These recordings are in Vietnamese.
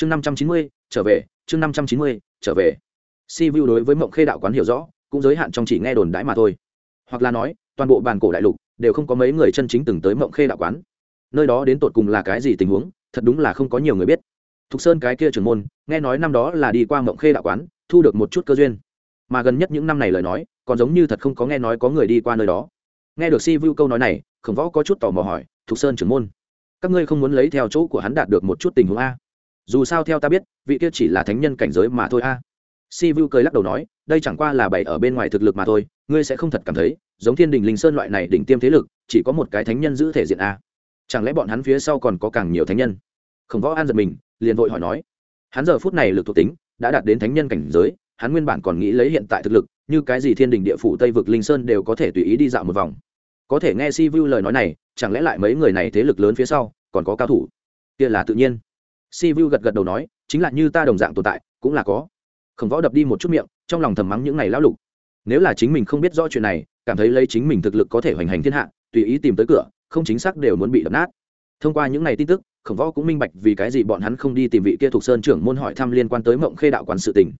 chương năm trăm chín mươi, trở về, chương năm trăm chín mươi, trở về. Si vu đối với mộng khê đạo quán hiểu rõ, cũng giới hạn trong chỉ nghe đồn đãi mà thôi. Hoặc là nói, toàn bộ bàn cổ đại lục đều không có mấy người chân chính từng tới mộng khê đạo quán. Nơi đó đến tột cùng là cái gì tình huống, thật đúng là không có nhiều người biết. Thục sơn cái kia trưởng môn, nghe nói năm đó là đi qua mộng khê đạo quán, thu được một chút cơ duyên. Mà gần nhất những năm này lời nói, còn giống như thật không có nghe nói có người đi qua nơi đó. Nghe được si vu câu nói này, khổng võ có chút tò mò hỏi, thục sơn trưởng môn, các ngươi không muốn lấy theo chỗ của hắn đạt được một chút tình huống a? Dù sao theo ta biết, vị kia chỉ là thánh nhân cảnh giới mà thôi a. Si vu cười lắc đầu nói, đây chẳng qua là bày ở bên ngoài thực lực mà thôi, ngươi sẽ không thật cảm thấy, giống thiên đình linh sơn loại này đỉnh tiêm thế lực, chỉ có một cái thánh nhân giữ thể diện a. Chẳng lẽ bọn hắn phía sau còn có càng nhiều thánh nhân? Khổng võ an giật mình, liền vội hỏi nói. Hắn giờ phút này lực thuộc tính đã đạt đến thánh nhân cảnh giới, hắn nguyên bản còn nghĩ lấy hiện tại thực lực, như cái gì thiên đình địa phủ tây vực linh sơn đều có thể tùy ý đi dạo một vòng. Có thể nghe si vu lời nói này, chẳng lẽ lại mấy người này thế lực lớn phía sau còn có cao thủ? Kia là tự nhiên si vu gật gật đầu nói, chính là như ta đồng dạng tồn tại, cũng là có. Khổng võ đập đi một chút miệng, trong lòng thầm mắng những này lão lục. Nếu là chính mình không biết rõ chuyện này, cảm thấy lấy chính mình thực lực có thể hoành hành thiên hạ, tùy ý tìm tới cửa, không chính xác đều muốn bị đập nát. Thông qua những này tin tức, khổng võ cũng minh bạch vì cái gì bọn hắn không đi tìm vị kia thuộc sơn trưởng môn hỏi thăm liên quan tới mộng khê đạo quán sự tình.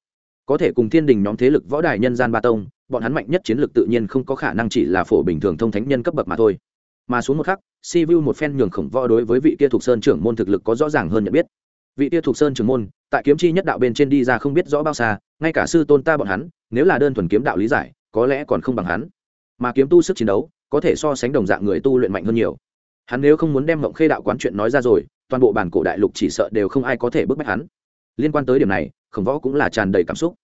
Có thể cùng thiên đình nhóm thế lực võ đài nhân gian ba tông, bọn hắn mạnh nhất chiến lược tự nhiên không có khả năng chỉ là phổ bình thường thông thánh nhân cấp bậc mà thôi mà xuống một khắc, si vu một phen nhường khổng võ đối với vị kia thuộc sơn trưởng môn thực lực có rõ ràng hơn nhận biết. Vị kia thuộc sơn trưởng môn, tại kiếm chi nhất đạo bên trên đi ra không biết rõ bao xa, ngay cả sư tôn ta bọn hắn, nếu là đơn thuần kiếm đạo lý giải, có lẽ còn không bằng hắn. Mà kiếm tu sức chiến đấu, có thể so sánh đồng dạng người tu luyện mạnh hơn nhiều. Hắn nếu không muốn đem mộng khê đạo quán chuyện nói ra rồi, toàn bộ bản cổ đại lục chỉ sợ đều không ai có thể bức bách hắn. Liên quan tới điểm này, khổng võ cũng là tràn đầy cảm xúc.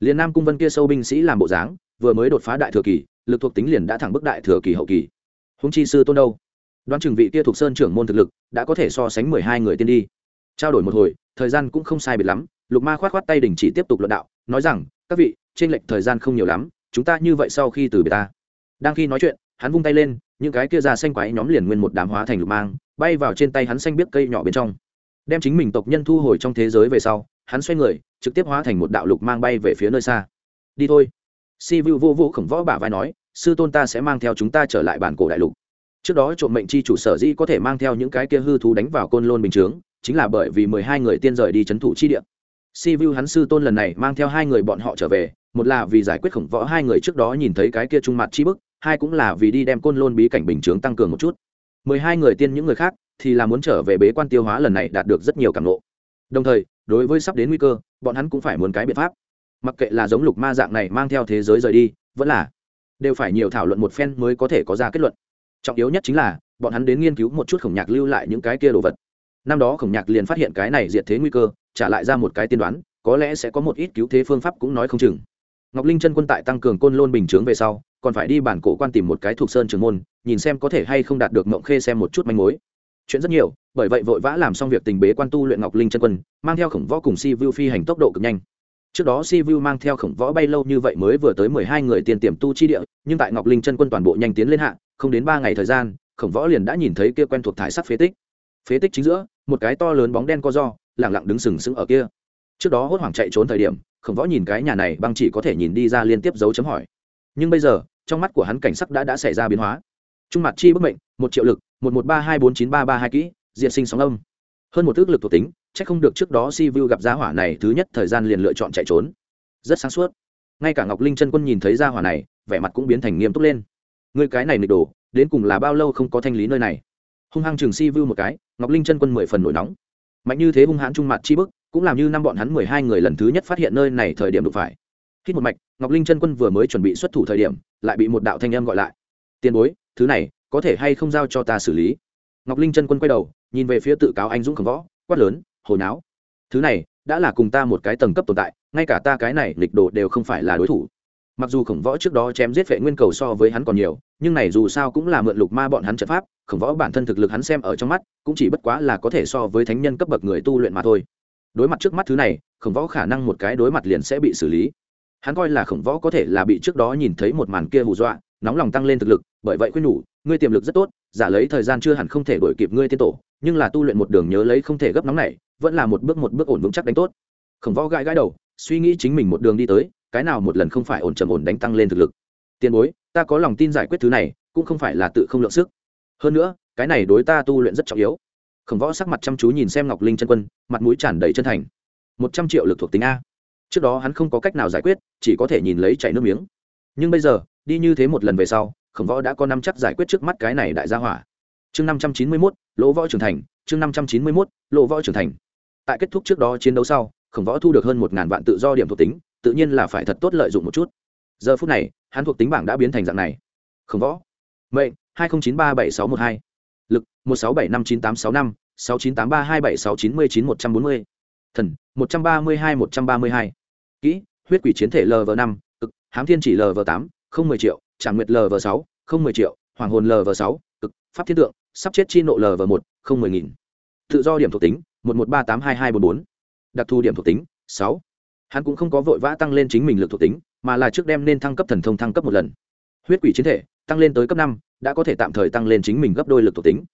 Liền nam cung vân kia sâu binh sĩ làm bộ dáng, vừa mới đột phá đại thừa kỳ, lực thuộc tính liền đã thẳng bức đại thừa kỳ hậu kỳ húng chi sư tôn đâu? Đoán chừng vị kia thuộc sơn trưởng môn thực lực đã có thể so sánh mười hai người tiên đi. Trao đổi một hồi, thời gian cũng không sai biệt lắm, lục ma khoát t tay đình chỉ tiếp tục luận đạo, nói rằng, các vị trên lệnh thời gian không nhiều lắm, chúng ta như vậy sau khi từ biệt ta. Đang khi nói chuyện, hắn vung tay lên, những cái kia ra xanh quái nhóm liền nguyên một đám hóa thành lục mang, bay vào trên tay hắn xanh biết cây nhỏ bên trong. Đem chính mình tộc nhân thu hồi trong thế giới về sau, hắn xoay người, trực tiếp hóa thành một đạo lục mang bay về phía nơi xa. Đi thôi. Si vu vô vô khổng võ bả vai nói sư tôn ta sẽ mang theo chúng ta trở lại bản cổ đại lục. Trước đó trộm mệnh chi chủ sở dĩ có thể mang theo những cái kia hư thú đánh vào côn lôn bình chướng, chính là bởi vì mười hai người tiên rời đi c h ấ n thủ chi địa. Si vu hắn sư tôn lần này mang theo hai người bọn họ trở về, một là vì giải quyết khổng võ hai người trước đó nhìn thấy cái kia trung mặt chi bức, hai cũng là vì đi đem côn lôn bí cảnh bình chướng tăng cường một chút. Mười hai người tiên những người khác thì là muốn trở về bế quan tiêu hóa lần này đạt được rất nhiều cảm lộ đồng thời, đối với sắp đến nguy cơ, bọn hắn cũng phải muốn cái biện pháp. Mặc kệ là giống lục ma dạng này mang theo thế giới rời đi, vẫn là đều phải nhiều thảo luận một phen mới có thể có ra kết luận. Trọng yếu nhất chính là, bọn hắn đến nghiên cứu một chút khổng nhạc lưu lại những cái kia đồ vật. Năm đó khổng nhạc liền phát hiện cái này diệt thế nguy cơ, trả lại ra một cái tiên đoán, có lẽ sẽ có một ít cứu thế phương pháp cũng nói không chừng. Ngọc linh chân quân tại tăng cường côn lôn bình chướng về sau, còn phải đi bản cổ quan tìm một cái thuộc sơn trường môn, nhìn xem có thể hay không đạt được mộng khê xem một chút manh mối. Chuyện rất nhiều, bởi vậy vội vã làm xong việc tình bế quan tu luyện ngọc linh chân quân, mang theo khổng võ cùng si vu phi hành tốc độ cực nhanh trước đó si vu mang theo khổng võ bay lâu như vậy mới vừa tới mười hai người tiền tiềm tu chi địa, nhưng tại ngọc linh chân quân toàn bộ nhanh tiến lên hạ, không đến ba ngày thời gian, khổng võ liền đã nhìn thấy kia quen thuộc thải sắc phế tích. Phế tích chính giữa, một cái to lớn bóng đen co do lẳng lặng đứng sừng sững ở kia. Trước đó hốt hoảng chạy trốn thời điểm, khổng võ nhìn cái nhà này băng chỉ có thể nhìn đi ra liên tiếp dấu chấm hỏi. Nhưng bây giờ, trong mắt của hắn cảnh sắc đã đã xảy ra biến hóa. Trung mặt chi bức mệnh, một triệu lực, một một ba hai bốn chín ba ba hai kỹ diện sinh sóng âm. Hơn một ước lực thuộc tính chắc không được trước đó si vu gặp gia hỏa này thứ nhất thời gian liền lựa chọn chạy trốn. Rất sáng suốt. Ngay cả ngọc linh chân quân nhìn thấy gia hỏa này, vẻ mặt cũng biến thành nghiêm túc lên. Người cái này nịch đổ đến cùng là bao lâu không có thanh lý nơi này? Hung hăng trường si vu một cái, ngọc linh chân quân mười phần nổi nóng. Mạnh như thế hung hãn trung mặt chi bức, cũng làm như năm bọn hắn mười hai người lần thứ nhất phát hiện nơi này thời điểm đụng phải. Khi một mạch, ngọc linh chân quân vừa mới chuẩn bị xuất thủ thời điểm, lại bị một đạo thanh âm gọi lại. Tiền bối, thứ này có thể hay không giao cho ta xử lý? Ngọc linh chân quân quay đầu, nhìn về phía tự cáo anh dũng khổng võ, quát lớn hồi náo. Thứ này, đã là cùng ta một cái tầng cấp tồn tại, ngay cả ta cái này lịch đồ đều không phải là đối thủ. Mặc dù khổng võ trước đó chém giết vệ nguyên cầu so với hắn còn nhiều, nhưng này dù sao cũng là mượn lục ma bọn hắn trận pháp, khổng võ bản thân thực lực hắn xem ở trong mắt, cũng chỉ bất quá là có thể so với thánh nhân cấp bậc người tu luyện mà thôi. Đối mặt trước mắt thứ này, khổng võ khả năng một cái đối mặt liền sẽ bị xử lý. Hắn coi là khổng võ có thể là bị trước đó nhìn thấy một màn kia hù dọa, nóng lòng tăng lên thực lực, bởi vậy khuyên nhủ, ngươi tiềm lực rất tốt giả lấy thời gian chưa hẳn không thể đổi kịp ngươi tiên tổ, nhưng là tu luyện một đường nhớ lấy không thể gấp nóng này, vẫn là một bước một bước ổn vững chắc đánh tốt. Khổng võ gãi gãi đầu, suy nghĩ chính mình một đường đi tới, cái nào một lần không phải ổn trầm ổn đánh tăng lên thực lực. Tiền bối, ta có lòng tin giải quyết thứ này, cũng không phải là tự không lượng sức. Hơn nữa, cái này đối ta tu luyện rất trọng yếu. Khổng võ sắc mặt chăm chú nhìn xem ngọc linh chân quân, mặt mũi tràn đầy chân thành. Một trăm triệu lực thuộc tính a. Trước đó hắn không có cách nào giải quyết, chỉ có thể nhìn lấy chảy nước miếng. Nhưng bây giờ, đi như thế một lần về sau khổng võ đã có năm chắc giải quyết trước mắt cái này đại gia hỏa. Chương năm trăm chín mươi mốt, lỗ võ trưởng thành, chương năm trăm chín mươi mốt, lỗ võ trưởng thành. Tại kết thúc trước đó chiến đấu sau, khổng võ thu được hơn một ngàn vạn tự do điểm thuộc tính, tự nhiên là phải thật tốt lợi dụng một chút. Giờ phút này, hắn thuộc tính bảng đã biến thành dạng này. Khổng võ. Mệnh, hai nghìn chín ba bảy sáu một hai. Lực, một sáu bảy năm chín tám sáu năm, sáu chín tám ba hai bảy sáu chín mươi chín một trăm bốn mươi. Thần, một trăm ba mươi hai một trăm ba mươi hai. Kỹ, huyết quỷ chiến thể lv năm, cực, hám thiên chỉ lv tám, không mười triệu trả nguyệt lv sáu, không mười triệu, hoàng hồn lv sáu, cực, pháp thiên tượng, sắp chết chi nộ lv một, không mười nghìn. Tự do điểm thuộc tính, một một ba tám hai hai bốn bốn. Đặc thù điểm thuộc tính, sáu. Hắn cũng không có vội vã tăng lên chính mình lực thuộc tính, mà là trước đem nên thăng cấp thần thông thăng cấp một lần. Huyết quỷ chiến thể, tăng lên tới cấp năm, đã có thể tạm thời tăng lên chính mình gấp đôi lực thuộc tính.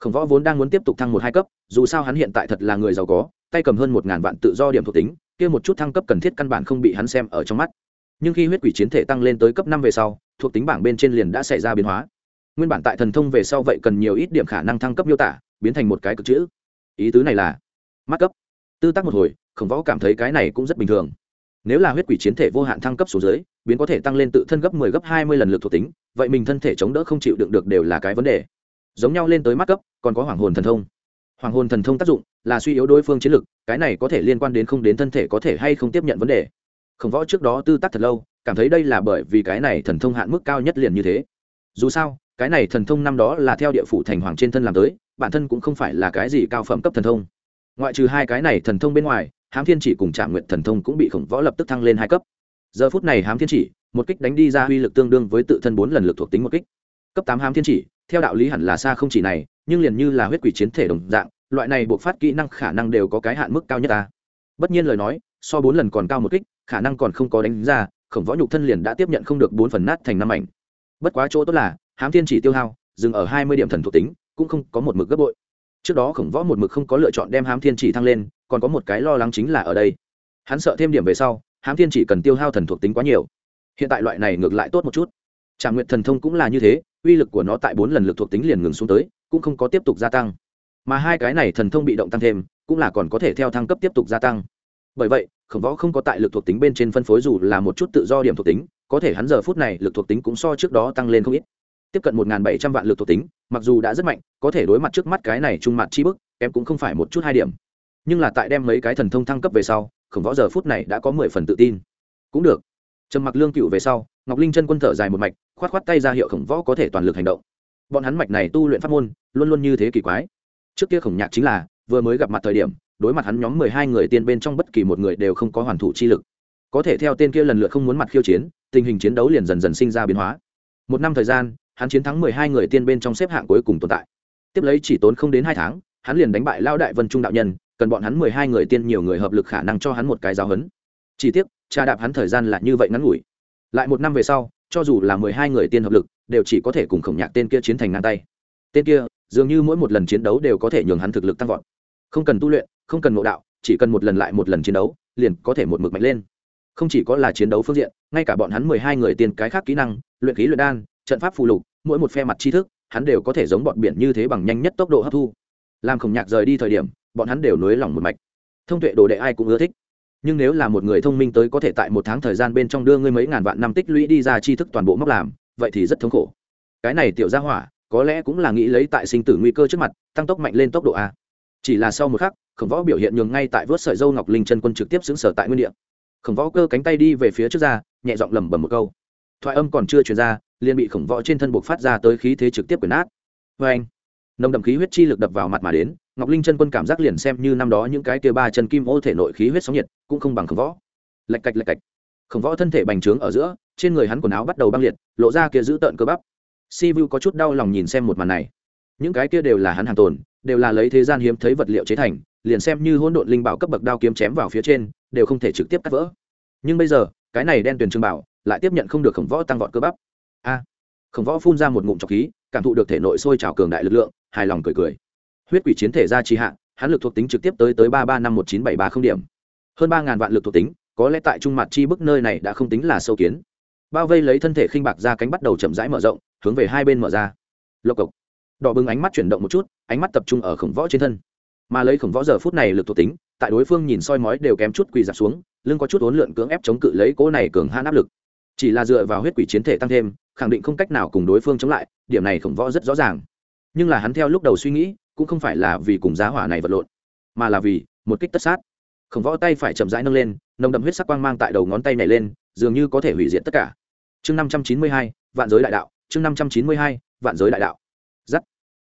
Khổng võ vốn đang muốn tiếp tục thăng một hai cấp, dù sao hắn hiện tại thật là người giàu có, tay cầm hơn một ngàn vạn tự do điểm thuộc tính, kia một chút thăng cấp cần thiết căn bản không bị hắn xem ở trong mắt. Nhưng khi huyết quỷ chiến thể tăng lên tới cấp năm về sau thuộc tính bảng bên trên liền đã xảy ra biến hóa. Nguyên bản tại thần thông về sau vậy cần nhiều ít điểm khả năng thăng cấp miêu tả, biến thành một cái cực chữ. Ý tứ này là mắt cấp. Tư tác một hồi, khổng võ cảm thấy cái này cũng rất bình thường. Nếu là huyết quỷ chiến thể vô hạn thăng cấp số dưới, biến có thể tăng lên tự thân gấp 10 gấp 20 lần lực thuộc tính, vậy mình thân thể chống đỡ không chịu đựng được đều là cái vấn đề. Giống nhau lên tới mắt cấp, còn có hoàng hồn thần thông. Hoàng hồn thần thông tác dụng là suy yếu đối phương chiến lực, cái này có thể liên quan đến không đến thân thể có thể hay không tiếp nhận vấn đề. Khổng võ trước đó tư tác thật lâu cảm thấy đây là bởi vì cái này thần thông hạn mức cao nhất liền như thế. Dù sao, cái này thần thông năm đó là theo địa phủ thành hoàng trên thân làm tới, bản thân cũng không phải là cái gì cao phẩm cấp thần thông. Ngoại trừ hai cái này thần thông bên ngoài, hám thiên chỉ cùng trạm nguyện thần thông cũng bị khổng võ lập tức thăng lên hai cấp. Giờ phút này hám thiên chỉ, một kích đánh đi ra uy lực tương đương với tự thân bốn lần lực thuộc tính một kích. Cấp tám hám thiên chỉ, theo đạo lý hẳn là xa không chỉ này, nhưng liền như là huyết quỷ chiến thể đồng dạng, loại này buộc phát kỹ năng khả năng đều có cái hạn mức cao nhất ta. Bất nhiên lời nói, so bốn lần còn cao một kích, khả năng còn không có đánh ra khổng võ nhục thân liền đã tiếp nhận không được bốn phần nát thành năm ảnh bất quá chỗ tốt là, hám thiên chỉ tiêu hao, dừng ở hai mươi điểm thần thuộc tính, cũng không có một mực gấp bội. Trước đó khổng võ một mực không có lựa chọn đem hám thiên chỉ thăng lên, còn có một cái lo lắng chính là ở đây. Hắn sợ thêm điểm về sau, hám thiên chỉ cần tiêu hao thần thuộc tính quá nhiều. Hiện tại loại này ngược lại tốt một chút. Trà nguyện thần thông cũng là như thế, uy lực của nó tại bốn lần lực thuộc tính liền ngừng xuống tới, cũng không có tiếp tục gia tăng. Mà hai cái này thần thông bị động tăng thêm, cũng là còn có thể theo thăng cấp tiếp tục gia tăng bởi vậy, khổng võ không có tại lực thuộc tính bên trên phân phối dù là một chút tự do điểm thuộc tính, có thể hắn giờ phút này lực thuộc tính cũng so trước đó tăng lên không ít. Tiếp cận một bảy trăm vạn lực thuộc tính, mặc dù đã rất mạnh, có thể đối mặt trước mắt cái này trung mặt chi bức, em cũng không phải một chút hai điểm. Nhưng là tại đem mấy cái thần thông thăng cấp về sau, khổng võ giờ phút này đã có mười phần tự tin. Cũng được. Trầm mặc lương cựu về sau, ngọc linh chân quân thở dài một mạch, khoát khoát tay ra hiệu khổng võ có thể toàn lực hành động. Bọn hắn mạch này tu luyện pháp môn, luôn luôn như thế kỳ quái. Trước kia khổng nhạc chính là, vừa mới gặp mặt thời điểm đối mặt hắn nhóm mười hai người tiên bên trong bất kỳ một người đều không có hoàn thủ chi lực. Có thể theo tên kia lần lượt không muốn mặt khiêu chiến, tình hình chiến đấu liền dần dần sinh ra biến hóa. Một năm thời gian, hắn chiến thắng mười hai người tiên bên trong xếp hạng cuối cùng tồn tại. Tiếp lấy chỉ tốn không đến hai tháng, hắn liền đánh bại lao đại vân trung đạo nhân, cần bọn hắn mười hai người tiên nhiều người hợp lực khả năng cho hắn một cái giáo hấn chỉ tiếc trà đạp hắn thời gian là như vậy ngắn ngủi. Lại một năm về sau, cho dù là mười hai người tiên hợp lực, đều chỉ có thể cùng khổng nhạc tên kia chiến thành ngang tay. Tên kia, dường như mỗi một lần chiến đấu đều có thể nhường hắn thực lực tăng vọt. Không cần tu luyện không cần ngộ đạo, chỉ cần một lần lại một lần chiến đấu, liền có thể một mực mạnh lên. Không chỉ có là chiến đấu phương diện, ngay cả bọn hắn mười hai người tiền cái khác kỹ năng, luyện khí luyện đan, trận pháp phù lục, mỗi một phe mặt tri thức, hắn đều có thể giống bọn biển như thế bằng nhanh nhất tốc độ hấp thu. Làm khổng nhạc rời đi thời điểm, bọn hắn đều nối lòng một mạch. Thông tuệ đồ đệ ai cũng ưa thích. Nhưng nếu là một người thông minh tới có thể tại một tháng thời gian bên trong đưa ngươi mấy ngàn vạn năm tích lũy đi ra tri thức toàn bộ móc làm, vậy thì rất thống khổ. Cái này tiểu gia hỏa, có lẽ cũng là nghĩ lấy tại sinh tử nguy cơ trước mặt, tăng tốc mạnh lên tốc độ a. Chỉ là sau một khắc khổng võ biểu hiện nhường ngay tại vớt sợi dâu ngọc linh chân quân trực tiếp xứng sở tại nguyên địa. Khổng võ cơ cánh tay đi về phía trước ra, nhẹ giọng lẩm bẩm một câu. Thoại âm còn chưa truyền ra, liền bị khổng võ trên thân buộc phát ra tới khí thế trực tiếp quyền nát. Vê anh, nồng đậm khí huyết chi lực đập vào mặt mà đến, ngọc linh chân quân cảm giác liền xem như năm đó những cái kia ba chân kim ô thể nội khí huyết sóng nhiệt, cũng không bằng khổng võ. Lạch cạch lạch cạch. Khổng võ thân thể bành trướng ở giữa, trên người hắn quần áo bắt đầu băng liệt, lộ ra kia giữ tợn cơ bắp. Si vu có chút đau lòng nhìn xem một màn này. Những cái kia đều là hắn hàng tồn, đều là lấy thế gian hiếm thấy vật liệu chế thành liền xem như hỗn độn linh bảo cấp bậc đao kiếm chém vào phía trên, đều không thể trực tiếp cắt vỡ. Nhưng bây giờ, cái này đen tuyền trương bảo lại tiếp nhận không được khổng võ tăng vọt cơ bắp. A, khổng võ phun ra một ngụm trọc khí, cảm thụ được thể nội sôi trào cường đại lực lượng, hài lòng cười cười. Huyết quỷ chiến thể ra trì hạ, hắn lực thuộc tính trực tiếp tới tới ba ba năm một chín bảy ba không điểm. Hơn ba ngàn vạn lực thuộc tính, có lẽ tại trung mặt chi bức nơi này đã không tính là sâu kiến. Bao vây lấy thân thể khinh bạc ra cánh bắt đầu chậm rãi mở rộng, hướng về hai bên mở ra. Lộc cộc. Đỏ bừng ánh mắt chuyển động một chút, ánh mắt tập trung ở khổng võ trên thân mà lấy khổng võ giờ phút này lực thuộc tính, tại đối phương nhìn soi mói đều kém chút quỳ dạp xuống, lưng có chút ốn lượn cưỡng ép chống cự lấy cỗ này cường hãn áp lực. Chỉ là dựa vào huyết quỷ chiến thể tăng thêm, khẳng định không cách nào cùng đối phương chống lại, điểm này khổng võ rất rõ ràng. Nhưng là hắn theo lúc đầu suy nghĩ, cũng không phải là vì cùng giá hỏa này vật lộn, mà là vì một kích tất sát. Khổng võ tay phải chậm rãi nâng lên, nồng đậm huyết sắc quang mang tại đầu ngón tay này lên, dường như có thể hủy diệt tất cả. Chương năm trăm chín mươi hai, vạn giới đại đạo, chương năm trăm chín mươi hai, vạn giới đại đạo. Giắt.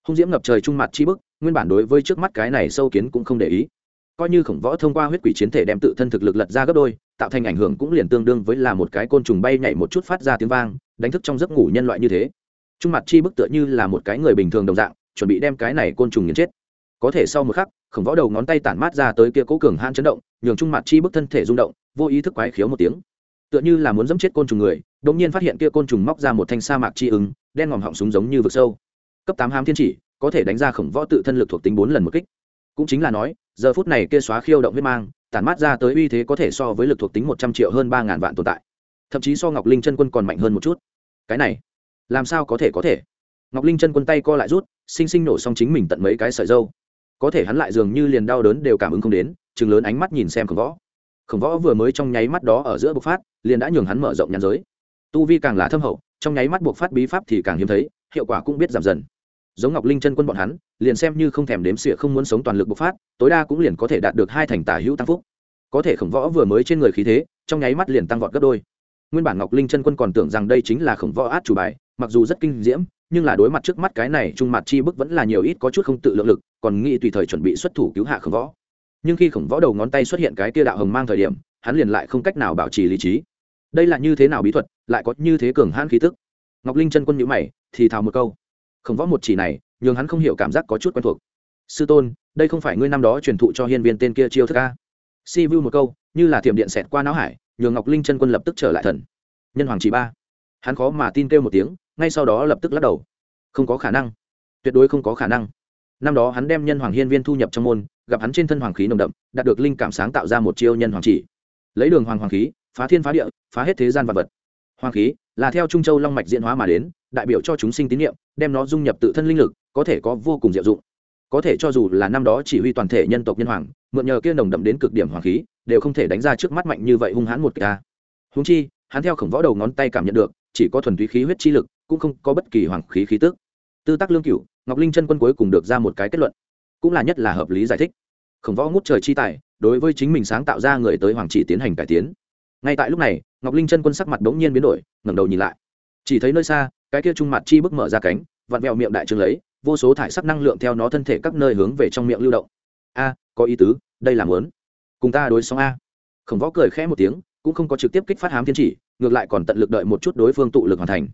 Hung diễm ngập trời trung mặt chi bức nguyên bản đối với trước mắt cái này sâu kiến cũng không để ý. Coi như khổng võ thông qua huyết quỷ chiến thể đem tự thân thực lực lật ra gấp đôi, tạo thành ảnh hưởng cũng liền tương đương với là một cái côn trùng bay nhảy một chút phát ra tiếng vang, đánh thức trong giấc ngủ nhân loại như thế. Trung mặt chi bức tựa như là một cái người bình thường đồng dạng, chuẩn bị đem cái này côn trùng nghiền chết. Có thể sau một khắc, khổng võ đầu ngón tay tản mát ra tới kia cố cường han chấn động, nhường trung mặt chi bức thân thể rung động, vô ý thức quái khiếu một tiếng. Tựa như là muốn dẫm chết côn trùng người đ ỗ n g nhiên phát hiện kia côn trùng móc ra một thanh sa mạc chi ứng, đen ngòm họng súng giống như vực sâu. Cấp tám hám thiên chỉ có thể đánh ra khổng võ tự thân lực thuộc tính bốn lần một kích. Cũng chính là nói, giờ phút này kia xóa khiêu động huyết mang, tản mát ra tới uy thế có thể so với lực thuộc tính một trăm triệu hơn ba ngàn vạn tồn tại. Thậm chí so ngọc linh chân quân còn mạnh hơn một chút. Cái này, làm sao có thể có thể? Ngọc linh chân quân tay co lại rút, sinh sinh nổ xong chính mình tận mấy cái sợi dâu. Có thể hắn lại dường như liền đau đớn đều cảm ứng không đến, chừng lớn ánh mắt nhìn xem khổng võ. Khổng võ vừa mới trong nháy mắt đó ở giữa bộc phát, liền đã nhường hắn mở rộng nhàn giới. Tu vi càng là thâm hậu, trong nháy mắt buộc phát bí pháp thì càng hiếm thấy, hiệu quả cũng biết giảm dần giống ngọc linh chân quân bọn hắn, liền xem như không thèm đếm xỉa không muốn sống toàn lực bộc phát, tối đa cũng liền có thể đạt được hai thành tả hữu tăng phúc. Có thể khổng võ vừa mới trên người khí thế, trong nháy mắt liền tăng vọt gấp đôi. Nguyên bản ngọc linh chân quân còn tưởng rằng đây chính là khổng võ át chủ bài, mặc dù rất kinh diễm, nhưng là đối mặt trước mắt cái này trung mặt chi bức vẫn là nhiều ít có chút không tự lượng lực, còn nghĩ tùy thời chuẩn bị xuất thủ cứu hạ khổng võ. Nhưng khi khổng võ đầu ngón tay xuất hiện cái tia đạo hồng mang thời điểm, hắn liền lại không cách nào bảo trì lý trí. Đây là như thế nào bí thuật, lại có như thế cường hãn khí tức? Ngọc linh chân quân nhữ mày, thì thào một câu khổng võ một chỉ này, nhường hắn không hiểu cảm giác có chút quen thuộc. Sư tôn, đây không phải ngươi năm đó truyền thụ cho hiên viên tên kia chiêu thức ca si vu một câu, như là thiểm điện xẹt qua não hải, nhường ngọc linh chân quân lập tức trở lại thần. Nhân hoàng chỉ ba. Hắn khó mà tin kêu một tiếng, ngay sau đó lập tức lắc đầu. Không có khả năng. Tuyệt đối không có khả năng. Năm đó hắn đem nhân hoàng hiên viên thu nhập trong môn, gặp hắn trên thân hoàng khí nồng đậm, đạt được linh cảm sáng tạo ra một chiêu nhân hoàng chỉ. Lấy đường hoàng hoàng khí, phá thiên phá địa, phá hết thế gian vật vật hoàng khí là theo trung châu long mạch diễn hóa mà đến, đại biểu cho chúng sinh tín nhiệm đem nó dung nhập tự thân linh lực, có thể có vô cùng diệu dụng. Có thể cho dù là năm đó chỉ huy toàn thể nhân tộc nhân hoàng, mượn nhờ kia nồng đậm đến cực điểm hoàng khí, đều không thể đánh ra trước mắt mạnh như vậy hung hãn một ca húng chi, hắn theo khổng võ đầu ngón tay cảm nhận được, chỉ có thuần túy khí huyết chi lực, cũng không có bất kỳ hoàng khí khí tức. Tư tác lương cửu, ngọc linh chân quân cuối cùng được ra một cái kết luận, cũng là nhất là hợp lý giải thích. Khổng võ ngút trời chi tài, đối với chính mình sáng tạo ra người tới hoàng chỉ tiến hành cải tiến ngay tại lúc này, ngọc linh chân quân sắc mặt bỗng nhiên biến đổi, ngẩng đầu nhìn lại. Chỉ thấy nơi xa, cái kia trung mặt chi bức mở ra cánh, vặn vẹo miệng đại trương lấy, vô số thải sắc năng lượng theo nó thân thể các nơi hướng về trong miệng lưu động. A, có ý tứ, đây là muốn cùng ta đối xong a. Khổng võ cười khẽ một tiếng, cũng không có trực tiếp kích phát hám thiên chỉ, ngược lại còn tận lực đợi một chút đối phương tụ lực hoàn thành.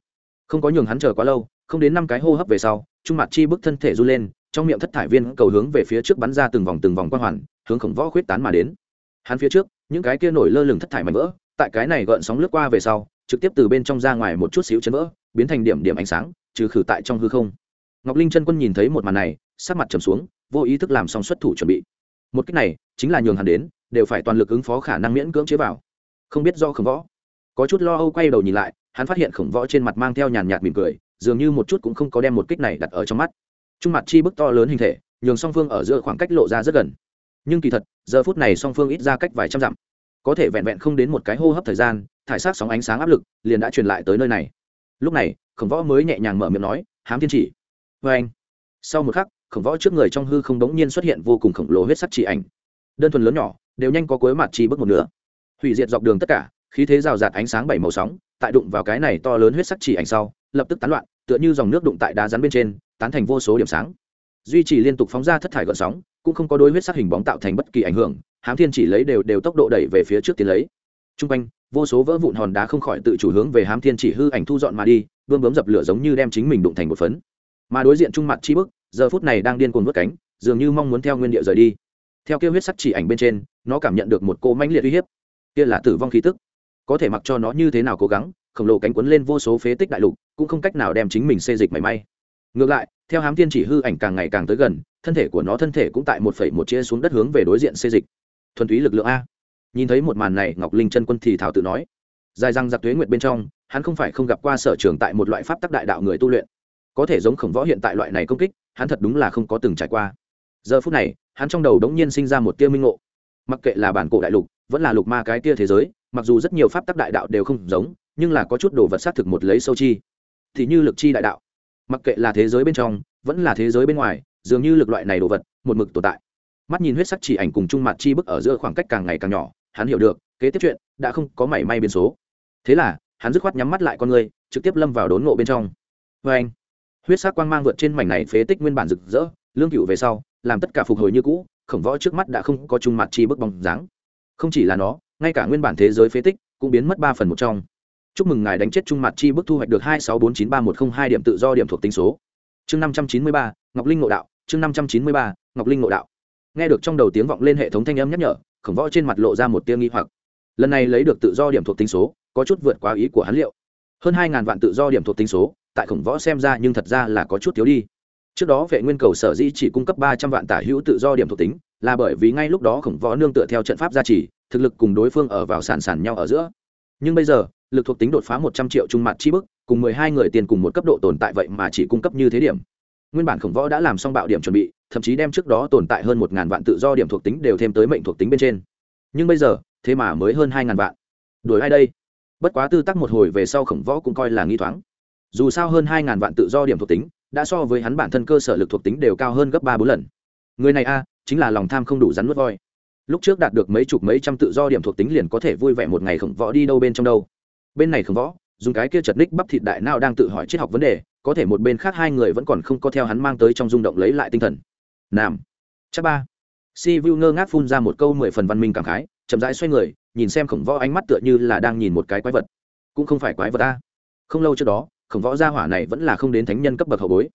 Không có nhường hắn chờ quá lâu, không đến năm cái hô hấp về sau, trung mặt chi bức thân thể run lên, trong miệng thất thải viên cầu hướng về phía trước bắn ra từng vòng từng vòng quang hoàn, hướng khổng võ khuyết tán mà đến. Hắn phía trước những cái kia nổi lơ lửng thất thải mảnh vỡ, tại cái này gợn sóng lướt qua về sau, trực tiếp từ bên trong ra ngoài một chút xíu chấn vỡ, biến thành điểm điểm ánh sáng, trừ khử tại trong hư không. Ngọc linh chân quân nhìn thấy một màn này, sắc mặt trầm xuống, vô ý thức làm xong xuất thủ chuẩn bị. Một cách này, chính là nhường hắn đến, đều phải toàn lực ứng phó khả năng miễn cưỡng chế vào. Không biết do khổng võ. Có chút lo âu quay đầu nhìn lại, hắn phát hiện khổng võ trên mặt mang theo nhàn nhạt mỉm cười, dường như một chút cũng không có đem một kích này đặt ở trong mắt. Trung mặt chi bức to lớn hình thể, nhường song phương ở giữa khoảng cách lộ ra rất gần nhưng kỳ thật, giờ phút này song phương ít ra cách vài trăm dặm. Có thể vẹn vẹn không đến một cái hô hấp thời gian, thải sát sóng ánh sáng áp lực liền đã truyền lại tới nơi này. Lúc này, khổng võ mới nhẹ nhàng mở miệng nói, hám thiên chỉ. Vê anh. Sau một khắc, khổng võ trước người trong hư không đống nhiên xuất hiện vô cùng khổng lồ huyết sắc chỉ ảnh. Đơn thuần lớn nhỏ, đều nhanh có cuối mặt chi bước một nửa. Hủy diệt dọc đường tất cả, khí thế rào rạt ánh sáng bảy màu sóng, tại đụng vào cái này to lớn huyết sắc chỉ ảnh sau, lập tức tán loạn, tựa như dòng nước đụng tại đá rắn bên trên, tán thành vô số điểm sáng duy trì liên tục phóng ra thất thải gợn sóng, cũng không có đối huyết sắc hình bóng tạo thành bất kỳ ảnh hưởng, hám thiên chỉ lấy đều đều tốc độ đẩy về phía trước tiến lấy. T r u n g quanh, vô số vỡ vụn hòn đá không khỏi tự chủ hướng về hám thiên chỉ hư ảnh thu dọn mà đi, vương bấm dập lửa giống như đem chính mình đụng thành một phấn. Mà đối diện trung mặt chi bức, giờ phút này đang điên cuồng vớt cánh, dường như mong muốn theo nguyên địa rời đi. Theo kia huyết sắc chỉ ảnh bên trên, nó cảm nhận được một cô mãnh liệt uy hiếp. Kia là tử vong khí tức. Có thể mặc cho nó như thế nào cố gắng, khổng lồ cánh quấn lên vô số phế tích đại lục, cũng không cách nào đem chính mình xê dịch mảy may. Ngược lại theo hám thiên chỉ hư ảnh càng ngày càng tới gần, thân thể của nó thân thể cũng tại một phẩy một chia xuống đất hướng về đối diện xê dịch. Thuần túy lực lượng a. Nhìn thấy một màn này, ngọc linh chân quân thì thảo tự nói. Dài răng giặc tuế nguyệt bên trong, hắn không phải không gặp qua sở trường tại một loại pháp tắc đại đạo người tu luyện. Có thể giống khổng võ hiện tại loại này công kích, hắn thật đúng là không có từng trải qua. Giờ phút này, hắn trong đầu đống nhiên sinh ra một tia minh ngộ. Mặc kệ là bản cổ đại lục, vẫn là lục ma cái tia thế giới, mặc dù rất nhiều pháp tắc đại đạo đều không giống, nhưng là có chút đồ vật xác thực một lấy sâu chi. Thì như lực chi đại đạo mặc kệ là thế giới bên trong, vẫn là thế giới bên ngoài, dường như lực loại này đồ vật, một mực tồn tại. Mắt nhìn huyết sắc chỉ ảnh cùng trung mặt chi bức ở giữa khoảng cách càng ngày càng nhỏ, hắn hiểu được, kế tiếp chuyện đã không có mảy may biến số. Thế là, hắn dứt khoát nhắm mắt lại con người, trực tiếp lâm vào đốn ngộ bên trong. Vê anh, huyết sắc quang mang vượt trên mảnh này phế tích nguyên bản rực rỡ, lương cựu về sau, làm tất cả phục hồi như cũ, khổng võ trước mắt đã không có trung mặt chi bức bóng dáng. Không chỉ là nó, ngay cả nguyên bản thế giới phế tích cũng biến mất ba phần một trong chúc mừng ngài đánh chết trung mặt chi bức thu hoạch được hai sáu bốn chín ba một không hai điểm tự do điểm thuộc tính số. Chương năm trăm chín mươi ba, ngọc linh ngộ đạo, chương năm trăm chín mươi ba, ngọc linh ngộ đạo. Nghe được trong đầu tiếng vọng lên hệ thống thanh âm nhắc nhở, khổng võ trên mặt lộ ra một tia nghi hoặc. Lần này lấy được tự do điểm thuộc tính số, có chút vượt quá ý của hắn liệu? Hơn hai ngàn vạn tự do điểm thuộc tính số, tại khổng võ xem ra nhưng thật ra là có chút thiếu đi. Trước đó vệ nguyên cầu sở dĩ chỉ cung cấp ba trăm vạn tả hữu tự do điểm thuộc tính, là bởi vì ngay lúc đó khổng võ nương tựa theo trận pháp gia trì, thực lực cùng đối phương ở vào sàn sàn nhau ở giữa. Nhưng bây giờ lực thuộc tính đột phá một trăm triệu trung mặt chi bức, cùng mười hai người tiền cùng một cấp độ tồn tại vậy mà chỉ cung cấp như thế điểm. Nguyên bản khổng võ đã làm xong bạo điểm chuẩn bị, thậm chí đem trước đó tồn tại hơn một ngàn vạn tự do điểm thuộc tính đều thêm tới mệnh thuộc tính bên trên. Nhưng bây giờ, thế mà mới hơn hai ngàn vạn. Đuổi ai đây? Bất quá tư tắc một hồi về sau khổng võ cũng coi là nghi thoáng. Dù sao hơn hai ngàn vạn tự do điểm thuộc tính, đã so với hắn bản thân cơ sở lực thuộc tính đều cao hơn gấp ba bốn lần. Người này a, chính là lòng tham không đủ rắn nuốt voi. Lúc trước đạt được mấy chục mấy trăm tự do điểm thuộc tính liền có thể vui vẻ một ngày khổng võ đi đâu bên trong đâu bên này khổng võ, dùng cái kia chật ních bắp thịt đại nào đang tự hỏi triết học vấn đề, có thể một bên khác hai người vẫn còn không có theo hắn mang tới trong rung động lấy lại tinh thần. Nam. Chắc ba. Si vu ngơ ngác phun ra một câu mười phần văn minh cảm khái, chậm rãi xoay người, nhìn xem khổng võ ánh mắt tựa như là đang nhìn một cái quái vật. Cũng không phải quái vật ta. Không lâu trước đó, khổng võ gia hỏa này vẫn là không đến thánh nhân cấp bậc hậu bối.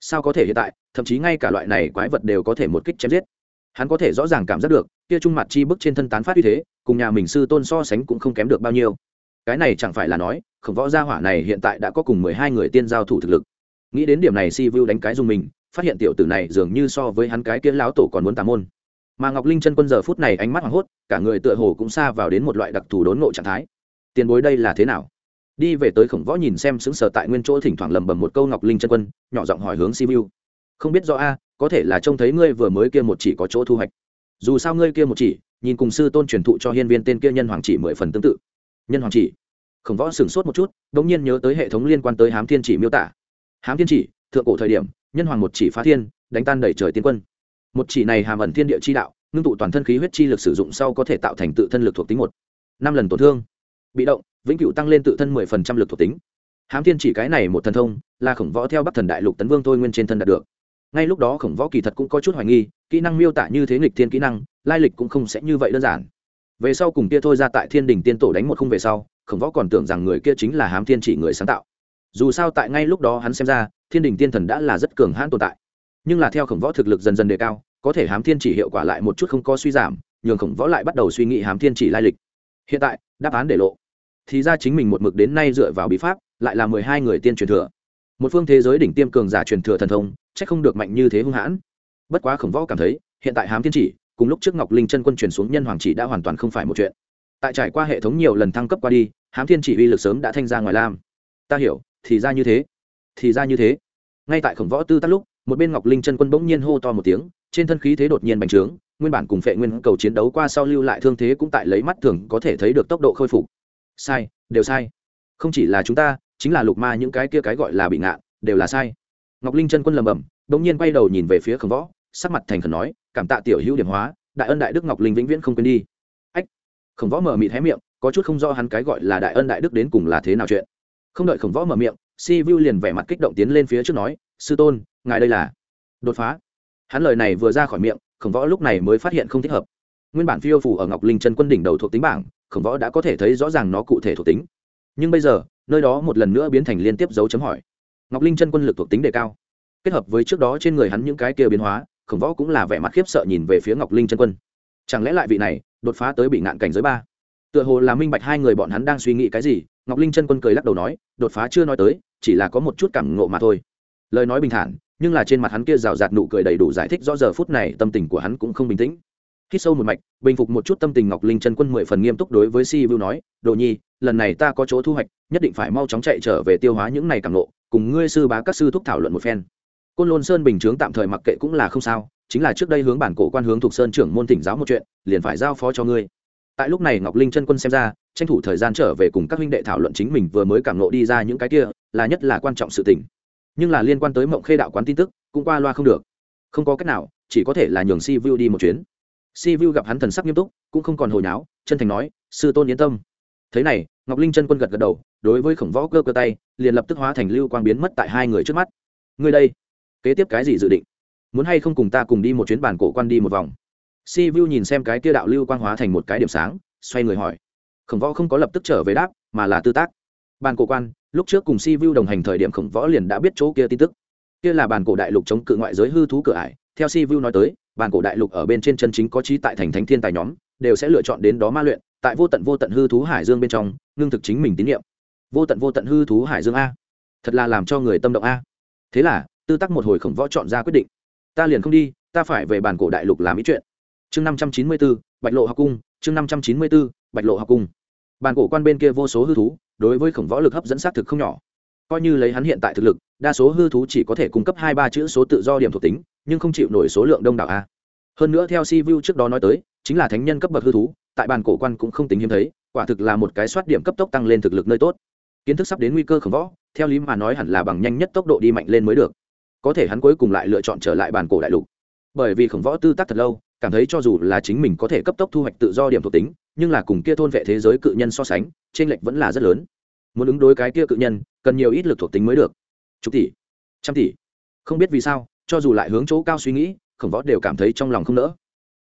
Sao có thể hiện tại, thậm chí ngay cả loại này quái vật đều có thể một kích chém giết. Hắn có thể rõ ràng cảm giác được, kia trung mặt chi bức trên thân tán phát uy thế, cùng nhà mình sư tôn so sánh cũng không kém được bao nhiêu cái này chẳng phải là nói, khổng võ gia hỏa này hiện tại đã có cùng mười hai người tiên giao thủ thực lực. Nghĩ đến điểm này si vu đánh cái dùng mình, phát hiện tiểu tử này dường như so với hắn cái kiến lão tổ còn muốn tà môn. Mà ngọc linh chân quân giờ phút này ánh mắt hoảng hốt, cả người tựa hồ cũng xa vào đến một loại đặc thù đốn ngộ trạng thái. Tiền bối đây là thế nào? Đi về tới khổng võ nhìn xem xứng sở tại nguyên chỗ thỉnh thoảng lầm bầm một câu ngọc linh chân quân, nhỏ giọng hỏi hướng si vu không biết do a, có thể là trông thấy ngươi vừa mới kia một chỉ có chỗ thu hoạch. Dù sao ngươi kia một chỉ, nhìn cùng sư tôn truyền thụ cho hiên viên tên kia nhân hoàng chỉ mười phần tương tự nhân hoàng chỉ. Khổng võ sửng sốt một chút đ ỗ n g nhiên nhớ tới hệ thống liên quan tới hám thiên chỉ miêu tả. Hám thiên chỉ, thượng cổ thời điểm, nhân hoàng một chỉ phá thiên, đánh tan đẩy trời tiên quân. Một chỉ này hàm ẩn thiên địa chi đạo, ngưng tụ toàn thân khí huyết chi lực sử dụng sau có thể tạo thành tự thân lực thuộc tính một. Năm lần tổn thương, bị động, vĩnh cửu tăng lên tự thân mười phần trăm lực thuộc tính. Hám thiên chỉ cái này một thần thông, là khổng võ theo bắc thần đại lục tấn vương thôi nguyên trên thân đạt được. Ngay lúc đó khổng võ kỳ thật cũng có chút hoài nghi, kỹ năng miêu tả như thế nghịch thiên kỹ năng, lai lịch cũng không sẽ như vậy đơn giản về sau cùng kia thôi ra tại thiên đình tiên tổ đánh một khung về sau, khổng võ còn tưởng rằng người kia chính là hám thiên chỉ người sáng tạo. Dù sao tại ngay lúc đó hắn xem ra, thiên đình tiên thần đã là rất cường hãn tồn tại. Nhưng là theo khổng võ thực lực dần dần đề cao, có thể hám thiên chỉ hiệu quả lại một chút không có suy giảm, nhường khổng võ lại bắt đầu suy nghĩ hám thiên chỉ lai lịch. Hiện tại, đáp án để lộ. Thì ra chính mình một mực đến nay dựa vào bí pháp, lại là mười hai người tiên truyền thừa. Một phương thế giới đỉnh tiêm cường giả truyền thừa thần thông c h ắ c không được mạnh như thế hung hãn. Bất quá khổng võ cảm thấy, hiện tại hám thiên chỉ cùng lúc trước ngọc linh chân quân truyền xuống nhân hoàng chỉ đã hoàn toàn không phải một chuyện. Tại trải qua hệ thống nhiều lần thăng cấp qua đi, hám thiên chỉ uy lực sớm đã thanh ra ngoài lam. Ta hiểu, thì ra như thế. Thì ra như thế. Ngay tại khổng võ tư tắt lúc, một bên ngọc linh chân quân bỗng nhiên hô to một tiếng, trên thân khí thế đột nhiên bành trướng, nguyên bản cùng phệ nguyên cầu chiến đấu qua sau lưu lại thương thế cũng tại lấy mắt thường có thể thấy được tốc độ khôi phục. Sai, đều sai. Không chỉ là chúng ta, chính là lục ma những cái kia cái gọi là bị ngạn đều là sai. Ngọc linh chân quân lầm bầm bỗng nhiên quay đầu nhìn về phía khổng võ sắc mặt thành khẩn nói, cảm tạ tiểu hữu điểm hóa, đại ân đại đức ngọc linh vĩnh viễn không quên đi. Ách, khổng võ mở mịt hé miệng, có chút không rõ hắn cái gọi là đại ân đại đức đến cùng là thế nào chuyện. Không đợi khổng võ mở miệng, si vu liền vẻ mặt kích động tiến lên phía trước nói, sư tôn, ngài đây là đột phá. Hắn lời này vừa ra khỏi miệng, khổng võ lúc này mới phát hiện không thích hợp. Nguyên bản phiêu phủ ở ngọc linh chân quân đỉnh đầu thuộc tính bảng, khổng võ đã có thể thấy rõ ràng nó cụ thể thuộc tính. Nhưng bây giờ, nơi đó một lần nữa biến thành liên tiếp dấu chấm hỏi. Ngọc linh chân quân lực thuộc tính đề cao. Kết hợp với trước đó trên người hắn những cái kia biến hóa khổng võ cũng là vẻ mặt khiếp sợ nhìn về phía ngọc linh chân quân. Chẳng lẽ lại vị này đột phá tới bị ngạn cảnh giới ba? Tựa hồ là minh bạch hai người bọn hắn đang suy nghĩ cái gì, ngọc linh chân quân cười lắc đầu nói, đột phá chưa nói tới, chỉ là có một chút cảm ngộ mà thôi. Lời nói bình thản, nhưng là trên mặt hắn kia rào rạt nụ cười đầy đủ giải thích rõ giờ phút này tâm tình của hắn cũng không bình tĩnh. Khi sâu một mạch, bình phục một chút tâm tình ngọc linh chân quân mười phần nghiêm túc đối với si vu nói, đồ nhi, lần này ta có chỗ thu hoạch, nhất định phải mau chóng chạy trở về tiêu hóa những này cảm nộ cùng ngươi sư bá các sư thúc thảo luận một phen côn lôn sơn bình chướng tạm thời mặc kệ cũng là không sao, chính là trước đây hướng bản cổ quan hướng thuộc sơn trưởng môn tỉnh giáo một chuyện, liền phải giao phó cho ngươi. Tại lúc này ngọc linh chân quân xem ra, tranh thủ thời gian trở về cùng các huynh đệ thảo luận chính mình vừa mới cảm nộ đi ra những cái kia, là nhất là quan trọng sự tình. Nhưng là liên quan tới mộng khê đạo quán tin tức, cũng qua loa không được. Không có cách nào, chỉ có thể là nhường si vu đi một chuyến. Si vu gặp hắn thần sắc nghiêm túc, cũng không còn hồi nháo chân thành nói, sư tôn yên tâm. Thế này, ngọc linh chân quân gật gật đầu, đối với khổng võ cơ cơ tay, liền lập tức hóa thành lưu quang biến mất tại hai người trước mắt. Ngươi đây kế tiếp cái gì dự định? Muốn hay không cùng ta cùng đi một chuyến bàn cổ quan đi một vòng? Si vu nhìn xem cái kia đạo lưu quang hóa thành một cái điểm sáng, xoay người hỏi. Khổng võ không có lập tức trở về đáp, mà là tư tác. Bàn cổ quan, lúc trước cùng si vu đồng hành thời điểm khổng võ liền đã biết chỗ kia tin tức. Kia là bàn cổ đại lục chống cự ngoại giới hư thú cửa ải. Theo si vu nói tới bàn cổ đại lục ở bên trên chân chính có trí tại thành thánh thiên tài nhóm, đều sẽ lựa chọn đến đó ma luyện, tại vô tận vô tận hư thú hải dương bên trong, ngưng thực chính mình tín nhiệm vô tận vô tận hư thú hải dương a. Thật là làm cho người tâm động a. Thế là tư tắc một hồi khổng võ chọn ra quyết định. Ta liền không đi, ta phải về bản cổ đại lục làm ý chuyện. Chương năm trăm chín mươi bốn bạch lộ học cung, chương năm trăm chín mươi bốn bạch lộ học cung. Bản cổ quan bên kia vô số hư thú, đối với khổng võ lực hấp dẫn xác thực không nhỏ. Coi như lấy hắn hiện tại thực lực, đa số hư thú chỉ có thể cung cấp hai ba chữ số tự do điểm thuộc tính, nhưng không chịu nổi số lượng đông đảo a. Hơn nữa theo si vu trước đó nói tới, chính là thánh nhân cấp bậc hư thú, tại bàn cổ quan cũng không tính hiếm thấy, quả thực là một cái soát điểm cấp tốc tăng lên thực lực nơi tốt. Kiến thức sắp đến nguy cơ khổng võ, theo lý mà nói hẳn là bằng nhanh nhất tốc độ đi mạnh lên mới được có thể hắn cuối cùng lại lựa chọn trở lại bàn cổ đại lục. Bởi vì khổng võ tư tác thật lâu, cảm thấy cho dù là chính mình có thể cấp tốc thu hoạch tự do điểm thuộc tính, nhưng là cùng kia thôn vệ thế giới cự nhân so sánh trên lệch vẫn là rất lớn. Muốn ứng đối cái kia cự nhân, cần nhiều ít lực thuộc tính mới được. Chục tỷ, trăm tỷ. Không biết vì sao, cho dù lại hướng chỗ cao suy nghĩ, khổng võ đều cảm thấy trong lòng không nỡ.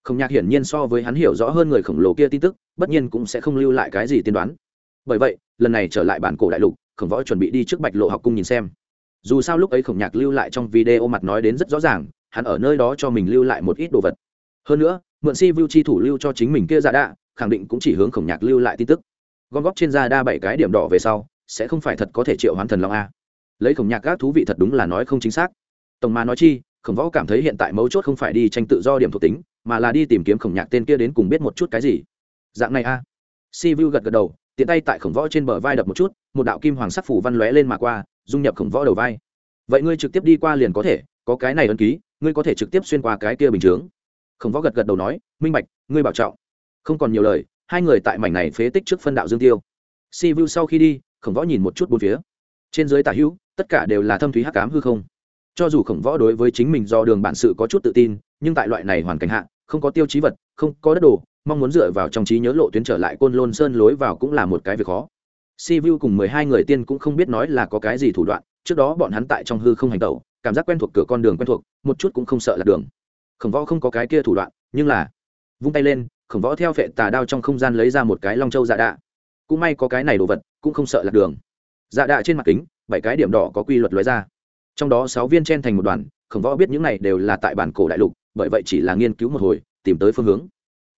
Khổng nhạc hiển nhiên so với hắn hiểu rõ hơn người khổng lồ kia tin tức, bất nhiên cũng sẽ không lưu lại cái gì tiên đoán. Bởi vậy, lần này trở lại bản cổ đại lục, khổng võ chuẩn bị đi trước bạch lộ học cung nhìn xem dù sao lúc ấy khổng nhạc lưu lại trong video mặt nói đến rất rõ ràng hắn ở nơi đó cho mình lưu lại một ít đồ vật. Hơn nữa mượn si vu chi thủ lưu cho chính mình kia ra đạ, khẳng định cũng chỉ hướng khổng nhạc lưu lại tin tức. Gom góp trên da đa bảy cái điểm đỏ về sau sẽ không phải thật có thể triệu hoán thần long a. Lấy khổng nhạc các thú vị thật đúng là nói không chính xác. Tổng mà nói chi khổng võ cảm thấy hiện tại mấu chốt không phải đi tranh tự do điểm thuộc tính mà là đi tìm kiếm khổng nhạc tên kia đến cùng biết một chút cái gì. Dạng này a. Si vu gật gật đầu tiện tay tại khổng võ trên bờ vai đập một chút một đạo kim hoàng sắc phủ văn lóe lên mà qua dung nhập khổng võ đầu vai. Vậy ngươi trực tiếp đi qua liền có thể, có cái này ấn ký, ngươi có thể trực tiếp xuyên qua cái kia bình chướng. Khổng võ gật gật đầu nói, minh bạch, ngươi bảo trọng. Không còn nhiều lời, hai người tại mảnh này phế tích trước phân đạo dương tiêu. Si vu sau khi đi, khổng võ nhìn một chút bốn phía. Trên dưới tả hữu, tất cả đều là thâm thúy hắc cám hư không. Cho dù khổng võ đối với chính mình do đường bản sự có chút tự tin, nhưng tại loại này hoàn cảnh hạ, không có tiêu chí vật, không có đất đồ, mong muốn dựa vào trong trí nhớ lộ tuyến trở lại côn lôn sơn lối vào cũng là một cái việc khó si vu cùng mười hai người tiên cũng không biết nói là có cái gì thủ đoạn, trước đó bọn hắn tại trong hư không hành tẩu, cảm giác quen thuộc cửa con đường quen thuộc, một chút cũng không sợ là đường. Khổng võ không có cái kia thủ đoạn, nhưng là vung tay lên, khổng võ theo phệ tà đao trong không gian lấy ra một cái long châu dạ đạ. Cũng may có cái này đồ vật, cũng không sợ lạc đường. Dạ đạ trên mặt kính, bảy cái điểm đỏ có quy luật lóe ra. Trong đó sáu viên chen thành một đoàn, khổng võ biết những này đều là tại bản cổ đại lục, bởi vậy chỉ là nghiên cứu một hồi, tìm tới phương hướng.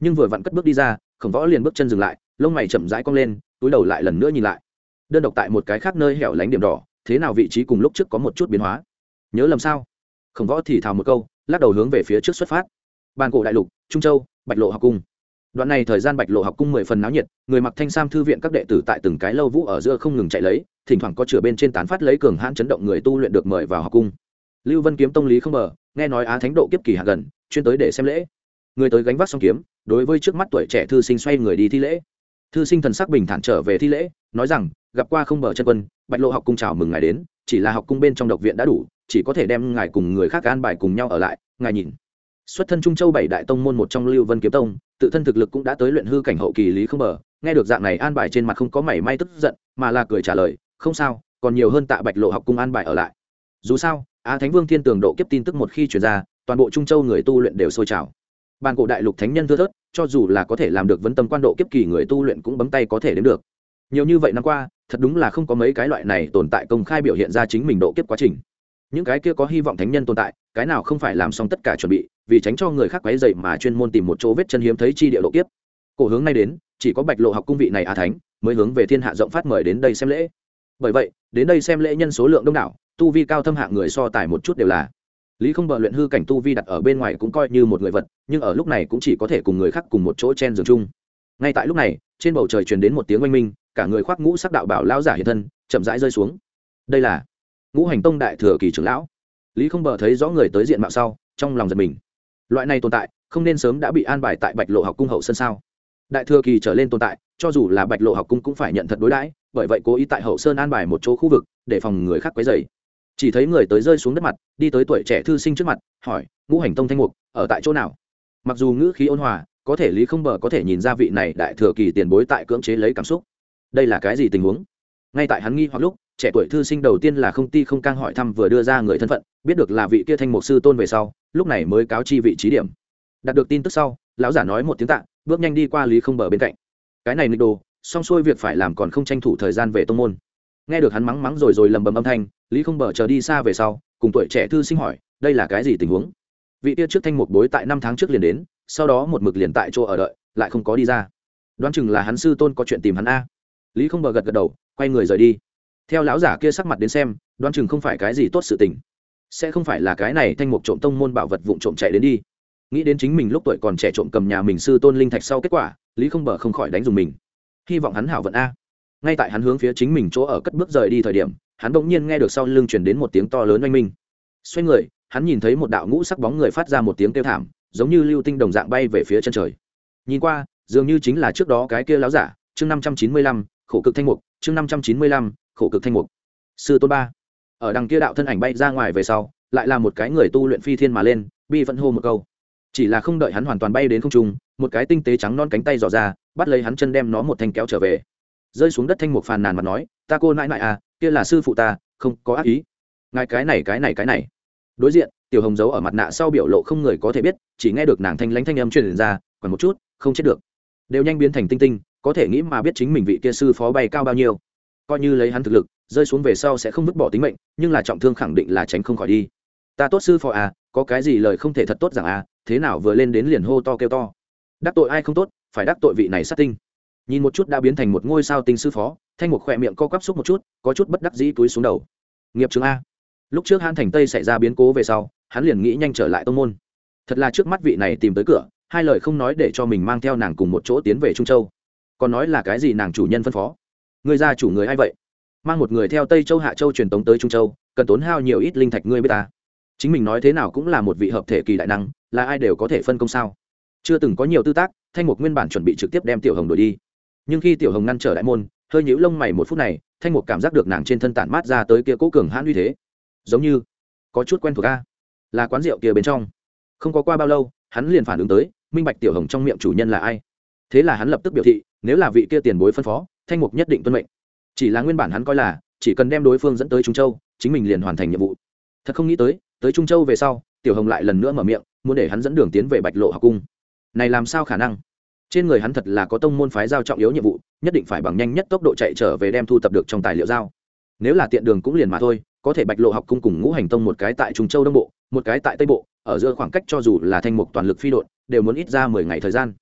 Nhưng vừa vặn cất bước đi ra, khổng võ liền bước chân dừng lại, lông mày chậm rãi cong lên túi đầu lại lần nữa nhìn lại. Đơn độc tại một cái khác nơi hẻo lánh điểm đỏ, thế nào vị trí cùng lúc trước có một chút biến hóa? Nhớ lầm sao? Khổng võ thì thào một câu, lắc đầu hướng về phía trước xuất phát. Bàn cổ đại lục, trung châu, bạch lộ học cung. Đoạn này thời gian bạch lộ học cung mười phần náo nhiệt, người mặc thanh sam thư viện các đệ tử tại từng cái lâu vũ ở giữa không ngừng chạy lấy, thỉnh thoảng có chửa bên trên tán phát lấy cường hãn chấn động người tu luyện được mời vào học cung. Lưu vân kiếm tông lý không mờ nghe nói á thánh độ kiếp kỳ hạ gần, chuyên tới để xem lễ. Người tới gánh vác song kiếm, đối với trước mắt tuổi trẻ thư sinh xoay người đi thi lễ thư sinh thần sắc bình thản trở về thi lễ, nói rằng, gặp qua không bờ chân quân, bạch lộ học cung chào mừng ngài đến, chỉ là học cung bên trong độc viện đã đủ, chỉ có thể đem ngài cùng người khác an bài cùng nhau ở lại, ngài nhìn. Xuất thân trung châu bảy đại tông môn một trong lưu vân kiếm tông, tự thân thực lực cũng đã tới luyện hư cảnh hậu kỳ lý không bờ, nghe được dạng này an bài trên mặt không có mảy may tức giận, mà là cười trả lời, không sao, còn nhiều hơn tạ bạch lộ học cung an bài ở lại. Dù sao á thánh vương thiên tường độ kiếp tin tức một khi chuyển ra, toàn bộ trung châu người tu luyện đều sôi trào. Bàn cổ đại lục thánh nhân thưa thớt cho dù là có thể làm được vấn tâm quan độ kiếp kỳ người tu luyện cũng bấm tay có thể đến được. Nhiều như vậy năm qua, thật đúng là không có mấy cái loại này tồn tại công khai biểu hiện ra chính mình độ kiếp quá trình. Những cái kia có hy vọng thánh nhân tồn tại, cái nào không phải làm xong tất cả chuẩn bị, vì tránh cho người khác quấy dậy mà chuyên môn tìm một chỗ vết chân hiếm thấy chi địa độ kiếp. Cổ hướng nay đến, chỉ có bạch lộ học cung vị này a thánh, mới hướng về thiên hạ rộng phát mời đến đây xem lễ. Bởi vậy, đến đây xem lễ nhân số lượng đông đảo, tu vi cao thâm hạng người so tài một chút đều là lý không bờ luyện hư cảnh tu vi đặt ở bên ngoài cũng coi như một người vật, nhưng ở lúc này cũng chỉ có thể cùng người khác cùng một chỗ chen giường chung. Ngay tại lúc này, trên bầu trời truyền đến một tiếng oanh minh, cả người khoác ngũ sắc đạo bảo lao giả hiện thân, chậm rãi rơi xuống. Đây là ngũ hành tông đại thừa kỳ trưởng lão. Lý không bờ thấy rõ người tới diện mạo sau, trong lòng giật mình. Loại này tồn tại, không nên sớm đã bị an bài tại bạch lộ học cung hậu sân sao? Đại thừa kỳ trở lên tồn tại, cho dù là bạch lộ học cung cũng phải nhận thật đối đãi, bởi vậy cố ý tại hậu sơn an bài một chỗ khu vực, để phòng người khác quấy dày chỉ thấy người tới rơi xuống đất mặt, đi tới tuổi trẻ thư sinh trước mặt, hỏi, ngũ hành tông thanh mục, ở tại chỗ nào? Mặc dù ngữ khí ôn hòa, có thể lý không bờ có thể nhìn ra vị này đại thừa kỳ tiền bối tại cưỡng chế lấy cảm xúc. Đây là cái gì tình huống? Ngay tại hắn nghi hoặc lúc, trẻ tuổi thư sinh đầu tiên là không ti không cang hỏi thăm vừa đưa ra người thân phận, biết được là vị kia thanh mục sư tôn về sau, lúc này mới cáo chi vị trí điểm. Đạt được tin tức sau, lão giả nói một tiếng tạ, bước nhanh đi qua lý không bờ bên cạnh. Cái này nịch đồ, xong xuôi việc phải làm còn không tranh thủ thời gian về tông môn nghe được hắn mắng mắng rồi rồi lầm bầm âm thanh, lý không bờ chờ đi xa về sau, cùng tuổi trẻ thư sinh hỏi, đây là cái gì tình huống? Vị kia trước thanh mục bối tại năm tháng trước liền đến, sau đó một mực liền tại chỗ ở đợi, lại không có đi ra. Đoán chừng là hắn sư tôn có chuyện tìm hắn a. Lý không bờ gật gật đầu, quay người rời đi. Theo lão giả kia sắc mặt đến xem, đoán chừng không phải cái gì tốt sự tình. Sẽ không phải là cái này thanh mục trộm tông môn bảo vật vụn trộm chạy đến đi. Nghĩ đến chính mình lúc tuổi còn trẻ trộm cầm nhà mình sư tôn linh thạch sau kết quả, lý không bờ không khỏi đánh dùng mình. Hy vọng hắn hảo vận a ngay tại hắn hướng phía chính mình chỗ ở cất bước rời đi thời điểm, hắn đ ỗ n g nhiên nghe được sau lưng chuyển đến một tiếng to lớn oanh minh. Xoay người, hắn nhìn thấy một đạo ngũ sắc bóng người phát ra một tiếng kêu thảm, giống như lưu tinh đồng dạng bay về phía chân trời. Nhìn qua, dường như chính là trước đó cái kia láo giả, chương năm trăm chín mươi lăm, khổ cực thanh mục, chương năm trăm chín mươi lăm, khổ cực thanh mục. Sư tôn ba. Ở đằng kia đạo thân ảnh bay ra ngoài về sau, lại là một cái người tu luyện phi thiên mà lên, bi vẫn hô một câu. Chỉ là không đợi hắn hoàn toàn bay đến không trung, một cái tinh tế trắng non cánh tay dò ra, bắt lấy hắn chân đem nó một thanh kéo trở về rơi xuống đất thanh mục phàn nàn mặt nói, ta cô nãi nãi à kia là sư phụ ta, không có ác ý. Ngài cái này cái này cái này. Đối diện, tiểu hồng giấu ở mặt nạ sau biểu lộ không người có thể biết, chỉ nghe được nàng thanh lãnh thanh âm truyền ra còn một chút, không chết được. Đều nhanh biến thành tinh tinh, có thể nghĩ mà biết chính mình vị kia sư phó bay cao bao nhiêu. Coi như lấy hắn thực lực, rơi xuống về sau sẽ không vứt bỏ tính mệnh, nhưng là trọng thương khẳng định là tránh không khỏi đi. Ta tốt sư phó à có cái gì lời không thể thật tốt rằng à thế nào vừa lên đến liền hô to kêu to. Đắc tội ai không tốt, phải đắc tội vị này sát tinh nhìn một chút đã biến thành một ngôi sao tinh sư phó, thanh mục khỏe miệng co quắp xúc một chút, có chút bất đắc dĩ túi xuống đầu. Nghiệp chứng a. Lúc trước hãn thành tây xảy ra biến cố về sau, hắn liền nghĩ nhanh trở lại tông môn. Thật là trước mắt vị này tìm tới cửa, hai lời không nói để cho mình mang theo nàng cùng một chỗ tiến về trung châu. Còn nói là cái gì nàng chủ nhân phân phó? Người ra chủ người hay vậy? Mang một người theo tây châu hạ châu truyền tống tới trung châu, cần tốn hao nhiều ít linh thạch ngươi b i ế ta. Chính mình nói thế nào cũng là một vị hợp thể kỳ đại năng, là ai đều có thể phân công sao? Chưa từng có nhiều tư tác, thanh mục nguyên bản chuẩn bị trực tiếp đem tiểu hồng đổi đi nhưng khi tiểu hồng ngăn trở đại môn, hơi nhũ lông mày một phút này, thanh mục cảm giác được nàng trên thân tản mát ra tới kia cố cường hãn uy thế. Giống như có chút quen thuộc ca là quán rượu kia bên trong. Không có qua bao lâu, hắn liền phản ứng tới, minh bạch tiểu hồng trong miệng chủ nhân là ai. Thế là hắn lập tức biểu thị, nếu là vị kia tiền bối phân phó, thanh mục nhất định tuân mệnh. Chỉ là nguyên bản hắn coi là, chỉ cần đem đối phương dẫn tới trung châu, chính mình liền hoàn thành nhiệm vụ. Thật không nghĩ tới tới trung châu về sau, tiểu hồng lại lần nữa mở miệng, muốn để hắn dẫn đường tiến về bạch lộ học cung. Này làm sao khả năng? Trên người hắn thật là có tông môn phái giao trọng yếu nhiệm vụ, nhất định phải bằng nhanh nhất tốc độ chạy trở về đem thu tập được trong tài liệu giao. Nếu là tiện đường cũng liền mà thôi, có thể bạch lộ học cung cùng ngũ hành tông một cái tại trung châu đông bộ, một cái tại tây bộ, ở giữa khoảng cách cho dù là thanh mục toàn lực phi đội đều muốn ít ra mười ngày thời gian.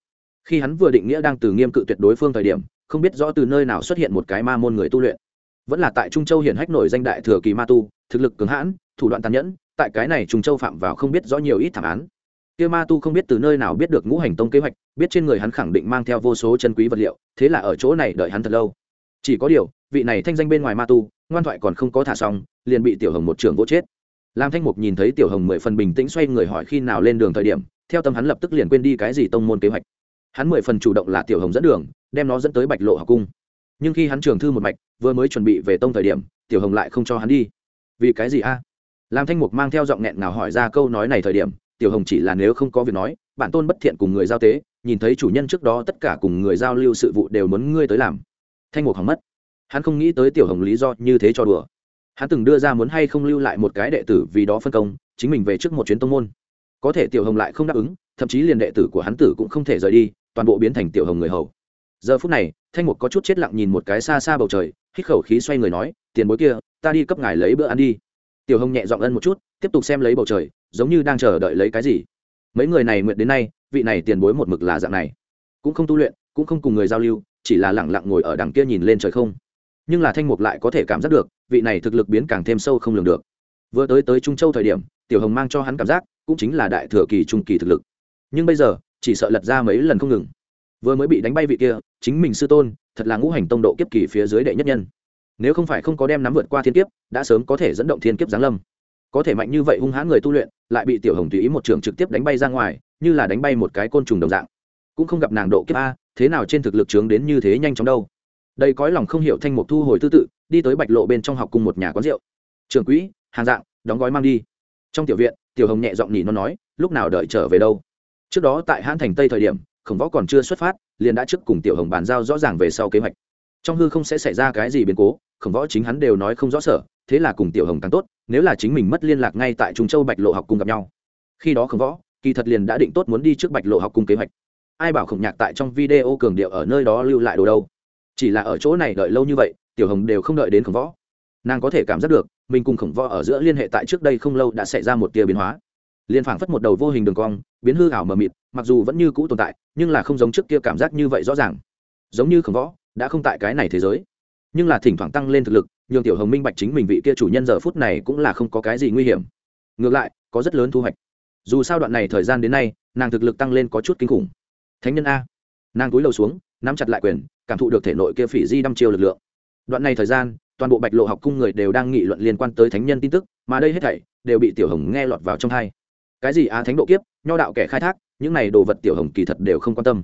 Khi hắn vừa định nghĩa đang từ nghiêm cự tuyệt đối phương thời điểm, không biết rõ từ nơi nào xuất hiện một cái ma môn người tu luyện. Vẫn là tại trung châu hiển hách nổi danh đại thừa kỳ ma tu, thực lực cường hãn, thủ đoạn tàn nhẫn, tại cái này trung châu phạm vào không biết rõ nhiều ít thảm án kia ma tu không biết từ nơi nào biết được ngũ hành tông kế hoạch, biết trên người hắn khẳng định mang theo vô số chân quý vật liệu, thế là ở chỗ này đợi hắn thật lâu. Chỉ có điều, vị này thanh danh bên ngoài ma tu, ngoan thoại còn không có thả xong, liền bị tiểu hồng một trường gỗ chết. Lam thanh mục nhìn thấy tiểu hồng mười phần bình tĩnh xoay người hỏi khi nào lên đường thời điểm, theo tâm hắn lập tức liền quên đi cái gì tông môn kế hoạch. Hắn mười phần chủ động là tiểu hồng dẫn đường, đem nó dẫn tới bạch lộ học cung. Nhưng khi hắn trường thư một mạch, vừa mới chuẩn bị về tông thời điểm, tiểu hồng lại không cho hắn đi. Vì cái gì a? Lam thanh mục mang theo giọng nghẹn nào hỏi ra câu nói này thời điểm tiểu hồng chỉ là nếu không có việc nói, bản tôn bất thiện cùng người giao tế, nhìn thấy chủ nhân trước đó tất cả cùng người giao lưu sự vụ đều muốn ngươi tới làm. Thanh mục hỏng mất. Hắn không nghĩ tới tiểu hồng lý do như thế cho đùa. Hắn từng đưa ra muốn hay không lưu lại một cái đệ tử vì đó phân công, chính mình về trước một chuyến tông môn. Có thể tiểu hồng lại không đáp ứng, thậm chí liền đệ tử của hắn tử cũng không thể rời đi, toàn bộ biến thành tiểu hồng người hầu. Giờ phút này, thanh mục có chút chết lặng nhìn một cái xa xa bầu trời, hít khẩu khí xoay người nói, tiền bối kia, ta đi cấp ngài lấy bữa ăn đi. Tiểu hồng nhẹ dọn ân một chút, tiếp tục xem lấy bầu trời giống như đang chờ đợi lấy cái gì. Mấy người này nguyện đến nay, vị này tiền bối một mực là dạng này. Cũng không tu luyện, cũng không cùng người giao lưu, chỉ là lẳng lặng ngồi ở đằng kia nhìn lên trời không. Nhưng là thanh mục lại có thể cảm giác được, vị này thực lực biến càng thêm sâu không lường được. Vừa tới tới trung châu thời điểm, tiểu hồng mang cho hắn cảm giác, cũng chính là đại thừa kỳ trung kỳ thực lực. Nhưng bây giờ, chỉ sợ lật ra mấy lần không ngừng. Vừa mới bị đánh bay vị kia, chính mình sư tôn, thật là ngũ hành tông độ kiếp kỳ phía dưới đệ nhất nhân. Nếu không phải không có đem nắm vượt qua thiên kiếp, đã sớm có thể dẫn động thiên kiếp giáng lâm. Có thể mạnh như vậy hung hãn người tu luyện lại bị tiểu hồng tùy ý một trường trực tiếp đánh bay ra ngoài, như là đánh bay một cái côn trùng đồng dạng. Cũng không gặp nàng độ kiếp a, thế nào trên thực lực trướng đến như thế nhanh chóng đâu. Đây cõi lòng không hiểu thanh mục thu hồi tư tự, đi tới bạch lộ bên trong học cùng một nhà quán rượu. Trường quỹ, hàng dạng, đóng gói mang đi. Trong tiểu viện, tiểu hồng nhẹ giọng nhỉ nó nói, lúc nào đợi trở về đâu? Trước đó tại hãn thành tây thời điểm, khổng võ còn chưa xuất phát, liền đã trước cùng tiểu hồng bàn giao rõ ràng về sau kế hoạch. Trong hư không sẽ xảy ra cái gì biến cố, khổng võ chính hắn đều nói không rõ sở thế là cùng tiểu hồng càng tốt, nếu là chính mình mất liên lạc ngay tại trung châu bạch lộ học cùng gặp nhau. Khi đó khổng võ, kỳ thật liền đã định tốt muốn đi trước bạch lộ học cùng kế hoạch. Ai bảo khổng nhạc tại trong video cường điệu ở nơi đó lưu lại đồ đâu? Chỉ là ở chỗ này đợi lâu như vậy, tiểu hồng đều không đợi đến khổng võ. Nàng có thể cảm giác được, mình cùng khổng võ ở giữa liên hệ tại trước đây không lâu đã xảy ra một tia biến hóa. Liên phảng phất một đầu vô hình đường cong, biến hư ảo mờ mịt, mặc dù vẫn như cũ tồn tại, nhưng là không giống trước kia cảm giác như vậy rõ ràng. Giống như khổng võ, đã không tại cái này thế giới nhưng là thỉnh thoảng tăng lên thực lực, nhường tiểu hồng minh bạch chính mình vị kia chủ nhân giờ phút này cũng là không có cái gì nguy hiểm. Ngược lại, có rất lớn thu hoạch. Dù sao đoạn này thời gian đến nay, nàng thực lực tăng lên có chút kinh khủng. Thánh nhân a. Nàng túi lầu xuống, nắm chặt lại quyền, cảm thụ được thể nội kia phỉ di đăm chiêu lực lượng. Đoạn này thời gian, toàn bộ bạch lộ học cung người đều đang nghị luận liên quan tới thánh nhân tin tức, mà đây hết thảy đều bị tiểu hồng nghe lọt vào trong thai cái gì á thánh độ kiếp, nho đạo kẻ khai thác, những này đồ vật tiểu hồng kỳ thật đều không quan tâm.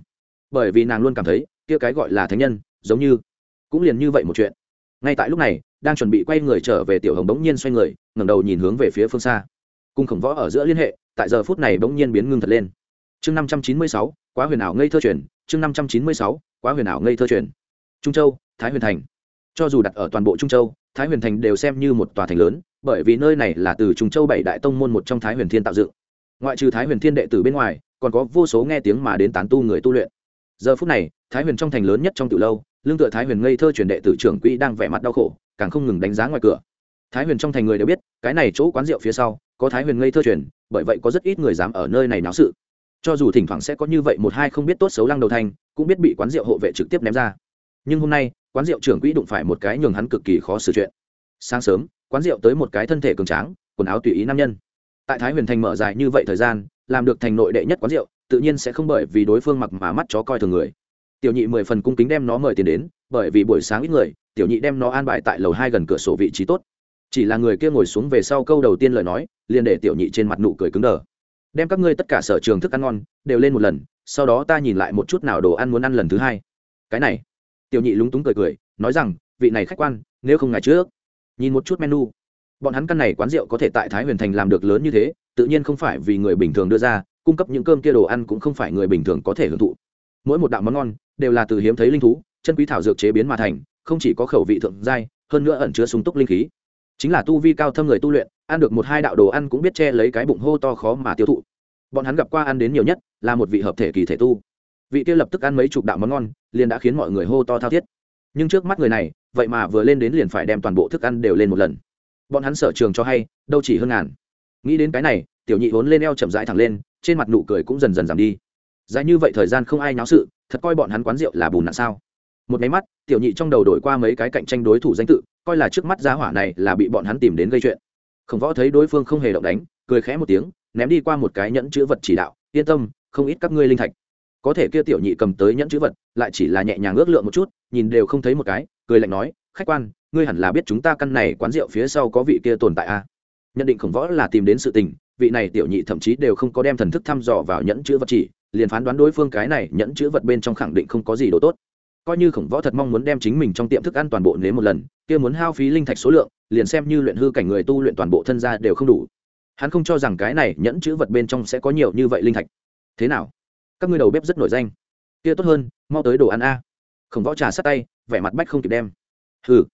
Bởi vì nàng luôn cảm thấy, kia cái gọi là thánh nhân, giống như cũng liền như vậy một chuyện. Ngay tại lúc này, đang chuẩn bị quay người trở về tiểu hồng bỗng nhiên xoay người, ngẩng đầu nhìn hướng về phía phương xa. Cung khổng võ ở giữa liên hệ, tại giờ phút này bỗng nhiên biến ngưng thật lên. Chương năm trăm chín mươi sáu, quá huyền ảo ngây thơ truyền. Chương năm trăm chín mươi sáu, quá huyền ảo ngây thơ truyền. Trung châu, thái huyền thành. Cho dù đặt ở toàn bộ trung châu, thái huyền thành đều xem như một tòa thành lớn, bởi vì nơi này là từ trung châu bảy đại tông môn một trong thái huyền thiên tạo dựng. Ngoại trừ thái huyền thiên đệ tử bên ngoài, còn có vô số nghe tiếng mà đến tán tu người tu luyện. Giờ phút này, thái huyền trong thành lớn nhất trong từ lâu lương tựa thái huyền ngây thơ truyền đệ tử trưởng quỹ đang vẻ mặt đau khổ, càng không ngừng đánh giá ngoài cửa. Thái huyền trong thành người đều biết, cái này chỗ quán rượu phía sau, có thái huyền ngây thơ truyền, bởi vậy có rất ít người dám ở nơi này náo sự. Cho dù thỉnh thoảng sẽ có như vậy một hai không biết tốt xấu lăng đầu thành, cũng biết bị quán rượu hộ vệ trực tiếp ném ra. Nhưng hôm nay, quán rượu trưởng quỹ đụng phải một cái nhường hắn cực kỳ khó xử chuyện. Sáng sớm, quán rượu tới một cái thân thể cường tráng, quần áo tùy ý nam nhân. Tại thái huyền thành mở dài như vậy thời gian, làm được thành nội đệ nhất quán rượu, tự nhiên sẽ không bởi vì đối phương mặc mà mắt chó coi thường người tiểu nhị mười phần cung kính đem nó mời tiền đến, bởi vì buổi sáng ít người, tiểu nhị đem nó an bài tại lầu hai gần cửa sổ vị trí tốt. Chỉ là người kia ngồi xuống về sau câu đầu tiên lời nói, liền để tiểu nhị trên mặt nụ cười cứng đờ. Đem các ngươi tất cả sở trường thức ăn ngon, đều lên một lần, sau đó ta nhìn lại một chút nào đồ ăn muốn ăn lần thứ hai. Cái này. Tiểu nhị lúng túng cười cười, nói rằng, vị này khách quan, nếu không ngày trước. Nhìn một chút menu. Bọn hắn căn này quán rượu có thể tại thái huyền thành làm được lớn như thế, tự nhiên không phải vì người bình thường đưa ra, cung cấp những cơm kia đồ ăn cũng không phải người bình thường có thể hưởng thụ. Mỗi một đạo món ngon đều là từ hiếm thấy linh thú, chân quý thảo dược chế biến mà thành, không chỉ có khẩu vị thượng giai, hơn nữa ẩn chứa sung túc linh khí. Chính là tu vi cao thâm người tu luyện, ăn được một hai đạo đồ ăn cũng biết che lấy cái bụng hô to khó mà tiêu thụ. Bọn hắn gặp qua ăn đến nhiều nhất là một vị hợp thể kỳ thể tu. Vị kia lập tức ăn mấy chục đạo món ngon, liền đã khiến mọi người hô to thao thiết. Nhưng trước mắt người này, vậy mà vừa lên đến liền phải đem toàn bộ thức ăn đều lên một lần. Bọn hắn sở trường cho hay, đâu chỉ hơn ngàn. Nghĩ đến cái này, tiểu nhị vốn lên eo chậm rãi thẳng lên, trên mặt nụ cười cũng dần dần giảm đi. Dài như vậy thời gian không ai náo sự thật coi bọn hắn quán rượu là bùn nặng sao? Một máy mắt, tiểu nhị trong đầu đổi qua mấy cái cạnh tranh đối thủ danh tự, coi là trước mắt giá hỏa này là bị bọn hắn tìm đến gây chuyện. Khổng võ thấy đối phương không hề động đánh, cười khẽ một tiếng, ném đi qua một cái nhẫn chữ vật chỉ đạo, yên tâm, không ít các ngươi linh thạch. Có thể kia tiểu nhị cầm tới nhẫn chữ vật, lại chỉ là nhẹ nhàng ước lượng một chút, nhìn đều không thấy một cái, cười lạnh nói, khách quan, ngươi hẳn là biết chúng ta căn này quán rượu phía sau có vị kia tồn tại a à? nhận định khổng võ là tìm đến sự tình, vị này tiểu nhị thậm chí đều không có đem thần thức thăm dò vào nhẫn chữ vật chỉ liền phán đoán đối phương cái này nhẫn chữ vật bên trong khẳng định không có gì đồ tốt. Coi như khổng võ thật mong muốn đem chính mình trong tiệm thức ăn toàn bộ nếm một lần, kia muốn hao phí linh thạch số lượng, liền xem như luyện hư cảnh người tu luyện toàn bộ thân gia đều không đủ. Hắn không cho rằng cái này nhẫn chữ vật bên trong sẽ có nhiều như vậy linh thạch. Thế nào? Các ngươi đầu bếp rất nổi danh. Kia tốt hơn, mau tới đồ ăn a. Khổng võ trà sát tay, vẻ mặt bách không kịp đem. Hừ,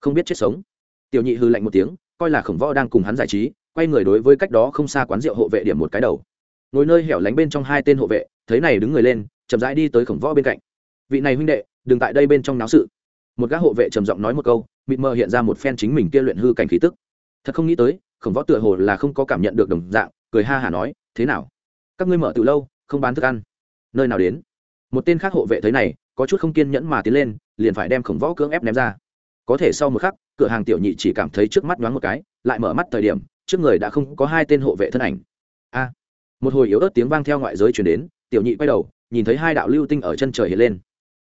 không biết chết sống. Tiểu nhị hư lạnh một tiếng, coi là khổng võ đang cùng hắn giải trí, quay người đối với cách đó không xa quán rượu hộ vệ điểm một cái đầu ngồi nơi hẻo lánh bên trong hai tên hộ vệ, thấy này đứng người lên, chậm rãi đi tới khổng võ bên cạnh. Vị này huynh đệ, đừng tại đây bên trong náo sự. Một gã hộ vệ trầm giọng nói một câu, mịt mờ hiện ra một phen chính mình kia luyện hư cảnh khí tức. Thật không nghĩ tới, khổng võ tựa hồ là không có cảm nhận được đồng dạng, cười ha hả nói, thế nào? Các ngươi mở từ lâu, không bán thức ăn. Nơi nào đến? Một tên khác hộ vệ thấy này, có chút không kiên nhẫn mà tiến lên, liền phải đem khổng võ cưỡng ép ném ra. Có thể sau một khắc, cửa hàng tiểu nhị chỉ cảm thấy trước mắt nhoáng một cái, lại mở mắt thời điểm, trước người đã không có hai tên hộ vệ thân ảnh. A một hồi yếu ớt tiếng vang theo ngoại giới chuyển đến, tiểu nhị quay đầu, nhìn thấy hai đạo lưu tinh ở chân trời hiện lên.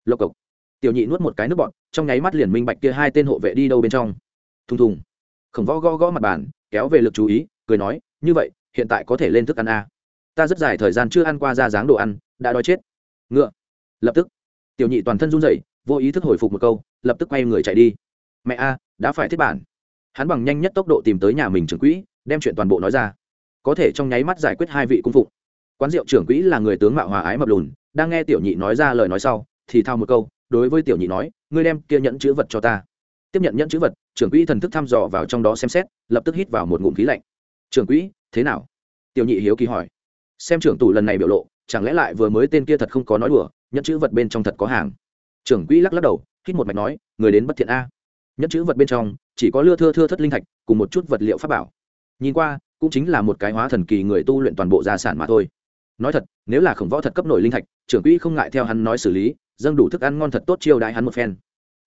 Lộc cộc. Tiểu nhị nuốt một cái nước bọt, trong nháy mắt liền minh bạch kia hai tên hộ vệ đi đâu bên trong. Thùng thùng. Khổng võ gõ gõ mặt bàn, kéo về lực chú ý, cười nói, như vậy, hiện tại có thể lên thức ăn a ta rất dài thời gian chưa ăn qua ra dáng đồ ăn, đã đói chết. Ngựa. Lập tức, tiểu nhị toàn thân run rẩy, vô ý thức hồi phục một câu, lập tức quay người chạy đi. Mẹ a, đã phải thiết bản. Hắn bằng nhanh nhất tốc độ tìm tới nhà mình trưởng quỹ, đem chuyện toàn bộ nói ra có thể trong nháy mắt giải quyết hai vị cung phụng. Quán rượu trưởng quỹ là người tướng mạo hòa ái mập lùn, đang nghe tiểu nhị nói ra lời nói sau, thì thao một câu, đối với tiểu nhị nói, ngươi đem kia nhẫn chữ vật cho ta. Tiếp nhận nhẫn chữ vật, trưởng quỹ thần thức thăm dò vào trong đó xem xét, lập tức hít vào một ngụm khí lạnh. Trưởng quỹ, thế nào? Tiểu nhị hiếu kỳ hỏi. Xem trưởng tù lần này biểu lộ, chẳng lẽ lại vừa mới tên kia thật không có nói đùa, nhẫn chữ vật bên trong thật có hàng? Trưởng quỹ lắc lắc đầu, hít một mạch nói, người đến bất thiện a. Nhẫn chữ vật bên trong, chỉ có lưa thưa thưa thất linh thạch, cùng một chút vật liệu pháp bảo. Nhìn qua cũng chính là một cái hóa thần kỳ người tu luyện toàn bộ gia sản mà thôi. Nói thật, nếu là khổng võ thật cấp nổi linh thạch, trưởng quỹ không ngại theo hắn nói xử lý, dâng đủ thức ăn ngon thật tốt chiêu đãi hắn một phen.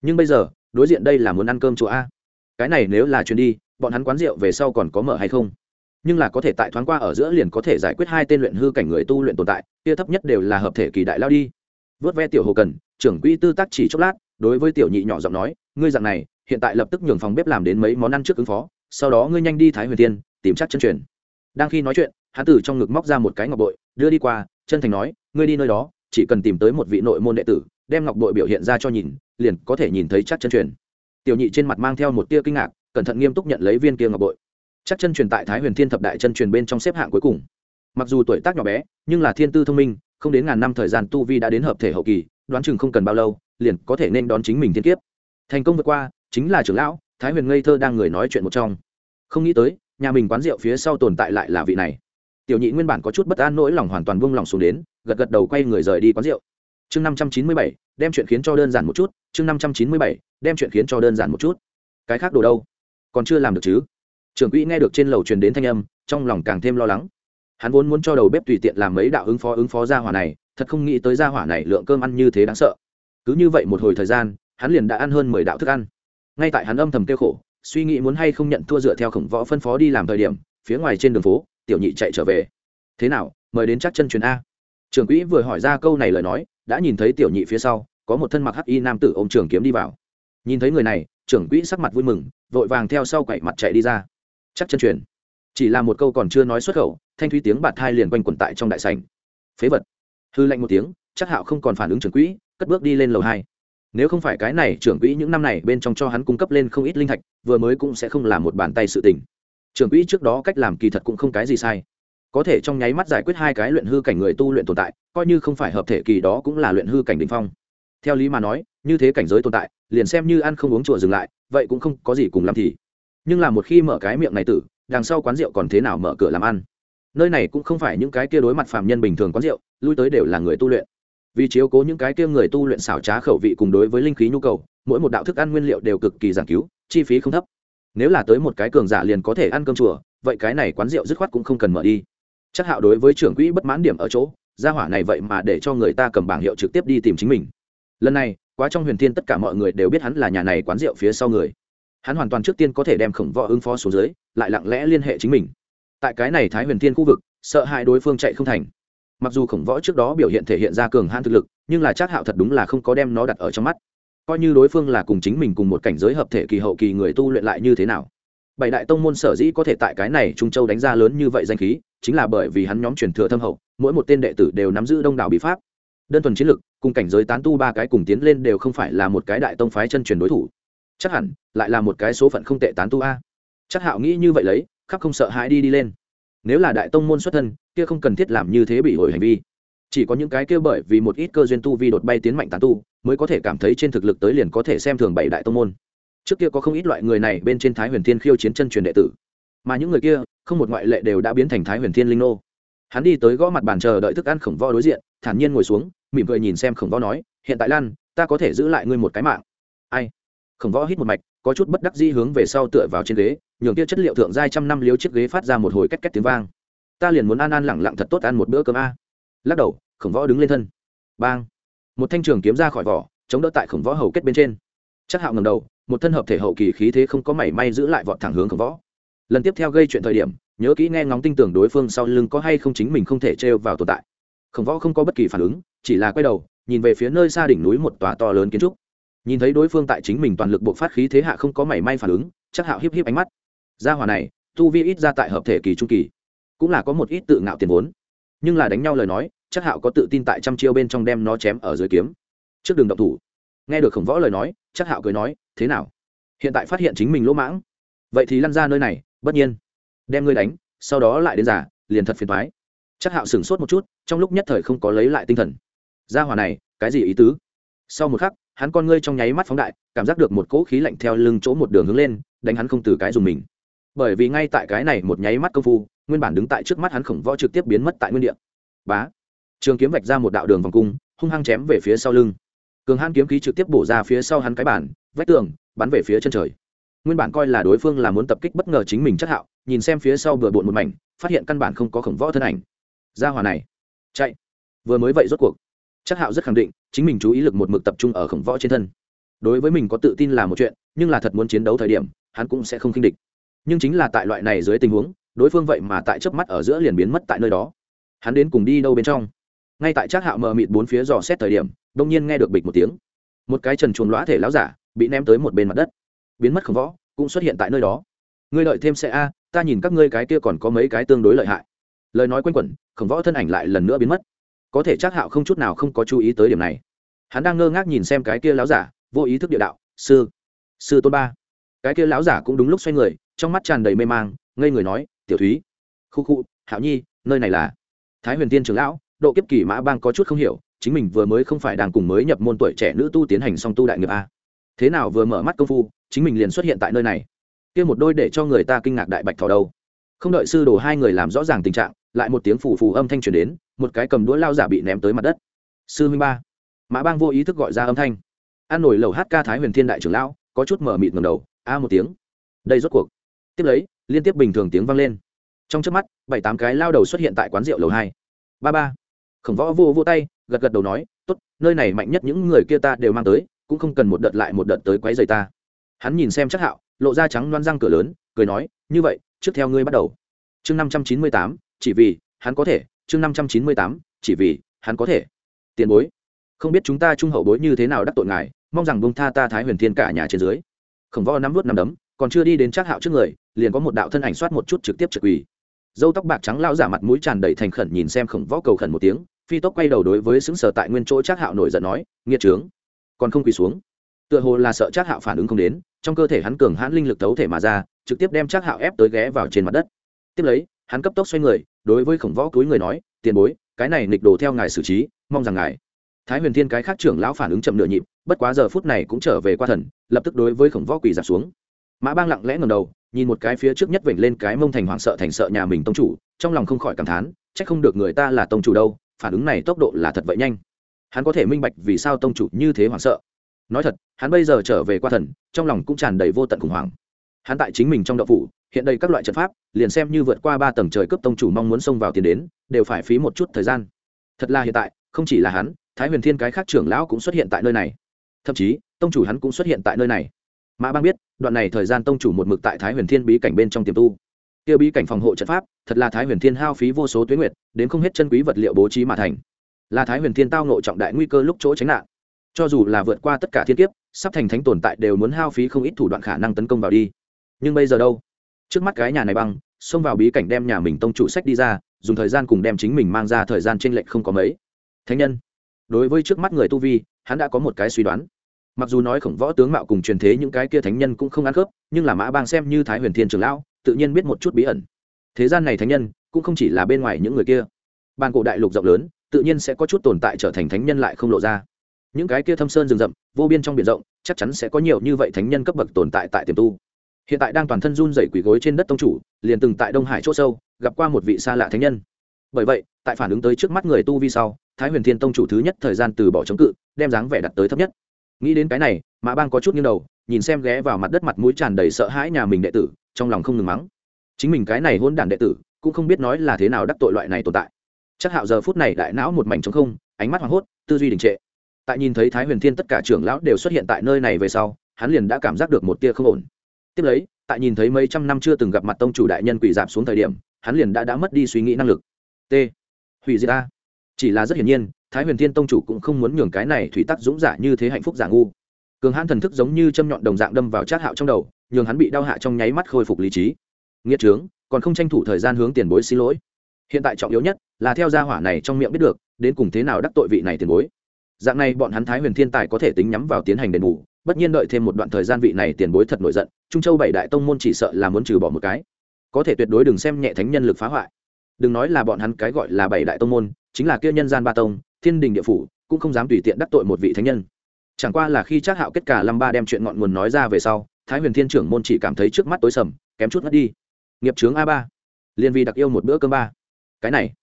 Nhưng bây giờ, đối diện đây là muốn ăn cơm chùa a. Cái này nếu là chuyến đi, bọn hắn quán rượu về sau còn có mở hay không? Nhưng là có thể tại thoáng qua ở giữa liền có thể giải quyết hai tên luyện hư cảnh người tu luyện tồn tại, kia thấp nhất đều là hợp thể kỳ đại lao đi. Vớt ve tiểu hồ cần, trưởng quỹ tư tác chỉ chốc lát, đối với tiểu nhị nhỏ giọng nói, ngươi dặn này, hiện tại lập tức nhường phòng bếp làm đến mấy món ăn trước ứng phó, sau đó ngươi nhanh đi thái huyền tiên tìm chắc chân truyền. Đang khi nói chuyện, hắn từ trong ngực móc ra một cái ngọc bội, đưa đi qua, chân thành nói, ngươi đi nơi đó, chỉ cần tìm tới một vị nội môn đệ tử, đem ngọc bội biểu hiện ra cho nhìn, liền có thể nhìn thấy chắc chân truyền. Tiểu nhị trên mặt mang theo một tia kinh ngạc, cẩn thận nghiêm túc nhận lấy viên kia ngọc bội. Chắc chân truyền tại thái huyền thiên thập đại chân truyền bên trong xếp hạng cuối cùng. Mặc dù tuổi tác nhỏ bé, nhưng là thiên tư thông minh, không đến ngàn năm thời gian tu vi đã đến hợp thể hậu kỳ, đoán chừng không cần bao lâu, liền có thể nên đón chính mình thiên kiếp. Thành công vượt qua, chính là trưởng lão, thái huyền ngây thơ đang người nói chuyện một trong. Không nghĩ tới nhà mình quán rượu phía sau tồn tại lại là vị này. Tiểu nhị nguyên bản có chút bất an nỗi lòng hoàn toàn buông lòng xuống đến, gật gật đầu quay người rời đi quán rượu. Chương năm trăm chín mươi bảy, đem chuyện khiến cho đơn giản một chút, chương năm trăm chín mươi bảy, đem chuyện khiến cho đơn giản một chút. Cái khác đồ đâu? Còn chưa làm được chứ? Trưởng quỹ nghe được trên lầu truyền đến thanh âm, trong lòng càng thêm lo lắng. Hắn vốn muốn cho đầu bếp tùy tiện làm mấy đạo ứng phó ứng phó gia hỏa này, thật không nghĩ tới gia hỏa này lượng cơm ăn như thế đáng sợ. Cứ như vậy một hồi thời gian, hắn liền đã ăn hơn mười đạo thức ăn. Ngay tại hắn âm thầm kêu khổ suy nghĩ muốn hay không nhận thua dựa theo khổng võ phân phó đi làm thời điểm, phía ngoài trên đường phố, tiểu nhị chạy trở về. Thế nào, mời đến chắc chân truyền a. Trưởng quỹ vừa hỏi ra câu này lời nói, đã nhìn thấy tiểu nhị phía sau, có một thân mặc hắc y nam tử ô m trường kiếm đi vào. Nhìn thấy người này, trưởng quỹ sắc mặt vui mừng, vội vàng theo sau quậy mặt chạy đi ra. Chắc chân truyền. Chỉ là một câu còn chưa nói xuất khẩu, thanh thúy tiếng bạt thai liền quanh quẩn tại trong đại sành phế vật. Hư lạnh một tiếng, chắc hạo không còn phản ứng trưởng quỹ, cất bước đi lên lầu hai nếu không phải cái này, trưởng quỹ những năm này bên trong cho hắn cung cấp lên không ít linh thạch, vừa mới cũng sẽ không làm một bàn tay sự tình. Trưởng quỹ trước đó cách làm kỳ thật cũng không cái gì sai. Có thể trong nháy mắt giải quyết hai cái luyện hư cảnh người tu luyện tồn tại, coi như không phải hợp thể kỳ đó cũng là luyện hư cảnh đ ỉ n h phong. Theo lý mà nói, như thế cảnh giới tồn tại, liền xem như ăn không uống chùa dừng lại, vậy cũng không có gì cùng làm thì. Nhưng là một khi mở cái miệng này tử, đằng sau quán rượu còn thế nào mở cửa làm ăn? Nơi này cũng không phải những cái kia đối mặt phạm nhân bình thường quán rượu, lui tới đều là người tu luyện vì chiếu cố những cái kia người tu luyện xảo trá khẩu vị cùng đối với linh khí nhu cầu, mỗi một đạo thức ăn nguyên liệu đều cực kỳ giảng cứu, chi phí không thấp. Nếu là tới một cái cường giả liền có thể ăn cơm chùa, vậy cái này quán rượu dứt khoát cũng không cần mở đi. Chắc hạo đối với trưởng quỹ bất mãn điểm ở chỗ, gia hỏa này vậy mà để cho người ta cầm bảng hiệu trực tiếp đi tìm chính mình. Lần này, quá trong huyền thiên tất cả mọi người đều biết hắn là nhà này quán rượu phía sau người. Hắn hoàn toàn trước tiên có thể đem khổng võ ứng phó xuống dưới, lại lặng lẽ liên hệ chính mình. Tại cái này thái huyền thiên khu vực, sợ hai đối phương chạy không thành mặc dù khổng võ trước đó biểu hiện thể hiện ra cường hãn thực lực, nhưng là chắc hạo thật đúng là không có đem nó đặt ở trong mắt. Coi như đối phương là cùng chính mình cùng một cảnh giới hợp thể kỳ hậu kỳ người tu luyện lại như thế nào? Bảy đại tông môn sở dĩ có thể tại cái này trung châu đánh ra lớn như vậy danh khí, chính là bởi vì hắn nhóm truyền thừa thâm hậu, mỗi một tên đệ tử đều nắm giữ đông đảo bí pháp. Đơn thuần chiến lực, cùng cảnh giới tán tu ba cái cùng tiến lên đều không phải là một cái đại tông phái chân truyền đối thủ. Chắc hẳn, lại là một cái số phận không tệ tán tu a. Chắc hạo nghĩ như vậy lấy, khắp không sợ hãi đi đi lên nếu là đại tông môn xuất thân, kia không cần thiết làm như thế bị hồi hành vi. Chỉ có những cái kia bởi vì một ít cơ duyên tu vi đột bay tiến mạnh tán tu, mới có thể cảm thấy trên thực lực tới liền có thể xem thường bảy đại tông môn. Trước kia có không ít loại người này bên trên thái huyền thiên khiêu chiến chân truyền đệ tử. Mà những người kia, không một ngoại lệ đều đã biến thành thái huyền thiên linh nô. Hắn đi tới gõ mặt bàn chờ đợi thức ăn khổng vo đối diện, thản nhiên ngồi xuống, mỉm cười nhìn xem khổng vo nói, hiện tại lan, ta có thể giữ lại ngươi một cái mạng. Ai? Khổng võ hít một mạch, có chút bất đắc di hướng về sau tựa vào trên ghế nhường kia chất liệu thượng giai trăm năm liếu chiếc ghế phát ra một hồi két két tiếng vang. Ta liền muốn an an lẳng lặng thật tốt ăn một bữa cơm a. Lắc đầu, khổng võ đứng lên thân. Bang. Một thanh trường kiếm ra khỏi vỏ, chống đỡ tại khổng võ hầu kết bên trên. Chắc hạo ngầm đầu, một thân hợp thể hậu kỳ khí thế không có mảy may giữ lại vọt thẳng hướng khổng võ. Lần tiếp theo gây chuyện thời điểm, nhớ kỹ nghe ngóng tinh tưởng đối phương sau lưng có hay không chính mình không thể trêu vào tồn tại. Khổng võ không có bất kỳ phản ứng, chỉ là quay đầu, nhìn về phía nơi xa đỉnh núi một tòa to lớn kiến trúc. Nhìn thấy đối phương tại chính mình toàn lực buộc phát khí thế hạ không có mảy may phản ứng, chắc hạo hiếp hiếp ánh mắt gia hòa này tu vi ít ra tại hợp thể kỳ trung kỳ, cũng là có một ít tự ngạo tiền vốn. Nhưng là đánh nhau lời nói, chắc hạo có tự tin tại trăm chiêu bên trong đem nó chém ở dưới kiếm. Trước đường động thủ, nghe được khổng võ lời nói, chắc hạo cười nói, thế nào? Hiện tại phát hiện chính mình lỗ mãng. Vậy thì lăn ra nơi này, bất nhiên. Đem ngươi đánh, sau đó lại đến giả liền thật phiền thoái chắc hạo sửng sốt một chút, trong lúc nhất thời không có lấy lại tinh thần. Gia hỏa này, cái gì ý tứ? Sau một khắc, hắn con ngươi trong nháy mắt phóng đại, cảm giác được một cỗ khí lạnh theo lưng chỗ một đường hướng lên, đánh hắn không từ cái dùng mình bởi vì ngay tại cái này một nháy mắt công phu, nguyên bản đứng tại trước mắt hắn khổng võ trực tiếp biến mất tại nguyên địa. Bá! Trường kiếm vạch ra một đạo đường vòng cung, hung hăng chém về phía sau lưng. Cường hãn kiếm khí trực tiếp bổ ra phía sau hắn cái bản, vách tường, bắn về phía chân trời. Nguyên bản coi là đối phương là muốn tập kích bất ngờ chính mình chất hạo, nhìn xem phía sau bừa bộn một mảnh, phát hiện căn bản không có khổng võ thân ảnh. Ra hòa này! Chạy! Vừa mới vậy rốt cuộc chắc hạo rất khẳng định, chính mình chú ý lực một mực tập trung ở khổng võ trên thân. Đối với mình có tự tin là một chuyện, nhưng là thật muốn chiến đấu thời điểm, hắn cũng sẽ không khinh địch nhưng chính là tại loại này dưới tình huống, đối phương vậy mà tại chớp mắt ở giữa liền biến mất tại nơi đó. Hắn đến cùng đi đâu bên trong? Ngay tại trác hạo mờ mịt bốn phía dò xét thời điểm đông nhiên nghe được bịch một tiếng. Một cái trần chuồn lõa thể láo giả bị ném tới một bên mặt đất. Biến mất không võ cũng xuất hiện tại nơi đó. Ngươi lợi thêm xe a, ta nhìn các ngươi cái kia còn có mấy cái tương đối lợi hại. Lời nói quanh quẩn, khổng võ thân ảnh lại lần nữa biến mất. Có thể chắc hạo không chút nào không có chú ý tới điểm này. Hắn đang ngơ ngác nhìn xem cái kia láo giả, vô ý thức địa đạo, sư sư tôn ba. Cái kia láo giả cũng đúng lúc xoay người trong mắt tràn đầy mê mang, ngây người nói, tiểu thúy, khu khu, hạo nhi, nơi này là? Thái huyền tiên trưởng lão, độ kiếp kỳ mã bang có chút không hiểu, chính mình vừa mới không phải đang cùng mới nhập môn tuổi trẻ nữ tu tiến hành song tu đại nghiệp a thế nào vừa mở mắt công phu, chính mình liền xuất hiện tại nơi này? Kia một đôi để cho người ta kinh ngạc đại bạch thỏ đâu. Không đợi sư đồ hai người làm rõ ràng tình trạng, lại một tiếng phù phù âm thanh truyền đến, một cái cầm đũa lao giả bị ném tới mặt đất. Sư minh ba. Mã bang vô ý thức gọi ra âm thanh. An nổi lầu hát ca thái huyền thiên đại trưởng lão, có chút mở mịt ngầm đầu, a một tiếng. Đây rốt cuộc tiếp lấy, liên tiếp bình thường tiếng vang lên. Trong trước mắt, bảy tám cái lao đầu xuất hiện tại quán rượu lầu hai. Ba ba. Khổng võ vô vô tay, gật gật đầu nói, tốt, nơi này mạnh nhất những người kia ta đều mang tới, cũng không cần một đợt lại một đợt tới quấy rầy ta. Hắn nhìn xem chắc hạo, lộ ra trắng loan răng cửa lớn, cười nói, như vậy, trước theo ngươi bắt đầu. Chương năm trăm chín mươi tám, chỉ vì hắn có thể. Chương năm trăm chín mươi tám, chỉ vì hắn có thể. Tiền bối, không biết chúng ta trung hậu bối như thế nào đắc tội ngài, mong rằng bông tha ta thái huyền thiên cả nhà trên dưới. Khổng võ nắm vút nắm đấm còn chưa đi đến trác hạo trước người, liền có một đạo thân ảnh soát một chút trực tiếp trực quỳ. Dâu tóc bạc trắng lao giả mặt mũi tràn đầy thành khẩn nhìn xem khổng võ cầu khẩn một tiếng, phi tốc quay đầu đối với xứng sở tại nguyên chỗ trác hạo nổi giận nói, nghiệt trướng, còn không quỳ xuống. Tựa hồ là sợ trác hạo phản ứng không đến, trong cơ thể hắn cường hãn linh lực tấu thể mà ra, trực tiếp đem trác hạo ép tới ghé vào trên mặt đất. Tiếp lấy, hắn cấp tốc xoay người, đối với khổng võ túi người nói, tiền bối, cái này nịch đồ theo ngài xử trí, mong rằng ngài. Thái huyền thiên cái khác trưởng lão phản ứng chậm nửa nhịp, bất quá giờ phút này cũng trở về qua thần, lập tức đối với khổng võ quỳ giảm xuống mã bang lặng lẽ ngầm đầu, nhìn một cái phía trước nhất vểnh lên cái mông thành hoảng sợ thành sợ nhà mình tông chủ, trong lòng không khỏi cảm thán c h ắ c không được người ta là tông chủ đâu, phản ứng này tốc độ là thật vậy nhanh. Hắn có thể minh bạch vì sao tông chủ như thế hoảng sợ. Nói thật, hắn bây giờ trở về qua thần, trong lòng cũng tràn đầy vô tận khủng hoảng. Hắn tại chính mình trong đậu phủ, hiện đây các loại trận pháp, liền xem như vượt qua ba tầng trời cấp tông chủ mong muốn xông vào tiền đến, đều phải phí một chút thời gian. Thật là hiện tại, không chỉ là hắn, thái huyền thiên cái khác trưởng lão cũng xuất hiện tại nơi này. Thậm chí, tông chủ hắn cũng xuất hiện tại nơi này mã bang biết, đoạn này thời gian tông chủ một mực tại thái huyền thiên bí cảnh bên trong tiềm tu. Kia bí cảnh phòng hộ trận pháp, thật là thái huyền thiên hao phí vô số tuyến nguyệt, đến không hết chân quý vật liệu bố trí mà thành. Là thái huyền thiên tao nộ trọng đại nguy cơ lúc chỗ tránh nạn. Cho dù là vượt qua tất cả thiên kiếp, sắp thành thánh tồn tại đều muốn hao phí không ít thủ đoạn khả năng tấn công vào đi. Nhưng bây giờ đâu? Trước mắt cái nhà này băng, xông vào bí cảnh đem nhà mình tông chủ sách đi ra, dùng thời gian cùng đem chính mình mang ra thời gian t r ê n lệch không có mấy. Thánh nhân, đối với trước mắt người tu vi, hắn đã có một cái suy đoán mặc dù nói khổng võ tướng mạo cùng truyền thế những cái kia thánh nhân cũng không ăn khớp, nhưng là mã bang xem như thái huyền thiên trường lão, tự nhiên biết một chút bí ẩn. Thế gian này thánh nhân, cũng không chỉ là bên ngoài những người kia. Bàn cổ đại lục rộng lớn, tự nhiên sẽ có chút tồn tại trở thành thánh nhân lại không lộ ra. Những cái kia thâm sơn rừng rậm, vô biên trong biển rộng, chắc chắn sẽ có nhiều như vậy thánh nhân cấp bậc tồn tại tại tiềm tu. Hiện tại đang toàn thân run dày quỳ gối trên đất tông chủ, liền từng tại đông hải c h ỗ sâu, gặp qua một vị xa lạ thánh nhân. Bởi vậy, tại phản ứng tới trước mắt người tu vi sau, thái huyền thiên tông chủ thứ nhất thời gian từ bỏ chống cự, đem dáng vẻ đặt tới thấp nhất nghĩ đến cái này, mã bang có chút nghiêng đầu, nhìn xem ghé vào mặt đất mặt mũi tràn đầy sợ hãi nhà mình đệ tử, trong lòng không ngừng mắng. Chính mình cái này hôn đản đệ tử, cũng không biết nói là thế nào đắc tội loại này tồn tại. Chắc hạo giờ phút này đại não một mảnh trống không, ánh mắt hoảng hốt, tư duy đình trệ. Tại nhìn thấy thái huyền thiên tất cả trưởng lão đều xuất hiện tại nơi này về sau, hắn liền đã cảm giác được một tia không ổn. Tiếp lấy, tại nhìn thấy mấy trăm năm chưa từng gặp mặt tông chủ đại nhân quỷ dạp xuống thời điểm, hắn liền đã đã mất đi suy nghĩ năng lực. T. Hủy diệt a. Chỉ là rất hiển nhiên thái huyền thiên tông chủ cũng không muốn nhường cái này thủy tắc dũng giả như thế hạnh phúc giả ngu. Cường hãn thần thức giống như châm nhọn đồng dạng đâm vào chát hạo trong đầu, nhường hắn bị đau hạ trong nháy mắt khôi phục lý trí. Nghĩa trướng, còn không tranh thủ thời gian hướng tiền bối xin lỗi. Hiện tại trọng yếu nhất là theo gia hỏa này trong miệng biết được, đến cùng thế nào đắc tội vị này tiền bối. Dạng này bọn hắn thái huyền thiên tài có thể tính nhắm vào tiến hành đền bù, bất nhiên đợi thêm một đoạn thời gian vị này tiền bối thật nổi giận, trung châu bảy đại tông môn chỉ sợ là muốn trừ bỏ một cái. Có thể tuyệt đối đừng xem nhẹ thánh nhân lực phá hoại. Đừng nói là bọn hắn cái gọi là bảy đại tông môn, chính là kia nhân gian ba tông thiên đình địa phủ, cũng không dám tùy tiện đắc tội một vị thánh nhân. Chẳng qua là khi trác hạo kết cả lâm ba đem chuyện ngọn nguồn nói ra về sau, thái huyền thiên trưởng môn chỉ cảm thấy trước mắt tối sầm, kém chút mất đi. Nghiệp trướng a ba. Liên vi đặc yêu một bữa cơm ba. Cái này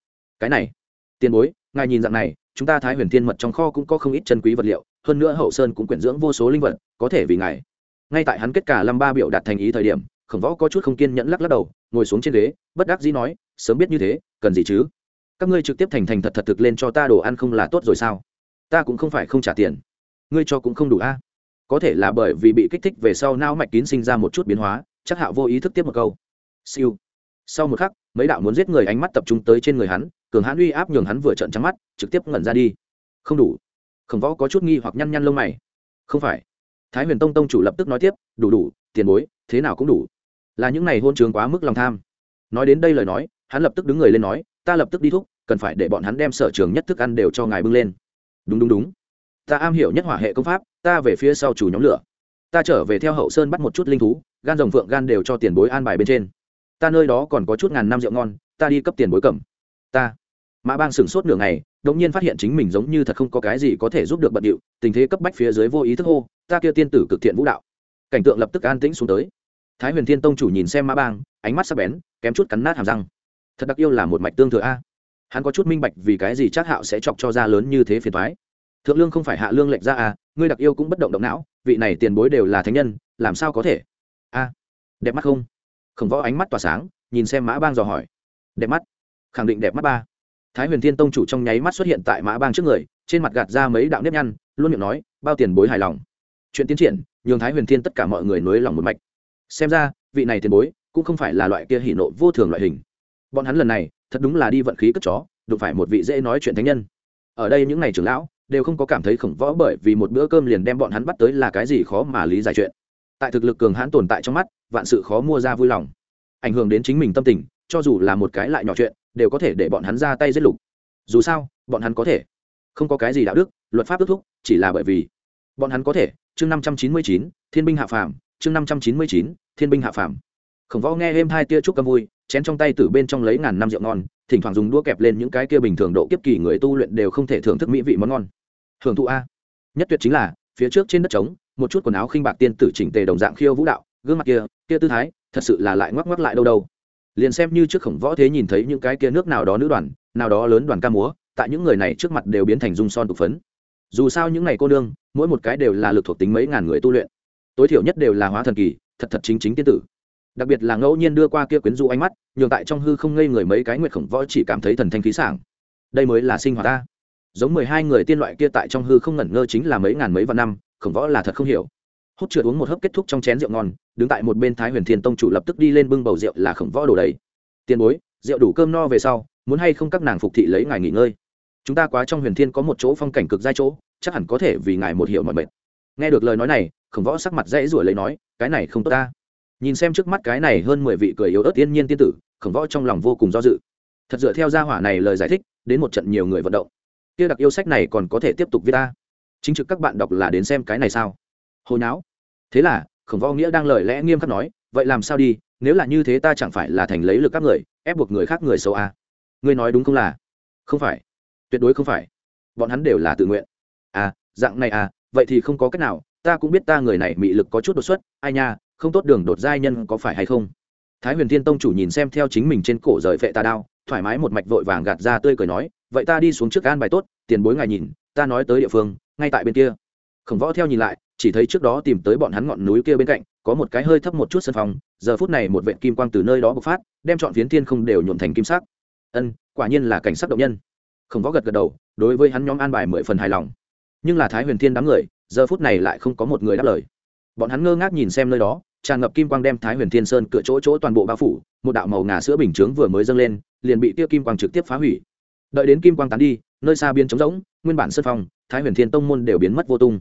cái này. Tiền bối, ngài nhìn dạng này, chúng ta thái huyền thiên mật trong kho cũng có không ít chân quý vật liệu, hơn nữa hậu sơn cũng quyển dưỡng vô số linh vật, có thể vì ngài. Ngay tại hắn kết cả lâm ba biểu đạt thành ý thời điểm, khổng võ có chút không kiên nhẫn lắc lắc đầu, ngồi xuống trên ghế, bất đắc dĩ nói, sớm biết như thế, cần gì chứ? Các ngươi trực tiếp thành thành thật thật thực lên cho ta đồ ăn không là tốt rồi sao? Ta cũng không phải không trả tiền. Ngươi cho cũng không đủ a. Có thể là bởi vì bị kích thích về sau não mạch kín sinh ra một chút biến hóa, chắc hạo vô ý thức tiếp một câu. Siêu. Sau một khắc, mấy đạo muốn giết người ánh mắt tập trung tới trên người hắn, cường hãn uy áp nhường hắn vừa trợn trắng mắt, trực tiếp ngẩn ra đi. Không đủ. Khổng võ có chút nghi hoặc nhăn nhăn lông mày. Không phải. Thái huyền tông tông chủ lập tức nói tiếp, đủ đủ, tiền bối, thế nào cũng đủ. Là những này hôn trường quá mức lòng tham. Nói đến đây lời nói, hắn lập tức đứng người lên nói ta lập tức đi thúc, cần phải để bọn hắn đem sở trường nhất thức ăn đều cho ngài bưng lên. Đúng đúng đúng. Ta am hiểu nhất hỏa hệ công pháp, ta về phía sau chủ nhóm lửa. Ta trở về theo hậu sơn bắt một chút linh thú, gan rồng phượng gan đều cho tiền bối an bài bên trên. Ta nơi đó còn có chút ngàn năm rượu ngon, ta đi cấp tiền bối cầm. Ta. Mã bang sửng sốt nửa ngày đống nhiên phát hiện chính mình giống như thật không có cái gì có thể giúp được bận điệu, tình thế cấp bách phía dưới vô ý thức hô, ta kia tiên tử cực thiện vũ đạo. Cảnh tượng lập tức an tĩnh xuống tới. Thái huyền thiên tông chủ nhìn xem mã bang, ánh mắt sắc bén, kém chút cắn nát hàm răng thật đặc yêu là một mạch tương thừa a. Hắn có chút minh bạch vì cái gì chắc hạo sẽ chọc cho ra lớn như thế phiền thoái thượng lương không phải hạ lương lệnh ra à ngươi đặc yêu cũng bất động động não, vị này tiền bối đều là thánh nhân, làm sao có thể? A, đẹp mắt không? Khổng võ ánh mắt tỏa sáng, nhìn xem mã bang dò hỏi. Đẹp mắt, khẳng định đẹp mắt ba. Thái huyền thiên tông chủ trong nháy mắt xuất hiện tại mã bang trước người, trên mặt gạt ra mấy đạo nếp nhăn, luôn miệng nói, bao tiền bối hài lòng. Chuyện tiến triển, nhường thái huyền thiên tất cả mọi người nối lòng một mạch. Xem ra, vị này tiền bối cũng không phải là loại kia hỉ nộ vô thường loại hình bọn hắn lần này, thật đúng là đi vận khí cất chó, đụng phải một vị dễ nói chuyện thánh nhân. Ở đây những ngày trưởng lão, đều không có cảm thấy khổng võ bởi vì một bữa cơm liền đem bọn hắn bắt tới là cái gì khó mà lý giải chuyện. Tại thực lực cường hãn tồn tại trong mắt, vạn sự khó mua ra vui lòng. Ảnh hưởng đến chính mình tâm tình, cho dù là một cái lại nhỏ chuyện, đều có thể để bọn hắn ra tay giết lục. Dù sao, bọn hắn có thể. Không có cái gì đạo đức, luật pháp đức thúc, chỉ là bởi vì bọn hắn có thể. Chương năm trăm chín mươi chín, thiên binh hạ phàm, chương năm trăm chín mươi chín, thiên binh hạ phàm. Khổng võ nghe êm hai tia chúc cầm vui chén trong tay từ bên trong lấy ngàn năm rượu ngon, thỉnh thoảng dùng đũa kẹp lên những cái kia bình thường độ kiếp kỳ người tu luyện đều không thể thưởng thức mỹ vị món ngon. Hưởng thụ a. Nhất tuyệt chính là, phía trước trên đất trống, một chút quần áo khinh bạc tiên tử chỉnh tề đồng dạng khiêu vũ đạo, gương mặt kia kia tư thái, thật sự là lại ngoắc ngoắc lại đâu đâu. Liền xem như trước khổng võ thế nhìn thấy những cái kia nước nào đó nữ đoàn, nào đó lớn đoàn ca múa, tại những người này trước mặt đều biến thành dung son tục phấn. Dù sao những ngày cô nương, mỗi một cái đều là lực thuộc tính mấy ngàn người tu luyện. Tối thiểu nhất đều là hóa thần kỳ, thật thật chính chính tiên tử đặc biệt là ngẫu nhiên đưa qua kia quyến rũ ánh mắt, nhường tại trong hư không ngây người mấy cái nguyệt khổng võ chỉ cảm thấy thần thanh khí sảng. Đây mới là sinh hoạt ta. Giống mười hai người tiên loại kia tại trong hư không ngẩn ngơ chính là mấy ngàn mấy vạn năm, khổng võ là thật không hiểu. Hốt trượt uống một hớp kết thúc trong chén rượu ngon, đứng tại một bên thái huyền thiên tông chủ lập tức đi lên bưng bầu rượu là khổng võ đổ đầy. Tiền bối, rượu đủ cơm no về sau, muốn hay không các nàng phục thị lấy ngài nghỉ ngơi? Chúng ta quá trong huyền thiên có một chỗ phong cảnh cực giai chỗ, chắc hẳn có thể vì ngài một hiểu mọi mệt. Nghe được lời nói này, khổng võ sắc mặt dễ rủi lấy nói, cái này không tốt ta nhìn xem trước mắt cái này hơn mười vị cười yếu ớt tiên nhiên tiên tử, khổng võ trong lòng vô cùng do dự. Thật dựa theo gia hỏa này lời giải thích, đến một trận nhiều người vận động. Kia đặc yêu sách này còn có thể tiếp tục viết ta? Chính trực các bạn đọc là đến xem cái này sao? Hồi não thế là, khổng võ nghĩa đang lời lẽ nghiêm khắc nói, vậy làm sao đi? Nếu là như thế ta chẳng phải là thành lấy lực các người, ép buộc người khác người xấu à? ngươi nói đúng không là? Không phải. Tuyệt đối không phải. Bọn hắn đều là tự nguyện. À dạng này à? Vậy thì không có cách nào. Ta cũng biết ta người này mị lực có chút đột xuất. Ai nha không tốt đường đột giai nhân có phải hay không? Thái huyền thiên tông chủ nhìn xem theo chính mình trên cổ rời vệ ta đao, thoải mái một mạch vội vàng gạt ra tươi cười nói, vậy ta đi xuống trước an bài tốt, tiền bối ngài nhìn, ta nói tới địa phương, ngay tại bên kia. Khổng võ theo nhìn lại, chỉ thấy trước đó tìm tới bọn hắn ngọn núi kia bên cạnh, có một cái hơi thấp một chút sân phòng, giờ phút này một vệ kim quang từ nơi đó bộc phát, đem chọn phiến thiên không đều nhuộn thành kim sắc. Ân, quả nhiên là cảnh sắc động nhân. Khổng võ gật gật đầu, đối với hắn nhóm an bài mười phần hài lòng. Nhưng là thái huyền thiên đám người, giờ phút này lại không có một người đáp lời. Bọn hắn ngơ ngác nhìn xem nơi đó tràn ngập kim quang đem thái huyền thiên sơn cửa chỗ chỗ toàn bộ bao phủ, một đạo màu ngà sữa bình chướng vừa mới dâng lên, liền bị tiêu kim quang trực tiếp phá hủy. Đợi đến kim quang tán đi, nơi xa biến trống rỗng, nguyên bản sân phong thái huyền thiên tông môn đều biến mất vô tung.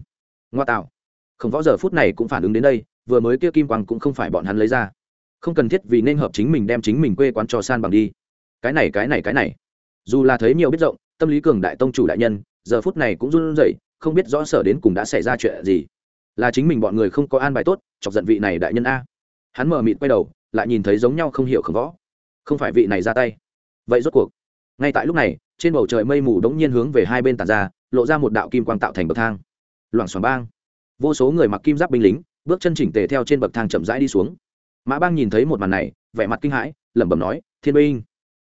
Ngoa tạo. Không võ giờ phút này cũng phản ứng đến đây, vừa mới kia kim quang cũng không phải bọn hắn lấy ra. Không cần thiết vì nên hợp chính mình đem chính mình quê quán cho san bằng đi. Cái này cái này cái này. Dù là thấy nhiều biết rộng, tâm lý cường đại tông chủ đại nhân, giờ phút này cũng run rẩy, không biết rõ sở đến cùng đã xảy ra chuyện gì là chính mình bọn người không có an bài tốt, chọc giận vị này đại nhân a. Hắn mở mịt quay đầu, lại nhìn thấy giống nhau không hiểu không võ. Không phải vị này ra tay. Vậy rốt cuộc, ngay tại lúc này, trên bầu trời mây mù đống nhiên hướng về hai bên tàn ra, lộ ra một đạo kim quang tạo thành bậc thang. Loảng xoảng bang. Vô số người mặc kim giáp binh lính, bước chân chỉnh tề theo trên bậc thang chậm rãi đi xuống. Mã bang nhìn thấy một màn này, vẻ mặt kinh hãi, lẩm bẩm nói, thiên binh,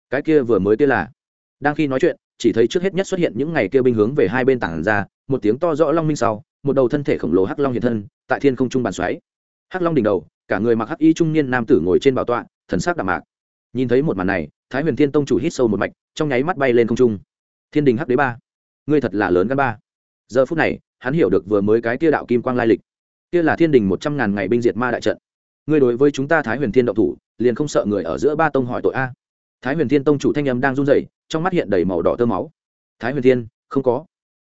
cái kia vừa mới kia là? Đang khi nói chuyện, chỉ thấy trước hết nhất xuất hiện những ngày kia binh hướng về hai bên tảng ra, một tiếng to rõ long minh sau một đầu thân thể khổng lồ hắc long hiện thân, tại thiên không trung bàn xoáy. Hắc long đỉnh đầu, cả người mặc hắc y trung niên nam tử ngồi trên bảo tọa, thần sắc đạm mạc. Nhìn thấy một màn này, thái huyền thiên tông chủ hít sâu một mạch, trong nháy mắt bay lên không trung. Thiên đình hắc đế ba, ngươi thật là lớn gắn ba. Giờ phút này, hắn hiểu được vừa mới cái kia đạo kim quang lai lịch. Kia là thiên đình một trăm ngàn ngày binh diệt ma đại trận. Ngươi đối với chúng ta thái huyền thiên động thủ, liền không sợ người ở giữa ba tông hỏi tội a? Thái huyền thiên tông chủ thanh âm đang run rẩy, trong mắt hiện đầy màu đỏ tơ máu. Thái huyền thiên, không có.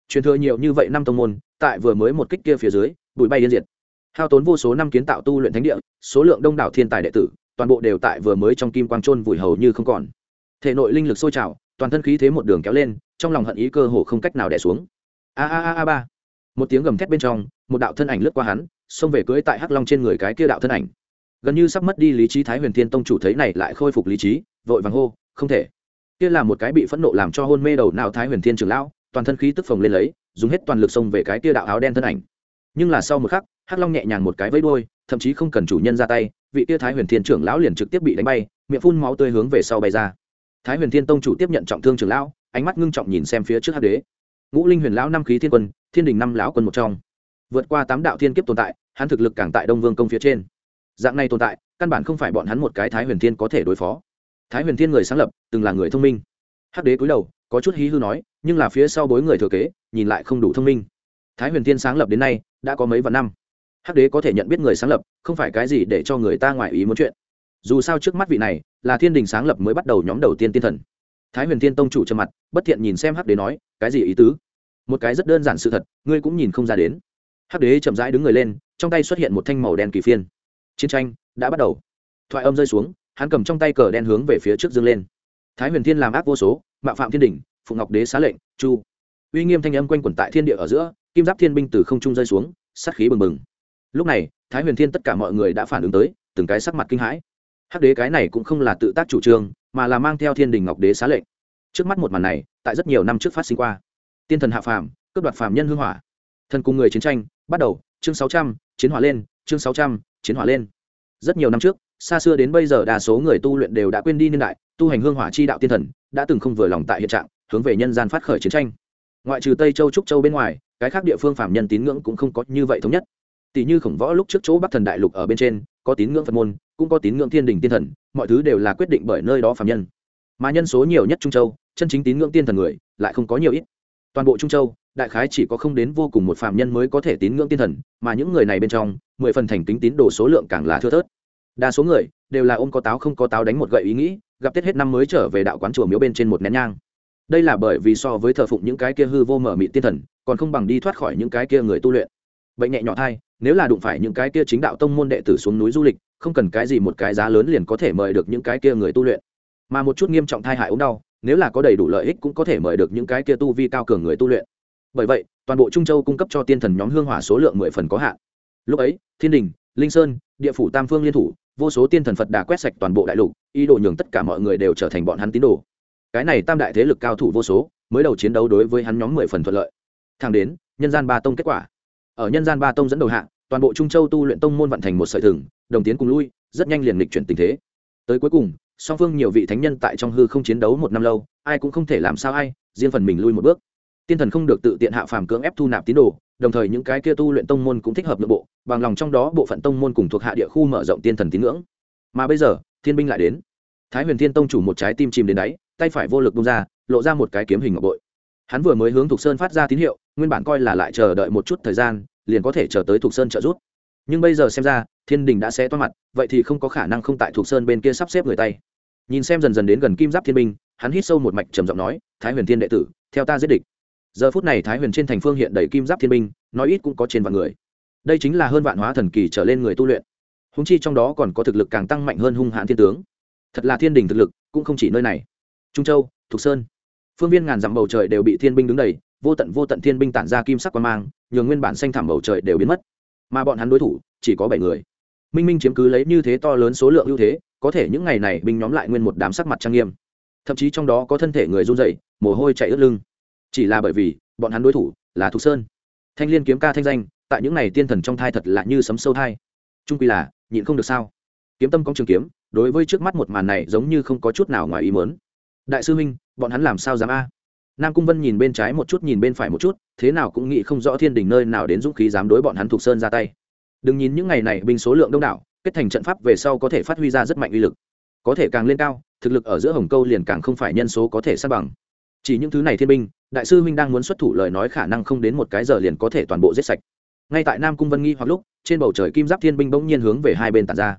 Truyền thừa nhiều như vậy năm tông môn tại vừa mới một kích kia phía dưới, bụi bay yên diệt. Hao tốn vô số năm kiến tạo tu luyện thánh địa, số lượng đông đảo thiên tài đệ tử, toàn bộ đều tại vừa mới trong kim quang trôn vùi hầu như không còn. Thể nội linh lực sôi trào, toàn thân khí thế một đường kéo lên, trong lòng hận ý cơ hồ không cách nào đẻ xuống. A a a a ba. Một tiếng gầm thét bên trong, một đạo thân ảnh lướt qua hắn, xông về cưới tại hắc long trên người cái kia đạo thân ảnh. Gần như sắp mất đi lý trí thái huyền thiên tông chủ thấy này lại khôi phục lý trí, vội vàng hô, không thể. Kia là một cái bị phẫn nộ làm cho hôn mê đầu nào thái huyền thiên trưởng lão toàn thân khí tức phồng lên lấy, dùng hết toàn lực xông về cái kia đạo áo đen thân ảnh. Nhưng là sau một khắc, hắc long nhẹ nhàng một cái vẫy đuôi, thậm chí không cần chủ nhân ra tay, vị kia thái huyền thiên trưởng lão liền trực tiếp bị đánh bay, miệng phun máu tươi hướng về sau bay ra. Thái huyền thiên tông chủ tiếp nhận trọng thương trưởng lão, ánh mắt ngưng trọng nhìn xem phía trước hắc đế. Ngũ linh huyền lão năm khí thiên quân, thiên đình năm lão quân một trong. Vượt qua tám đạo thiên kiếp tồn tại, hắn thực lực càng tại đông vương công phía trên. Dạng này tồn tại, căn bản không phải bọn hắn một cái thái huyền thiên có thể đối phó. Thái huyền thiên người sáng lập, từng là người thông minh. Hắc đế cúi đầu có chút hí hư nói, nhưng là phía sau bối người thừa kế, nhìn lại không đủ thông minh. Thái huyền thiên sáng lập đến nay, đã có mấy vạn năm. Hắc đế có thể nhận biết người sáng lập, không phải cái gì để cho người ta ngoại ý muốn chuyện. Dù sao trước mắt vị này, là thiên đình sáng lập mới bắt đầu nhóm đầu tiên tiên thần. Thái huyền thiên tông chủ trầm mặt, bất thiện nhìn xem hắc đế nói, cái gì ý tứ? Một cái rất đơn giản sự thật, ngươi cũng nhìn không ra đến. Hắc đế chậm rãi đứng người lên, trong tay xuất hiện một thanh màu đen kỳ phiên. Chiến tranh đã bắt đầu. Thoại âm rơi xuống, hắn cầm trong tay cờ đen hướng về phía trước dương lên. Thái huyền thiên làm ác vô số mạo phạm thiên đình phụng ngọc đế xá lệnh, chu. Uy nghiêm thanh âm quanh quẩn tại thiên địa ở giữa, kim giáp thiên binh từ không trung rơi xuống, sát khí bừng bừng. Lúc này, thái huyền thiên tất cả mọi người đã phản ứng tới, từng cái sắc mặt kinh hãi. Hắc đế cái này cũng không là tự tác chủ trương, mà là mang theo thiên đình ngọc đế xá lệnh. Trước mắt một màn này, tại rất nhiều năm trước phát sinh qua. Tiên thần hạ phàm, cướp đoạt phàm nhân hưng hỏa. Thần cùng người chiến tranh, bắt đầu, chương sáu trăm, chiến hỏa lên, chương sáu trăm, chiến hỏa lên. Rất nhiều năm trước, xa xưa đến bây giờ đa số người tu luyện đều đã quên đi niên đại, tu hành hương hỏa chi đạo tiên thần đã từng không vừa lòng tại hiện trạng, hướng về nhân gian phát khởi chiến tranh. Ngoại trừ tây châu trúc châu bên ngoài, cái khác địa phương phạm nhân tín ngưỡng cũng không có như vậy thống nhất. Tỷ như khổng võ lúc trước chỗ bắc thần đại lục ở bên trên, có tín ngưỡng phật môn, cũng có tín ngưỡng thiên đình tiên thần, mọi thứ đều là quyết định bởi nơi đó phạm nhân. Mà nhân số nhiều nhất trung châu, chân chính tín ngưỡng tiên thần người, lại không có nhiều ít. Toàn bộ trung châu, đại khái chỉ có không đến vô cùng một phạm nhân mới có thể tín ngưỡng tiên thần, mà những người này bên trong, mười phần thành kính tín đồ số lượng càng là thưa thớt. Đa số người, đều là ôm có táo không có táo đánh một gậy ý nghĩ gặp tết hết năm mới trở về đạo quán chùa miếu bên trên một nén nhang. Đây là bởi vì so với thờ phụng những cái kia hư vô mở mị tiên thần, còn không bằng đi thoát khỏi những cái kia người tu luyện. Bệnh nhẹ nhỏ thai, nếu là đụng phải những cái kia chính đạo tông môn đệ tử xuống núi du lịch, không cần cái gì một cái giá lớn liền có thể mời được những cái kia người tu luyện. Mà một chút nghiêm trọng thai hại ốm đau, nếu là có đầy đủ lợi ích cũng có thể mời được những cái kia tu vi cao cường người tu luyện. Bởi vậy, toàn bộ trung châu cung cấp cho tiên thần nhóm hương hỏa số lượng mười phần có hạn. Lúc ấy, thiên đình, linh sơn, địa phủ tam phương liên thủ vô số tiên thần phật đã quét sạch toàn bộ đại lục, ý đồ nhường tất cả mọi người đều trở thành bọn hắn tín đồ. Cái này tam đại thế lực cao thủ vô số, mới đầu chiến đấu đối với hắn nhóm mười phần thuận lợi. Thang đến, nhân gian ba tông kết quả. Ở nhân gian ba tông dẫn đầu hạng toàn bộ trung châu tu luyện tông môn vận thành một sợi thừng, đồng tiến cùng lui, rất nhanh liền lịch chuyển tình thế. Tới cuối cùng, song phương nhiều vị thánh nhân tại trong hư không chiến đấu một năm lâu, ai cũng không thể làm sao ai, riêng phần mình lui một bước. Tiên thần không được tự tiện hạ phàm cưỡng ép thu nạp tín đồ đồng thời những cái kia tu luyện tông môn cũng thích hợp nội bộ, bằng lòng trong đó bộ phận tông môn cùng thuộc hạ địa khu mở rộng tiên thần tín ngưỡng. Mà bây giờ, thiên binh lại đến. Thái huyền thiên tông chủ một trái tim chìm đến đáy, tay phải vô lực bung ra, lộ ra một cái kiếm hình ngọc bội. Hắn vừa mới hướng thục sơn phát ra tín hiệu, nguyên bản coi là lại chờ đợi một chút thời gian, liền có thể chờ tới thục sơn trợ giúp. Nhưng bây giờ xem ra, thiên đình đã xé toa mặt, vậy thì không có khả năng không tại thục sơn bên kia sắp xếp người tay. Nhìn xem dần dần đến gần kim giáp thiên binh, hắn hít sâu một mạch trầm giọng nói, thái huyền thiên đệ tử, theo ta giết địch giờ phút này thái huyền trên thành phương hiện đầy kim giáp thiên binh, nói ít cũng có trên vạn người. Đây chính là hơn vạn hóa thần kỳ trở lên người tu luyện. Húng chi trong đó còn có thực lực càng tăng mạnh hơn hung hãn thiên tướng. Thật là thiên đình thực lực, cũng không chỉ nơi này. Trung châu, thục sơn. Phương viên ngàn dặm bầu trời đều bị thiên binh đứng đầy, vô tận vô tận thiên binh tản ra kim sắc quan mang, nhường nguyên bản xanh thảm bầu trời đều biến mất. Mà bọn hắn đối thủ, chỉ có bảy người. Minh minh chiếm cứ lấy như thế to lớn số lượng ưu thế, có thể những ngày này binh nhóm lại nguyên một đám sắc mặt trang nghiêm. Thậm chí trong đó có thân thể người run dậy mồ hôi chạy ướt lưng chỉ là bởi vì, bọn hắn đối thủ là thục sơn. Thanh liên kiếm ca thanh danh, tại những ngày tiên thần trong thai thật là như sấm sâu thai. Trung quy là, nhịn không được sao? Kiếm tâm công trường kiếm, đối với trước mắt một màn này giống như không có chút nào ngoài ý mớn đại sư huynh, bọn hắn làm sao dám a? Nam cung vân nhìn bên trái một chút, nhìn bên phải một chút, thế nào cũng nghĩ không rõ thiên đình nơi nào đến dũng khí dám đối bọn hắn thuộc sơn ra tay. Đừng nhìn những ngày này binh số lượng đông đảo, kết thành trận pháp về sau có thể phát huy ra rất mạnh uy lực. Có thể càng lên cao, thực lực ở giữa hồng câu liền càng không phải nhân số có thể sát bằng chỉ những thứ này thiên binh, đại sư huynh đang muốn xuất thủ lời nói khả năng không đến một cái giờ liền có thể toàn bộ giết sạch. Ngay tại nam cung vân nghi hoặc lúc, trên bầu trời kim giáp thiên binh bỗng nhiên hướng về hai bên tàn ra.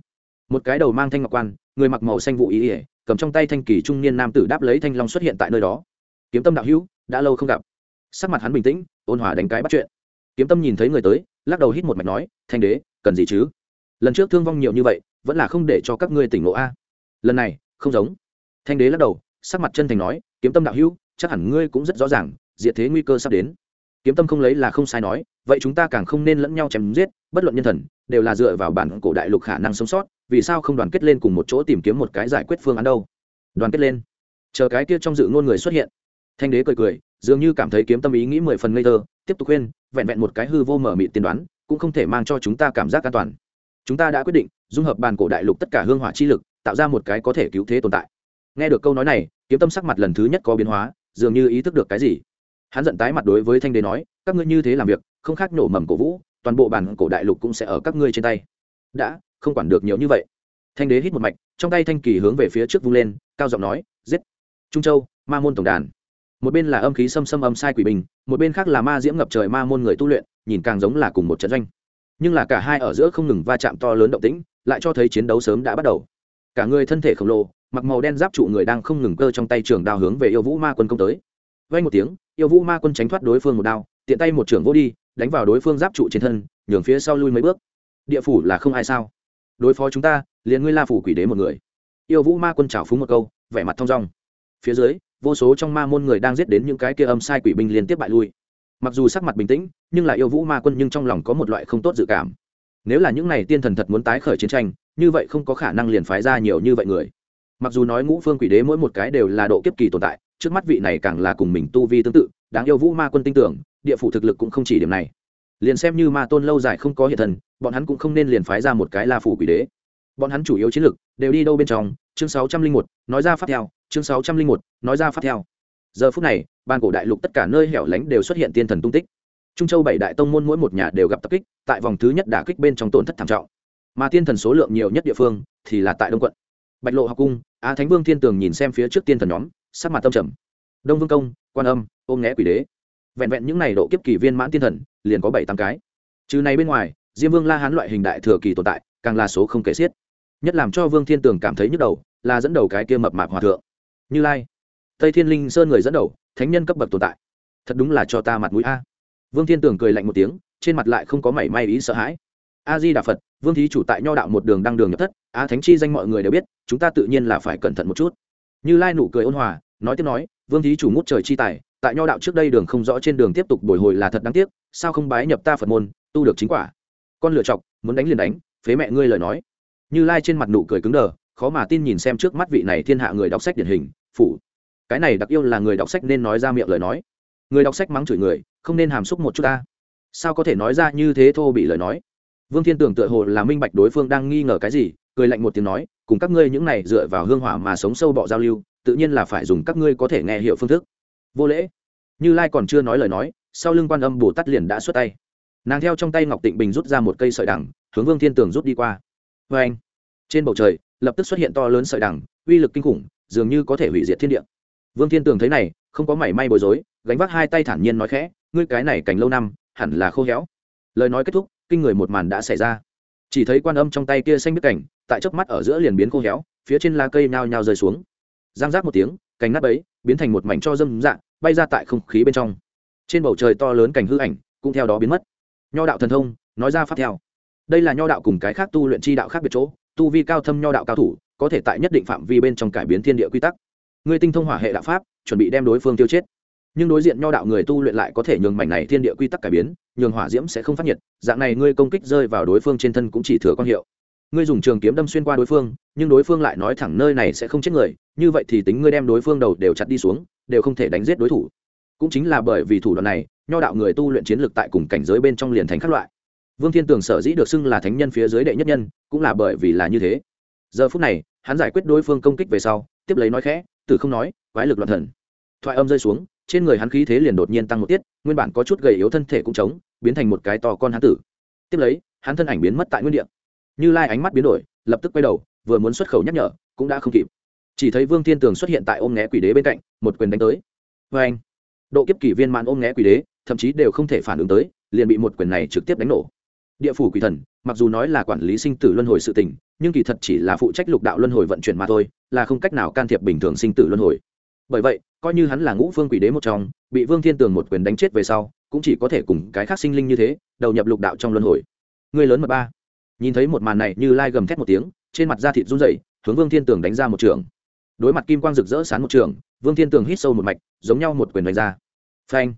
Một cái đầu mang thanh ngọc quan, người mặc màu xanh vụ ý ỉa cầm trong tay thanh kỳ trung niên nam tử đáp lấy thanh long xuất hiện tại nơi đó. Kiếm tâm đạo hữu, đã lâu không gặp. Sắc mặt hắn bình tĩnh, ôn hòa đánh cái bắt chuyện. Kiếm tâm nhìn thấy người tới, lắc đầu hít một mạch nói, thanh đế, cần gì chứ? Lần trước thương vong nhiều như vậy, vẫn là không để cho các ngươi tỉnh ngộ a. Lần này, không giống. Thanh đế lắc đầu, sắc mặt chân thành nói, kiếm tâm đạo hữu chắc hẳn ngươi cũng rất rõ ràng, diệt thế nguy cơ sắp đến. Kiếm tâm không lấy là không sai nói, vậy chúng ta càng không nên lẫn nhau chém giết, bất luận nhân thần, đều là dựa vào bản cổ đại lục khả năng sống sót, vì sao không đoàn kết lên cùng một chỗ tìm kiếm một cái giải quyết phương án đâu? Đoàn kết lên. Chờ cái kia trong dự ngôn người xuất hiện. Thanh đế cười cười, dường như cảm thấy kiếm tâm ý nghĩ mười phần ngây thơ, tiếp tục khuyên, vẹn vẹn một cái hư vô mở mịt tiên đoán, cũng không thể mang cho chúng ta cảm giác an toàn. Chúng ta đã quyết định, dung hợp bàn cổ đại lục tất cả hương hỏa chi lực, tạo ra một cái có thể cứu thế tồn tại. Nghe được câu nói này, kiếm tâm sắc mặt lần thứ nhất có biến hóa dường như ý thức được cái gì. Hắn giận tái mặt đối với thanh đế nói, các ngươi như thế làm việc, không khác nổ mầm cổ vũ, toàn bộ bản cổ đại lục cũng sẽ ở các ngươi trên tay. Đã, không quản được nhiều như vậy. Thanh đế hít một mạch, trong tay thanh kỳ hướng về phía trước vung lên, cao giọng nói, giết! Trung châu, ma môn tổng đàn. Một bên là âm khí xâm xâm âm sai quỷ bình, một bên khác là ma diễm ngập trời ma môn người tu luyện, nhìn càng giống là cùng một trận doanh. Nhưng là cả hai ở giữa không ngừng va chạm to lớn động tĩnh, lại cho thấy chiến đấu sớm đã bắt đầu. Cả người thân thể khổng lồ mặc màu đen giáp trụ người đang không ngừng cơ trong tay trường đao hướng về yêu vũ ma quân công tới. Vay một tiếng, yêu vũ ma quân tránh thoát đối phương một đao, tiện tay một trưởng vô đi, đánh vào đối phương giáp trụ trên thân, nhường phía sau lui mấy bước. Địa phủ là không ai sao? Đối phó chúng ta, liền ngươi la phủ quỷ đế một người. Yêu vũ ma quân trào phúng một câu, vẻ mặt thong dong. Phía dưới, vô số trong ma môn người đang giết đến những cái kia âm sai quỷ binh liên tiếp bại lui. Mặc dù sắc mặt bình tĩnh, nhưng lại yêu vũ ma quân nhưng trong lòng có một loại không tốt dự cảm. Nếu là những n à y tiên thần thật muốn tái khởi chiến tranh, như vậy không có khả năng liền phái ra nhiều như vậy người mặc dù nói ngũ phương quỷ đế mỗi một cái đều là độ kiếp kỳ tồn tại, trước mắt vị này càng là cùng mình tu vi tương tự, đáng yêu vũ ma quân tin tưởng, địa phủ thực lực cũng không chỉ điểm này. Liền xem như ma tôn lâu dài không có hiện thần, bọn hắn cũng không nên liền phái ra một cái la phủ quỷ đế. Bọn hắn chủ yếu chiến lực đều đi đâu bên trong, chương sáu trăm linh một, nói ra phát theo, chương sáu trăm linh một, nói ra phát theo. Giờ phút này, ban cổ đại lục tất cả nơi hẻo lánh đều xuất hiện tiên thần tung tích. Trung châu bảy đại tông môn mỗi một nhà đều gặp tập kích, tại vòng thứ nhất đả kích bên trong tổn thất thảm trọng. Mà tiên thần số lượng nhiều nhất địa phương thì là tại đông quận bạch lộ học cung, á thánh vương thiên tường nhìn xem phía trước tiên thần nhóm, sắc mặt tâm trầm. Đông vương công, quan âm, ôm nghé quỷ đế. Vẹn vẹn những n à y độ kiếp kỳ viên mãn tiên thần, liền có bảy tám cái. Trừ này bên ngoài, diêm vương la hán loại hình đại thừa kỳ tồn tại, càng là số không kể xiết. Nhất làm cho vương thiên tường cảm thấy nhức đầu, là dẫn đầu cái kia mập mạp hòa thượng. Như lai. Tây thiên linh sơn người dẫn đầu, thánh nhân cấp bậc tồn tại. Thật đúng là cho ta mặt mũi a. Vương thiên tường cười lạnh một tiếng, trên mặt lại không có mảy may ý sợ hãi a di đà phật vương thí chủ tại nho đạo một đường đăng đường nhập thất a thánh chi danh mọi người đều biết, chúng ta tự nhiên là phải cẩn thận một chút. Như lai nụ cười ôn hòa, nói tiếp nói, vương thí chủ ngút trời chi tài, tại nho đạo trước đây đường không rõ trên đường tiếp tục bồi hồi là thật đáng tiếc, sao không bái nhập ta phật môn, tu được chính quả? Con lựa chọc, muốn đánh liền đánh, phế mẹ ngươi lời nói. Như lai trên mặt nụ cười cứng đờ, khó mà tin nhìn xem trước mắt vị này thiên hạ người đọc sách điển hình, phủ. Cái này đặc yêu là người đọc sách nên nói ra miệng lời nói. Người đọc sách mắng chửi người, không nên hàm xúc một chút ta. Sao có thể nói ra như thế thô bị lời nói? Vương thiên tưởng tựa hồ là minh bạch đối phương đang nghi ngờ cái gì, cười lạnh một tiếng nói, cùng các ngươi những này dựa vào hương hỏa mà sống sâu bọ giao lưu, tự nhiên là phải dùng các ngươi có thể nghe hiểu phương thức. Vô lễ. Như lai còn chưa nói lời nói, sau lưng quan âm bồ tát liền đã xuất tay. Nàng theo trong tay ngọc tịnh bình rút ra một cây sợi đằng, hướng vương thiên tường rút đi qua. Vê anh. Trên bầu trời, lập tức xuất hiện to lớn sợi đằng, uy lực kinh khủng, dường như có thể hủy diệt thiên địa. Vương thiên tường thấy này, không có mảy may bối rối, gánh vác hai tay thản nhiên nói khẽ, ngươi cái này cành lâu năm, hẳn là khô héo. Lời nói kết thúc kinh người một màn đã xảy ra. Chỉ thấy quan âm trong tay kia xanh biết cảnh, tại chớp mắt ở giữa liền biến khô héo, phía trên lá cây nhao nhao rơi xuống. Giang giác một tiếng, cành nát ấy biến thành một mảnh cho dâm dạng bay ra tại không khí bên trong. Trên bầu trời to lớn cảnh hư ảnh, cũng theo đó biến mất. Nho đạo thần thông, nói ra phát theo. Đây là nho đạo cùng cái khác tu luyện chi đạo khác biệt chỗ, tu vi cao thâm nho đạo cao thủ, có thể tại nhất định phạm vi bên trong cải biến thiên địa quy tắc. Người tinh thông hỏa hệ đạo pháp, chuẩn bị đem đối phương tiêu chết nhưng đối diện nho đạo người tu luyện lại có thể nhường mảnh này thiên địa quy tắc cải biến, nhường hỏa diễm sẽ không phát nhiệt, dạng này ngươi công kích rơi vào đối phương trên thân cũng chỉ thừa quan hiệu. Ngươi dùng trường kiếm đâm xuyên qua đối phương, nhưng đối phương lại nói thẳng nơi này sẽ không chết người, như vậy thì tính ngươi đem đối phương đầu đều chặt đi xuống, đều không thể đánh giết đối thủ. Cũng chính là bởi vì thủ đoạn này, nho đạo người tu luyện chiến lược tại cùng cảnh giới bên trong liền thành các loại. Vương thiên tường sở dĩ được xưng là thánh nhân phía dưới đệ nhất nhân, cũng là bởi vì là như thế. Giờ phút này, hắn giải quyết đối phương công kích về sau, tiếp lấy nói khẽ, tử không nói, quái lực loạn thần. Thoại âm rơi xuống trên người hắn khí thế liền đột nhiên tăng một tiết, nguyên bản có chút gầy yếu thân thể cũng trống, biến thành một cái to con hắn tử. Tiếp lấy, hắn thân ảnh biến mất tại nguyên địa. Như lai ánh mắt biến đổi, lập tức quay đầu, vừa muốn xuất khẩu nhắc nhở, cũng đã không kịp. Chỉ thấy vương thiên tường xuất hiện tại ôm nghé quỷ đế bên cạnh, một quyền đánh tới. Vê anh, độ kiếp kỷ viên mãn ôm nghé quỷ đế, thậm chí đều không thể phản ứng tới, liền bị một quyền này trực tiếp đánh nổ. Địa phủ quỷ thần, mặc dù nói là quản lý sinh tử luân hồi sự tình, nhưng kỳ thật chỉ là phụ trách lục đạo luân hồi vận chuyển mà thôi, là không cách nào can thiệp bình thường sinh tử luân hồi. Bởi vậy coi như hắn là ngũ phương quỷ đế một trong, bị vương thiên tường một quyền đánh chết về sau, cũng chỉ có thể cùng cái khác sinh linh như thế, đầu nhập lục đạo trong luân hồi. Người lớn mật ba. Nhìn thấy một màn này, như lai gầm thét một tiếng, trên mặt da thịt run rẩy, hướng vương thiên tường đánh ra một trường. Đối mặt kim quang rực rỡ sán một trường, vương thiên tường hít sâu một mạch, giống nhau một quyền đánh ra. Phanh.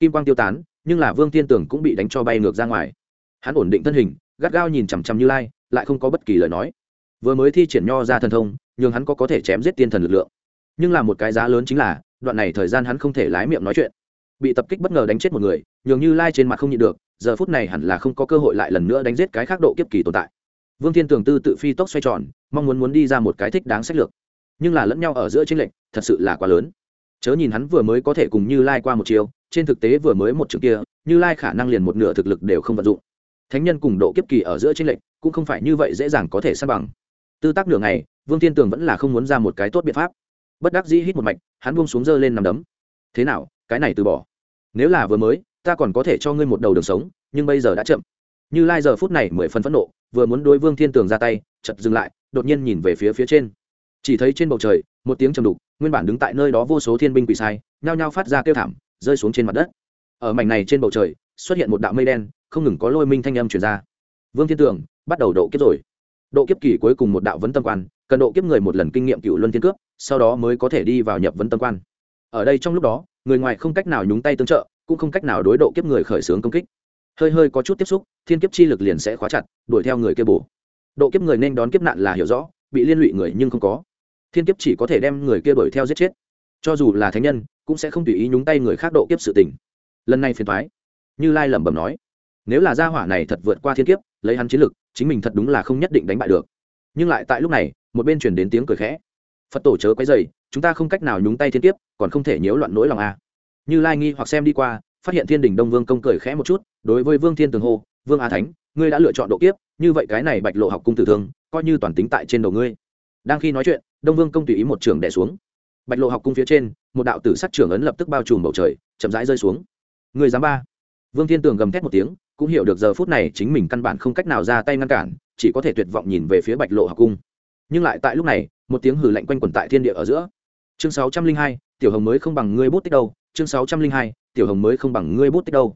Kim quang tiêu tán, nhưng là vương thiên tường cũng bị đánh cho bay ngược ra ngoài. Hắn ổn định thân hình, gắt gao nhìn chằm chằm như lai, lại không có bất kỳ lời nói. Vừa mới thi triển nho ra thần thông nhưng hắn có có thể chém giết tiên thần lực lượng. Nhưng là một cái giá lớn chính là đoạn này thời gian hắn không thể lái miệng nói chuyện. Bị tập kích bất ngờ đánh chết một người, nhường như lai trên mặt không nhịn được, giờ phút này hẳn là không có cơ hội lại lần nữa đánh giết cái khác độ kiếp kỳ tồn tại. Vương thiên tường tư tự phi tốc xoay tròn, mong muốn muốn đi ra một cái thích đáng sách lược. Nhưng là lẫn nhau ở giữa tranh lệnh thật sự là quá lớn. Chớ nhìn hắn vừa mới có thể cùng như lai qua một chiều, trên thực tế vừa mới một trường kia, như lai khả năng liền một nửa thực lực đều không vận dụng. Thánh nhân cùng độ kiếp kỳ ở giữa tranh lệnh cũng không phải như vậy dễ dàng có thể san bằng. Tư tác nửa ngày, vương thiên tường vẫn là không muốn ra một cái tốt biện pháp bất đắc dĩ hít một mạch, hắn buông xuống dơ lên nằm đấm. Thế nào, cái này từ bỏ. Nếu là vừa mới, ta còn có thể cho ngươi một đầu đường sống, nhưng bây giờ đã chậm. Như lai giờ phút này mười phần phẫn nộ, vừa muốn đối vương thiên tường ra tay chật dừng lại, đột nhiên nhìn về phía phía trên. Chỉ thấy trên bầu trời, một tiếng trầm đục, nguyên bản đứng tại nơi đó vô số thiên binh quỷ sai, nhao nhao phát ra kêu thảm, rơi xuống trên mặt đất. Ở mảnh này trên bầu trời, xuất hiện một đạo mây đen, không ngừng có lôi minh thanh âm truyền ra. Vương thiên tường, bắt đầu độ kiếp rồi. Độ kiếp kỳ cuối cùng một đạo vấn tâm quan, cần độ kiếp người một lần kinh nghiệm cựu luân thiên cướp sau đó mới có thể đi vào nhập vấn tâm quan. Ở đây trong lúc đó, người ngoài không cách nào nhúng tay tương trợ, cũng không cách nào đối độ kiếp người khởi xướng công kích. Hơi hơi có chút tiếp xúc, thiên kiếp chi lực liền sẽ khóa chặt, đuổi theo người kia bổ. Độ kiếp người nên đón kiếp nạn là hiểu rõ, bị liên lụy người nhưng không có. Thiên kiếp chỉ có thể đem người kia đuổi theo giết chết. Cho dù là thánh nhân, cũng sẽ không tùy ý nhúng tay người khác độ kiếp sự tình. Lần này phiền thoái như lai lẩm bẩm nói, nếu là gia hỏa này thật vượt qua thiên kiếp, lấy hắn chiến lực, chính mình thật đúng là không nhất định đánh bại được. Nhưng lại tại lúc này, một bên chuyển đến tiếng cười khẽ phật tổ chớ quấy dày chúng ta không cách nào nhúng tay thiên kiếp, còn không thể nhiễu loạn nỗi lòng a à. như lai nghi hoặc xem đi qua, phát hiện thiên đình đông vương công cười khẽ một chút, đối với vương thiên tường hô, vương a thánh, ngươi đã lựa chọn độ kiếp, như vậy cái này bạch lộ học cung tử thương, coi như toàn tính tại trên đầu ngươi. Đang khi nói chuyện, đông vương công tùy ý một trường đẻ xuống. Bạch lộ học cung phía trên, một đạo tử sắc trưởng ấn lập tức bao trùm bầu trời, chậm rãi rơi xuống. Người dám ba? Vương thiên tường gầm thét một tiếng, cũng hiểu được giờ phút này chính mình căn bản không cách nào ra tay ngăn cản, chỉ có thể tuyệt vọng nhìn về phía bạch lộ học cung. Nhưng lại tại lúc này một tiếng hử lạnh quanh quẩn tại thiên địa ở giữa. Chương sáu trăm linh hai, tiểu hồng mới không bằng ngươi bút tích đâu. Chương sáu trăm linh hai, tiểu hồng mới không bằng ngươi bút tích đâu.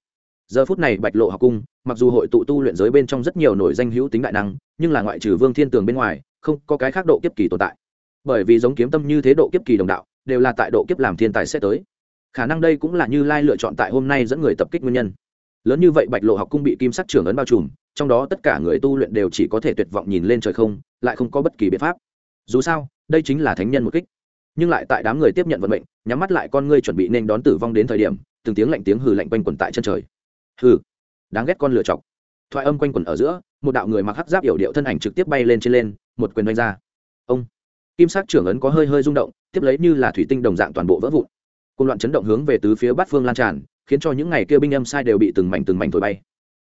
Giờ phút này bạch lộ học cung, mặc dù hội tụ tu luyện giới bên trong rất nhiều nổi danh hữu tính đại năng, nhưng là ngoại trừ vương thiên tường bên ngoài, không có cái khác độ kiếp kỳ tồn tại. Bởi vì giống kiếm tâm như thế độ kiếp kỳ đồng đạo, đều là tại độ kiếp làm thiên tài sẽ tới. Khả năng đây cũng là như lai lựa chọn tại hôm nay dẫn người tập kích nguyên nhân. Lớn như vậy bạch lộ học cung bị kim sắc trưởng ấn bao trùm, trong đó tất cả người tu luyện đều chỉ có thể tuyệt vọng nhìn lên trời không, lại không có bất kỳ biện pháp dù sao, đây chính là thánh nhân một kích. Nhưng lại tại đám người tiếp nhận vận mệnh, nhắm mắt lại con ngươi chuẩn bị nên đón tử vong đến thời điểm, từng tiếng lạnh tiếng hừ lạnh quanh quẩn tại chân trời. Hừ, đáng ghét con lựa chọc. Thoại âm quanh quẩn ở giữa, một đạo người mặc hắc giáp yểu điệu thân ảnh trực tiếp bay lên trên lên, một quyền đánh ra. Ông, kim sắc trưởng ấn có hơi hơi rung động, tiếp lấy như là thủy tinh đồng dạng toàn bộ vỡ vụn. Côn loạn chấn động hướng về tứ phía bát phương lan tràn, khiến cho những ngày kia binh âm sai đều bị từng mảnh từng mảnh thổi bay.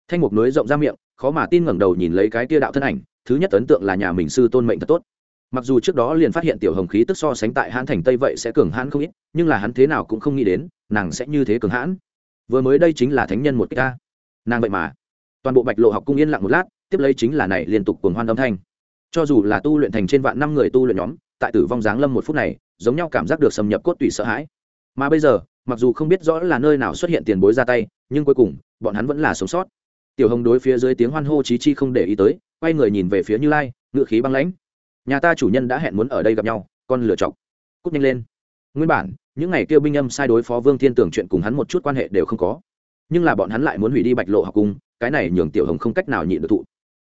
Thanh mục núi rộng ra miệng, khó mà tin ngẩng đầu nhìn lấy cái kia đạo thân ảnh, thứ nhất ấn tượng là nhà mình sư tôn mệnh thật tốt mặc dù trước đó liền phát hiện tiểu hồng khí tức so sánh tại hãn thành tây vậy sẽ cường hãn không ít, nhưng là hắn thế nào cũng không nghĩ đến, nàng sẽ như thế cường hãn. Vừa mới đây chính là thánh nhân một ca nàng vậy mà. Toàn bộ bạch lộ học cung yên lặng một lát, tiếp lấy chính là này liên tục cuồng hoan âm thanh. Cho dù là tu luyện thành trên vạn năm người tu luyện nhóm, tại tử vong giáng lâm một phút này, giống nhau cảm giác được xâm nhập cốt tủy sợ hãi. Mà bây giờ, mặc dù không biết rõ là nơi nào xuất hiện tiền bối ra tay, nhưng cuối cùng, bọn hắn vẫn là sống sót. Tiểu hồng đối phía dưới tiếng hoan hô chí chi không để ý tới, quay người nhìn về phía như lai, ngựa khí băng lãnh nhà ta chủ nhân đã hẹn muốn ở đây gặp nhau, con lựa chọc cút nhanh lên. Nguyên bản, những ngày kêu binh âm sai đối phó vương thiên tưởng chuyện cùng hắn một chút quan hệ đều không có. Nhưng là bọn hắn lại muốn hủy đi bạch lộ học cung, cái này nhường tiểu hồng không cách nào nhịn được thụ.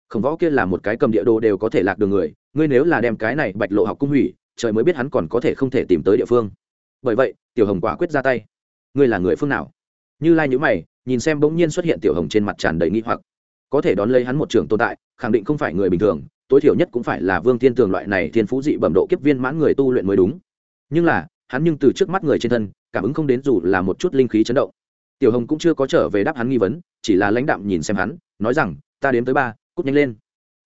Khổng võ kia là một cái cầm địa đồ đều có thể lạc đường người, ngươi nếu là đem cái này bạch lộ học cung hủy, trời mới biết hắn còn có thể không thể tìm tới địa phương. Bởi vậy, tiểu hồng quả quyết ra tay. Ngươi là người phương nào? Như lai nhữ mày, nhìn xem bỗng nhiên xuất hiện tiểu hồng trên mặt tràn đầy nghi hoặc. Có thể đón lấy hắn một trường tồn tại, khẳng định không phải người bình thường tối thiểu nhất cũng phải là vương thiên tường loại này thiên phú dị bẩm độ kiếp viên mãn người tu luyện mới đúng. Nhưng là, hắn nhưng từ trước mắt người trên thân, cảm ứng không đến dù là một chút linh khí chấn động. Tiểu hồng cũng chưa có trở về đáp hắn nghi vấn, chỉ là lãnh đạm nhìn xem hắn, nói rằng, ta đếm tới ba, cút nhanh lên.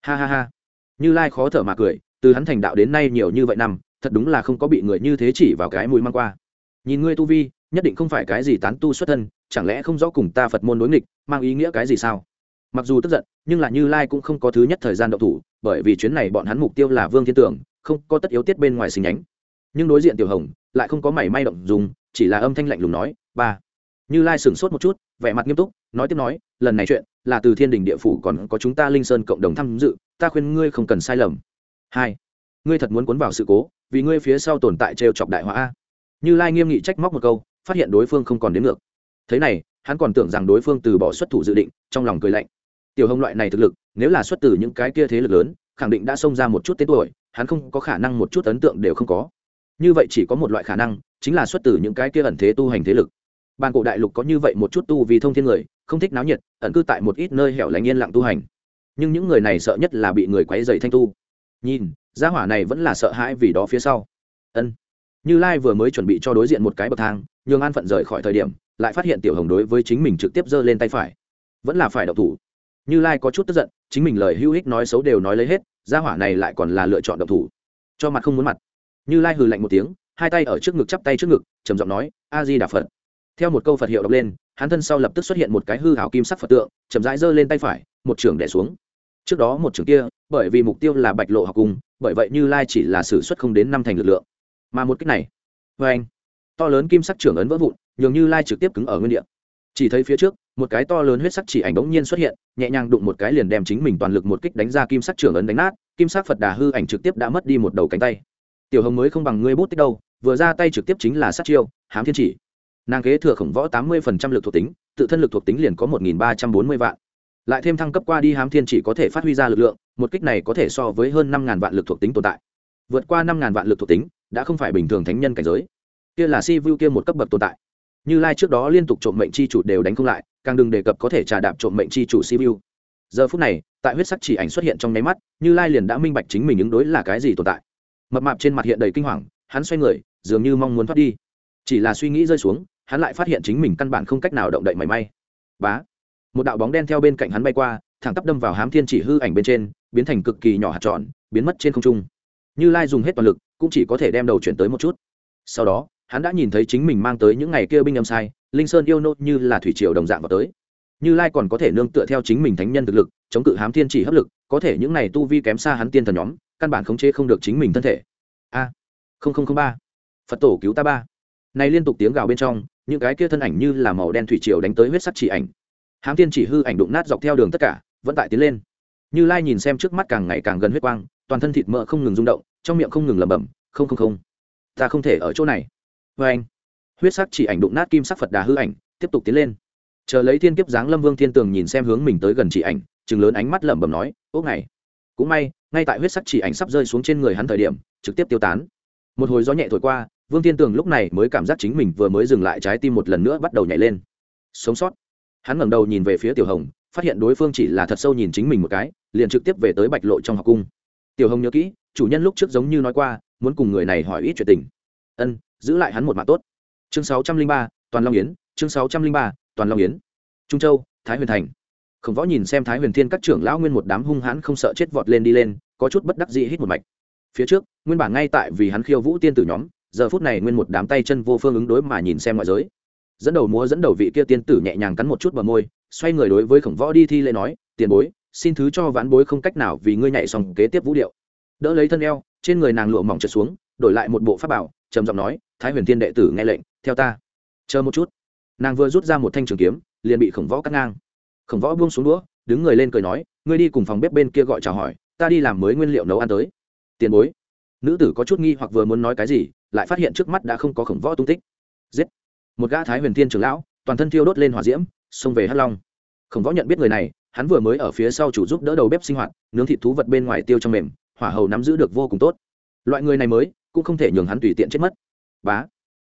Ha ha ha. Như lai khó thở mà cười, từ hắn thành đạo đến nay nhiều như vậy năm, thật đúng là không có bị người như thế chỉ vào cái mùi mang qua. Nhìn ngươi tu vi, nhất định không phải cái gì tán tu xuất thân, chẳng lẽ không rõ cùng ta phật môn đối nghịch, mang ý nghĩa cái gì sao? Mặc dù tức giận, nhưng là như lai cũng không có thứ nhất thời gian đậu thủ, bởi vì chuyến này bọn hắn mục tiêu là vương thiên tưởng, không có tất yếu tiết bên ngoài sinh nhánh. Nhưng đối diện tiểu hồng, lại không có mảy may động dùng, chỉ là âm thanh lạnh lùng nói, ba. Như lai sửng sốt một chút, vẻ mặt nghiêm túc, nói tiếp nói, lần này chuyện là từ thiên đình địa phủ còn có chúng ta linh sơn cộng đồng tham dự, ta khuyên ngươi không cần sai lầm. Hai. Ngươi thật muốn cuốn vào sự cố, vì ngươi phía sau tồn tại trêu chọc đại hóa a. Như lai nghiêm nghị trách móc một câu, phát hiện đối phương không còn đến ngược. Thế này, hắn còn tưởng rằng đối phương từ bỏ xuất thủ dự định, trong lòng cười lạnh tiểu hồng loại này thực lực, nếu là xuất từ những cái kia thế lực lớn, khẳng định đã xông ra một chút tên tuổi, hắn không có khả năng một chút ấn tượng đều không có. Như vậy chỉ có một loại khả năng, chính là xuất từ những cái kia ẩn thế tu hành thế lực. Bàn cổ đại lục có như vậy một chút tu vì thông thiên người, không thích náo nhiệt, ẩn cư tại một ít nơi hẻo lánh yên lặng tu hành. Nhưng những người này sợ nhất là bị người quấy dày thanh tu. Nhìn, gia hỏa này vẫn là sợ hãi vì đó phía sau. Ân. Như lai vừa mới chuẩn bị cho đối diện một cái bậc thang, nhường an phận rời khỏi thời điểm, lại phát hiện tiểu hồng đối với chính mình trực tiếp giơ lên tay phải. Vẫn là phải đậu thủ như lai có chút tức giận, chính mình lời hữu hích nói xấu đều nói lấy hết, gia hỏa này lại còn là lựa chọn độc thủ. Cho mặt không muốn mặt. Như lai hừ lạnh một tiếng, hai tay ở trước ngực chắp tay trước ngực, trầm giọng nói, a di đà phật. Theo một câu phật hiệu đọc lên, hắn thân sau lập tức xuất hiện một cái hư hảo kim sắc phật tượng, chậm rãi giơ lên tay phải, một trường đẻ xuống. Trước đó một trường kia, bởi vì mục tiêu là bạch lộ học cùng bởi vậy như lai chỉ là xử suất không đến năm thành lực lượng. Mà một cách này vê anh to lớn kim sắc trưởng ấn vỡ vụn, nhường như lai trực tiếp cứng ở nguyên địa. Chỉ thấy phía trước một cái to lớn huyết sắc chỉ ảnh bỗng nhiên xuất hiện, nhẹ nhàng đụng một cái liền đem chính mình toàn lực một kích đánh ra kim sắc trưởng ấn đánh nát, kim sắc phật đà hư ảnh trực tiếp đã mất đi một đầu cánh tay. Tiểu hồng mới không bằng ngươi bút tích đâu, vừa ra tay trực tiếp chính là sát chiêu, hám thiên chỉ. Nàng kế thừa khổng võ tám mươi lực thuộc tính, tự thân lực thuộc tính liền có một ba trăm bốn mươi vạn. Lại thêm thăng cấp qua đi, hám thiên chỉ có thể phát huy ra lực lượng, một kích này có thể so với hơn năm vạn lực thuộc tính tồn tại. Vượt qua năm vạn lực thuộc tính, đã không phải bình thường thánh nhân cảnh giới. Kia là si vu kia một cấp bậc tồn tại. Như lai trước đó liên tục trộm mệnh chi chủ đều đánh không lại càng đừng đề cập có thể trà đạp trộm mệnh chi chủ Sibiu. giờ phút này, tại huyết sắc chỉ ảnh xuất hiện trong nháy mắt, như lai liền đã minh bạch chính mình ứng đối là cái gì tồn tại. Mập mạp trên mặt hiện đầy kinh hoàng, hắn xoay người, dường như mong muốn thoát đi. Chỉ là suy nghĩ rơi xuống, hắn lại phát hiện chính mình căn bản không cách nào động đậy mảy may. Bá! Một đạo bóng đen theo bên cạnh hắn bay qua, thẳng tắp đâm vào hám thiên chỉ hư ảnh bên trên, biến thành cực kỳ nhỏ hạt tròn, biến mất trên không trung. Như lai dùng hết toàn lực, cũng chỉ có thể đem đầu chuyển tới một chút. Sau đó hắn đã nhìn thấy chính mình mang tới những ngày kia binh âm sai, linh sơn yêu nốt như là thủy triều đồng dạng vào tới. Như lai còn có thể nương tựa theo chính mình thánh nhân thực lực, chống cự hám thiên chỉ hấp lực, có thể những này tu vi kém xa hắn tiên thần nhóm, căn bản khống chế không được chính mình thân thể. A không ba. Phật tổ cứu ta ba. Này liên tục tiếng gào bên trong, những cái kia thân ảnh như là màu đen thủy triều đánh tới huyết sắc chỉ ảnh. Hám thiên chỉ hư ảnh đụng nát dọc theo đường tất cả, vẫn tại tiến lên. Như lai nhìn xem trước mắt càng ngày càng gần huyết quang, toàn thân thịt mỡ không ngừng rung động, trong miệng không ngừng lẩm bẩm, không không không, ta không thể ở chỗ này vê anh, huyết sắc chỉ ảnh đụng nát kim sắc phật đà hư ảnh, tiếp tục tiến lên. Chờ lấy thiên kiếp giáng lâm vương thiên tường nhìn xem hướng mình tới gần chỉ ảnh, chừng lớn ánh mắt lẩm bẩm nói, ốc này, cũng may, ngay tại huyết sắc chỉ ảnh sắp rơi xuống trên người hắn thời điểm, trực tiếp tiêu tán. Một hồi gió nhẹ thổi qua, vương thiên tường lúc này mới cảm giác chính mình vừa mới dừng lại trái tim một lần nữa bắt đầu nhảy lên. Sống sót. Hắn ngẩng đầu nhìn về phía tiểu hồng, phát hiện đối phương chỉ là thật sâu nhìn chính mình một cái, liền trực tiếp về tới bạch lộ trong học cung. Tiểu hồng nhớ kỹ, chủ nhân lúc trước giống như nói qua, muốn cùng người này hỏi ít chuyện tình. Ân giữ lại hắn một mạng tốt. Chương sáu trăm linh ba, toàn long yến, chương sáu trăm linh ba, toàn long yến. Trung châu, thái huyền thành. Khổng võ nhìn xem thái huyền thiên các trưởng lão nguyên một đám hung hãn không sợ chết vọt lên đi lên, có chút bất đắc dĩ hít một mạch. Phía trước, nguyên bản ngay tại vì hắn khiêu vũ tiên tử nhóm, giờ phút này nguyên một đám tay chân vô phương ứng đối mà nhìn xem ngoại giới. Dẫn đầu múa dẫn đầu vị kia tiên tử nhẹ nhàng cắn một chút bờ môi, xoay người đối với khổng võ đi thi lễ nói, tiền bối, xin thứ cho vãn bối không cách nào vì ngươi nhảy xong kế tiếp vũ điệu. Đỡ lấy thân eo, trên người nàng lụa mỏng trượt xuống, đổi lại một bộ pháp bảo trầm giọng nói, thái huyền thiên đệ tử nghe lệnh, theo ta. Chờ một chút. Nàng vừa rút ra một thanh trường kiếm, liền bị khổng võ cắt ngang. Khổng võ buông xuống đũa, đứng người lên cười nói, ngươi đi cùng phòng bếp bên kia gọi chào hỏi, ta đi làm mới nguyên liệu nấu ăn tới. Tiền bối. Nữ tử có chút nghi hoặc vừa muốn nói cái gì, lại phát hiện trước mắt đã không có khổng võ tung tích. Giết! Một gã thái huyền thiên trưởng lão, toàn thân thiêu đốt lên hỏa diễm, xông về hắc long. Khổng võ nhận biết người này, hắn vừa mới ở phía sau chủ giúp đỡ đầu bếp sinh hoạt, nướng thịt thú vật bên ngoài tiêu trong mềm, hỏa hầu nắm giữ được vô cùng tốt. Loại người này mới cũng không thể nhường hắn tùy tiện chết mất. Bá.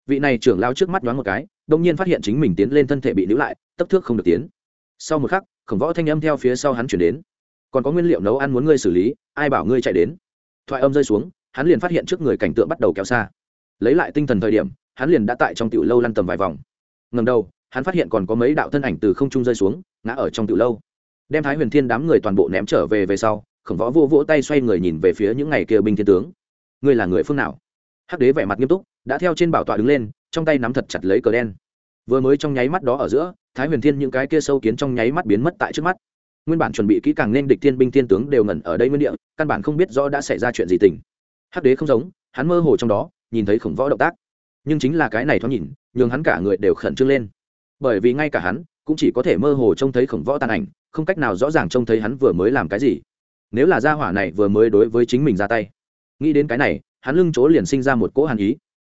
Vị này trưởng lao trước mắt nhoáng một cái đông nhiên phát hiện chính mình tiến lên thân thể bị níu lại tấp thước không được tiến. Sau một khắc, khổng võ thanh âm theo phía sau hắn chuyển đến. Còn có nguyên liệu nấu ăn muốn ngươi xử lý, ai bảo ngươi chạy đến? Thoại âm rơi xuống, hắn liền phát hiện trước người cảnh tượng bắt đầu kéo xa. Lấy lại tinh thần thời điểm, hắn liền đã tại trong tiểu lâu lăn tầm vài vòng. Ngầm đầu, hắn phát hiện còn có mấy đạo thân ảnh từ không trung rơi xuống, ngã ở trong tiểu lâu. Đem thái huyền thiên đám người toàn bộ ném trở về về sau, khổng võ vô vỗ tay xoay người nhìn về phía những ngày kia binh thiên tướng ngươi là người phương nào? Hắc đế vẻ mặt nghiêm túc, đã theo trên bảo tọa đứng lên, trong tay nắm thật chặt lấy cờ đen. Vừa mới trong nháy mắt đó ở giữa, thái huyền thiên những cái kia sâu kiến trong nháy mắt biến mất tại trước mắt. Nguyên bản chuẩn bị kỹ càng nên địch thiên binh thiên tướng đều ngẩn ở đây nguyên địa, căn bản không biết rõ đã xảy ra chuyện gì tình. Hắc đế không giống, hắn mơ hồ trong đó, nhìn thấy khổng võ động tác. Nhưng chính là cái này thoáng nhìn, nhường hắn cả người đều khẩn trương lên. Bởi vì ngay cả hắn, cũng chỉ có thể mơ hồ trông thấy khổng võ tàn ảnh, không cách nào rõ ràng trông thấy hắn vừa mới làm cái gì. Nếu là gia hỏa này vừa mới đối với chính mình ra tay nghĩ đến cái này, hắn lưng chỗ liền sinh ra một cỗ hàn ý.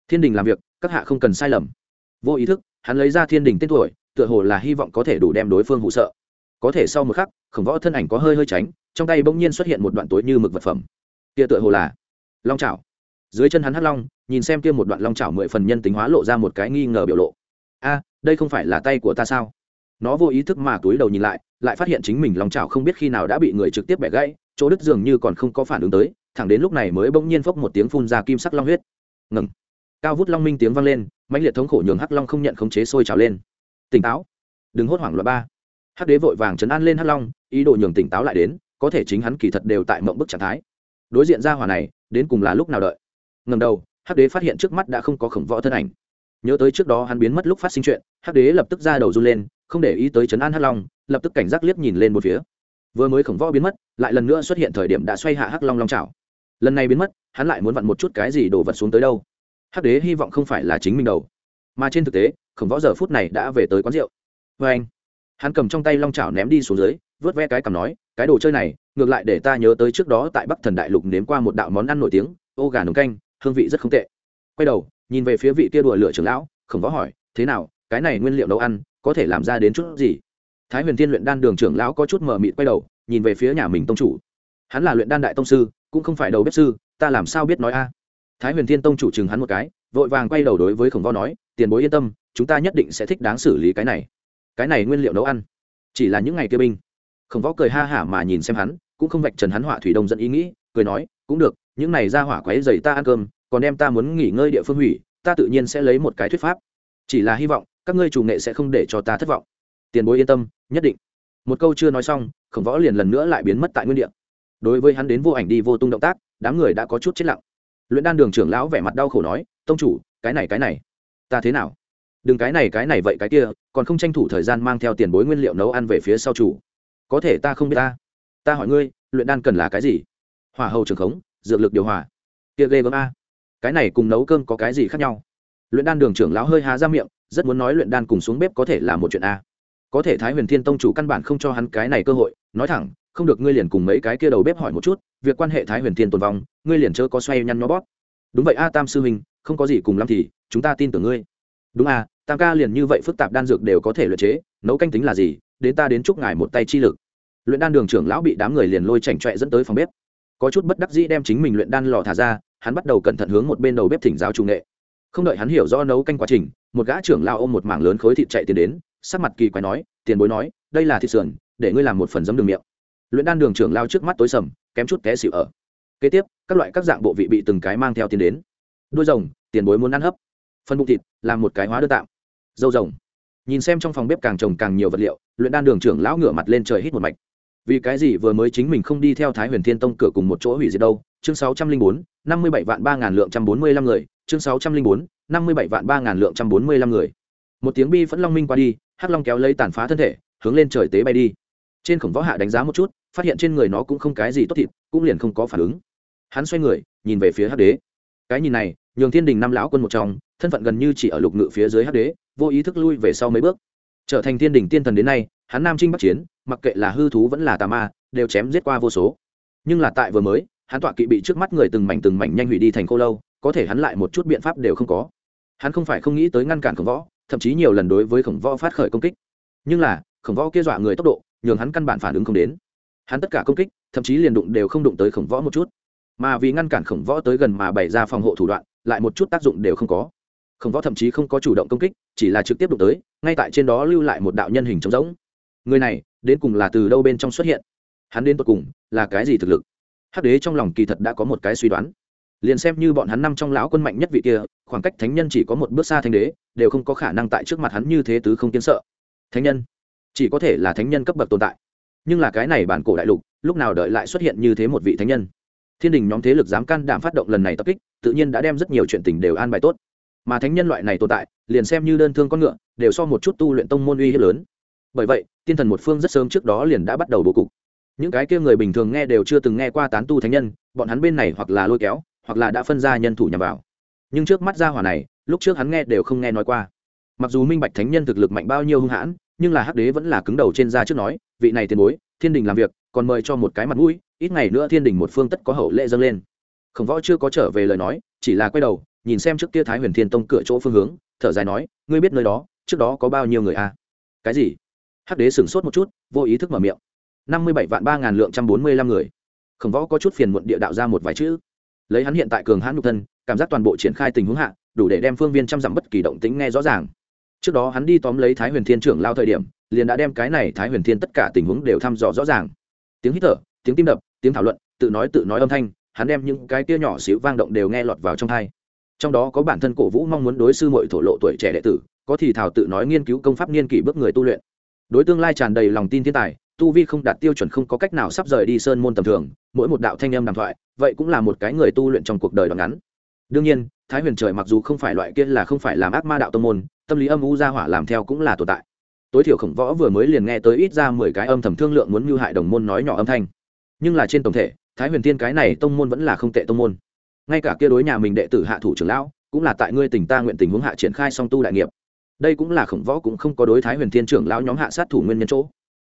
Thiên đình làm việc, các hạ không cần sai lầm. Vô ý thức, hắn lấy ra thiên đình tên tuổi, tựa hồ là hy vọng có thể đủ đem đối phương hụ sợ. Có thể sau một khắc, khổng võ thân ảnh có hơi hơi tránh, trong tay bỗng nhiên xuất hiện một đoạn tối như mực vật phẩm. Kia tựa hồ là long trào dưới chân hắn hắt long, nhìn xem kia một đoạn long trào mười phần nhân tính hóa lộ ra một cái nghi ngờ biểu lộ. A, đây không phải là tay của ta sao? Nó vô ý thức mà túi đầu nhìn lại lại phát hiện chính mình long trào không biết khi nào đã bị người trực tiếp bẻ gãy, chỗ đứt dường như còn không có phản ứng tới thẳng đến lúc này mới bỗng nhiên phốc một tiếng phun ra kim sắc long huyết. Ngừng. Cao vút long minh tiếng vang lên, mãnh liệt thống khổ nhường hắc long không nhận khống chế sôi trào lên. Tỉnh táo. Đừng hốt hoảng loại ba. Hắc đế vội vàng chấn an lên hắc long, ý đồ nhường tỉnh táo lại đến, có thể chính hắn kỳ thật đều tại mộng bức trạng thái. Đối diện ra hỏa này, đến cùng là lúc nào đợi? Ngầm đầu, hắc đế phát hiện trước mắt đã không có khổng võ thân ảnh. Nhớ tới trước đó hắn biến mất lúc phát sinh chuyện, hắc đế lập tức ra đầu run lên, không để ý tới chấn an hắc long, lập tức cảnh giác liếc nhìn lên một phía. Vừa mới khổng võ biến mất, lại lần nữa xuất hiện thời điểm đã xoay hạ hắc long long trào lần này biến mất, hắn lại muốn vặn một chút cái gì đổ vật xuống tới đâu? Hắc đế hy vọng không phải là chính mình đầu mà trên thực tế, khổng võ giờ phút này đã về tới quán rượu. Vê anh, hắn cầm trong tay long chảo ném đi xuống dưới, vớt ve cái cằm nói, cái đồ chơi này, ngược lại để ta nhớ tới trước đó tại bắc thần đại lục nếm qua một đạo món ăn nổi tiếng, ô gà nồng canh, hương vị rất không tệ. Quay đầu, nhìn về phía vị kia đùa lửa trưởng lão, khổng võ hỏi, thế nào, cái này nguyên liệu nấu ăn, có thể làm ra đến chút gì? Thái huyền thiên luyện đan đường trưởng lão có chút mờ mịt quay đầu, nhìn về phía nhà mình tông chủ. Hắn là luyện đan đại tông sư cũng không phải đầu bếp sư, ta làm sao biết nói a? Thái huyền thiên tông chủ chừng hắn một cái, vội vàng quay đầu đối với khổng võ nói, tiền bối yên tâm, chúng ta nhất định sẽ thích đáng xử lý cái này. Cái này nguyên liệu nấu ăn, chỉ là những ngày kia binh. Khổng võ cười ha hả mà nhìn xem hắn, cũng không vạch trần hắn họa thủy đông dẫn ý nghĩ, cười nói, cũng được, những này ra hỏa quấy dày ta ăn cơm, còn đem ta muốn nghỉ ngơi địa phương hủy, ta tự nhiên sẽ lấy một cái thuyết pháp. Chỉ là hy vọng, các ngươi chủ nghệ sẽ không để cho ta thất vọng. Tiền bối yên tâm, nhất định. Một câu chưa nói xong, khổng võ liền lần nữa lại biến mất tại nguyên địa đối với hắn đến vô ảnh đi vô tung động tác, đám người đã có chút chết lặng. Luyện đan đường trưởng lão vẻ mặt đau khổ nói, tông chủ, cái này cái này, ta thế nào? Đừng cái này cái này vậy, cái kia, còn không tranh thủ thời gian mang theo tiền bối nguyên liệu nấu ăn về phía sau chủ. Có thể ta không biết ta. Ta hỏi ngươi, luyện đan cần là cái gì? Hỏa hầu trường khống, dược lực điều hòa. Kia ghê gớm a. Cái này cùng nấu cơm có cái gì khác nhau? Luyện đan đường trưởng lão hơi há ra miệng, rất muốn nói luyện đan cùng xuống bếp có thể là một chuyện a. Có thể thái huyền thiên tông chủ căn bản không cho hắn cái này cơ hội, nói thẳng không được ngươi liền cùng mấy cái kia đầu bếp hỏi một chút, việc quan hệ thái huyền thiên tồn vong, ngươi liền chớ có xoay nhăn nó bóp. Đúng vậy a, tam sư huynh, không có gì cùng lắm thì chúng ta tin tưởng ngươi. Đúng a, tam ca liền như vậy phức tạp đan dược đều có thể luyện chế, nấu canh tính là gì, đến ta đến chúc ngài một tay chi lực. Luyện đan đường trưởng lão bị đám người liền lôi chảnh trọe dẫn tới phòng bếp. Có chút bất đắc dĩ đem chính mình luyện đan lò thả ra, hắn bắt đầu cẩn thận hướng một bên đầu bếp thỉnh giáo trung nghệ. Không đợi hắn hiểu rõ nấu canh quá trình, một gã trưởng lao ôm một mảng lớn khối thịt chạy tiến đến, sắc mặt kỳ quái nói, tiền bối nói, đây là thịt sườn, để ngươi làm một phần giấm đường miệng luyện đan đường trưởng lao trước mắt tối sầm, kém chút té xịu ở. Kế tiếp, các loại các dạng bộ vị bị từng cái mang theo tiền đến. Đuôi rồng, tiền bối muốn ăn hấp. Phân bụng thịt, làm một cái hóa đơn tạm. Dâu rồng. Nhìn xem trong phòng bếp càng trồng càng nhiều vật liệu, luyện đan đường trưởng lão ngửa mặt lên trời hít một mạch. Vì cái gì vừa mới chính mình không đi theo thái huyền thiên tông cửa cùng một chỗ hủy diệt đâu? Chương sáu trăm linh bốn, năm mươi bảy vạn ba ngàn lượng trăm bốn mươi lăm người. Chương sáu trăm linh bốn, năm mươi bảy vạn ba ngàn lượng trăm bốn mươi lăm người. Một tiếng bi phẫn long minh qua đi, hắc long kéo lấy tàn phá thân thể, hướng lên trời tế bay đi. Trên khổng võ hạ đánh giá một chút phát hiện trên người nó cũng không cái gì tốt thịt, cũng liền không có phản ứng. Hắn xoay người, nhìn về phía hắc đế. Cái nhìn này, nhường thiên đình năm lão quân một trong, thân phận gần như chỉ ở lục ngự phía dưới hắc đế, vô ý thức lui về sau mấy bước. Trở thành thiên đình tiên thần đến nay, hắn nam trinh bắc chiến, mặc kệ là hư thú vẫn là tà ma, đều chém giết qua vô số. Nhưng là tại vừa mới, hắn tọa kỵ bị trước mắt người từng mảnh từng mảnh nhanh hủy đi thành cô lâu, có thể hắn lại một chút biện pháp đều không có. Hắn không phải không nghĩ tới ngăn cản khổng võ, thậm chí nhiều lần đối với khổng võ phát khởi công kích. Nhưng là, khổng võ kia dọa người tốc độ, nhường hắn căn bản phản ứng không đến hắn tất cả công kích, thậm chí liền đụng đều không đụng tới khổng võ một chút. Mà vì ngăn cản khổng võ tới gần mà bày ra phòng hộ thủ đoạn, lại một chút tác dụng đều không có. Khổng võ thậm chí không có chủ động công kích, chỉ là trực tiếp đụng tới, ngay tại trên đó lưu lại một đạo nhân hình trống rỗng. Người này, đến cùng là từ đâu bên trong xuất hiện? Hắn đến tột cùng là cái gì thực lực? Hắc đế trong lòng kỳ thật đã có một cái suy đoán. Liền xem như bọn hắn năm trong lão quân mạnh nhất vị kia, khoảng cách thánh nhân chỉ có một bước xa thanh đế, đều không có khả năng tại trước mặt hắn như thế tứ không kiến sợ. Thánh nhân? Chỉ có thể là thánh nhân cấp bậc tồn tại nhưng là cái này bản cổ đại lục, lúc nào đợi lại xuất hiện như thế một vị thánh nhân? Thiên đình nhóm thế lực dám can đảm phát động lần này tập kích, tự nhiên đã đem rất nhiều chuyện tình đều an bài tốt. Mà thánh nhân loại này tồn tại, liền xem như đơn thương con ngựa, đều so một chút tu luyện tông môn uy hiếp lớn. Bởi vậy, tiên thần một phương rất sớm trước đó liền đã bắt đầu bố cục. Những cái kia người bình thường nghe đều chưa từng nghe qua tán tu thánh nhân, bọn hắn bên này hoặc là lôi kéo, hoặc là đã phân ra nhân thủ nhằm vào. Nhưng trước mắt ra hỏa này, lúc trước hắn nghe đều không nghe nói qua. Mặc dù minh bạch thánh nhân thực lực mạnh bao nhiêu hung hãn nhưng là hắc đế vẫn là cứng đầu trên da trước nói, vị này tiền bối, thiên đình làm việc, còn mời cho một cái mặt mũi, ít ngày nữa thiên đình một phương tất có hậu lệ dâng lên. Khổng võ chưa có trở về lời nói, chỉ là quay đầu, nhìn xem trước kia thái huyền thiên tông cửa chỗ phương hướng, thở dài nói, ngươi biết nơi đó, trước đó có bao nhiêu người a à? cái gì? Hắc đế sửng sốt một chút, vô ý thức mở miệng. Năm mươi bảy vạn ba ngàn lượng trăm bốn mươi lăm người. Khổng võ có chút phiền muộn địa đạo ra một vài chữ. Lấy hắn hiện tại cường hãn nhục thân, cảm giác toàn bộ triển khai tình huống hạ, đủ để đem phương viên trăm dặm bất kỳ động tính nghe rõ ràng trước đó hắn đi tóm lấy thái huyền thiên trưởng lao thời điểm, liền đã đem cái này thái huyền thiên tất cả tình huống đều thăm dò rõ ràng. Tiếng hít thở, tiếng tim đập, tiếng thảo luận, tự nói tự nói âm thanh, hắn đem những cái kia nhỏ xíu vang động đều nghe lọt vào trong thai trong đó có bản thân cổ vũ mong muốn đối sư mội thổ lộ tuổi trẻ đệ tử, có thì thảo tự nói nghiên cứu công pháp niên kỷ bước người tu luyện. Đối tương lai tràn đầy lòng tin thiên tài, tu vi không đạt tiêu chuẩn không có cách nào sắp rời đi sơn môn tầm thường, mỗi một đạo thanh âm đàm thoại, vậy cũng là một cái người tu luyện trong cuộc đời đoạn ngắn. Đương nhiên thái huyền trời mặc dù không phải loại kia là không phải làm ác ma đạo tông môn, tâm lý âm u gia hỏa làm theo cũng là tồn tại. Tối thiểu khổng võ vừa mới liền nghe tới ít ra mười cái âm thầm thương lượng muốn mưu hại đồng môn nói nhỏ âm thanh. Nhưng là trên tổng thể, thái huyền thiên cái này tông môn vẫn là không tệ tông môn. Ngay cả kia đối nhà mình đệ tử hạ thủ trưởng lão, cũng là tại ngươi tình ta nguyện tình huống hạ triển khai song tu đại nghiệp. Đây cũng là khổng võ cũng không có đối thái huyền thiên trưởng lão nhóm hạ sát thủ nguyên nhân chỗ.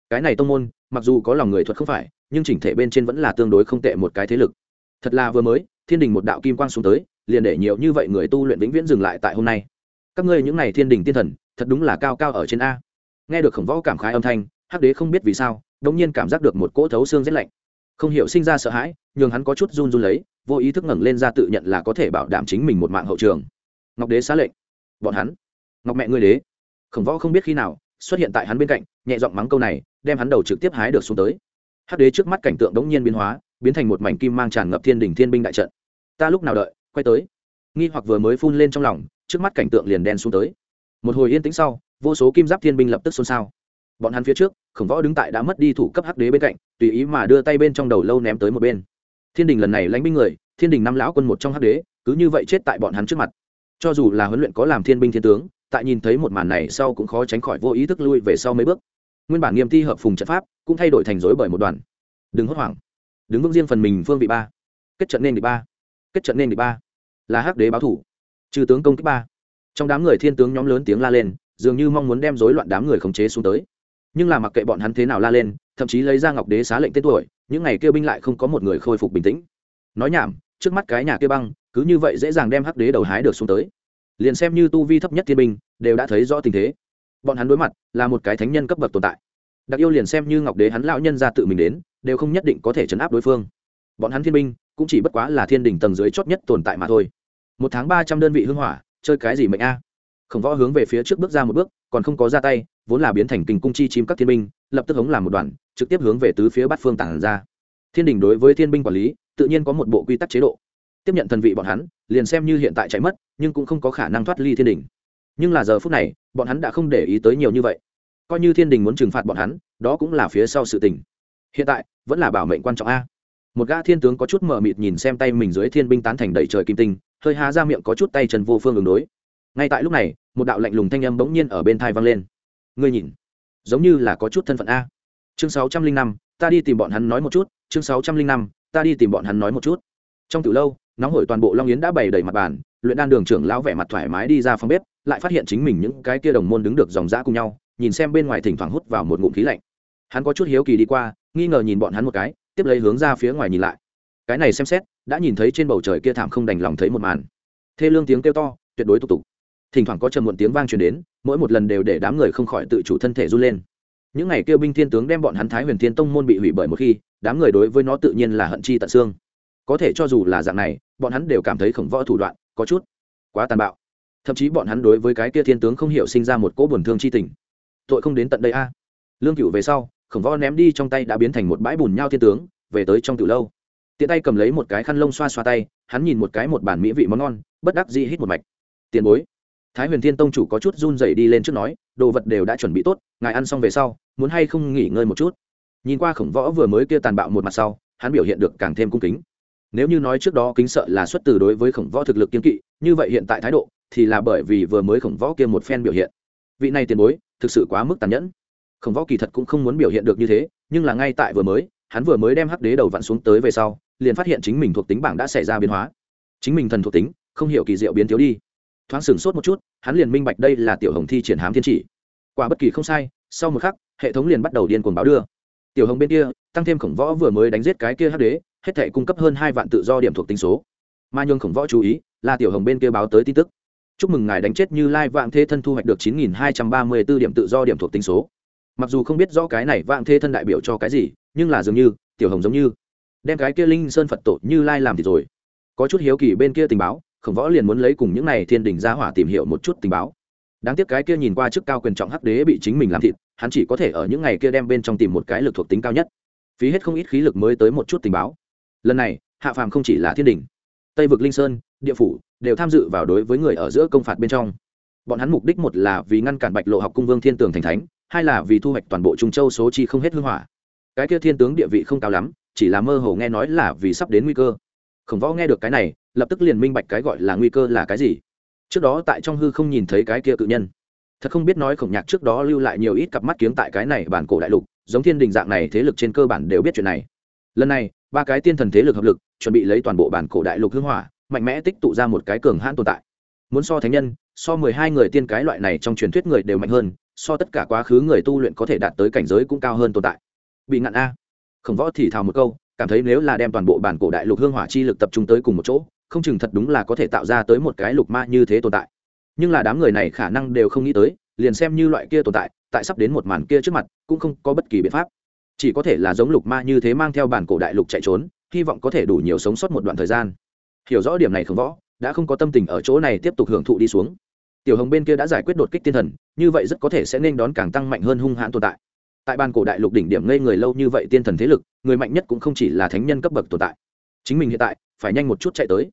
Cái này tông môn, mặc dù có lòng người thuật không phải, nhưng chỉnh thể bên trên vẫn là tương đối không tệ một cái thế lực. Thật là vừa mới, thiên đình một đạo kim quang xuống tới liền để nhiều như vậy người tu luyện vĩnh viễn dừng lại tại hôm nay. Các ngươi những n à y thiên đình tiên thần, thật đúng là cao cao ở trên a. Nghe được khổng võ cảm khái âm thanh, hắc đế không biết vì sao đ ỗ n g nhiên cảm giác được một cỗ thấu xương rét lạnh. Không hiểu sinh ra sợ hãi, nhường hắn có chút run run lấy, vô ý thức ngẩng lên ra tự nhận là có thể bảo đảm chính mình một mạng hậu trường. Ngọc đế xá lệnh. Bọn hắn. Ngọc mẹ ngươi đế. Khổng võ không biết khi nào, xuất hiện tại hắn bên cạnh, nhẹ giọng mắng câu này, đem hắn đầu trực tiếp hái được xuống tới. Hắc đế trước mắt cảnh tượng đống nhiên biến hóa, biến thành một mảnh kim mang tràn ngập thiên đình thiên binh đại trận. Ta lúc nào đợi? Quay tới. Nghi hoặc vừa mới phun lên trong lòng, trước mắt cảnh tượng liền đen xuống tới. Một hồi yên tĩnh sau, vô số kim giáp thiên binh lập tức xôn xao. Bọn hắn phía trước, khổng võ đứng tại đã mất đi thủ cấp hắc đế bên cạnh, tùy ý mà đưa tay bên trong đầu lâu ném tới một bên. Thiên đình lần này lãnh binh người, thiên đình năm lão quân một trong hắc đế, cứ như vậy chết tại bọn hắn trước mặt. Cho dù là huấn luyện có làm thiên binh thiên tướng, tại nhìn thấy một màn này sau cũng khó tránh khỏi vô ý thức lui về sau mấy bước. Nguyên bản nghiêm thi hợp phùng trận pháp, cũng thay đổi thành rối bởi một đoàn. Đừng hốt hoảng. Đứng vững riêng phần mình phương vị ba. Kết trận nên địch ba. Kết trận nên địch ba là hắc đế báo thủ. Trừ tướng công kích ba. Trong đám người thiên tướng nhóm lớn tiếng la lên, dường như mong muốn đem rối loạn đám người khống chế xuống tới. Nhưng là mặc kệ bọn hắn thế nào la lên, thậm chí lấy ra ngọc đế xá lệnh tên tuổi, những ngày kêu binh lại không có một người khôi phục bình tĩnh. Nói nhảm, trước mắt cái nhà kia băng, cứ như vậy dễ dàng đem hắc đế đầu hái được xuống tới. Liền xem như tu vi thấp nhất thiên binh, đều đã thấy rõ tình thế. Bọn hắn đối mặt, là một cái thánh nhân cấp bậc tồn tại. Đặc yêu liền xem như ngọc đế hắn lão nhân ra tự mình đến, đều không nhất định có thể chấn áp đối phương. Bọn hắn thiên binh, cũng chỉ bất quá là thiên đình tầng dưới chót nhất tồn tại mà thôi một tháng ba trăm đơn vị hưng hỏa, chơi cái gì mệnh a? Khổng võ hướng về phía trước bước ra một bước, còn không có ra tay, vốn là biến thành kình cung chi chim các thiên binh, lập tức hống làm một đoàn, trực tiếp hướng về tứ phía bát phương tản ra. Thiên đình đối với thiên binh quản lý, tự nhiên có một bộ quy tắc chế độ. Tiếp nhận thần vị bọn hắn, liền xem như hiện tại chạy mất, nhưng cũng không có khả năng thoát ly thiên đình. Nhưng là giờ phút này, bọn hắn đã không để ý tới nhiều như vậy. Coi như thiên đình muốn trừng phạt bọn hắn, đó cũng là phía sau sự tình. Hiện tại, vẫn là bảo mệnh quan trọng a một gã thiên tướng có chút mờ mịt nhìn xem tay mình dưới thiên binh tán thành đầy trời kim tinh, hơi há ra miệng có chút tay trần vô phương ứng đối. Ngay tại lúc này, một đạo lạnh lùng thanh âm bỗng nhiên ở bên thai vang lên. Ngươi nhìn, giống như là có chút thân phận a. Chương sáu trăm linh năm, ta đi tìm bọn hắn nói một chút, chương sáu trăm linh năm, ta đi tìm bọn hắn nói một chút. Trong từ lâu, nóng hổi toàn bộ long yến đã bày đầy mặt bàn, luyện đan đường trưởng lão vẻ mặt thoải mái đi ra phòng bếp, lại phát hiện chính mình những cái kia đồng môn đứng được dòng dã cùng nhau, nhìn xem bên ngoài thỉnh thoảng hút vào một ngụm khí lạnh. Hắn có chút hiếu kỳ đi qua, nghi ngờ nhìn bọn hắn một cái tiếp lấy hướng ra phía ngoài nhìn lại. Cái này xem xét, đã nhìn thấy trên bầu trời kia thảm không đành lòng thấy một màn. Thê lương tiếng kêu to, tuyệt đối tục tục. Thỉnh thoảng có trầm muộn tiếng vang truyền đến, mỗi một lần đều để đám người không khỏi tự chủ thân thể run lên. Những ngày kêu binh thiên tướng đem bọn hắn thái huyền thiên tông môn bị hủy bởi một khi, đám người đối với nó tự nhiên là hận chi tận xương. Có thể cho dù là dạng này, bọn hắn đều cảm thấy khổng võ thủ đoạn, có chút, quá tàn bạo. Thậm chí bọn hắn đối với cái kia thiên tướng không hiểu sinh ra một cỗ buồn thương chi tình. Tội không đến tận đây a. Lương cựu về sau khổng võ ném đi trong tay đã biến thành một bãi bùn nhau thiên tướng, về tới trong từ lâu. Tiện tay cầm lấy một cái khăn lông xoa xoa tay, hắn nhìn một cái một bản mỹ vị món ngon, bất đắc dĩ hít một mạch. Tiền bối. Thái huyền thiên tông chủ có chút run rẩy đi lên trước nói, đồ vật đều đã chuẩn bị tốt, ngài ăn xong về sau, muốn hay không nghỉ ngơi một chút? Nhìn qua khổng võ vừa mới kia tàn bạo một mặt sau, hắn biểu hiện được càng thêm cung kính. Nếu như nói trước đó kính sợ là xuất từ đối với khổng võ thực lực kiên kỵ, như vậy hiện tại thái độ thì là bởi vì vừa mới khổng võ kia một phen biểu hiện. Vị này tiền bối, thực sự quá mức tàn nhẫn khổng võ kỳ thật cũng không muốn biểu hiện được như thế, nhưng là ngay tại vừa mới, hắn vừa mới đem hắc đế đầu vặn xuống tới về sau, liền phát hiện chính mình thuộc tính bảng đã xảy ra biến hóa. Chính mình thần thuộc tính, không hiểu kỳ diệu biến thiếu đi. Thoáng sửng sốt một chút, hắn liền minh bạch đây là tiểu hồng thi triển hám thiên chỉ. Quả bất kỳ không sai, sau một khắc, hệ thống liền bắt đầu điên cuồng báo đưa. Tiểu hồng bên kia, tăng thêm khổng võ vừa mới đánh giết cái kia hắc đế, hết thể cung cấp hơn hai vạn tự do điểm thuộc tính số. Mà nhường khổng võ chú ý, là tiểu hồng bên kia báo tới tin tức. Chúc mừng ngài đánh chết như lai vạn thế thân thu hoạch được chín nghìn hai trăm ba mươi b ố điểm tự do điểm thuộc tính số mặc dù không biết rõ cái này vạn thế thân đại biểu cho cái gì, nhưng là dường như, tiểu hồng giống như, đem cái kia linh sơn phật tổ như lai làm thì rồi. Có chút hiếu kỳ bên kia tình báo, khổng võ liền muốn lấy cùng những này thiên đình ra hỏa tìm hiểu một chút tình báo. Đáng tiếc cái kia nhìn qua chức cao quyền trọng hắc đế bị chính mình làm thịt, hắn chỉ có thể ở những ngày kia đem bên trong tìm một cái lực thuộc tính cao nhất. Phí hết không ít khí lực mới tới một chút tình báo. Lần này, hạ phàm không chỉ là thiên đình, tây vực linh sơn, địa phủ, đều tham dự vào đối với người ở giữa công phạt bên trong. Bọn hắn mục đích một là vì ngăn cản bạch lộ học cung vương thiên tường thành thánh hai là vì thu hoạch toàn bộ trung châu số chi không hết hưng hỏa. Cái kia thiên tướng địa vị không cao lắm, chỉ là mơ hồ nghe nói là vì sắp đến nguy cơ. Khổng võ nghe được cái này, lập tức liền minh bạch cái gọi là nguy cơ là cái gì. Trước đó tại trong hư không nhìn thấy cái kia cự nhân. Thật không biết nói khổng nhạc trước đó lưu lại nhiều ít cặp mắt kiếm tại cái này bản cổ đại lục, giống thiên đình dạng này thế lực trên cơ bản đều biết chuyện này. Lần này, ba cái tiên thần thế lực hợp lực, chuẩn bị lấy toàn bộ bản cổ đại lục hưng hỏa, mạnh mẽ tích tụ ra một cái cường hãn tồn tại. Muốn so thánh nhân, so mười hai người tiên cái loại này trong truyền thuyết người đều mạnh hơn so tất cả quá khứ người tu luyện có thể đạt tới cảnh giới cũng cao hơn tồn tại. Bị ngạn a. Khổng võ thì thào một câu, cảm thấy nếu là đem toàn bộ bản cổ đại lục hương hỏa chi lực tập trung tới cùng một chỗ, không chừng thật đúng là có thể tạo ra tới một cái lục ma như thế tồn tại. Nhưng là đám người này khả năng đều không nghĩ tới, liền xem như loại kia tồn tại tại sắp đến một màn kia trước mặt, cũng không có bất kỳ biện pháp. Chỉ có thể là giống lục ma như thế mang theo bản cổ đại lục chạy trốn, hy vọng có thể đủ nhiều sống sót một đoạn thời gian. Hiểu rõ điểm này không võ, đã không có tâm tình ở chỗ này tiếp tục hưởng thụ đi xuống tiểu hồng bên kia đã giải quyết đột kích tiên thần, như vậy rất có thể sẽ nên đón càng tăng mạnh hơn hung hãn tồn tại. Tại ban cổ đại lục đỉnh điểm ngây người lâu như vậy tiên thần thế lực, người mạnh nhất cũng không chỉ là thánh nhân cấp bậc tồn tại. Chính mình hiện tại, phải nhanh một chút chạy tới.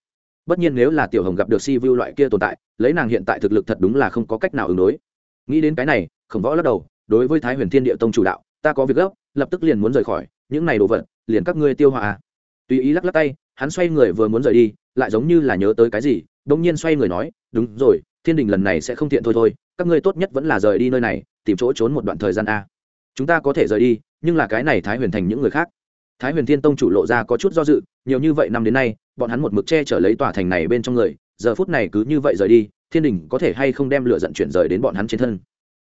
Bất nhiên nếu là tiểu hồng gặp được si vu loại kia tồn tại, lấy nàng hiện tại thực lực thật đúng là không có cách nào ứng đối. Nghĩ đến cái này, khổng võ lắc đầu, đối với thái huyền thiên địa tông chủ đạo, ta có việc gấp, lập tức liền muốn rời khỏi, những này đồ vật, liền các ngươi tiêu hòa tùy ý lắc lắc tay, hắn xoay người vừa muốn rời đi, lại giống như là nhớ tới cái gì đông nhiên xoay người nói, đúng rồi thiên đình lần này sẽ không thiện thôi thôi, các ngươi tốt nhất vẫn là rời đi nơi này, tìm chỗ trốn một đoạn thời gian a. Chúng ta có thể rời đi, nhưng là cái này thái huyền thành những người khác. Thái huyền thiên tông chủ lộ ra có chút do dự, nhiều như vậy năm đến nay, bọn hắn một mực che chở lấy tòa thành này bên trong người, giờ phút này cứ như vậy rời đi, thiên đình có thể hay không đem lửa dận chuyển rời đến bọn hắn trên thân?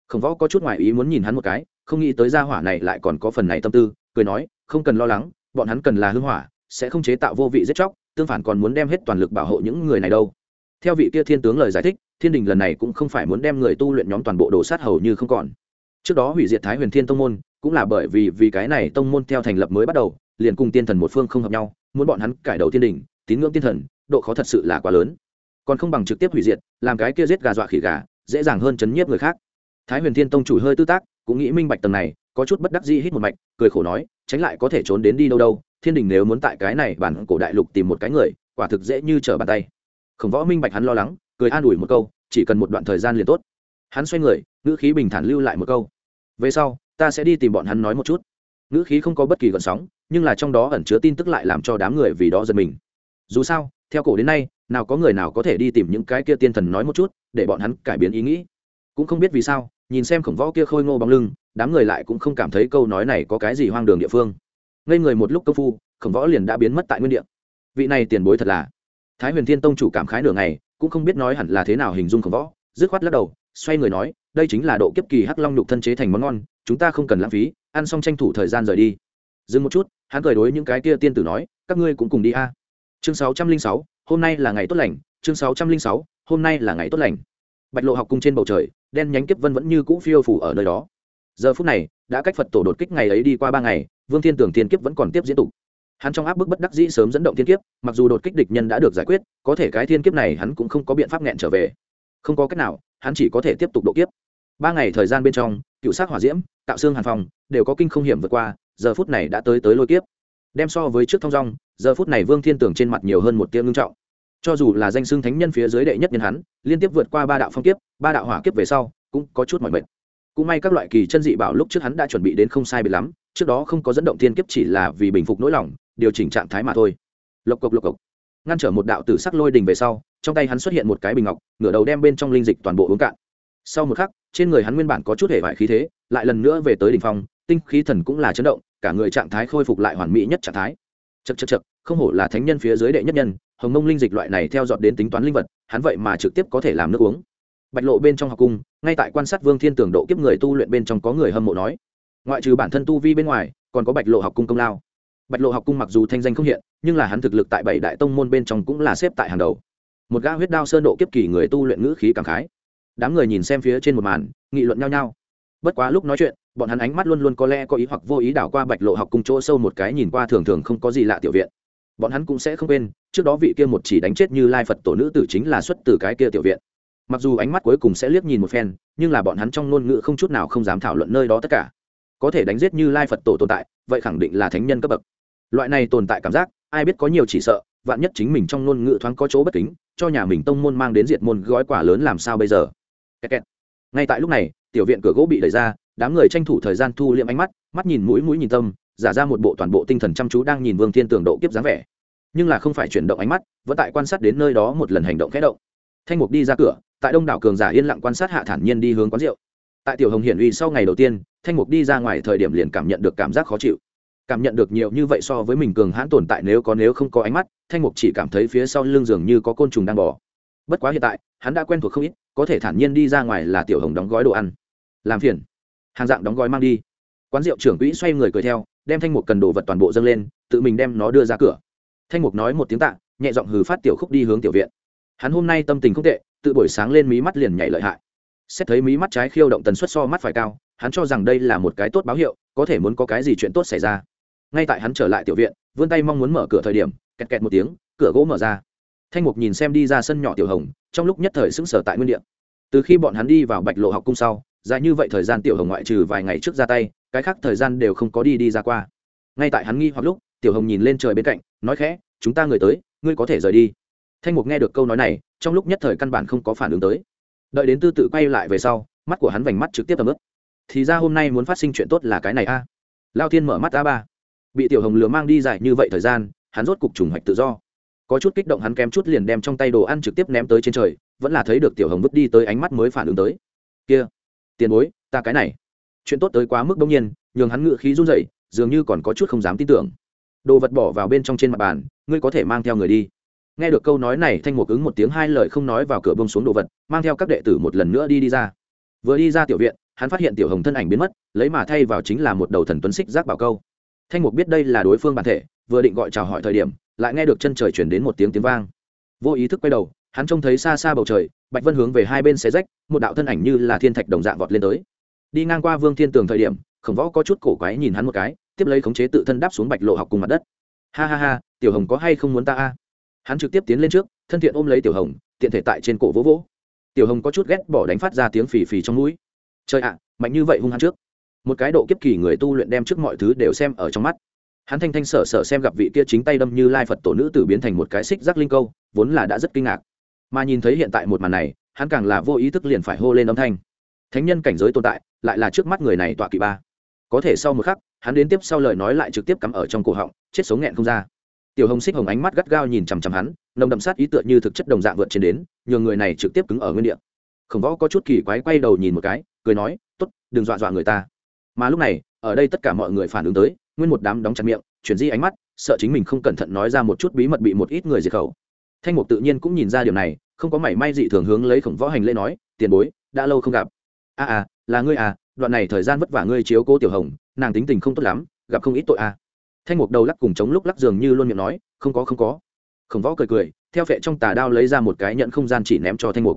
Khổng võ có chút ngoài ý muốn nhìn hắn một cái, không nghĩ tới gia hỏa này lại còn có phần này tâm tư, cười nói, không cần lo lắng, bọn hắn cần là hưng hỏa, sẽ không chế tạo vô vị giết chóc, tương phản còn muốn đem hết toàn lực bảo hộ những người này đâu theo vị kia thiên tướng lời giải thích, thiên đình lần này cũng không phải muốn đem người tu luyện nhóm toàn bộ đồ sát hầu như không còn. Trước đó hủy diệt thái huyền thiên tông môn, cũng là bởi vì vì cái này tông môn theo thành lập mới bắt đầu, liền cùng tiên thần một phương không hợp nhau, muốn bọn hắn cải đầu thiên đình, tín ngưỡng tiên thần, độ khó thật sự là quá lớn. Còn không bằng trực tiếp hủy diệt, làm cái kia giết gà dọa khỉ gà, dễ dàng hơn chấn nhiếp người khác. Thái huyền thiên tông chủ hơi tư tác, cũng nghĩ minh bạch tầng này, có chút bất đắc dĩ hít một mạch, cười khổ nói, tránh lại có thể trốn đến đi đâu đâu, thiên đình nếu muốn tại cái này bản cổ đại lục tìm một cái người, quả thực dễ như trở bàn tay khổng võ minh bạch hắn lo lắng, cười an ủi một câu, chỉ cần một đoạn thời gian liền tốt. Hắn xoay người, ngữ khí bình thản lưu lại một câu. Về sau, ta sẽ đi tìm bọn hắn nói một chút. Ngữ khí không có bất kỳ gợn sóng, nhưng là trong đó ẩn chứa tin tức lại làm cho đám người vì đó giật mình. Dù sao, theo cổ đến nay, nào có người nào có thể đi tìm những cái kia tiên thần nói một chút, để bọn hắn cải biến ý nghĩ. Cũng không biết vì sao, nhìn xem khổng võ kia khôi ngô bóng lưng, đám người lại cũng không cảm thấy câu nói này có cái gì hoang đường địa phương. Ngây người một lúc công phu, khổng võ liền đã biến mất tại nguyên địa. Vị này tiền bối thật là thái huyền thiên tông chủ cảm khái nửa ngày, cũng không biết nói hẳn là thế nào hình dung khổng võ, dứt khoát lắc đầu, xoay người nói, đây chính là độ kiếp kỳ hắc long nhục thân chế thành món ngon, chúng ta không cần lãng phí, ăn xong tranh thủ thời gian rời đi. Dừng một chút, hắn cười đối những cái kia tiên tử nói, các ngươi cũng cùng đi a. Chương sáu trăm linh sáu, hôm nay là ngày tốt lành, chương sáu trăm linh sáu, hôm nay là ngày tốt lành. Bạch lộ học cung trên bầu trời, đen nhánh kiếp vân vẫn như cũ phiêu phủ ở nơi đó. Giờ phút này, đã cách phật tổ đột kích ngày ấy đi qua ba ngày, vương thiên tưởng thiên kiếp vẫn còn tiếp diễn tục hắn trong áp bức bất đắc dĩ sớm dẫn động thiên kiếp mặc dù đột kích địch nhân đã được giải quyết có thể cái thiên kiếp này hắn cũng không có biện pháp nghẹn trở về. Không có cách nào hắn chỉ có thể tiếp tục độ kiếp. Ba ngày thời gian bên trong cựu sát hỏa diễm tạo xương hàn phòng đều có kinh không hiểm vượt qua giờ phút này đã tới tới lôi kiếp. Đem so với trước thong rong, giờ phút này vương thiên tưởng trên mặt nhiều hơn một tiêm ngưng trọng. Cho dù là danh xưng thánh nhân phía dưới đệ nhất nhân hắn liên tiếp vượt qua ba đạo phong kiếp ba đạo hỏa kiếp về sau cũng có chút mỏi mệt. Cũng may các loại kỳ chân dị bảo lúc trước hắn đã chuẩn bị đến không sai bị lắm trước đó không có dẫn động thiên kiếp chỉ là vì bình phục nỗi lòng điều chỉnh trạng thái mà thôi. Lộc cộc lộc cộc. Ngăn trở một đạo tử sắc lôi đình về sau, trong tay hắn xuất hiện một cái bình ngọc, ngửa đầu đem bên trong linh dịch toàn bộ uống cạn. Sau một khắc, trên người hắn nguyên bản có chút hệ vải khí thế, lại lần nữa về tới đỉnh phong, tinh khí thần cũng là chấn động, cả người trạng thái khôi phục lại hoàn mỹ nhất trạng thái. Chật chật chật không hổ là thánh nhân phía dưới đệ nhất nhân, hồng mông linh dịch loại này theo dọn đến tính toán linh vật, hắn vậy mà trực tiếp có thể làm nước uống. Bạch lộ bên trong học cung, ngay tại quan sát vương thiên tưởng độ kiếp người tu luyện bên trong có người hâm mộ nói, ngoại trừ bản thân tu vi bên ngoài, còn có bạch lộ học cung công lao bạch lộ học cung mặc dù thanh danh không hiện, nhưng là hắn thực lực tại bảy đại tông môn bên trong cũng là xếp tại hàng đầu. Một gã huyết đao sơn độ kiếp kỳ người tu luyện ngữ khí cảm khái. Đám người nhìn xem phía trên một màn, nghị luận nhau nhau. Bất quá lúc nói chuyện, bọn hắn ánh mắt luôn luôn có lẽ có ý hoặc vô ý đảo qua bạch lộ học cung chỗ sâu một cái nhìn qua thường thường không có gì lạ tiểu viện. Bọn hắn cũng sẽ không quên, trước đó vị kia một chỉ đánh chết như lai phật tổ nữ tử chính là xuất từ cái kia tiểu viện. Mặc dù ánh mắt cuối cùng sẽ liếc nhìn một phen, nhưng là bọn hắn trong ngôn ngữ không chút nào không dám thảo luận nơi đó tất cả. Có thể đánh giết như lai phật tổ tồn tại, vậy khẳng định là thánh nhân cấp bậc loại này tồn tại cảm giác, ai biết có nhiều chỉ sợ, vạn nhất chính mình trong ngôn ngữ thoáng có chỗ bất kính, cho nhà mình tông môn mang đến diệt môn gói quả lớn làm sao bây giờ? Kẹt kẹt. ngay tại lúc này, tiểu viện cửa gỗ bị đẩy ra, đám người tranh thủ thời gian thu liệm ánh mắt mắt nhìn mũi mũi nhìn tâm, giả ra một bộ toàn bộ tinh thần chăm chú đang nhìn vương thiên tường độ kiếp dáng vẻ. Nhưng là không phải chuyển động ánh mắt, vẫn tại quan sát đến nơi đó một lần hành động khẽ động. Thanh mục đi ra cửa, tại đông đảo cường giả yên lặng quan sát hạ thản nhiên đi hướng quán rượu. Tại tiểu hồng hiển uy sau ngày đầu tiên, thanh mục đi ra ngoài thời điểm liền cảm nhận được cảm giác khó chịu cảm nhận được nhiều như vậy so với mình cường hãn tồn tại nếu có nếu không có ánh mắt, thanh mục chỉ cảm thấy phía sau lưng dường như có côn trùng đang bò. Bất quá hiện tại, hắn đã quen thuộc không ít, có thể thản nhiên đi ra ngoài là tiểu hồng đóng gói đồ ăn. Làm phiền. Hàng dạng đóng gói mang đi. Quán rượu trưởng quỹ xoay người cười theo, đem thanh mục cần đồ vật toàn bộ dâng lên, tự mình đem nó đưa ra cửa. Thanh mục nói một tiếng tạ, nhẹ giọng hừ phát tiểu khúc đi hướng tiểu viện. Hắn hôm nay tâm tình không tệ, tự buổi sáng lên mí mắt liền nhảy lợi hại. Xét thấy mí mắt trái khiêu động tần suất so mắt phải cao, hắn cho rằng đây là một cái tốt báo hiệu, có thể muốn có cái gì chuyện tốt xảy ra ngay tại hắn trở lại tiểu viện, vươn tay mong muốn mở cửa thời điểm, kẹt kẹt một tiếng, cửa gỗ mở ra. Thanh mục nhìn xem đi ra sân nhỏ tiểu hồng, trong lúc nhất thời sững sờ tại nguyên đ từ khi bọn hắn đi vào bạch lộ học cung sau, dài như vậy thời gian tiểu hồng ngoại trừ vài ngày trước ra tay, cái khác thời gian đều không có đi đi ra qua. Ngay tại hắn nghi hoặc lúc, tiểu hồng nhìn lên trời bên cạnh, nói khẽ, chúng ta người tới, ngươi có thể rời đi. Thanh mục nghe được câu nói này, trong lúc nhất thời căn bản không có phản ứng tới. Đợi đến tư tự quay lại về sau, mắt của hắn vành mắt trực tiếp tầm ướp thì ra hôm nay muốn phát sinh chuyện tốt là cái này a. Lao thiên mở mắt a ba bị tiểu hồng lừa mang đi dài như vậy thời gian, hắn rốt cục trùng hoạch tự do. Có chút kích động hắn kém chút liền đem trong tay đồ ăn trực tiếp ném tới trên trời, vẫn là thấy được tiểu hồng vứt đi tới ánh mắt mới phản ứng tới. Kia, tiền bối, ta cái này. Chuyện tốt tới quá mức đông nhiên, nhường hắn ngự khí run dậy dường như còn có chút không dám tin tưởng. Đồ vật bỏ vào bên trong trên mặt bàn, ngươi có thể mang theo người đi. Nghe được câu nói này, thanh Mục ứng một tiếng hai lời không nói vào cửa bông xuống đồ vật, mang theo các đệ tử một lần nữa đi đi ra. Vừa đi ra tiểu viện, hắn phát hiện tiểu hồng thân ảnh biến mất, lấy mà thay vào chính là một đầu thần tuấn xích giác bảo câu thanh mục biết đây là đối phương bản thể, vừa định gọi chào hỏi thời điểm, lại nghe được chân trời chuyển đến một tiếng tiếng vang. Vô ý thức quay đầu, hắn trông thấy xa xa bầu trời, bạch vân hướng về hai bên xé rách, một đạo thân ảnh như là thiên thạch đồng dạng vọt lên tới. Đi ngang qua vương thiên tường thời điểm, khổng võ có chút cổ quái nhìn hắn một cái, tiếp lấy khống chế tự thân đáp xuống bạch lộ học cùng mặt đất. Ha ha ha, tiểu hồng có hay không muốn ta a? Hắn trực tiếp tiến lên trước, thân thiện ôm lấy tiểu hồng, tiện thể tại trên cổ vỗ vỗ. Tiểu hồng có chút ghét bỏ đánh phát ra tiếng phì phì trong mũi. Trời ạ, mạnh như vậy hung hắn trước một cái độ kiếp kỳ người tu luyện đem trước mọi thứ đều xem ở trong mắt. Hắn thanh thanh sở sở xem gặp vị kia chính tay đâm như lai phật tổ nữ tử biến thành một cái xích giác linh câu, vốn là đã rất kinh ngạc. Mà nhìn thấy hiện tại một màn này, hắn càng là vô ý thức liền phải hô lên âm thanh. Thánh nhân cảnh giới tồn tại, lại là trước mắt người này tọa kỵ ba. Có thể sau một khắc, hắn đến tiếp sau lời nói lại trực tiếp cắm ở trong cổ họng, chết sống nghẹn không ra. Tiểu hồng xích hồng ánh mắt gắt gao nhìn chằm chằm hắn, nồng đậm sát ý tựa như thực chất đồng dạng vượt trên đến, nhường người này trực tiếp cứng ở nguyên địa. Khổng võ có chút kỳ quái quay đầu nhìn một cái, cười nói t ố t đừng dọa dọa người ta mà lúc này ở đây tất cả mọi người phản ứng tới nguyên một đám đóng chặt miệng chuyển di ánh mắt sợ chính mình không cẩn thận nói ra một chút bí mật bị một ít người diệt khẩu. Thanh mục tự nhiên cũng nhìn ra điều này không có mảy may dị thường hướng lấy khổng võ hành lễ nói tiền bối đã lâu không gặp. A à, à là ngươi à đoạn này thời gian vất vả ngươi chiếu cố tiểu hồng nàng tính tình không tốt lắm gặp không ít tội à. Thanh mục đầu lắc cùng chống lúc lắc dường như luôn miệng nói không có không có. Khổng võ cười cười theo phệ trong tà đao lấy ra một cái nhận không gian chỉ ném cho thanh mục.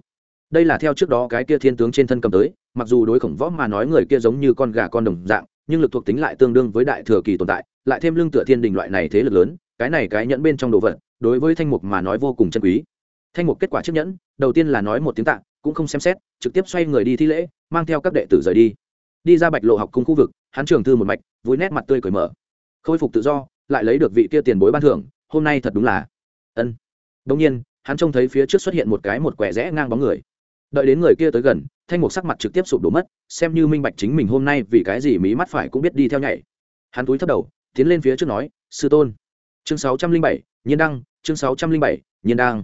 Đây là theo trước đó cái kia thiên tướng trên thân cầm tới mặc dù đối khổng võ mà nói người kia giống như con gà con đồng dạng, nhưng lực thuộc tính lại tương đương với đại thừa kỳ tồn tại, lại thêm lương tựa thiên đình loại này thế lực lớn, cái này cái nhẫn bên trong đồ vật, đối với thanh mục mà nói vô cùng chân quý. Thanh mục kết quả chiếc nhẫn, đầu tiên là nói một tiếng tạ, cũng không xem xét, trực tiếp xoay người đi thi lễ, mang theo các đệ tử rời đi. Đi ra bạch lộ học cung khu vực, hắn trường thư một mạch, vui nét mặt tươi cởi mở. Khôi phục tự do, lại lấy được vị kia tiền bối ban thưởng, hôm nay thật đúng là. Ân. Đông nhiên, hắn trông thấy phía trước xuất hiện một cái một quẻ rẽ ngang bóng người đợi đến người kia tới gần, thanh mục sắc mặt trực tiếp sụp đổ mất, xem như minh bạch chính mình hôm nay vì cái gì mí mắt phải cũng biết đi theo nhảy. Hắn túi thấp đầu, tiến lên phía trước nói, sư tôn. Chương sáu trăm linh bảy, nhiên đăng, chương sáu trăm linh bảy, nhiên đăng.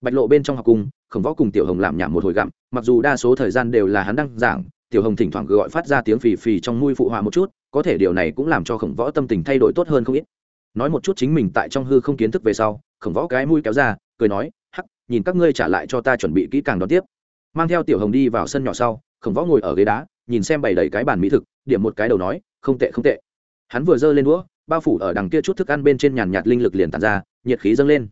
Bạch lộ bên trong học cung khổng võ cùng tiểu hồng làm nhảm một hồi gặm, mặc dù đa số thời gian đều là hắn đăng giảng, tiểu hồng thỉnh thoảng gọi phát ra tiếng phì phì trong mui phụ họa một chút, có thể điều này cũng làm cho khổng võ tâm tình thay đổi tốt hơn không ít. Nói một chút chính mình tại trong hư không kiến thức về sau, khổng võ cái mũi kéo ra, cười nói, hắc, nhìn các ngươi trả lại cho ta chuẩn bị kỹ càng đón tiếp mang theo tiểu hồng đi vào sân nhỏ sau, khổng võ ngồi ở ghế đá, nhìn xem bày đầy cái bàn mỹ thực, điểm một cái đầu nói, không tệ không tệ. Hắn vừa giơ lên đũa, bao phủ ở đằng kia chút thức ăn bên trên nhàn nhạt linh lực liền tàn ra, nhiệt khí dâng lên.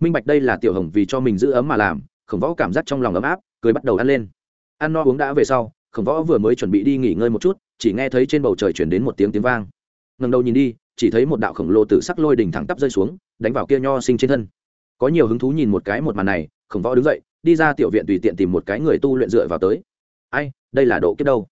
Minh bạch đây là tiểu hồng vì cho mình giữ ấm mà làm, khổng võ cảm giác trong lòng ấm áp, cười bắt đầu ăn lên. Ăn no uống đã về sau, khổng võ vừa mới chuẩn bị đi nghỉ ngơi một chút, chỉ nghe thấy trên bầu trời chuyển đến một tiếng tiếng vang. Ngần đầu nhìn đi, chỉ thấy một đạo khổng lồ từ sắc lôi đỉnh thẳng tắp rơi xuống, đánh vào kia nho sinh trên thân. Có nhiều hứng thú nhìn một cái một màn này, khổng võ đứng dậy đi ra tiểu viện tùy tiện tìm một cái người tu luyện dựa vào tới. Ai, đây là độ kiếp đâu?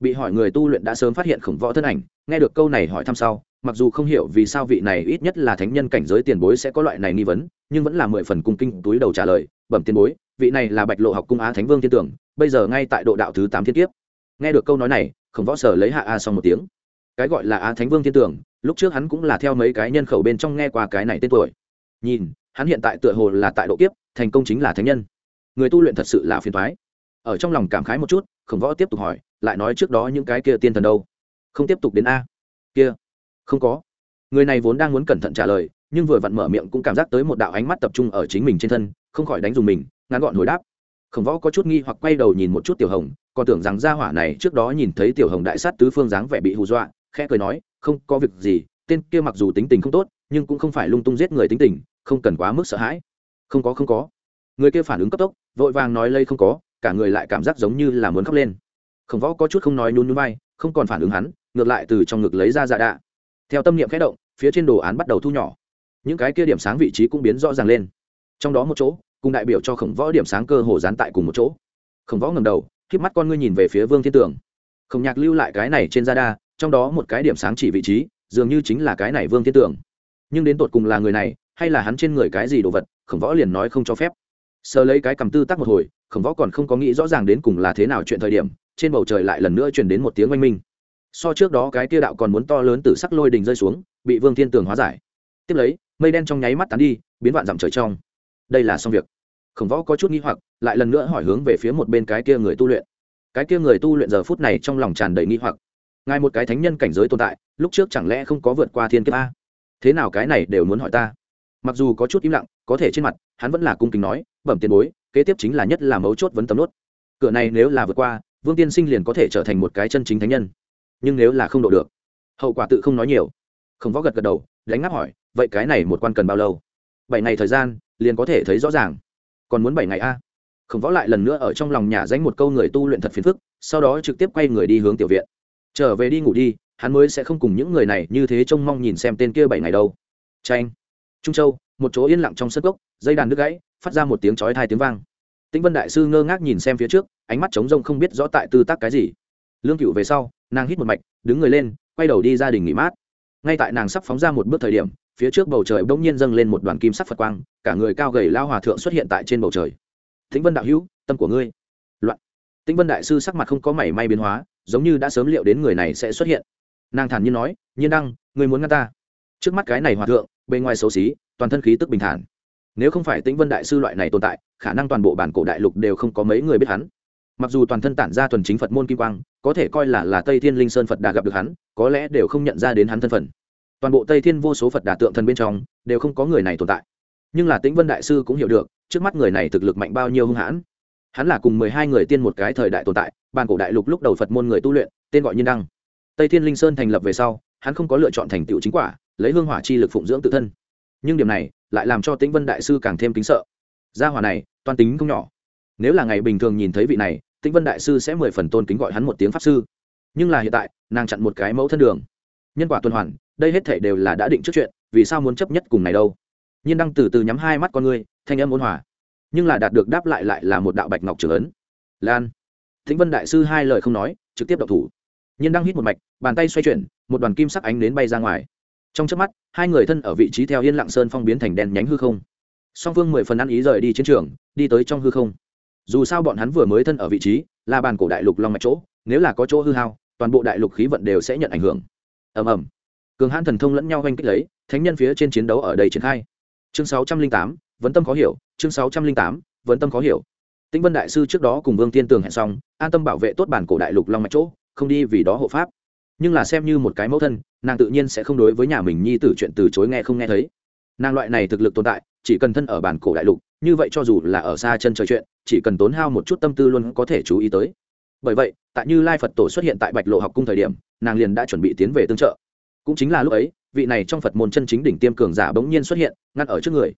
Bị hỏi người tu luyện đã sớm phát hiện khổng võ thân ảnh, nghe được câu này hỏi thăm sau, mặc dù không hiểu vì sao vị này ít nhất là thánh nhân cảnh giới tiền bối sẽ có loại này nghi vấn, nhưng vẫn là mười phần cung kinh túi đầu trả lời, bẩm tiền bối, vị này là bạch lộ học cung á thánh vương thiên tưởng, bây giờ ngay tại độ đạo thứ tám thiên kiếp. Nghe được câu nói này, khổng võ sở lấy hạ a xong một tiếng. Cái gọi là á thánh vương thiên tưởng, lúc trước hắn cũng là theo mấy cái nhân khẩu bên trong nghe qua cái này tên tuổi. Nhìn, hắn hiện tại tựa hồ là tại độ kiếp, thành công chính là thánh nhân người tu luyện thật sự là phiền thoái. Ở trong lòng cảm khái một chút, khổng võ tiếp tục hỏi, lại nói trước đó những cái kia tiên thần đâu? Không tiếp tục đến a. Kia, không có. Người này vốn đang muốn cẩn thận trả lời, nhưng vừa vặn mở miệng cũng cảm giác tới một đạo ánh mắt tập trung ở chính mình trên thân, không khỏi đánh dùng mình, ngắn gọn hồi đáp. Khổng võ có chút nghi hoặc quay đầu nhìn một chút tiểu hồng, còn tưởng rằng gia hỏa này trước đó nhìn thấy tiểu hồng đại sát tứ phương dáng vẻ bị hù dọa, khẽ cười nói, không, có việc gì, tên kia mặc dù tính tình không tốt, nhưng cũng không phải lung tung giết người tính tình, không cần quá mức sợ hãi. Không có không có người kia phản ứng cấp tốc vội vàng nói lây không có cả người lại cảm giác giống như là muốn khóc lên. Khổng võ có chút không nói nhún nhún bay, không còn phản ứng hắn ngược lại từ trong ngực lấy ra dạ đạ. Theo tâm niệm khẽ động phía trên đồ án bắt đầu thu nhỏ. Những cái kia điểm sáng vị trí cũng biến rõ ràng lên. Trong đó một chỗ cùng đại biểu cho khổng võ điểm sáng cơ hồ dán tại cùng một chỗ. Khổng võ ngầm đầu k mắt con ngươi nhìn về phía vương thiên tường. Khổng nhạc lưu lại cái này trên da đa trong đó một cái điểm sáng chỉ vị trí dường như chính là cái này vương thiên tường. Nhưng đến tột cùng là người này hay là hắn trên người cái gì đồ vật khổng võ liền nói không cho phép sờ lấy cái cầm tư tắc một hồi, khổng võ còn không có nghĩ rõ ràng đến cùng là thế nào chuyện thời điểm, trên bầu trời lại lần nữa truyền đến một tiếng oanh minh. So trước đó cái kia đạo còn muốn to lớn từ sắc lôi đình rơi xuống, bị vương thiên tường hóa giải. Tiếp lấy, mây đen trong nháy mắt tán đi, biến vạn dặm trời trong. Đây là xong việc. Khổng võ có chút nghi hoặc, lại lần nữa hỏi hướng về phía một bên cái kia người tu luyện. Cái kia người tu luyện giờ phút này trong lòng tràn đầy nghi hoặc. Ngài một cái thánh nhân cảnh giới tồn tại, lúc trước chẳng lẽ không có vượt qua thiên kiếp a? Thế nào cái này đều muốn hỏi ta? Mặc dù có chút im lặng, có thể trên mặt, hắn vẫn là cung kính nói bẩm tiền bối, kế tiếp chính là nhất là mấu chốt vấn tấm nốt. Cửa này nếu là vượt qua, vương tiên sinh liền có thể trở thành một cái chân chính thánh nhân. Nhưng nếu là không độ được, hậu quả tự không nói nhiều. Không võ gật gật đầu, đánh ngáp hỏi, vậy cái này một quan cần bao lâu? Bảy ngày thời gian, liền có thể thấy rõ ràng. Còn muốn bảy ngày a? Không võ lại lần nữa ở trong lòng nhà danh một câu người tu luyện thật phiền phức, sau đó trực tiếp quay người đi hướng tiểu viện. Trở về đi ngủ đi, hắn mới sẽ không cùng những người này như thế trông mong nhìn xem tên kia bảy ngày đâu. Tranh trung châu, một chỗ yên lặng trong sân gốc dây đàn đứt gãy phát ra một tiếng chói thai tiếng vang. Tĩnh vân đại sư ngơ ngác nhìn xem phía trước, ánh mắt trống rông không biết rõ tại tư tác cái gì. Lương cựu về sau, nàng hít một mạch, đứng người lên, quay đầu đi gia đình nghỉ mát. Ngay tại nàng sắp phóng ra một bước thời điểm, phía trước bầu trời bỗng nhiên dâng lên một đoàn kim sắc phật quang, cả người cao gầy lao hòa thượng xuất hiện tại trên bầu trời. Tĩnh vân đạo hữu, tâm của ngươi. Loạn. Tĩnh vân đại sư sắc mặt không có mảy may biến hóa, giống như đã sớm liệu đến người này sẽ xuất hiện. Nàng thản nhiên nói, nhiên đăng, ngươi muốn ngăn ta? Trước mắt cái này hòa thượng, bề ngoài xấu xí, toàn thân khí tức bình thản nếu không phải tĩnh vân đại sư loại này tồn tại, khả năng toàn bộ bản cổ đại lục đều không có mấy người biết hắn. Mặc dù toàn thân tản ra thuần chính phật môn kim quang, có thể coi là là tây thiên linh sơn phật đà gặp được hắn, có lẽ đều không nhận ra đến hắn thân phận. Toàn bộ tây thiên vô số phật đà tượng thần bên trong, đều không có người này tồn tại. Nhưng là tĩnh vân đại sư cũng hiểu được, trước mắt người này thực lực mạnh bao nhiêu hung hãn. Hắn là cùng mười hai người tiên một cái thời đại tồn tại bàn cổ đại lục lúc đầu phật môn người tu luyện, tên gọi nhiên đăng. Tây thiên linh sơn thành lập về sau, hắn không có lựa chọn thành tựu chính quả, lấy hương hỏa chi lực phụng dưỡng tự thân. Nhưng điểm này lại làm cho tĩnh vân đại sư càng thêm kính sợ. Gia hỏa này, toan tính không nhỏ. Nếu là ngày bình thường nhìn thấy vị này, tĩnh vân đại sư sẽ mười phần tôn kính gọi hắn một tiếng pháp sư. Nhưng là hiện tại, nàng chặn một cái mẫu thân đường. Nhân quả tuần hoàn, đây hết thể đều là đã định trước chuyện, vì sao muốn chấp nhất cùng này đâu? Nhiên đang từ từ nhắm hai mắt con ngươi, thanh âm ôn hòa. Nhưng là đạt được đáp lại lại là một đạo bạch ngọc trưởng ấn. Lan. Thính vân đại sư hai lời không nói, trực tiếp đậu thủ. Nhiên đang hít một mạch, bàn tay xoay chuyển, một đoàn kim sắc ánh đến bay ra ngoài trong chớp mắt, hai người thân ở vị trí theo yên lặng sơn phong biến thành đèn nhánh hư không. Song phương mười phần ăn ý rời đi chiến trường, đi tới trong hư không. Dù sao bọn hắn vừa mới thân ở vị trí, là bàn cổ đại lục long mạch chỗ, nếu là có chỗ hư hao, toàn bộ đại lục khí vận đều sẽ nhận ảnh hưởng. Ầm ầm. Cường hãn thần thông lẫn nhau oanh kích lấy, thánh nhân phía trên chiến đấu ở đây triển khai. Chương sáu trăm linh tám, vấn tâm khó hiểu, chương sáu trăm linh tám, vấn tâm khó hiểu. Tĩnh vân đại sư trước đó cùng vương tiên tường hẹn xong, an tâm bảo vệ tốt bản cổ đại lục long mạch chỗ, không đi vì đó hộ pháp nhưng là xem như một cái mẫu thân, nàng tự nhiên sẽ không đối với nhà mình nhi tử chuyện từ chối nghe không nghe thấy. Nàng loại này thực lực tồn tại, chỉ cần thân ở bản cổ đại lục, như vậy cho dù là ở xa chân trời chuyện, chỉ cần tốn hao một chút tâm tư luôn có thể chú ý tới. Bởi vậy, tại như lai phật tổ xuất hiện tại bạch lộ học cung thời điểm, nàng liền đã chuẩn bị tiến về tương trợ. Cũng chính là lúc ấy, vị này trong phật môn chân chính đỉnh tiêm cường giả bỗng nhiên xuất hiện, ngăn ở trước người.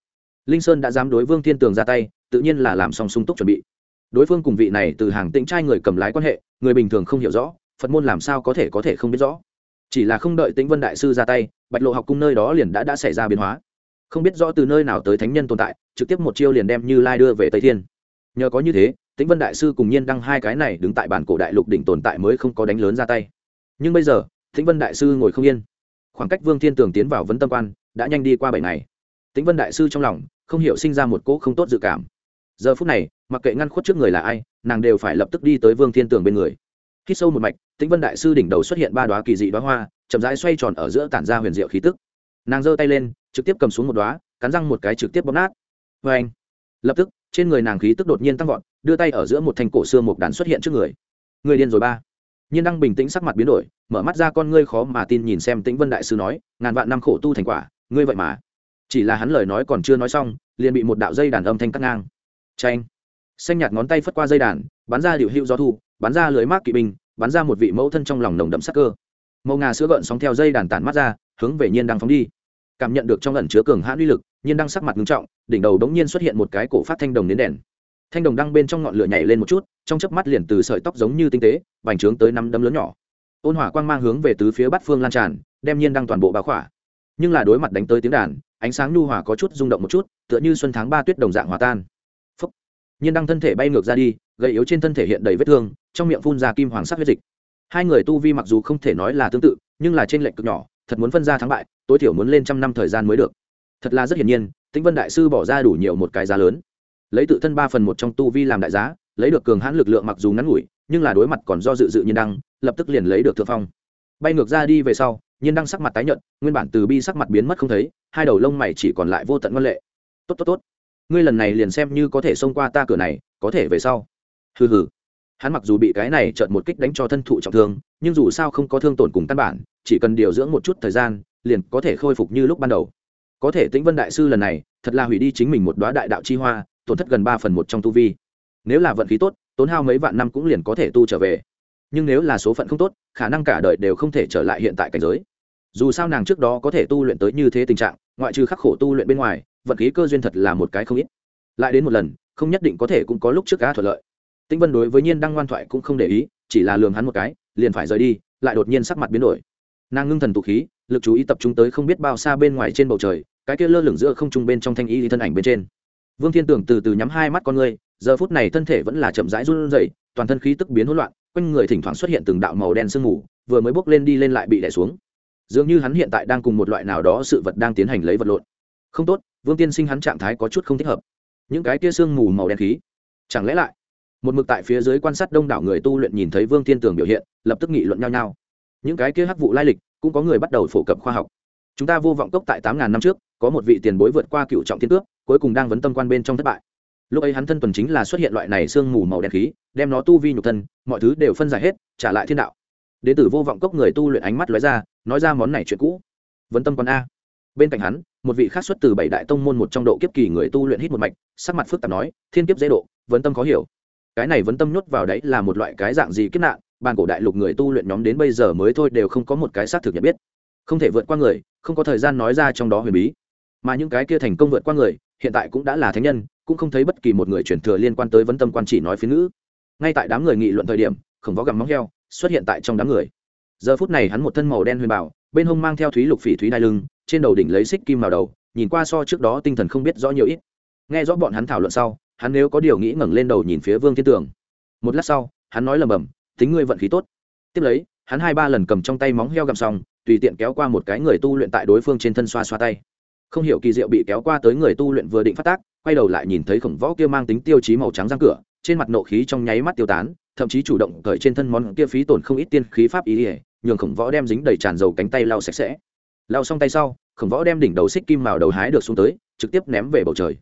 Linh sơn đã dám đối vương thiên tường ra tay, tự nhiên là làm xong sung túc chuẩn bị. Đối phương cùng vị này từ hàng tĩnh trai người cầm lái quan hệ, người bình thường không hiểu rõ phật môn làm sao có thể có thể không biết rõ? Chỉ là không đợi tĩnh vân đại sư ra tay, bạch lộ học cung nơi đó liền đã đã xảy ra biến hóa. Không biết rõ từ nơi nào tới thánh nhân tồn tại, trực tiếp một chiêu liền đem như lai đưa về tây thiên. Nhờ có như thế, tĩnh vân đại sư cùng nhiên đăng hai cái này đứng tại bản cổ đại lục đỉnh tồn tại mới không có đánh lớn ra tay. Nhưng bây giờ, tĩnh vân đại sư ngồi không yên. Khoảng cách vương thiên tường tiến vào vấn tâm quan, đã nhanh đi qua bảy ngày. Tĩnh vân đại sư trong lòng, không hiểu sinh ra một cỗ không tốt dự cảm. Giờ phút này, mặc kệ ngăn khuất trước người là ai, nàng đều phải lập tức đi tới vương thiên tường bên người khi sâu một mạch, tĩnh vân đại sư đỉnh đầu xuất hiện ba đoá kỳ dị đoá hoa, chậm rãi xoay tròn ở giữa tản ra huyền diệu khí tức. Nàng giơ tay lên, trực tiếp cầm xuống một đoá cắn răng một cái trực tiếp bóp nát. Vê anh lập tức, trên người nàng khí tức đột nhiên tăng vọt, đưa tay ở giữa một thanh cổ xưa mộc đàn xuất hiện trước người. Người điên rồi ba. Nhiên đang bình tĩnh sắc mặt biến đổi, mở mắt ra con ngươi khó mà tin nhìn xem tĩnh vân đại sư nói, ngàn vạn năm khổ tu thành quả, ngươi vậy mà. Chỉ là hắn lời nói còn chưa nói xong, liền bị một đạo dây đàn âm thanh cắt ngang. Tranh xanh nhạt ngón tay phất qua dây đàn, bắn ra điệu hữu gió thu bắn ra lưới mác kỵ binh, bắn ra một vị mẫu thân trong lòng nồng đậm sắc cơ. Màu ngà sữa gợn sóng theo dây đàn tản mắt ra, hướng về nhiên đang phóng đi. Cảm nhận được trong lần chứa cường hãn uy lực, nhiên đang sắc mặt ngưng trọng, đỉnh đầu đống nhiên xuất hiện một cái cổ phát thanh đồng đến đèn. Thanh đồng đang bên trong ngọn lửa nhảy lên một chút, trong chớp mắt liền từ sợi tóc giống như tinh tế, vành trướng tới năm đấm lớn nhỏ. Ôn hỏa quang mang hướng về tứ phía bát phương lan tràn, đem nhiên đang toàn bộ bao khỏa. Nhưng là đối mặt đánh tới tiếng đàn, ánh sáng nhu hòa có chút rung động một chút, tựa như xuân tháng ba tuyết đồng dạng hòa tan nhiên đăng thân thể bay ngược ra đi, gầy yếu trên thân thể hiện đầy vết thương, trong miệng phun ra kim hoàng sắc huyết dịch. Hai người tu vi mặc dù không thể nói là tương tự, nhưng là trên lệnh cực nhỏ, thật muốn phân ra thắng bại, tối thiểu muốn lên trăm năm thời gian mới được. Thật là rất hiển nhiên, tĩnh vân đại sư bỏ ra đủ nhiều một cái giá lớn. Lấy tự thân ba phần một trong tu vi làm đại giá, lấy được cường hãn lực lượng mặc dù ngắn ngủi, nhưng là đối mặt còn do dự dự nhiên đăng, lập tức liền lấy được thượng phong. Bay ngược ra đi về sau, nhiên đăng sắc mặt tái nhợt, nguyên bản từ bi sắc mặt biến mất không thấy, hai đầu lông mày chỉ còn lại vô tận ngân lệ. Tốt tốt tốt ngươi lần này liền xem như có thể xông qua ta cửa này, có thể về sau. Hừ hừ. Hắn mặc dù bị cái này trợn một kích đánh cho thân thụ trọng thương, nhưng dù sao không có thương tổn cùng căn bản, chỉ cần điều dưỡng một chút thời gian, liền có thể khôi phục như lúc ban đầu. Có thể tĩnh vân đại sư lần này, thật là hủy đi chính mình một đoá đại đạo chi hoa, tổn thất gần ba phần một trong tu vi. Nếu là vận khí tốt, tốn hao mấy vạn năm cũng liền có thể tu trở về. Nhưng nếu là số phận không tốt, khả năng cả đời đều không thể trở lại hiện tại cảnh giới. Dù sao nàng trước đó có thể tu luyện tới như thế tình trạng, ngoại trừ khắc khổ tu luyện bên ngoài vận khí cơ duyên thật là một cái không ít. Lại đến một lần, không nhất định có thể cũng có lúc trước cá thuận lợi. Tĩnh vân đối với nhiên đang ngoan thoại cũng không để ý, chỉ là lường hắn một cái, liền phải rời đi, lại đột nhiên sắc mặt biến đổi. Nàng ngưng thần tụ khí, lực chú ý tập trung tới không biết bao xa bên ngoài trên bầu trời, cái kia lơ lửng giữa không trung bên trong thanh y thân ảnh bên trên. Vương thiên tưởng từ từ nhắm hai mắt con ngươi, giờ phút này thân thể vẫn là chậm rãi run rẩy, toàn thân khí tức biến hỗn loạn, quanh người thỉnh thoảng xuất hiện từng đạo màu đen sương mù, vừa mới bốc lên đi lên lại bị đè xuống. Dường như hắn hiện tại đang cùng một loại nào đó sự vật đang tiến hành lấy vật lộn không tốt vương tiên sinh hắn trạng thái có chút không thích hợp. Những cái kia sương mù màu đen khí chẳng lẽ lại? Một mực tại phía dưới quan sát đông đảo người tu luyện nhìn thấy vương thiên tường biểu hiện lập tức nghị luận nhau nhau. Những cái kia hắc vụ lai lịch cũng có người bắt đầu phổ cập khoa học. Chúng ta vô vọng cốc tại tám ngàn năm trước có một vị tiền bối vượt qua cựu trọng thiên tước, cuối cùng đang vấn tâm quan bên trong thất bại. Lúc ấy hắn thân tuần chính là xuất hiện loại này sương mù màu đen khí đem nó tu vi nhục thân mọi thứ đều phân giải hết trả lại thiên đạo. Đ ế tử vô vọng cốc người tu luyện ánh mắt lóe ra nói ra món này chuyện cũ. Vấn tâm quan a bên cạnh hắn, một vị khác xuất từ bảy đại tông môn một trong độ kiếp kỳ người tu luyện hít một mạch, sắc mặt phức tạp nói, thiên kiếp dễ độ, vấn tâm khó hiểu. Cái này vấn tâm nhốt vào đấy là một loại cái dạng gì kiếp nạn, bàn cổ đại lục người tu luyện nhóm đến bây giờ mới thôi đều không có một cái xác thực nhận biết. Không thể vượt qua người, không có thời gian nói ra trong đó huyền bí. Mà những cái kia thành công vượt qua người, hiện tại cũng đã là thánh nhân, cũng không thấy bất kỳ một người truyền thừa liên quan tới vấn tâm quan chỉ nói phía ngữ. Ngay tại đám người nghị luận thời điểm, khổng võ gặm móng heo xuất hiện tại trong đám người. Giờ phút này hắn một thân màu đen huyền bảo, bên hông mang theo thúy lục phỉ thúy đai lưng trên đầu đỉnh lấy xích kim vào đầu, nhìn qua so trước đó tinh thần không biết rõ nhiều ít. Nghe rõ bọn hắn thảo luận sau, hắn nếu có điều nghĩ ngẩng lên đầu nhìn phía vương thiên tường. Một lát sau, hắn nói lầm bầm, tính ngươi vận khí tốt. Tiếp lấy, hắn hai ba lần cầm trong tay móng heo gặm xong, tùy tiện kéo qua một cái người tu luyện tại đối phương trên thân xoa xoa tay. Không hiểu kỳ diệu bị kéo qua tới người tu luyện vừa định phát tác, quay đầu lại nhìn thấy khổng võ kia mang tính tiêu chí màu trắng răng cửa, trên mặt nộ khí trong nháy mắt tiêu tán, thậm chí chủ động cởi trên thân món kia phí tổn không ít tiên khí pháp ý ỉa nhường khổng võ đem dính đầy tràn dầu cánh tay lau sạch sẽ lao xong tay sau, khổng võ đem đỉnh đầu xích kim màu đầu hái được xuống tới, trực tiếp ném về bầu trời.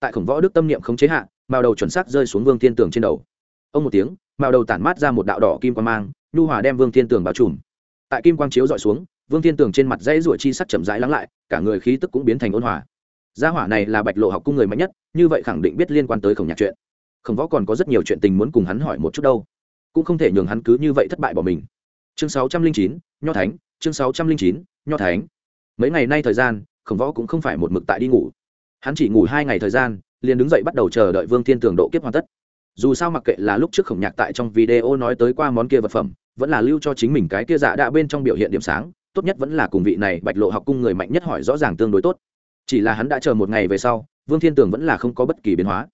Tại khổng võ đức tâm niệm không chế hạ, màu đầu chuẩn xác rơi xuống vương thiên tường trên đầu. Ông một tiếng, màu đầu tản mát ra một đạo đỏ kim quang mang, nhu hòa đem vương thiên tường bao trùm. Tại kim quang chiếu dọi xuống, vương thiên tường trên mặt dãy ruổi chi sắc chậm rãi lắng lại, cả người khí tức cũng biến thành ôn hòa. Gia hỏa này là bạch lộ học cung người mạnh nhất, như vậy khẳng định biết liên quan tới khổng nhạc chuyện. Khổng võ còn có rất nhiều chuyện tình muốn cùng hắn hỏi một chút đâu. Cũng không thể nhường hắn cứ như vậy thất bại bỏ mình. Chương sáu trăm linh chín, nho thánh, chương sáu trăm linh chín nho thánh. Mấy ngày nay thời gian, khổng võ cũng không phải một mực tại đi ngủ. Hắn chỉ ngủ hai ngày thời gian, liền đứng dậy bắt đầu chờ đợi vương thiên tường độ kiếp hoàn tất. Dù sao mặc kệ là lúc trước khổng nhạc tại trong video nói tới qua món kia vật phẩm, vẫn là lưu cho chính mình cái kia dạ đã bên trong biểu hiện điểm sáng, tốt nhất vẫn là cùng vị này bạch lộ học cung người mạnh nhất hỏi rõ ràng tương đối tốt. Chỉ là hắn đã chờ một ngày về sau, vương thiên tường vẫn là không có bất kỳ biến hóa.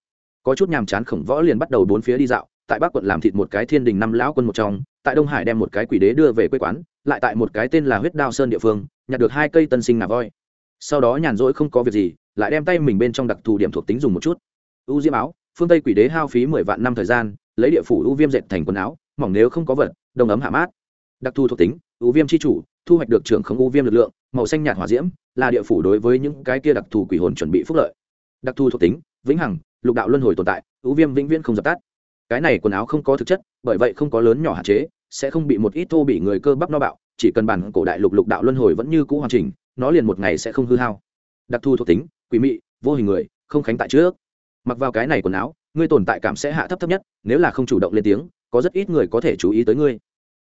Có chút nhàm chán khổng võ liền bắt đầu bốn phía đi dạo, tại bắc quận làm thịt một cái thiên đình năm lão quân một trong, tại đông hải đem một cái quỷ đế đưa về quê quán lại tại một cái tên là huyết đao sơn địa phương, nhặt được hai cây tân sinh ngà voi. Sau đó nhàn rỗi không có việc gì, lại đem tay mình bên trong đặc thù điểm thuộc tính dùng một chút. U diêm áo, phương tây quỷ đế hao phí mười vạn năm thời gian, lấy địa phủ u viêm dệt thành quần áo, mỏng nếu không có vật đông ấm hạ mát. Đặc thù thuộc tính, u viêm c h i chủ, thu hoạch được trưởng không u viêm lực lượng, màu xanh nhạt hỏa diễm, là địa phủ đối với những cái kia đặc thù quỷ hồn chuẩn bị phúc lợi. Đặc thù thuộc tính, vĩnh hằng, lục đạo luân hồi tồn tại, u viêm vĩnh viễn không dập tắt. Cái này quần áo không có thực chất, bởi vậy không có lớn nhỏ hạn chế sẽ không bị một ít thô bị người cơ bắp no bạo, chỉ cần bản cổ đại lục lục đạo luân hồi vẫn như cũ hoàn chỉnh, nó liền một ngày sẽ không hư hao. Đặc thù thuộc tính, quỷ mị, vô hình người, không khánh tại trước. Mặc vào cái này quần áo, ngươi tồn tại cảm sẽ hạ thấp thấp nhất, nếu là không chủ động lên tiếng, có rất ít người có thể chú ý tới ngươi.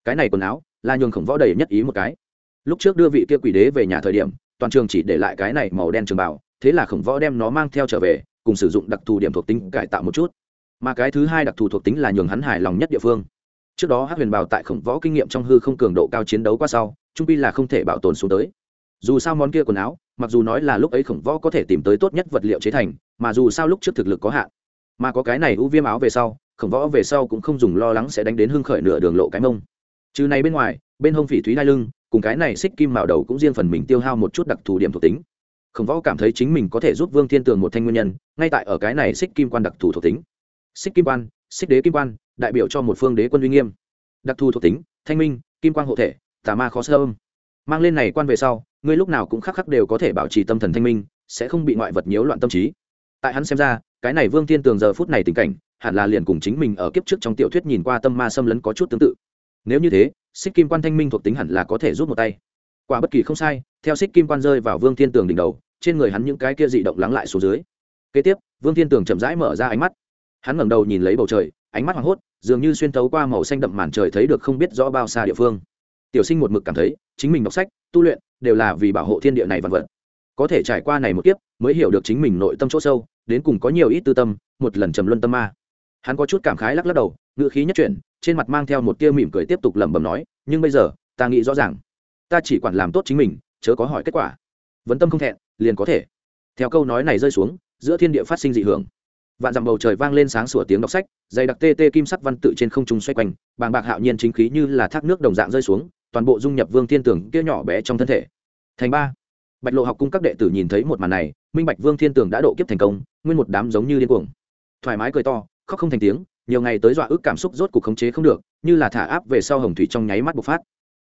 Cái này quần áo là nhường khổng võ đầy nhất ý một cái. Lúc trước đưa vị kia quỷ đế về nhà thời điểm, toàn trường chỉ để lại cái này màu đen trường bảo thế là khổng võ đem nó mang theo trở về, cùng sử dụng đặc thù điểm thuộc tính cải tạo một chút. Mà cái thứ hai đặc thù thuộc tính là nhường hắn hài lòng nhất địa phương trước đó hát huyền bảo tại khổng võ kinh nghiệm trong hư không cường độ cao chiến đấu qua sau, trung pi là không thể bảo tồn xuống tới. Dù sao món kia quần áo, mặc dù nói là lúc ấy khổng võ có thể tìm tới tốt nhất vật liệu chế thành, mà dù sao lúc trước thực lực có hạn, mà có cái này ưu viêm áo về sau, khổng võ về sau cũng không dùng lo lắng sẽ đánh đến hưng khởi nửa đường lộ cái mông. Trừ này bên ngoài, bên hông phỉ thúy đai lưng, cùng cái này xích kim mạo đầu cũng riêng phần mình tiêu hao một chút đặc thù điểm thuộc tính. Khổng võ cảm thấy chính mình có thể giúp vương thiên tường một thanh nguyên nhân, ngay tại ở cái này xích kim quan đặc thù thuộc tính. Xích kim quan xích đế kim quan, đại biểu cho một phương đế quân uy nghiêm. Đặc thù thuộc tính, thanh minh, kim quan hộ thể, tà ma khó sơ âm. Mang lên này quan về sau, ngươi lúc nào cũng khắc khắc đều có thể bảo trì tâm thần thanh minh, sẽ không bị ngoại vật nhiễu loạn tâm trí. Tại hắn xem ra, cái này vương thiên tường giờ phút này tình cảnh, hẳn là liền cùng chính mình ở kiếp trước trong tiểu thuyết nhìn qua tâm ma xâm lấn có chút tương tự. Nếu như thế, xích kim quan thanh minh thuộc tính hẳn là có thể rút một tay. Quả bất kỳ không sai, theo xích kim quan rơi vào vương thiên tường đỉnh đầu, trên người hắn những cái kia dị động lắng lại xuống dưới. Kế tiếp, vương thiên tường chậm rãi mở ra ánh mắt hắn ngẩng đầu nhìn lấy bầu trời, ánh mắt hoảng hốt, dường như xuyên thấu qua màu xanh đậm màn trời thấy được không biết rõ bao xa địa phương. Tiểu sinh một mực cảm thấy, chính mình đọc sách, tu luyện, đều là vì bảo hộ thiên địa này vạn vật. Có thể trải qua này một kiếp, mới hiểu được chính mình nội tâm chỗ sâu, đến cùng có nhiều ít tư tâm, một lần trầm luân tâm ma. Hắn có chút cảm khái lắc lắc đầu ngự khí nhất chuyển, trên mặt mang theo một tia mỉm cười tiếp tục lẩm bẩm nói, nhưng bây giờ, ta nghĩ rõ ràng. Ta chỉ quản làm tốt chính mình, chớ có hỏi kết quả. Vấn tâm không thẹn, liền có thể. Theo câu nói này rơi xuống, giữa thiên địa phát sinh dị hưởng vạn dặm bầu trời vang lên sáng sủa tiếng đọc sách, dày đặc tê tê kim sắc văn tự trên không trung xoay quanh, bàng bạc hạo nhiên chính khí như là thác nước đồng dạng rơi xuống, toàn bộ dung nhập vương thiên tường kia nhỏ bé trong thân thể. Thành ba. Bạch lộ học cung các đệ tử nhìn thấy một màn này, minh bạch vương thiên tường đã độ kiếp thành công, nguyên một đám giống như điên cuồng. Thoải mái cười to, khóc không thành tiếng, nhiều ngày tới dọa ức cảm xúc rốt cuộc khống chế không được, như là thả áp về sau hồng thủy trong nháy mắt bộc phát.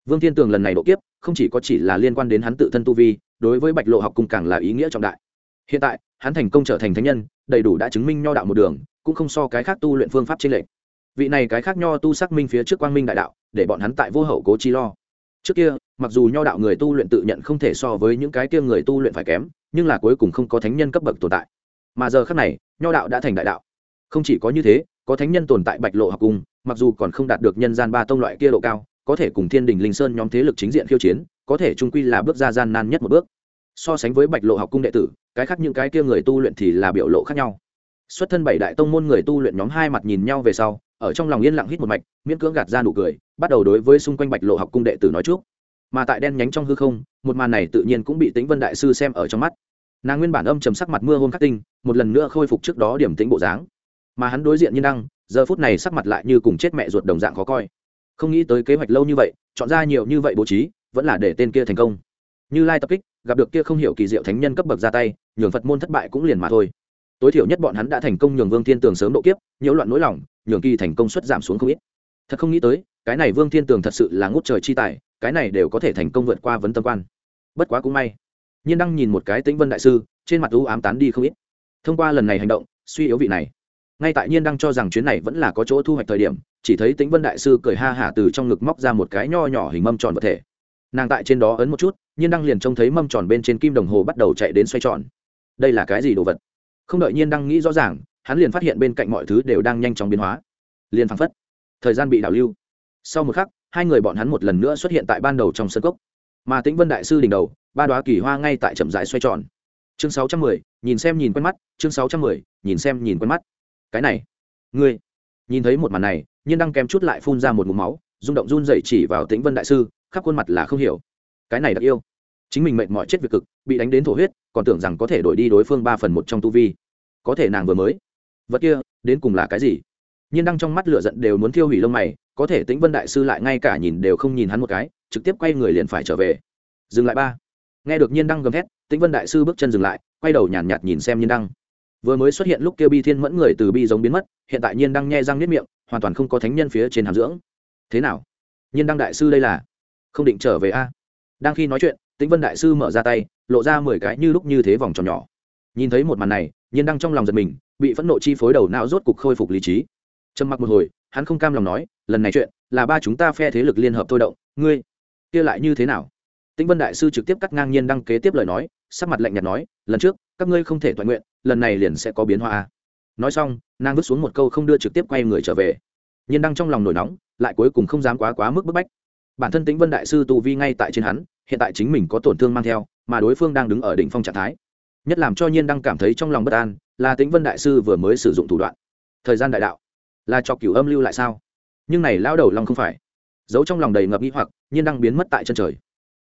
Vương thiên tường lần này độ kiếp, không chỉ có chỉ là liên quan đến hắn tự thân tu vi, đối với bạch lộ học cung càng là ý nghĩa trọng đại hiện tại, hắn thành công trở thành thánh nhân, đầy đủ đã chứng minh nho đạo một đường, cũng không so cái khác tu luyện phương pháp trên lệnh vị này cái khác nho tu xác minh phía trước quang minh đại đạo, để bọn hắn tại vô hậu cố chi lo. Trước kia, mặc dù nho đạo người tu luyện tự nhận không thể so với những cái kia người tu luyện phải kém, nhưng là cuối cùng không có thánh nhân cấp bậc tồn tại. Mà giờ khác này, nho đạo đã thành đại đạo. Không chỉ có như thế, có thánh nhân tồn tại bạch lộ học cung, mặc dù còn không đạt được nhân gian ba tông loại kia độ cao, có thể cùng thiên đình linh sơn nhóm thế lực chính diện khiêu chiến, có thể trung quy là bước ra gian nan nhất một bước. So sánh với bạch lộ học cung đệ tử cái khác những cái kia người tu luyện thì là biểu lộ khác nhau. Xuất thân bảy đại tông môn người tu luyện nhóm hai mặt nhìn nhau về sau, ở trong lòng yên lặng hít một mạch, miễn cưỡng gạt ra nụ cười, bắt đầu đối với xung quanh bạch lộ học cung đệ tử nói trước mà tại đen nhánh trong hư không, một màn này tự nhiên cũng bị tĩnh vân đại sư xem ở trong mắt. Nàng nguyên bản âm trầm sắc mặt mưa hôn khắc tinh, một lần nữa khôi phục trước đó điểm tính bộ dáng. Mà hắn đối diện như đăng giờ phút này sắc mặt lại như cùng chết mẹ ruột đồng dạng khó coi. Không nghĩ tới kế hoạch lâu như vậy, chọn ra nhiều như vậy bố trí, vẫn là để tên kia thành công. Như lai tập kích, gặp được kia không hiểu kỳ diệu thánh nhân cấp bậc ra tay nhường phật môn thất bại cũng liền mà thôi. Tối thiểu nhất bọn hắn đã thành công nhường vương thiên tường sớm độ kiếp, nhiễu loạn nỗi lòng, nhường kỳ thành công suất giảm xuống không ít. Thật không nghĩ tới, cái này vương thiên tường thật sự là ngút trời chi tài, cái này đều có thể thành công vượt qua vấn tâm quan. Bất quá cũng may, nhiên đăng nhìn một cái tĩnh vân đại sư, trên mặt u ám tán đi không ít. Thông qua lần này hành động, suy yếu vị này. Ngay tại nhiên đăng cho rằng chuyến này vẫn là có chỗ thu hoạch thời điểm, chỉ thấy tĩnh vân đại sư cười ha hả từ trong ngực móc ra một cái nho nhỏ hình mâm tròn vật thể. Nàng tại trên đó ấn một chút, nhiên đăng liền trông thấy mâm tròn bên trên kim đồng hồ bắt đầu chạy đến xoay tròn đây là cái gì đồ vật? Không đợi nhiên đăng nghĩ rõ ràng, hắn liền phát hiện bên cạnh mọi thứ đều đang nhanh chóng biến hóa. Liền phăng phất, thời gian bị đảo lưu. Sau một khắc, hai người bọn hắn một lần nữa xuất hiện tại ban đầu trong sân cốc. Mà tĩnh vân đại sư đỉnh đầu, ba đoá kỳ hoa ngay tại chậm rãi xoay tròn. Chương sáu trăm mười, nhìn xem nhìn quen mắt, chương sáu trăm mười, nhìn xem nhìn quen mắt. Cái này, ngươi, nhìn thấy một màn này, nhiên đăng kém chút lại phun ra một mụm máu, rung động run dậy chỉ vào tĩnh vân đại sư, khắp khuôn mặt là không hiểu. Cái này đặc yêu chính mình mệt mỏi chết việc cực bị đánh đến thổ huyết còn tưởng rằng có thể đổi đi đối phương ba phần một trong tu vi. Có thể nàng vừa mới. Vật kia đến cùng là cái gì? Nhiên đăng trong mắt lửa giận đều muốn thiêu hủy lông mày có thể tĩnh vân đại sư lại ngay cả nhìn đều không nhìn hắn một cái trực tiếp quay người liền phải trở về. Dừng lại ba. Nghe được nhiên đăng gầm thét tĩnh vân đại sư bước chân dừng lại quay đầu nhàn nhạt, nhạt nhìn xem nhiên đăng. Vừa mới xuất hiện lúc kia bi thiên mẫn người từ bi giống biến mất hiện tại nhiên đăng nhe răng nếp miệng hoàn toàn không có thánh nhân phía trên hàm dưỡng. Thế nào? Nhiên đăng đại sư đây là? Không định trở về a? Đang khi nói chuyện tĩnh vân đại sư mở ra tay, lộ ra mười cái như lúc như thế vòng tròn nhỏ. Nhìn thấy một màn này, nhiên đăng trong lòng giật mình, bị phẫn nộ chi phối đầu não rốt cục khôi phục lý trí. Trầm mặc một hồi, hắn không cam lòng nói, lần này chuyện là ba chúng ta phe thế lực liên hợp thôi động, ngươi kia lại như thế nào? Tĩnh vân đại sư trực tiếp cắt ngang nhiên đăng kế tiếp lời nói, sắc mặt lạnh nhạt nói, lần trước, các ngươi không thể toàn nguyện, lần này liền sẽ có biến hóa nói xong, nàng vứt xuống một câu không đưa trực tiếp quay người trở về. Nhiên đăng trong lòng nổi nóng, lại cuối cùng không dám quá quá mức bức bách. Bản thân tĩnh vân đại sư tu vi ngay tại trên hắn hiện tại chính mình có tổn thương mang theo, mà đối phương đang đứng ở đỉnh phong trạng thái. Nhất làm cho nhiên đang cảm thấy trong lòng bất an, là tĩnh vân đại sư vừa mới sử dụng thủ đoạn. Thời gian đại đạo, là cho cửu âm lưu lại sao? Nhưng này lao đầu long không phải. Giấu trong lòng đầy ngập nghĩ hoặc, nhiên đang biến mất tại chân trời.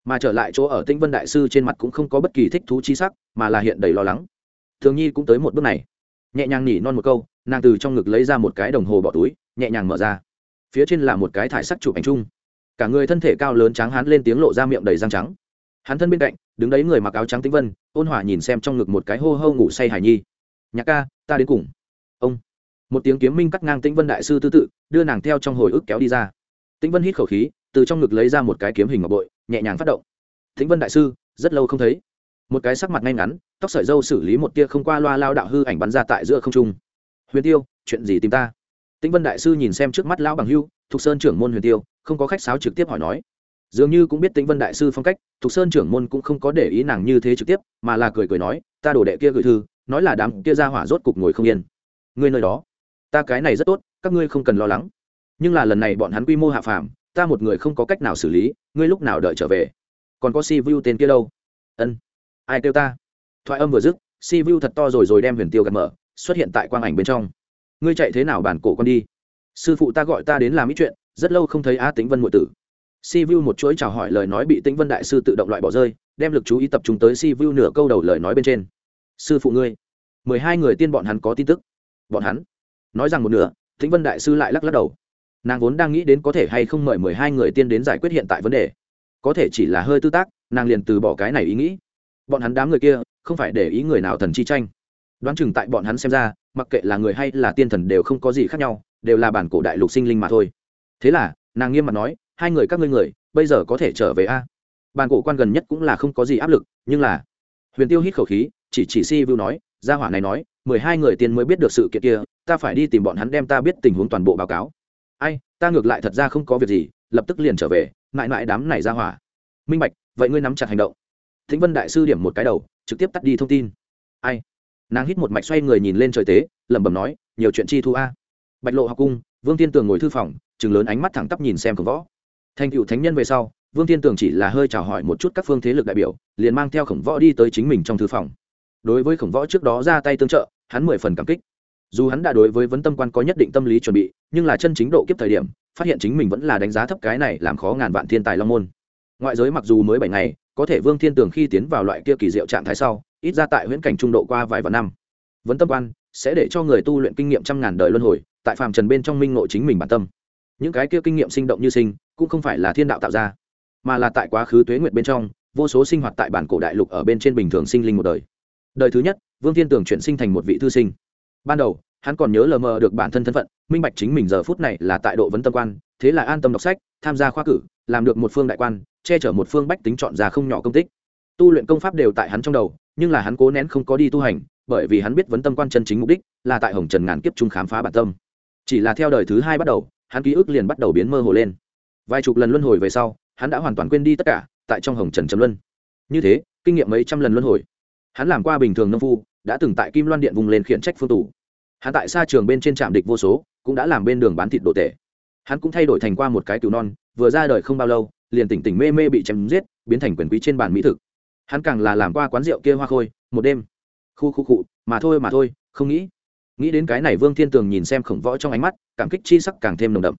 Mà trở lại chỗ ở tĩnh vân đại sư trên mặt cũng không có bất kỳ thích thú chi sắc, mà là hiện đầy lo lắng. Thường nhi cũng tới một bước này. Nhẹ nhàng nỉ non một câu, nàng từ trong ngực lấy ra một cái đồng hồ bỏ túi, nhẹ nhàng mở ra. Phía trên là một cái thải sắc chụp ảnh chung cả người thân thể cao lớn trắng hán lên tiếng lộ ra miệng đầy răng trắng. Hắn thân bên cạnh, đứng đấy người mặc áo trắng tĩnh vân, ôn hòa nhìn xem trong ngực một cái hô hô ngủ say hải nhi. Nhạc ca, ta đến cùng. Ông. Một tiếng kiếm minh cắt ngang tĩnh vân đại sư tư tự, đưa nàng theo trong hồi ức kéo đi ra. Tĩnh vân hít khẩu khí, từ trong ngực lấy ra một cái kiếm hình ngọc bội, nhẹ nhàng phát động. Tĩnh vân đại sư, rất lâu không thấy. Một cái sắc mặt ngay ngắn, tóc sợi dâu xử lý một tia không qua loa lao đạo hư ảnh bắn ra tại giữa không trung. Huyền tiêu, chuyện gì tìm ta? Tĩnh vân đại sư nhìn xem trước mắt lão bằng hưu, thục sơn trưởng môn huyền tiêu, không có khách sáo trực tiếp hỏi nói. Dường như cũng biết tĩnh vân đại sư phong cách, thục sơn trưởng môn cũng không có để ý nàng như thế trực tiếp, mà là cười cười nói, ta đổ đệ kia gửi thư, nói là đám kia ra hỏa rốt cục ngồi không yên. Ngươi nơi đó, ta cái này rất tốt, các ngươi không cần lo lắng. Nhưng là lần này bọn hắn quy mô hạ phàm, ta một người không có cách nào xử lý, ngươi lúc nào đợi trở về? Còn có si vu tên kia đâu? Ân, ai kêu ta? Thoại âm vừa dứt si vu thật to rồi rồi đem huyền tiêu gạt mở, xuất hiện tại quang ảnh bên trong ngươi chạy thế nào bản cổ con đi? Sư phụ ta gọi ta đến làm ít chuyện, rất lâu không thấy a tĩnh vân ngụy tử. Si vu một chuỗi chào hỏi lời nói bị tĩnh vân đại sư tự động loại bỏ rơi, đem lực chú ý tập trung tới si vu nửa câu đầu lời nói bên trên. Sư phụ ngươi, mười hai người tiên bọn hắn có tin tức. Bọn hắn, nói rằng một nửa, tĩnh vân đại sư lại lắc lắc đầu. Nàng vốn đang nghĩ đến có thể hay không mời mười hai người tiên đến giải quyết hiện tại vấn đề. Có thể chỉ là hơi tư tác, nàng liền từ bỏ cái này ý nghĩ. Bọn hắn đám người kia, không phải để ý người nào thần chi tranh. Đoán chừng tại bọn hắn xem ra mặc kệ là người hay là tiên thần đều không có gì khác nhau, đều là bản cổ đại lục sinh linh mà thôi. Thế là, nàng nghiêm mặt nói, hai người các ngươi người, bây giờ có thể trở về a? Bản cổ quan gần nhất cũng là không có gì áp lực, nhưng là huyền tiêu hít khẩu khí, chỉ chỉ si vu nói, gia hỏa này nói, mười hai người tiên mới biết được sự kiện kia, ta phải đi tìm bọn hắn đem ta biết tình huống toàn bộ báo cáo. Ai, ta ngược lại thật ra không có việc gì, lập tức liền trở về, mãi mãi đám này ra hỏa. Minh bạch, vậy ngươi nắm chặt hành động. Thính vân đại sư điểm một cái đầu, trực tiếp tắt đi thông tin. Ai? Nàng hít một mạch xoay người nhìn lên trời tế, lẩm bẩm nói, nhiều chuyện chi thu a. Bạch lộ học cung, vương Thiên tường ngồi thư phòng chừng lớn ánh mắt thẳng tắp nhìn xem khổng võ. Thành cựu thánh nhân về sau, vương Thiên tường chỉ là hơi chào hỏi một chút các phương thế lực đại biểu, liền mang theo khổng võ đi tới chính mình trong thư phòng. Đối với khổng võ trước đó ra tay tương trợ, hắn mười phần cảm kích. Dù hắn đã đối với vấn tâm quan có nhất định tâm lý chuẩn bị, nhưng là chân chính độ kiếp thời điểm, phát hiện chính mình vẫn là đánh giá thấp cái này làm khó ngàn vạn thiên tài long môn. Ngoại giới mặc dù mới bảy ngày, có thể vương thiên tường khi tiến vào loại kia kỳ diệu trạng thái sau ít ra tại huyễn cảnh trung độ qua vài vạn năm. Vấn tâm quan sẽ để cho người tu luyện kinh nghiệm trăm ngàn đời luân hồi, tại phàm trần bên trong minh ngộ chính mình bản tâm. Những cái kia kinh nghiệm sinh động như sinh, cũng không phải là thiên đạo tạo ra, mà là tại quá khứ tuế nguyệt bên trong, vô số sinh hoạt tại bản cổ đại lục ở bên trên bình thường sinh linh một đời. Đời thứ nhất, vương thiên tường chuyển sinh thành một vị thư sinh. Ban đầu, hắn còn nhớ lờ mờ được bản thân thân phận, minh bạch chính mình giờ phút này là tại độ vấn tâm quan, thế là an tâm đọc sách, tham gia khoa cử, làm được một phương đại quan, che chở một phương bách tính chọn ra không nhỏ công tích tu luyện công pháp đều tại hắn trong đầu, nhưng là hắn cố nén không có đi tu hành, bởi vì hắn biết vấn tâm quan chân chính mục đích là tại hồng trần ngàn kiếp trung khám phá bản tâm. Chỉ là theo đời thứ hai bắt đầu, hắn ký ức liền bắt đầu biến mơ hồ lên. Vài chục lần luân hồi về sau, hắn đã hoàn toàn quên đi tất cả, tại trong hồng trần trầm luân. Như thế, kinh nghiệm mấy trăm lần luân hồi. Hắn làm qua bình thường nông phu, đã từng tại kim loan điện vùng lên khiển trách phương tủ hắn tại xa trường bên trên trạm địch vô số, cũng đã làm bên đường bán thịt đồ tể. Hắn cũng thay đổi thành qua một cái cứu non, vừa ra đời không bao lâu, liền tỉnh tỉnh mê mê bị chém giết, biến thành quyền quý trên bàn mỹ thực hắn càng là làm qua quán rượu kia hoa khôi, một đêm. Khu khu cụ mà thôi mà thôi, không nghĩ. Nghĩ đến cái này vương thiên tường nhìn xem khổng võ trong ánh mắt, cảm kích chi sắc càng thêm nồng đậm.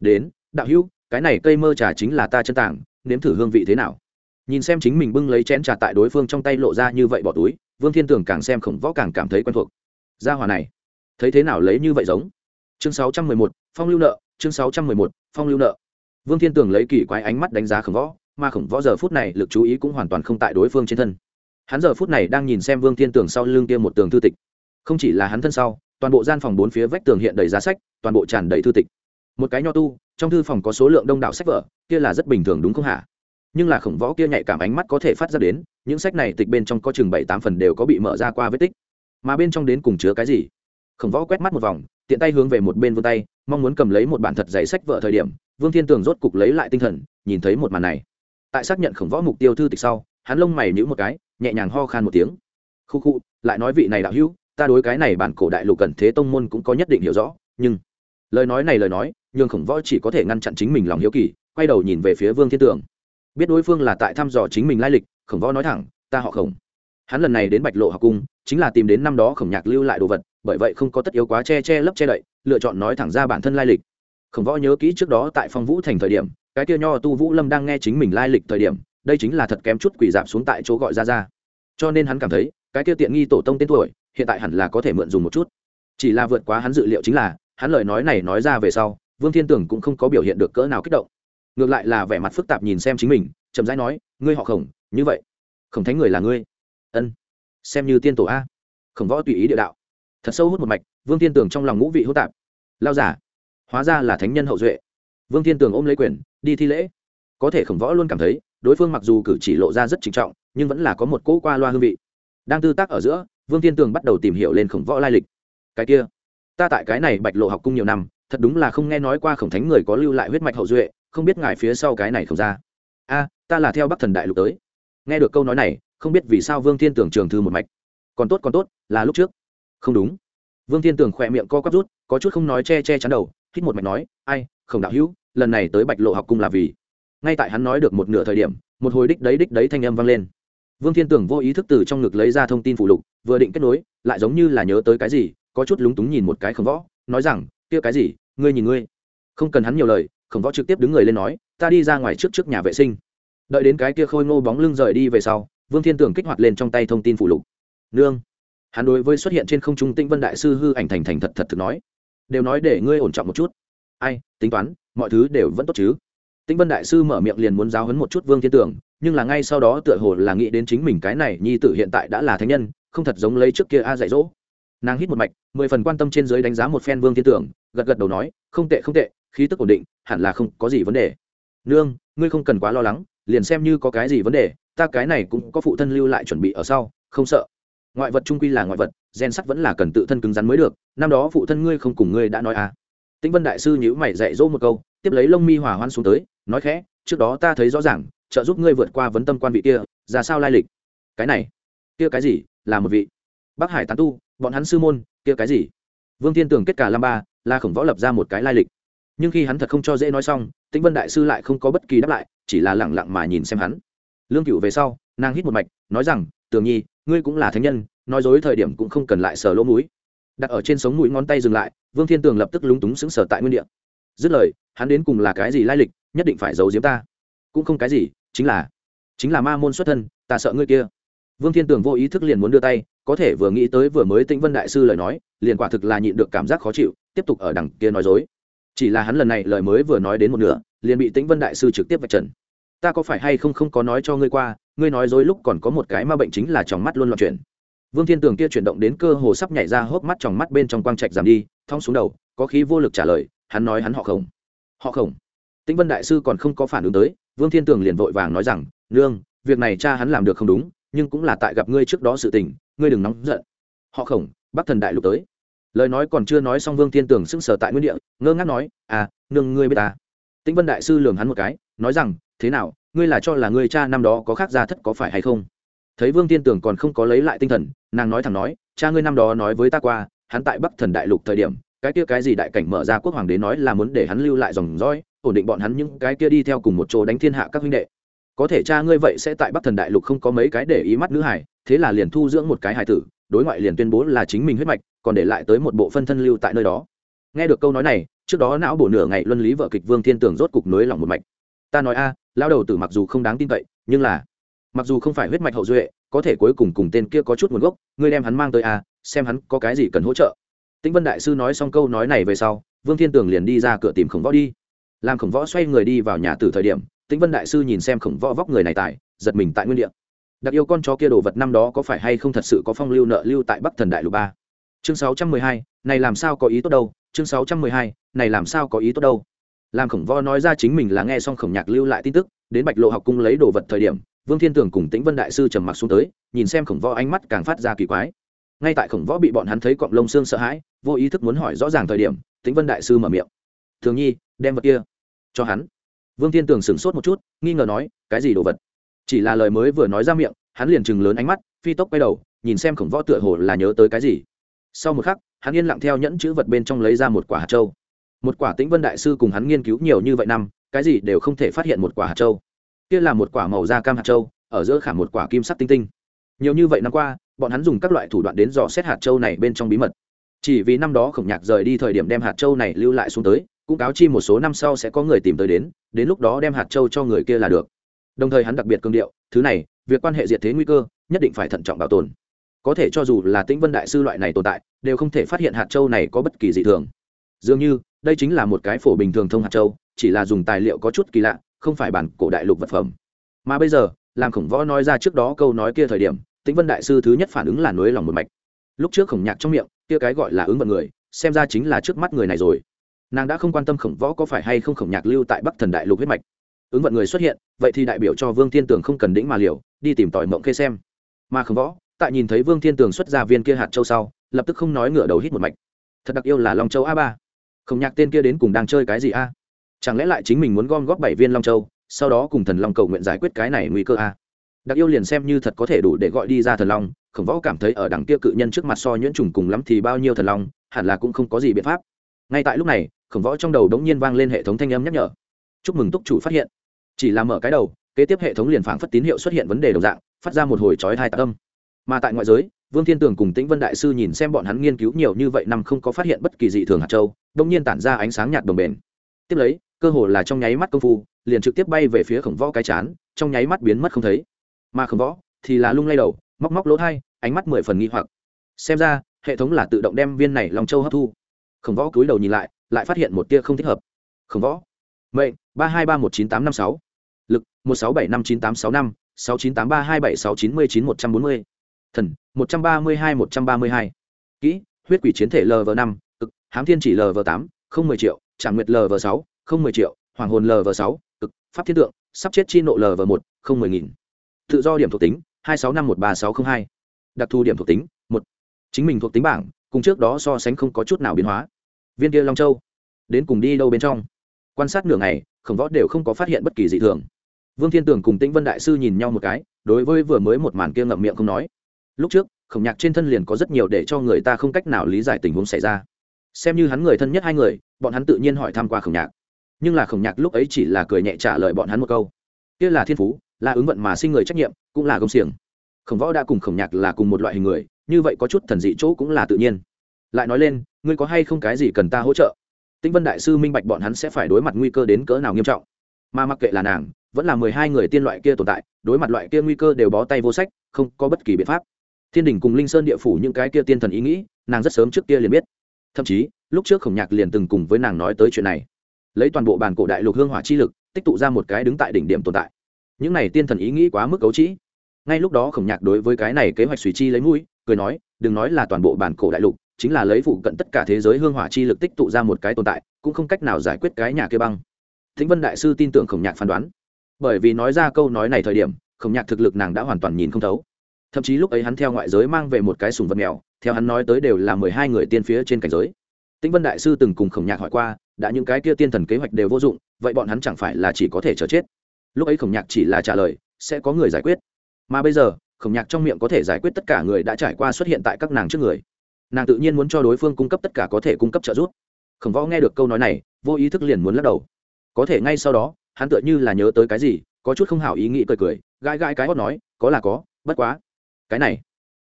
Đến, đạo hữu, cái này cây mơ trà chính là ta chân tảng, nếm thử hương vị thế nào? Nhìn xem chính mình bưng lấy chén trà tại đối phương trong tay lộ ra như vậy bỏ túi, vương thiên tường càng xem khổng võ càng cảm thấy quen thuộc. Gia hòa này, thấy thế nào lấy như vậy giống? Chương sáu trăm mười một, phong lưu nợ, chương sáu trăm mười một, phong lưu nợ. Vương thiên tường lấy kỳ quái ánh mắt đánh giá khổng võ mà khổng võ giờ phút này lực chú ý cũng hoàn toàn không tại đối phương trên thân. Hắn giờ phút này đang nhìn xem vương thiên tường sau lưng kia một tường thư tịch. Không chỉ là hắn thân sau, toàn bộ gian phòng bốn phía vách tường hiện đầy giá sách, toàn bộ tràn đầy thư tịch. Một cái nho tu, trong thư phòng có số lượng đông đảo sách vở, kia là rất bình thường đúng không hả? Nhưng là khổng võ kia nhạy cảm ánh mắt có thể phát ra đến, những sách này tịch bên trong có chừng bảy tám phần đều có bị mở ra qua vết tích. Mà bên trong đến cùng chứa cái gì? Khổng võ quét mắt một vòng, tiện tay hướng về một bên vươn tay, mong muốn cầm lấy một bản thật giấy sách vợ thời điểm, vương thiên tường rốt cục lấy lại tinh thần, nhìn thấy một màn này tại xác nhận khổng võ mục tiêu thư tịch sau, hắn lông mày nhữ một cái, nhẹ nhàng ho khan một tiếng. Khu khu, lại nói vị này đạo hữu, ta đối cái này bản cổ đại lục cần thế tông môn cũng có nhất định hiểu rõ, nhưng lời nói này lời nói nhưng khổng võ chỉ có thể ngăn chặn chính mình lòng hiếu kỳ, quay đầu nhìn về phía vương thiên tường. Biết đối phương là tại thăm dò chính mình lai lịch, khổng võ nói thẳng, ta họ khổng. Hắn lần này đến bạch lộ học cung, chính là tìm đến năm đó khổng nhạc lưu lại đồ vật, bởi vậy không có tất yếu quá che che lấp che đậy, lựa chọn nói thẳng ra bản thân lai lịch khổng võ nhớ kỹ trước đó tại phong vũ thành thời điểm, cái kia nho tu vũ lâm đang nghe chính mình lai lịch thời điểm, đây chính là thật kém chút quỷ giảm xuống tại chỗ gọi ra ra. Cho nên hắn cảm thấy, cái kia tiện nghi tổ tông tên tuổi, hiện tại hẳn là có thể mượn dùng một chút. Chỉ là vượt quá hắn dự liệu chính là, hắn lời nói này nói ra về sau, vương thiên tưởng cũng không có biểu hiện được cỡ nào kích động. Ngược lại là vẻ mặt phức tạp nhìn xem chính mình, chậm rãi nói, ngươi họ khổng, như vậy, khổng thánh người là ngươi. Ân, xem như tiên tổ a. Khổng võ tùy ý địa đạo. Thật sâu hút một mạch, vương thiên tường trong lòng ngũ vị hô tạp. Lao giả hóa ra là thánh nhân hậu duệ. Vương thiên tường ôm lấy quyền, đi thi lễ. Có thể khổng võ luôn cảm thấy, đối phương mặc dù cử chỉ lộ ra rất trịnh trọng, nhưng vẫn là có một cỗ qua loa hương vị. Đang tư tác ở giữa, vương thiên tường bắt đầu tìm hiểu lên khổng võ lai lịch. Cái kia, ta tại cái này bạch lộ học cung nhiều năm, thật đúng là không nghe nói qua khổng thánh người có lưu lại huyết mạch hậu duệ, không biết ngài phía sau cái này không ra. A, ta là theo bắc thần đại lục tới. Nghe được câu nói này, không biết vì sao vương thiên tưởng trường thư một mạch. Còn tốt còn tốt, là lúc trước. Không đúng. Vương thiên tưởng khỏe miệng co quắp rút, có chút không nói che che chắn đầu hít một mạch nói, ai không đạo hữu, lần này tới bạch lộ học cung là vì? Ngay tại hắn nói được một nửa thời điểm, một hồi đích đấy đích đấy thanh âm vang lên. Vương thiên tưởng vô ý thức từ trong ngực lấy ra thông tin phụ lục, vừa định kết nối, lại giống như là nhớ tới cái gì, có chút lúng túng nhìn một cái khổng võ, nói rằng, kia cái gì, ngươi nhìn ngươi. Không cần hắn nhiều lời, khổng võ trực tiếp đứng người lên nói, ta đi ra ngoài trước trước nhà vệ sinh. Đợi đến cái kia khôi ngô bóng lưng rời đi về sau, vương thiên tưởng kích hoạt lên trong tay thông tin phụ lục. Nương. Hắn đối với xuất hiện trên không trung tĩnh vân đại sư hư ảnh thành thành thật thật thực nói đều nói để ngươi ổn trọng một chút. Ai, tính toán, mọi thứ đều vẫn tốt chứ? Tĩnh vân đại sư mở miệng liền muốn giáo hấn một chút vương thiên tưởng, nhưng là ngay sau đó tựa hồ là nghĩ đến chính mình cái này nhi tử hiện tại đã là thánh nhân, không thật giống lấy trước kia a dạy dỗ. Nàng hít một mạch, mười phần quan tâm trên dưới đánh giá một phen vương thiên tưởng, gật gật đầu nói, không tệ không tệ, khí tức ổn định, hẳn là không có gì vấn đề. Nương, ngươi không cần quá lo lắng, liền xem như có cái gì vấn đề, ta cái này cũng có phụ thân lưu lại chuẩn bị ở sau, không sợ. Ngoại vật trung quy là ngoại vật gen sắt vẫn là cần tự thân cứng rắn mới được, năm đó phụ thân ngươi không cùng ngươi đã nói à. Tĩnh vân đại sư nhữ mày dạy dỗ một câu, tiếp lấy lông mi hòa hoan xuống tới, nói khẽ, trước đó ta thấy rõ ràng, trợ giúp ngươi vượt qua vấn tâm quan vị kia, ra sao lai lịch? Cái này, kia cái gì, là một vị bắc hải tán tu, bọn hắn sư môn, kia cái gì? Vương thiên tưởng kết cả lam ba, là khổng võ lập ra một cái lai lịch. Nhưng khi hắn thật không cho dễ nói xong, tĩnh vân đại sư lại không có bất kỳ đáp lại, chỉ là lẳng lặng mà nhìn xem hắn. Lương cựu về sau, nàng hít một mạch, nói rằng tường nhi, ngươi cũng là thánh nhân nói dối thời điểm cũng không cần lại sờ lỗ mũi. Đặt ở trên sống mũi ngón tay dừng lại, vương thiên tường lập tức lúng túng sững sờ tại nguyên địa. Dứt lời, hắn đến cùng là cái gì lai lịch, nhất định phải giấu giếm ta. Cũng không cái gì, chính là chính là ma môn xuất thân, ta sợ ngươi kia. Vương thiên tường vô ý thức liền muốn đưa tay, có thể vừa nghĩ tới vừa mới tĩnh vân đại sư lời nói, liền quả thực là nhịn được cảm giác khó chịu, tiếp tục ở đằng kia nói dối. Chỉ là hắn lần này lời mới vừa nói đến một nửa, liền bị tĩnh vân đại sư trực tiếp vạch trần. Ta có phải hay không không có nói cho ngươi qua, ngươi nói dối lúc còn có một cái ma bệnh chính là tròng mắt luôn loạn chuyển vương thiên tường kia chuyển động đến cơ hồ sắp nhảy ra hốc mắt trong mắt bên trong quang trạch giảm đi, thong xuống đầu, có khí vô lực trả lời, hắn nói hắn họ khổng. Họ khổng. Tĩnh vân đại sư còn không có phản ứng tới, vương thiên tường liền vội vàng nói rằng, nương, việc này cha hắn làm được không đúng, nhưng cũng là tại gặp ngươi trước đó sự tình, ngươi đừng nóng giận. Họ khổng, bắc thần đại lục tới. Lời nói còn chưa nói xong vương thiên tường sững sờ tại nguyên địa, ngơ ngác nói à nương ngươi biết ta. Tĩnh vân đại sư lường hắn một cái, nói rằng, thế nào, ngươi là cho là ngươi cha năm đó có khác gia thất có phải hay không? Thấy vương thiên Tưởng còn không có lấy lại tinh thần, nàng nói thẳng nói, cha ngươi năm đó nói với ta qua, hắn tại bắc thần đại lục thời điểm, cái kia cái gì đại cảnh mở ra quốc hoàng đế nói là muốn để hắn lưu lại dòng dõi, ổn định bọn hắn những cái kia đi theo cùng một chỗ đánh thiên hạ các huynh đệ. Có thể cha ngươi vậy sẽ tại bắc thần đại lục không có mấy cái để ý mắt nữ hải thế là liền thu dưỡng một cái hải tử, đối ngoại liền tuyên bố là chính mình huyết mạch, còn để lại tới một bộ phân thân lưu tại nơi đó. Nghe được câu nói này, trước đó não bổ nửa ngày luân lý vợ kịch vương thiên tường rốt cục nối lòng một mạch. Ta nói a lao đầu tử mặc dù không đáng tin cậy, nhưng là mặc dù không phải huyết mạch hậu duệ, có thể cuối cùng cùng tên kia có chút nguồn gốc, ngươi đem hắn mang tới à? xem hắn có cái gì cần hỗ trợ. Tĩnh vân đại sư nói xong câu nói này về sau, vương thiên tường liền đi ra cửa tìm khổng võ đi. Làm khổng võ xoay người đi vào nhà từ thời điểm, tĩnh vân đại sư nhìn xem khổng võ vóc người này tại giật mình tại nguyên địa. Đặc yêu con chó kia đồ vật năm đó có phải hay không thật sự có phong lưu nợ lưu tại bắc thần đại lục ba? Chương sáu trăm mười hai, này làm sao có ý tốt đâu? Chương sáu trăm mười hai, này làm sao có ý tốt đâu? Làm khổng võ nói ra chính mình là nghe xong khổng nhạc lưu lại tin tức, đến bạch lộ học cung lấy đồ vật thời điểm vương thiên tường cùng tĩnh vân đại sư trầm mặc xuống tới, nhìn xem khổng võ ánh mắt càng phát ra kỳ quái. Ngay tại khổng võ bị bọn hắn thấy cọng lông xương sợ hãi, vô ý thức muốn hỏi rõ ràng thời điểm, tĩnh vân đại sư mở miệng. Thường nhi, đem vật kia cho hắn. Vương thiên tường sửng sốt một chút, nghi ngờ nói, cái gì đồ vật? Chỉ là lời mới vừa nói ra miệng, hắn liền chừng lớn ánh mắt, phi tốc quay đầu, nhìn xem khổng võ tựa hồ là nhớ tới cái gì. Sau một khắc, hắn yên lặng theo nhẫn chữ vật bên trong lấy ra một quả hạt trâu một quả tĩnh vân đại sư cùng hắn nghiên cứu nhiều như vậy năm, cái gì đều không thể phát hiện một quả hạt trâu kia là một quả màu da cam hạt châu, ở giữa khả một quả kim sắc tinh tinh. Nhiều như vậy năm qua, bọn hắn dùng các loại thủ đoạn đến dò xét hạt châu này bên trong bí mật. Chỉ vì năm đó khổng nhạc rời đi thời điểm đem hạt châu này lưu lại xuống tới, cũng cáo chi một số năm sau sẽ có người tìm tới đến đến lúc đó đem hạt châu cho người kia là được. Đồng thời hắn đặc biệt cương điệu, thứ này, việc quan hệ diệt thế nguy cơ, nhất định phải thận trọng bảo tồn. Có thể cho dù là tĩnh vân đại sư loại này tồn tại, đều không thể phát hiện hạt châu này có bất kỳ dị thường. Dường như, đây chính là một cái phổ bình thường thông hạt châu, chỉ là dùng tài liệu có chút kỳ lạ không phải bản cổ đại lục vật phẩm. Mà bây giờ làm khổng võ nói ra trước đó câu nói kia thời điểm, tĩnh vân đại sư thứ nhất phản ứng là nối lòng một mạch. Lúc trước khổng nhạc trong miệng, kia cái gọi là ứng vận người, xem ra chính là trước mắt người này rồi. Nàng đã không quan tâm khổng võ có phải hay không khổng nhạc lưu tại bắc thần đại lục huyết mạch. Ứng vận người xuất hiện, vậy thì đại biểu cho vương thiên tường không cần đĩnh mà liều, đi tìm tỏi mộng khê xem. Mà khổng võ, tại nhìn thấy vương thiên tường xuất ra viên kia hạt châu sau, lập tức không nói ngửa đầu hít một mạch. Thật đặc yêu là long châu a ba. Khổng nhạc tên kia đến cùng đang chơi cái gì a? Chẳng lẽ lại chính mình muốn gom góp bảy viên long châu, sau đó cùng thần long cầu nguyện giải quyết cái này nguy cơ a đặc yêu liền xem như thật có thể đủ để gọi đi ra thần long, khổng võ cảm thấy ở đằng kia cự nhân trước mặt so nhuyễn trùng cùng lắm thì bao nhiêu thần long, hẳn là cũng không có gì biện pháp. Ngay tại lúc này, khổng võ trong đầu đống nhiên vang lên hệ thống thanh âm nhắc nhở. Chúc mừng túc chủ phát hiện. Chỉ là mở cái đầu, kế tiếp hệ thống liền phảng phất tín hiệu xuất hiện vấn đề đồng dạng, phát ra một hồi chói thai tạ âm. Mà tại ngoại giới, vương thiên tường cùng tĩnh vân đại sư nhìn xem bọn hắn nghiên cứu nhiều như vậy năm không có phát hiện bất kỳ dị thường hạt châu đông nhiên tản ra ánh sáng nhạt đồng bền tiếp lấy cơ hồ là trong nháy mắt công phu, liền trực tiếp bay về phía khổng võ cái chán, trong nháy mắt biến mất không thấy. Mà khổng võ thì là lung lay đầu, móc móc lỗ thai, ánh mắt mười phần nghi hoặc. Xem ra, hệ thống là tự động đem viên này lòng châu hấp thu. Khổng võ cúi đầu nhìn lại lại phát hiện một tia không thích hợp. Khổng võ. Mệnh, ba hai ba một chín tám năm sáu. Lực, một sáu bảy năm chín tám sáu năm, sáu chín tám ba hai bảy sáu chín mươi chín một trăm bốn mươi. Thần, một trăm ba mươi hai một trăm ba mươi hai. Kỹ, huyết quỷ chiến thể lv năm, cực, hám thiên chỉ lv tám, không mười triệu tràng nguyệt lv sáu không mười triệu, hoàng hồn lv sáu, cực, pháp thiên tượng, sắp chết chi nộ lv một, không mười nghìn. Tự do điểm thuộc tính, hai sáu năm một ba sáu không hai. Đặc thù điểm thuộc tính, một. Chính mình thuộc tính bảng, cùng trước đó so sánh không có chút nào biến hóa. Viên kia long châu. Đến cùng đi đâu bên trong? Quan sát nửa ngày, khổng võ đều không có phát hiện bất kỳ dị thường. Vương thiên tường cùng tĩnh vân đại sư nhìn nhau một cái, đối với vừa mới một màn kia ngậm miệng không nói. Lúc trước, khổng nhạc trên thân liền có rất nhiều để cho người ta không cách nào lý giải tình huống xảy ra. Xem như hắn người thân nhất hai người, bọn hắn tự nhiên hỏi tham q u a khổng nhạc nhưng là khổng nhạc lúc ấy chỉ là cười nhẹ trả lời bọn hắn một câu. Kia là thiên phú, là ứng vận mà sinh người trách nhiệm, cũng là công xiềng. Khổng võ đã cùng khổng nhạc là cùng một loại hình người, như vậy có chút thần dị chỗ cũng là tự nhiên. Lại nói lên, ngươi có hay không cái gì cần ta hỗ trợ? Tĩnh vân đại sư minh bạch bọn hắn sẽ phải đối mặt nguy cơ đến cỡ nào nghiêm trọng. Mà mặc kệ là nàng, vẫn là mười hai người tiên loại kia tồn tại, đối mặt loại kia nguy cơ đều bó tay vô sách, không có bất kỳ biện pháp. Thiên đình cùng linh sơn địa phủ những cái kia tiên thần ý nghĩ, nàng rất sớm trước kia liền biết. Thậm chí, lúc trước khổng nhạc liền từng cùng với nàng nói tới chuyện này lấy toàn bộ bản cổ đại lục hương hỏa chi lực, tích tụ ra một cái đứng tại đỉnh điểm tồn tại. Những này tiên thần ý nghĩ quá mức cấu trĩ. Ngay lúc đó khổng nhạc đối với cái này kế hoạch suy chi lấy mũi, cười nói, đừng nói là toàn bộ bản cổ đại lục, chính là lấy phụ cận tất cả thế giới hương hỏa chi lực tích tụ ra một cái tồn tại, cũng không cách nào giải quyết cái nhà kia băng. Thính vân đại sư tin tưởng khổng nhạc phán đoán. Bởi vì nói ra câu nói này thời điểm, khổng nhạc thực lực nàng đã hoàn toàn nhìn không thấu. Thậm chí lúc ấy hắn theo ngoại giới mang về một cái sùng vật mèo, theo hắn nói tới đều là mười hai người tiên phía trên cảnh giới. Tĩnh vân đại sư từng cùng khổng nhạc hỏi qua đã những cái kia tiên thần kế hoạch đều vô dụng, vậy bọn hắn chẳng phải là chỉ có thể chờ chết? Lúc ấy khổng nhạc chỉ là trả lời, sẽ có người giải quyết. Mà bây giờ, khổng nhạc trong miệng có thể giải quyết tất cả người đã trải qua xuất hiện tại các nàng trước người. Nàng tự nhiên muốn cho đối phương cung cấp tất cả có thể cung cấp trợ giúp. Khổng võ nghe được câu nói này, vô ý thức liền muốn lắc đầu. Có thể ngay sau đó, hắn tựa như là nhớ tới cái gì, có chút không hảo ý nghĩ cười cười gai gai cái hót nói, có là có, bất quá. Cái này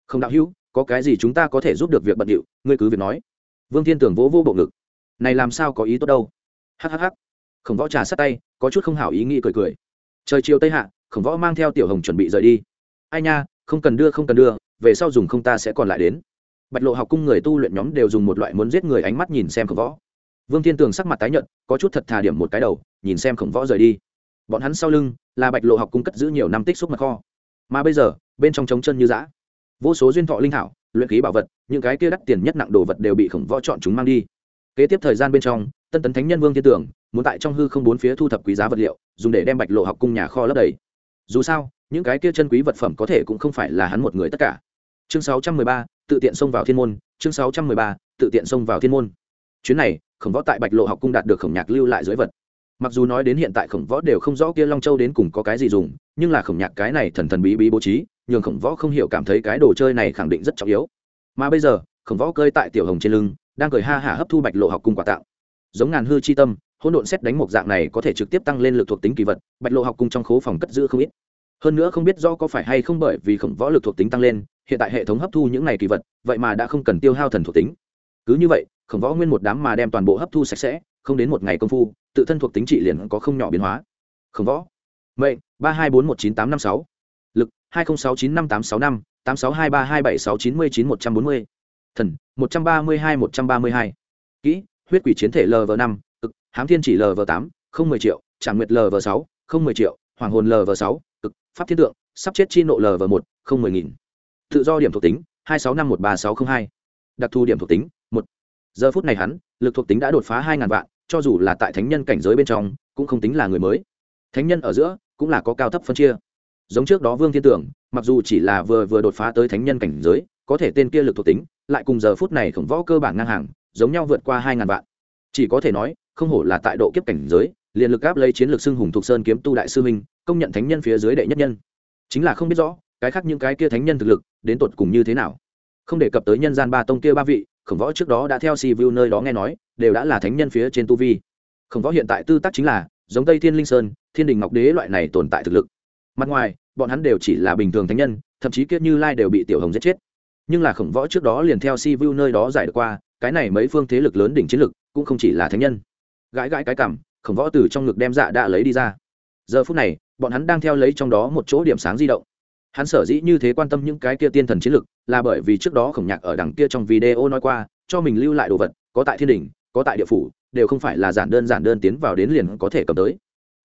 không đạo hữu, có cái gì chúng ta có thể giúp được việc bận điệu, ngươi cứ việc nói. Vương thiên tưởng vỗ vô bộ ngực này làm sao có ý tốt đâu. Hhh khổng võ trà sát tay, có chút không hảo ý nghĩ cười cười. Trời chiều tây hạ, khổng võ mang theo tiểu hồng chuẩn bị rời đi. Ai nha, không cần đưa, không cần đưa, về sau dùng không ta sẽ còn lại đến. Bạch lộ học cung người tu luyện nhóm đều dùng một loại muốn giết người ánh mắt nhìn xem khổng võ. Vương thiên tường sắc mặt tái nhợt, có chút thật thà điểm một cái đầu, nhìn xem khổng võ rời đi. Bọn hắn sau lưng, là bạch lộ học cung cất giữ nhiều năm tích xúc mặt kho. Mà bây giờ, bên trong trống chân như giã vô số duyên thọ linh thảo, luyện khí bảo vật, những cái kia đắt tiền nhất nặng đồ vật đều bị khổng võ chọn chúng mang đi kế tiếp thời gian bên trong tân tấn thánh nhân vương thiên tưởng muốn tại trong hư không bốn phía thu thập quý giá vật liệu dùng để đem bạch lộ học cung nhà kho lấp đầy. Dù sao những cái kia chân quý vật phẩm có thể cũng không phải là hắn một người tất cả. Chương 613, tự tiện xông vào thiên môn. Chương 613, tự tiện xông vào thiên môn. Chuyến này khổng võ tại bạch lộ học cung đạt được khổng nhạc lưu lại dưới vật. Mặc dù nói đến hiện tại khổng võ đều không rõ kia long châu đến cùng có cái gì dùng nhưng là khổng nhạc cái này thần thần bí bí bố trí nhường khổng võ không hiểu cảm thấy cái đồ chơi này khẳng định rất trọng yếu. Mà bây giờ khổng võ cơi tại tiểu hồng trên lưng đang cười ha hả hấp thu bạch lộ học cung quà tặng, giống ngàn hư chi tâm hỗn độn xét đánh một dạng này có thể trực tiếp tăng lên lực thuộc tính kỳ vật bạch lộ học cung trong khố phòng cất giữ không ít. Hơn nữa không biết do có phải hay không bởi vì khổng võ lực thuộc tính tăng lên hiện tại hệ thống hấp thu những này kỳ vật vậy mà đã không cần tiêu hao thần thuộc tính. Cứ như vậy khổng võ nguyên một đám mà đem toàn bộ hấp thu sạch sẽ không đến một ngày công phu tự thân thuộc tính trị liền có không nhỏ biến hóa. Khổng võ mệnh ba hai bốn một chín tám năm sáu. Lực hai không sáu chín năm tám sáu năm tám sáu hai ba hai bảy sáu chín mươi chín một trăm bốn mươi. Thần một trăm ba mươi hai, một trăm ba mươi hai. Kỹ, huyết quỷ chiến thể lv năm, cực, hám thiên chỉ lv tám, không mười triệu tràng nguyệt lv sáu, không mười triệu, hoàng hồn lv sáu, cực, pháp thiên tượng, sắp chết chi nộ lv một, không mười nghìn. Tự do điểm thuộc tính, hai sáu năm một ba sáu t r ă n h hai. Đặc thù điểm thuộc tính, một. Giờ phút này hắn, lực thuộc tính đã đột phá hai ngàn vạn, cho dù là tại thánh nhân cảnh giới bên trong, cũng không tính là người mới. Thánh nhân ở giữa, cũng là có cao thấp phân chia. Giống trước đó vương thiên tưởng, mặc dù chỉ là vừa vừa đột phá tới thánh nhân cảnh giới, có thể tên kia lực thuộc tính lại cùng giờ phút này khổng võ cơ bản ngang hàng, giống nhau vượt qua hai ngàn vạn. Chỉ có thể nói, không hổ là tại độ kiếp cảnh giới, liền lực áp lấy chiến lược xưng hùng thục sơn kiếm tu đại sư minh công nhận thánh nhân phía dưới đệ nhất nhân. Chính là không biết rõ, cái khác những cái kia thánh nhân thực lực, đến tột cùng như thế nào. Không đề cập tới nhân gian ba tông kia ba vị, khổng võ trước đó đã theo si vu nơi đó nghe nói, đều đã là thánh nhân phía trên tu vi. Khổng võ hiện tại tư tác chính là, giống tây thiên linh sơn, thiên đình ngọc đế loại này tồn tại thực lực. Mặt ngoài, bọn hắn đều chỉ là bình thường thánh nhân, thậm chí kiết như lai đều bị tiểu hồng giết chết nhưng là khổng võ trước đó liền theo si vu nơi đó giải được qua, cái này mấy phương thế lực lớn đỉnh chiến lực cũng không chỉ là thánh nhân. Gãi gãi cái cảm khổng võ từ trong ngực đem dạ đã lấy đi ra. Giờ phút này, bọn hắn đang theo lấy trong đó một chỗ điểm sáng di động. Hắn sở dĩ như thế quan tâm những cái kia tiên thần chiến lực, là bởi vì trước đó khổng nhạc ở đằng kia trong video nói qua, cho mình lưu lại đồ vật, có tại thiên đình có tại địa phủ, đều không phải là giản đơn giản đơn tiến vào đến liền có thể cầm tới.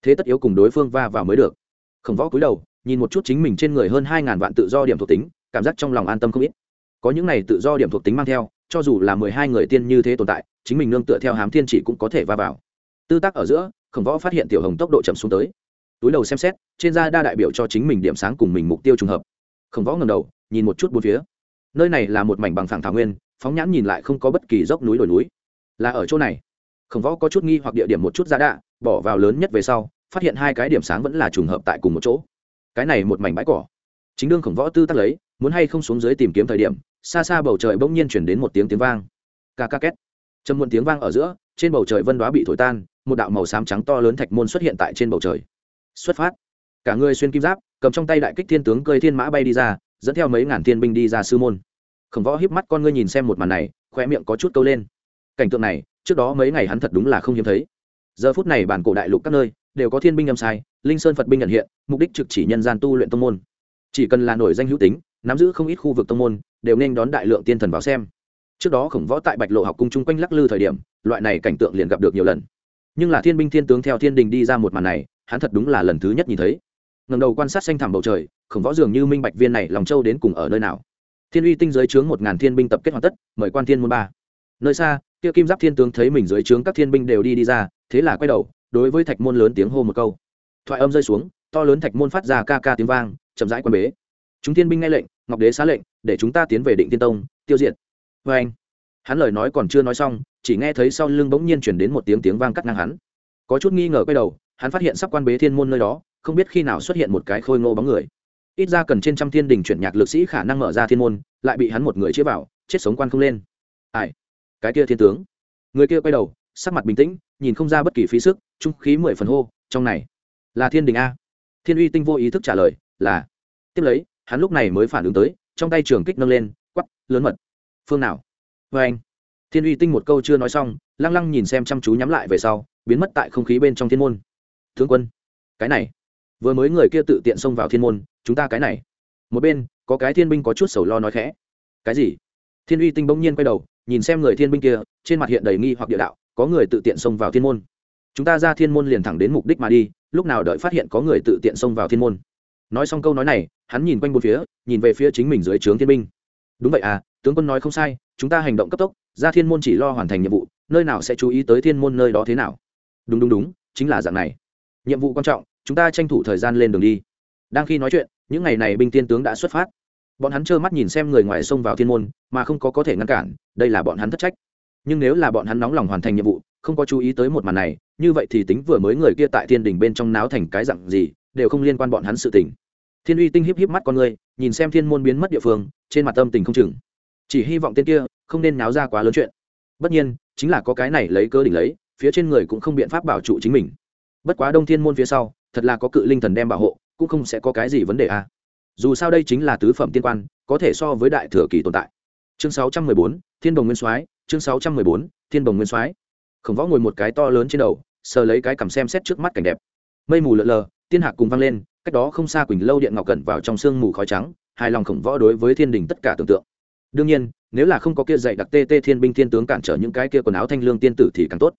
Thế tất yếu cùng đối phương va vào mới được. Khổng võ cúi đầu, nhìn một chút chính mình trên người hơn hai ngàn vạn tự do điểm thuộc tính, cảm giác trong lòng an tâm không ít có những này tự do điểm thuộc tính mang theo, cho dù là mười hai người tiên như thế tồn tại, chính mình nương tựa theo hám thiên chỉ cũng có thể va vào. Tư tác ở giữa, khổng võ phát hiện tiểu hồng tốc độ chậm xuống tới. Túi đầu xem xét, trên da đa đại biểu cho chính mình điểm sáng cùng mình mục tiêu trùng hợp. Khổng võ ngầm đầu, nhìn một chút bốn phía. Nơi này là một mảnh bằng phẳng thảo nguyên, phóng nhãn nhìn lại không có bất kỳ dốc núi đồi núi. Là ở chỗ này. Khổng võ có chút nghi hoặc địa điểm một chút ra đạ, bỏ vào lớn nhất về sau, phát hiện hai cái điểm sáng vẫn là trùng hợp tại cùng một chỗ. Cái này một mảnh bãi cỏ. Chính đương khổng võ tư tắc lấy, muốn hay không xuống dưới tìm kiếm thời điểm xa xa bầu trời bỗng nhiên chuyển đến một tiếng tiếng vang. Ca ca két. Trầm muộn tiếng vang ở giữa, trên bầu trời vân đoá bị thổi tan, một đạo màu xám trắng to lớn thạch môn xuất hiện tại trên bầu trời. Xuất phát. Cả người xuyên kim giáp, cầm trong tay đại kích thiên tướng cơi thiên mã bay đi ra, dẫn theo mấy ngàn thiên binh đi ra sư môn. Khổng võ híp mắt con ngươi nhìn xem một màn này khoe miệng có chút câu lên. Cảnh tượng này, trước đó mấy ngày hắn thật đúng là không hiếm thấy. Giờ phút này bản cổ đại lục các nơi, đều có thiên binh âm sai, linh sơn phật binh nhận hiện, mục đích trực chỉ nhân gian tu luyện tông môn. Chỉ cần là nổi danh hữu tính, nắm giữ không ít khu vực tông môn đều nên đón đại lượng tiên thần vào xem. Trước đó khổng võ tại bạch lộ học cung chung quanh lắc lư thời điểm, loại này cảnh tượng liền gặp được nhiều lần. Nhưng là thiên binh thiên tướng theo thiên đình đi ra một màn này, hắn thật đúng là lần thứ nhất nhìn thấy. Ngầm đầu quan sát xanh thẳm bầu trời, khổng võ dường như minh bạch viên này lòng châu đến cùng ở nơi nào. Thiên uy tinh giới chướng một ngàn thiên binh tập kết hoàn tất, mời quan thiên môn ba. Nơi xa, kia kim giáp thiên tướng thấy mình dưới trướng các thiên binh đều đi đi ra, thế là quay đầu, đối với thạch môn lớn tiếng hô một câu. Thoại âm rơi xuống, to lớn thạch môn phát ra ca ca tiếng vang, chậm rãi quan bế. Chúng thiên binh nghe lệnh, ngọc đế xá lệnh để chúng ta tiến về định tiên tông, tiêu diệt. Vê anh, hắn lời nói còn chưa nói xong, chỉ nghe thấy sau lưng bỗng nhiên chuyển đến một tiếng tiếng vang cắt ngang hắn. Có chút nghi ngờ quay đầu, hắn phát hiện sắp quan bế thiên môn nơi đó, không biết khi nào xuất hiện một cái khôi ngô bóng người. Ít ra cần trên trăm thiên đình chuyển nhạc lực sĩ khả năng mở ra thiên môn, lại bị hắn một người chĩa vào, chết sống quan không lên. Ai? Cái kia thiên tướng. Người kia quay đầu, sắc mặt bình tĩnh, nhìn không ra bất kỳ phí sức, trung khí mười phần hô, trong này là thiên đình a? Thiên uy tinh vô ý thức trả lời, là. Tiếp lấy, hắn lúc này mới phản ứng tới trong tay trường kích nâng lên quắp lớn mật. Phương nào? Vê anh. Thiên uy tinh một câu chưa nói xong, lăng lăng nhìn xem chăm chú nhắm lại về sau, biến mất tại không khí bên trong thiên môn. Thương quân, cái này. Vừa mới người kia tự tiện xông vào thiên môn, chúng ta cái này. Một bên, có cái thiên binh có chút sầu lo nói khẽ. Cái gì? Thiên uy tinh bỗng nhiên quay đầu, nhìn xem người thiên binh kia, trên mặt hiện đầy nghi hoặc địa đạo, có người tự tiện xông vào thiên môn. Chúng ta ra thiên môn liền thẳng đến mục đích mà đi, lúc nào đợi phát hiện có người tự tiện xông vào thiên môn nói xong câu nói này, hắn nhìn quanh bốn phía, nhìn về phía chính mình dưới trướng thiên binh. Đúng vậy à tướng quân nói không sai, chúng ta hành động cấp tốc, ra thiên môn chỉ lo hoàn thành nhiệm vụ, nơi nào sẽ chú ý tới thiên môn nơi đó thế nào? Đúng đúng đúng, chính là dạng này. Nhiệm vụ quan trọng, chúng ta tranh thủ thời gian lên đường đi. Đang khi nói chuyện, những ngày này binh tiên tướng đã xuất phát. Bọn hắn trơ mắt nhìn xem người ngoài xông vào thiên môn, mà không có có thể ngăn cản, đây là bọn hắn thất trách. Nhưng nếu là bọn hắn nóng lòng hoàn thành nhiệm vụ, không có chú ý tới một màn này, như vậy thì tính vừa mới người kia tại thiên đình bên trong náo thành cái dặn gì, đều không liên quan bọn hắn sự tình thiên uy tinh híp híp mắt con người nhìn xem thiên môn biến mất địa phương trên mặt tâm tình không chừng. Chỉ hy vọng tên kia không nên náo ra quá lớn chuyện. Bất nhiên chính là có cái này lấy cơ đỉnh lấy phía trên người cũng không biện pháp bảo trụ chính mình. Bất quá đông thiên môn phía sau thật là có cự linh thần đem bảo hộ cũng không sẽ có cái gì vấn đề a à. dù sao đây chính là tứ phẩm tiên quan có thể so với đại thừa kỳ tồn tại. Chương 614, thiên đồng nguyên soái chương 614, thiên đồng nguyên soái. Khổng võ ngồi một cái to lớn trên đầu sờ lấy cái cầm xem xét trước mắt cảnh đẹp. Mây mù lợn lờ tiên hạc cùng vang lên cách đó không xa quỳnh lâu điện ngọc cẩn vào trong sương mù khói trắng, hài lòng khổng võ đối với thiên đình tất cả tưởng tượng. Đương nhiên, nếu là không có kia dạy đặc tê tê thiên binh thiên tướng cản trở những cái kia quần áo thanh lương tiên tử thì càng tốt.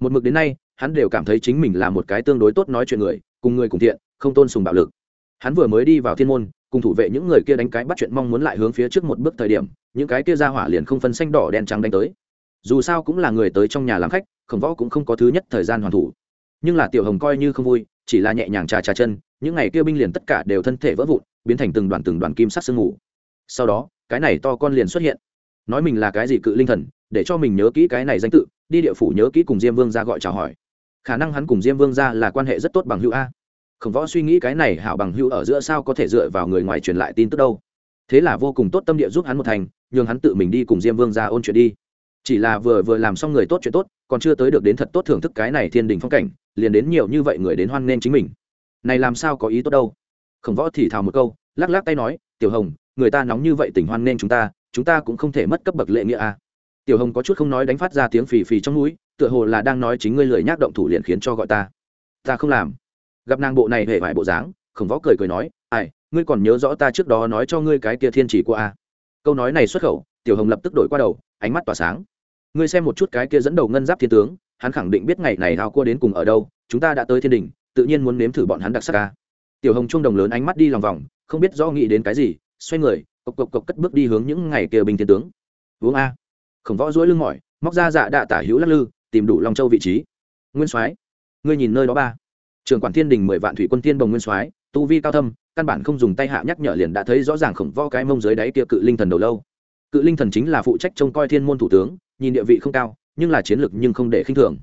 Một mực đến nay, hắn đều cảm thấy chính mình là một cái tương đối tốt nói chuyện người, cùng người cùng thiện, không tôn sùng bạo lực. Hắn vừa mới đi vào thiên môn, cùng thủ vệ những người kia đánh cái bắt chuyện mong muốn lại hướng phía trước một bước thời điểm, những cái kia ra hỏa liền không phân xanh đỏ đen trắng đánh tới. Dù sao cũng là người tới trong nhà làm khách, khổng võ cũng không có thứ nhất thời gian hoàn thủ. Nhưng là tiểu hồng coi như không vui, chỉ là nhẹ nhàng trà trà chân những ngày kia binh liền tất cả đều thân thể vỡ vụn, biến thành từng đoàn từng đoàn kim sắc sương mù. Sau đó, cái này to con liền xuất hiện. Nói mình là cái gì cự linh thần, để cho mình nhớ kỹ cái này danh tự, đi địa phủ nhớ kỹ cùng diêm vương ra gọi chào hỏi. Khả năng hắn cùng diêm vương ra là quan hệ rất tốt bằng hữu a. Khổng võ suy nghĩ cái này hảo bằng hữu ở giữa sao có thể dựa vào người ngoài truyền lại tin tức đâu. Thế là vô cùng tốt tâm địa giúp hắn một thành, nhường hắn tự mình đi cùng diêm vương ra ôn chuyện đi. Chỉ là vừa vừa làm xong người tốt chuyện tốt, còn chưa tới được đến thật tốt thưởng thức cái này thiên đình phong cảnh, liền đến nhiều như vậy người đến hoan nghênh chính mình này làm sao có ý tốt đâu. Khổng võ thì thào một câu, lắc lắc tay nói, tiểu hồng, người ta nóng như vậy tỉnh hoan nên chúng ta chúng ta cũng không thể mất cấp bậc lệ nghĩa à? tiểu hồng có chút không nói đánh phát ra tiếng phì phì trong núi, tựa hồ là đang nói chính ngươi lười nhác động thủ liền khiến cho gọi ta. Ta không làm. Gặp nàng bộ này hề vải bộ dáng, khổng võ cười cười nói, ai, ngươi còn nhớ rõ ta trước đó nói cho ngươi cái kia thiên chỉ của a? Câu nói này xuất khẩu, tiểu hồng lập tức đổi qua đầu, ánh mắt tỏa sáng. Ngươi xem một chút cái kia dẫn đầu ngân giáp thiên tướng, hắn khẳng định biết ngày này thao cua đến cùng ở đâu, chúng ta đã tới thiên đình tự nhiên muốn nếm thử bọn hắn đặc sắc ca. Tiểu hồng trung đồng lớn ánh mắt đi lòng vòng, không biết do nghĩ đến cái gì, xoay người, cộc cộc cộc cất bước đi hướng những ngày kia bình thiên tướng. Uống a. Khổng võ duỗi lưng mỏi, móc ra dạ đạ tả hữu lắc lư, tìm đủ long châu vị trí. Nguyên soái, ngươi nhìn nơi đó ba. Trường quản thiên đình mười vạn thủy quân tiên đồng nguyên soái, tu vi cao thâm, căn bản không dùng tay hạ nhắc nhở liền đã thấy rõ ràng khổng võ cái mông dưới đáy kia cự linh thần đầu lâu. Cự linh thần chính là phụ trách trông coi thiên môn thủ tướng, nhìn địa vị không cao, nhưng là chiến lược nhưng không để khinh thường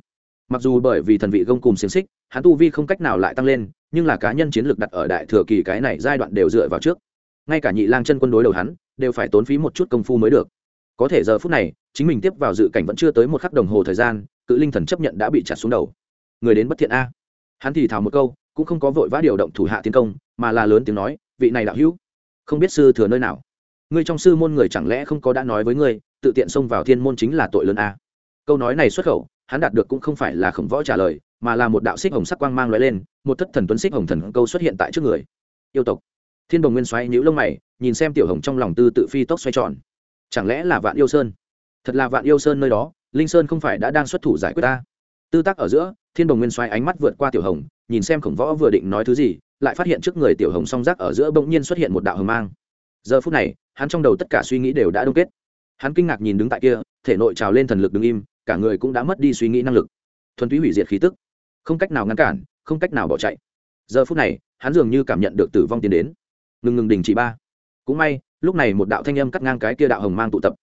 mặc dù bởi vì thần vị gông cùng xiềng xích, hắn tu vi không cách nào lại tăng lên, nhưng là cá nhân chiến lược đặt ở đại thừa kỳ cái này giai đoạn đều dựa vào trước. Ngay cả nhị lang chân quân đối đầu hắn, đều phải tốn phí một chút công phu mới được. Có thể giờ phút này, chính mình tiếp vào dự cảnh vẫn chưa tới một khắc đồng hồ thời gian, cự linh thần chấp nhận đã bị chặt xuống đầu. Người đến bất thiện a. Hắn thì thào một câu, cũng không có vội vã điều động thủ hạ tiến công, mà là lớn tiếng nói, vị này đạo hữu, không biết sư thừa nơi nào. Ngươi trong sư môn người chẳng lẽ không có đã nói với ngươi, tự tiện xông vào thiên môn chính là tội lớn a. Câu nói này xuất khẩu hắn đạt được cũng không phải là khổng võ trả lời, mà là một đạo xích hồng sắc quang mang loại lên, một thất thần tuấn xích hồng thần câu xuất hiện tại trước người. Yêu tộc. Thiên đồng nguyên xoáy nhíu lông mày, nhìn xem tiểu hồng trong lòng tư tự phi tốc xoay tròn. Chẳng lẽ là vạn yêu sơn? Thật là vạn yêu sơn nơi đó, linh sơn không phải đã đang xuất thủ giải quyết ta? Tư tác ở giữa, thiên đồng nguyên xoáy ánh mắt vượt qua tiểu hồng, nhìn xem khổng võ vừa định nói thứ gì, lại phát hiện trước người tiểu hồng song giác ở giữa bỗng nhiên xuất hiện một đạo hồng mang. Giờ phút này, hắn trong đầu tất cả suy nghĩ đều đã đông kết. Hắn kinh ngạc nhìn đứng tại kia, thể nội trào lên thần lực đứng im cả người cũng đã mất đi suy nghĩ năng lực. Thuần túy hủy diệt khí tức. Không cách nào ngăn cản, không cách nào bỏ chạy. Giờ phút này, hắn dường như cảm nhận được tử vong tiến đến. Ngừng ngừng đình chỉ ba. Cũng may, lúc này một đạo thanh âm cắt ngang cái kia đạo hồng mang tụ tập.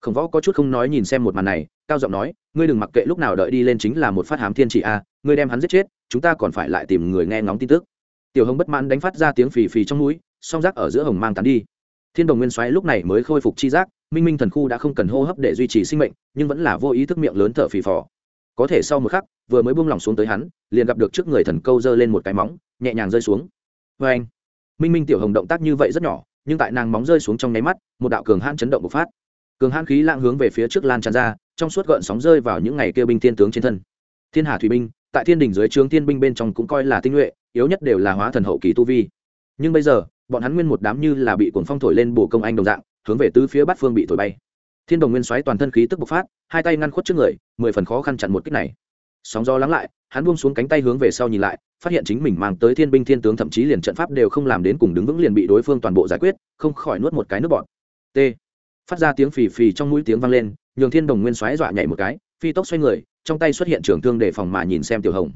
Khổng võ có chút không nói nhìn xem một màn này, cao giọng nói, ngươi đừng mặc kệ lúc nào đợi đi lên chính là một phát hám thiên chỉ a, ngươi đem hắn giết chết, chúng ta còn phải lại tìm người nghe ngóng tin tức. Tiểu hồng bất mãn đánh phát ra tiếng phì phì trong núi song rác ở giữa hồng mang tán đi. Thiên đồng nguyên xoáy lúc này mới khôi phục chi giác minh minh thần khu đã không cần hô hấp để duy trì sinh mệnh, nhưng vẫn là vô ý thức miệng lớn thở phì phò. Có thể sau một khắc, vừa mới buông lỏng xuống tới hắn, liền gặp được trước người thần câu giơ lên một cái móng, nhẹ nhàng rơi xuống. Vê anh, minh minh tiểu hồng động tác như vậy rất nhỏ, nhưng tại nàng móng rơi xuống trong nháy mắt, một đạo cường hãn chấn động bộc phát. Cường hãn khí lạng hướng về phía trước lan tràn ra, trong suốt gợn sóng rơi vào những ngày kêu binh thiên tướng trên thân. Thiên hà thủy binh, tại thiên đình dưới trướng thiên binh bên trong cũng coi là tinh nhuệ, yếu nhất đều là hóa thần hậu kỳ tu vi. Nhưng bây giờ, bọn hắn nguyên một đám như là bị cuồng phong thổi lên bổ công anh đồng dạng hướng về tứ phía bát phương bị thổi bay. Thiên đồng nguyên xoáy toàn thân khí tức bộc phát, hai tay ngăn khuất trước người, mười phần khó khăn chặn một kích này. Sóng gió lắng lại, hắn buông xuống cánh tay hướng về sau nhìn lại, phát hiện chính mình mang tới thiên binh thiên tướng thậm chí liền trận pháp đều không làm đến cùng đứng vững liền bị đối phương toàn bộ giải quyết, không khỏi nuốt một cái nước bọt. T. Phát ra tiếng phì phì trong mũi tiếng vang lên, nhường thiên đồng nguyên xoáy dọa nhảy một cái, phi tốc xoay người, trong tay xuất hiện trường thương để phòng mà nhìn xem tiểu hồng.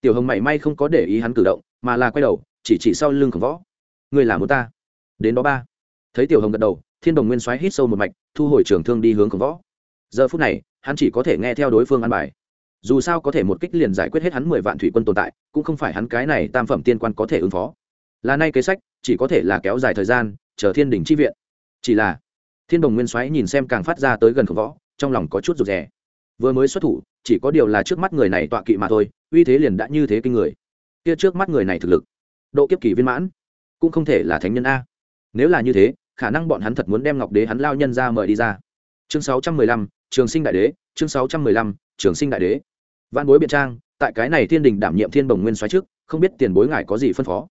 Tiểu hồng mảy may không có để ý hắn cử động, mà là quay đầu, chỉ chỉ sau lưng khổng võ. Người là muốn ta? Đến đó ba. Thấy tiểu hồng gật đầu thiên đồng nguyên xoáy hít sâu một mạch, thu hồi trường thương đi hướng khổng võ. Giờ phút này, hắn chỉ có thể nghe theo đối phương ăn bài. Dù sao có thể một kích liền giải quyết hết hắn mười vạn thủy quân tồn tại, cũng không phải hắn cái này tam phẩm tiên quan có thể ứng phó. Là nay kế sách, chỉ có thể là kéo dài thời gian, chờ thiên đình chi viện. Chỉ là, thiên đồng nguyên xoáy nhìn xem càng phát ra tới gần khổng võ, trong lòng có chút rụt rè. Vừa mới xuất thủ, chỉ có điều là trước mắt người này tọa kỵ mà thôi, uy thế liền đã như thế kinh người. Kia trước mắt người này thực lực, độ kiếp kỳ viên mãn, cũng không thể là thánh nhân a. Nếu là như thế khả năng bọn hắn thật muốn đem ngọc đế hắn lao nhân ra mời đi ra. Chương sáu trăm mười lăm, trường sinh đại đế, chương sáu trăm mười lăm, trường sinh đại đế. Văn bối biện trang, tại cái này thiên đình đảm nhiệm thiên bồng nguyên xoáy trước, không biết tiền bối ngài có gì phân phó.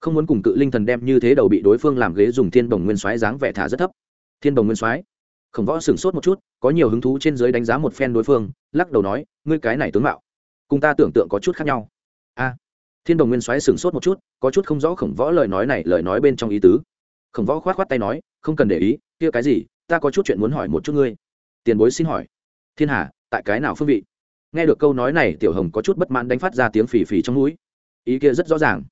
Không muốn cùng cự linh thần đem như thế đầu bị đối phương làm ghế dùng thiên bồng nguyên xoáy dáng vẻ thả rất thấp. Thiên bồng nguyên xoáy khổng võ sửng sốt một chút, có nhiều hứng thú trên giới đánh giá một phen đối phương, lắc đầu nói, ngươi cái này tướng mạo, cùng ta tưởng tượng có chút khác nhau. A. Thiên đồng nguyên xoáy sửng sốt một chút, có chút không rõ khổng võ lời nói này, lời nói bên trong ý tứ khổng võ khoát khoát tay nói, không cần để ý, kia cái gì, ta có chút chuyện muốn hỏi một chút ngươi. Tiền bối xin hỏi. Thiên hà, tại cái nào phương vị? Nghe được câu nói này, tiểu hồng có chút bất mãn đánh phát ra tiếng phì phì trong núi ý kia rất rõ ràng.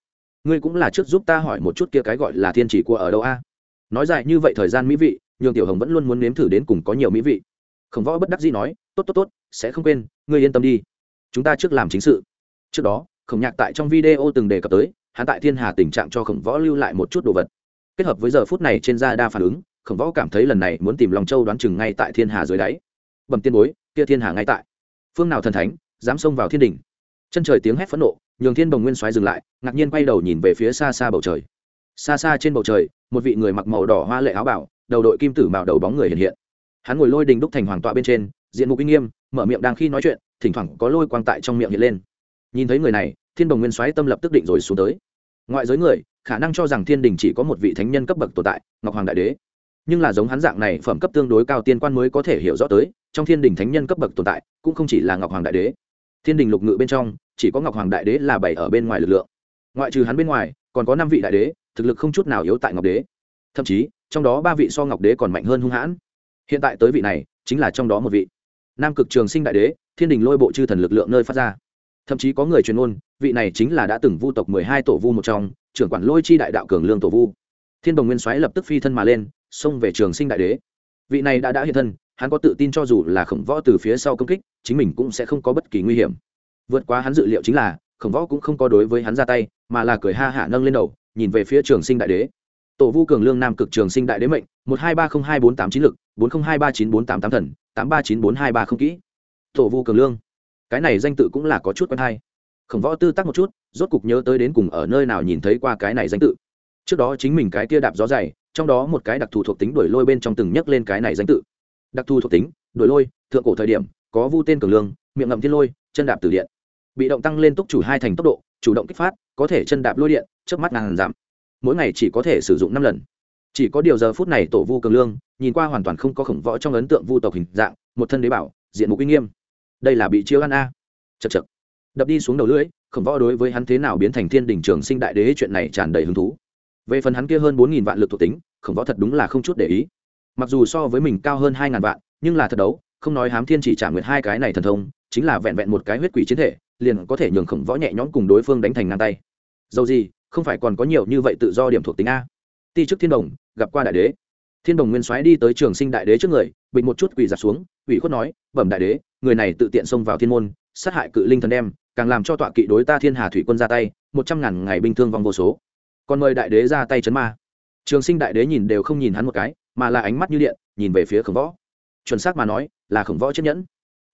Ngươi cũng là trước giúp ta hỏi một chút kia cái gọi là thiên chỉ của ở đâu a? Nói dài như vậy thời gian mỹ vị, nhường tiểu hồng vẫn luôn muốn nếm thử đến cùng có nhiều mỹ vị. Khổng võ bất đắc dĩ nói, tốt tốt tốt, sẽ không quên, ngươi yên tâm đi. Chúng ta trước làm chính sự. Trước đó, khổng nhạc tại trong video từng đề cập tới, hắn tại thiên hà tình trạng cho khổng võ lưu lại một chút đồ vật kết hợp với giờ phút này trên da đa phản ứng, khổng võ cảm thấy lần này muốn tìm lòng châu đoán chừng ngay tại thiên hà dưới đáy. Bẩm tiên bối, kia thiên hà ngay tại. Phương nào thần thánh, dám xông vào thiên đình chân trời tiếng hét phẫn nộ, nhường thiên đồng nguyên xoáy dừng lại, ngạc nhiên quay đầu nhìn về phía xa xa bầu trời. Xa xa trên bầu trời, một vị người mặc màu đỏ hoa lệ áo bảo, đầu đội kim tử mạo đầu bóng người hiện hiện. Hắn ngồi lôi đình đúc thành hoàng tọa bên trên, diện mục uy nghiêm, mở miệng đang khi nói chuyện, thỉnh thoảng có lôi quang tại trong miệng hiện lên. Nhìn thấy người này, thiên đồng nguyên soái tâm lập tức định rồi xuống tới. Ngoại giới người khả năng cho rằng thiên đình chỉ có một vị thánh nhân cấp bậc tồn tại, ngọc hoàng đại đế. Nhưng là giống hắn dạng này phẩm cấp tương đối cao tiên quan mới có thể hiểu rõ tới, trong thiên đình thánh nhân cấp bậc tồn tại, cũng không chỉ là ngọc hoàng đại đế. Thiên đình lục ngự bên trong, chỉ có ngọc hoàng đại đế là bảy ở bên ngoài lực lượng. Ngoại trừ hắn bên ngoài, còn có năm vị đại đế, thực lực không chút nào yếu tại ngọc đế. Thậm chí, trong đó ba vị so ngọc đế còn mạnh hơn hung hãn. Hiện tại tới vị này, chính là trong đó một vị. Nam cực trường sinh đại đế, thiên đình lôi bộ chư thần lực lượng nơi phát ra. Thậm chí có người truyền ôn vị này chính là đã từng vu tộc mười hai tổ vu một trong trưởng quản lôi chi đại đạo cường lương tổ vu. Thiên đồng nguyên soái lập tức phi thân mà lên, xông về trường sinh đại đế. Vị này đã đã hiện thân, hắn có tự tin cho dù là khổng võ từ phía sau công kích, chính mình cũng sẽ không có bất kỳ nguy hiểm. Vượt quá hắn dự liệu chính là, khổng võ cũng không có đối với hắn ra tay, mà là cười ha hạ nâng lên đầu, nhìn về phía trường sinh đại đế. Tổ vu cường lương nam cực trường sinh đại đế mệnh, một hai ba không hai bốn tám chín lực, bốn không hai ba chín bốn tám tám thần, tám ba chín bốn hai ba không kỹ. Tổ vu cường lương. Cái này danh tự cũng là có chút quen hay khổng võ tư tắc một chút, rốt cục nhớ tới đến cùng ở nơi nào nhìn thấy qua cái này danh tự. Trước đó chính mình cái kia đạp gió dày, trong đó một cái đặc thù thuộc tính đổi lôi bên trong từng nhắc lên cái này danh tự. Đặc thù thuộc tính, đổi lôi, thượng cổ thời điểm, có vu tên cường lương, miệng ngậm thiên lôi, chân đạp từ điện. Bị động tăng lên túc chủ hai thành tốc độ, chủ động kích phát, có thể chân đạp lôi điện trước mắt ngàn giảm. Mỗi ngày chỉ có thể sử dụng năm lần. Chỉ có điều giờ phút này tổ vu cường lương, nhìn qua hoàn toàn không có khổng võ trong ấn tượng vu tộc hình dạng, một thân đế bảo, diện mục uy nghiêm. Đây là bị chiêu ăn a. Chật chật đập đi xuống đầu lưỡi, khổng võ đối với hắn thế nào biến thành thiên đình trường sinh đại đế, chuyện này tràn đầy hứng thú. Về phần hắn kia hơn bốn nghìn vạn lực thuộc tính, khổng võ thật đúng là không chút để ý. Mặc dù so với mình cao hơn hai ngàn vạn, nhưng là thật đấu, không nói hám thiên chỉ trả nguyệt hai cái này thần thông, chính là vẹn vẹn một cái huyết quỷ chiến thể, liền có thể nhường khổng võ nhẹ nhõm cùng đối phương đánh thành ngang tay. Dầu gì, không phải còn có nhiều như vậy tự do điểm thuộc tính a. Ti chức thiên đồng, gặp qua đại đế. Thiên đồng nguyên soái đi tới trường sinh đại đế trước người, bình một chút quỳ giặt xuống, ủy khuất nói, bẩm đại đế, người này tự tiện xông vào thiên môn, sát hại cự linh thần đem càng làm cho tọa kỵ đối ta thiên hà thủy quân ra tay, một trăm ngàn ngày binh thương vong vô số. Còn mời đại đế ra tay chấn ma. Trường sinh đại đế nhìn đều không nhìn hắn một cái, mà là ánh mắt như điện, nhìn về phía khổng võ. Chuẩn xác mà nói, là khổng võ chiếc nhẫn.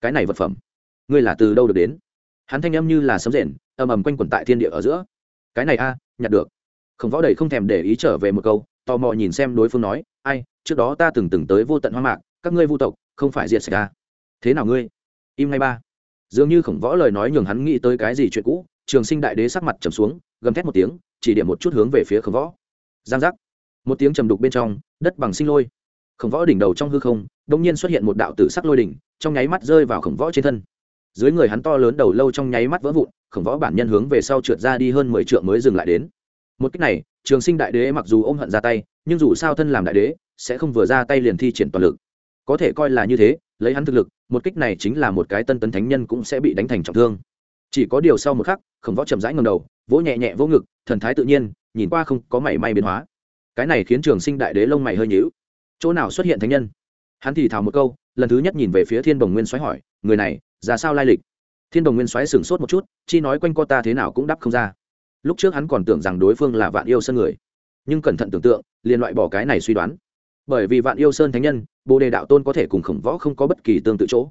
Cái này vật phẩm, ngươi là từ đâu được đến? Hắn thanh âm như là sấm rền, ầm ầm quanh quẩn tại thiên địa ở giữa. Cái này a, nhặt được. Khổng võ đầy không thèm để ý trở về một câu, tò mò nhìn xem đối phương nói, ai, trước đó ta từng từng tới vô tận hoa mạc, các ngươi vô tộc, không phải diệt xảy ra thế nào ngươi? Im ngay ba dường như khổng võ lời nói nhường hắn nghĩ tới cái gì chuyện cũ, trường sinh đại đế sắc mặt trầm xuống, gầm thét một tiếng, chỉ điểm một chút hướng về phía khổng võ. Giang giác. Một tiếng trầm đục bên trong, đất bằng sinh lôi. Khổng võ đỉnh đầu trong hư không đông nhiên xuất hiện một đạo tử sắc lôi đỉnh, trong nháy mắt rơi vào khổng võ trên thân. Dưới người hắn to lớn đầu lâu trong nháy mắt vỡ vụn, khổng võ bản nhân hướng về sau trượt ra đi hơn mười trượng mới dừng lại đến. Một cách này, trường sinh đại đế mặc dù ôm hận ra tay, nhưng dù sao thân làm đại đế, sẽ không vừa ra tay liền thi triển toàn lực. Có thể coi là như thế, lấy hắn thực lực một kích này chính là một cái tân tấn thánh nhân cũng sẽ bị đánh thành trọng thương. Chỉ có điều sau một khắc, khổng võ chậm rãi ngầm đầu, vỗ nhẹ nhẹ vỗ ngực, thần thái tự nhiên, nhìn qua không có mảy may biến hóa. Cái này khiến trường sinh đại đế lông mày hơi nhíu. Chỗ nào xuất hiện thánh nhân? Hắn thì thào một câu, lần thứ nhất nhìn về phía thiên đồng nguyên soái hỏi, người này, ra sao lai lịch? Thiên đồng nguyên soái sửng sốt một chút, chi nói quanh co ta thế nào cũng đáp không ra. Lúc trước hắn còn tưởng rằng đối phương là vạn yêu sơn người. Nhưng cẩn thận tưởng tượng, liền loại bỏ cái này suy đoán bởi vì vạn yêu sơn thánh nhân, bồ đề đạo tôn có thể cùng khổng võ không có bất kỳ tương tự chỗ.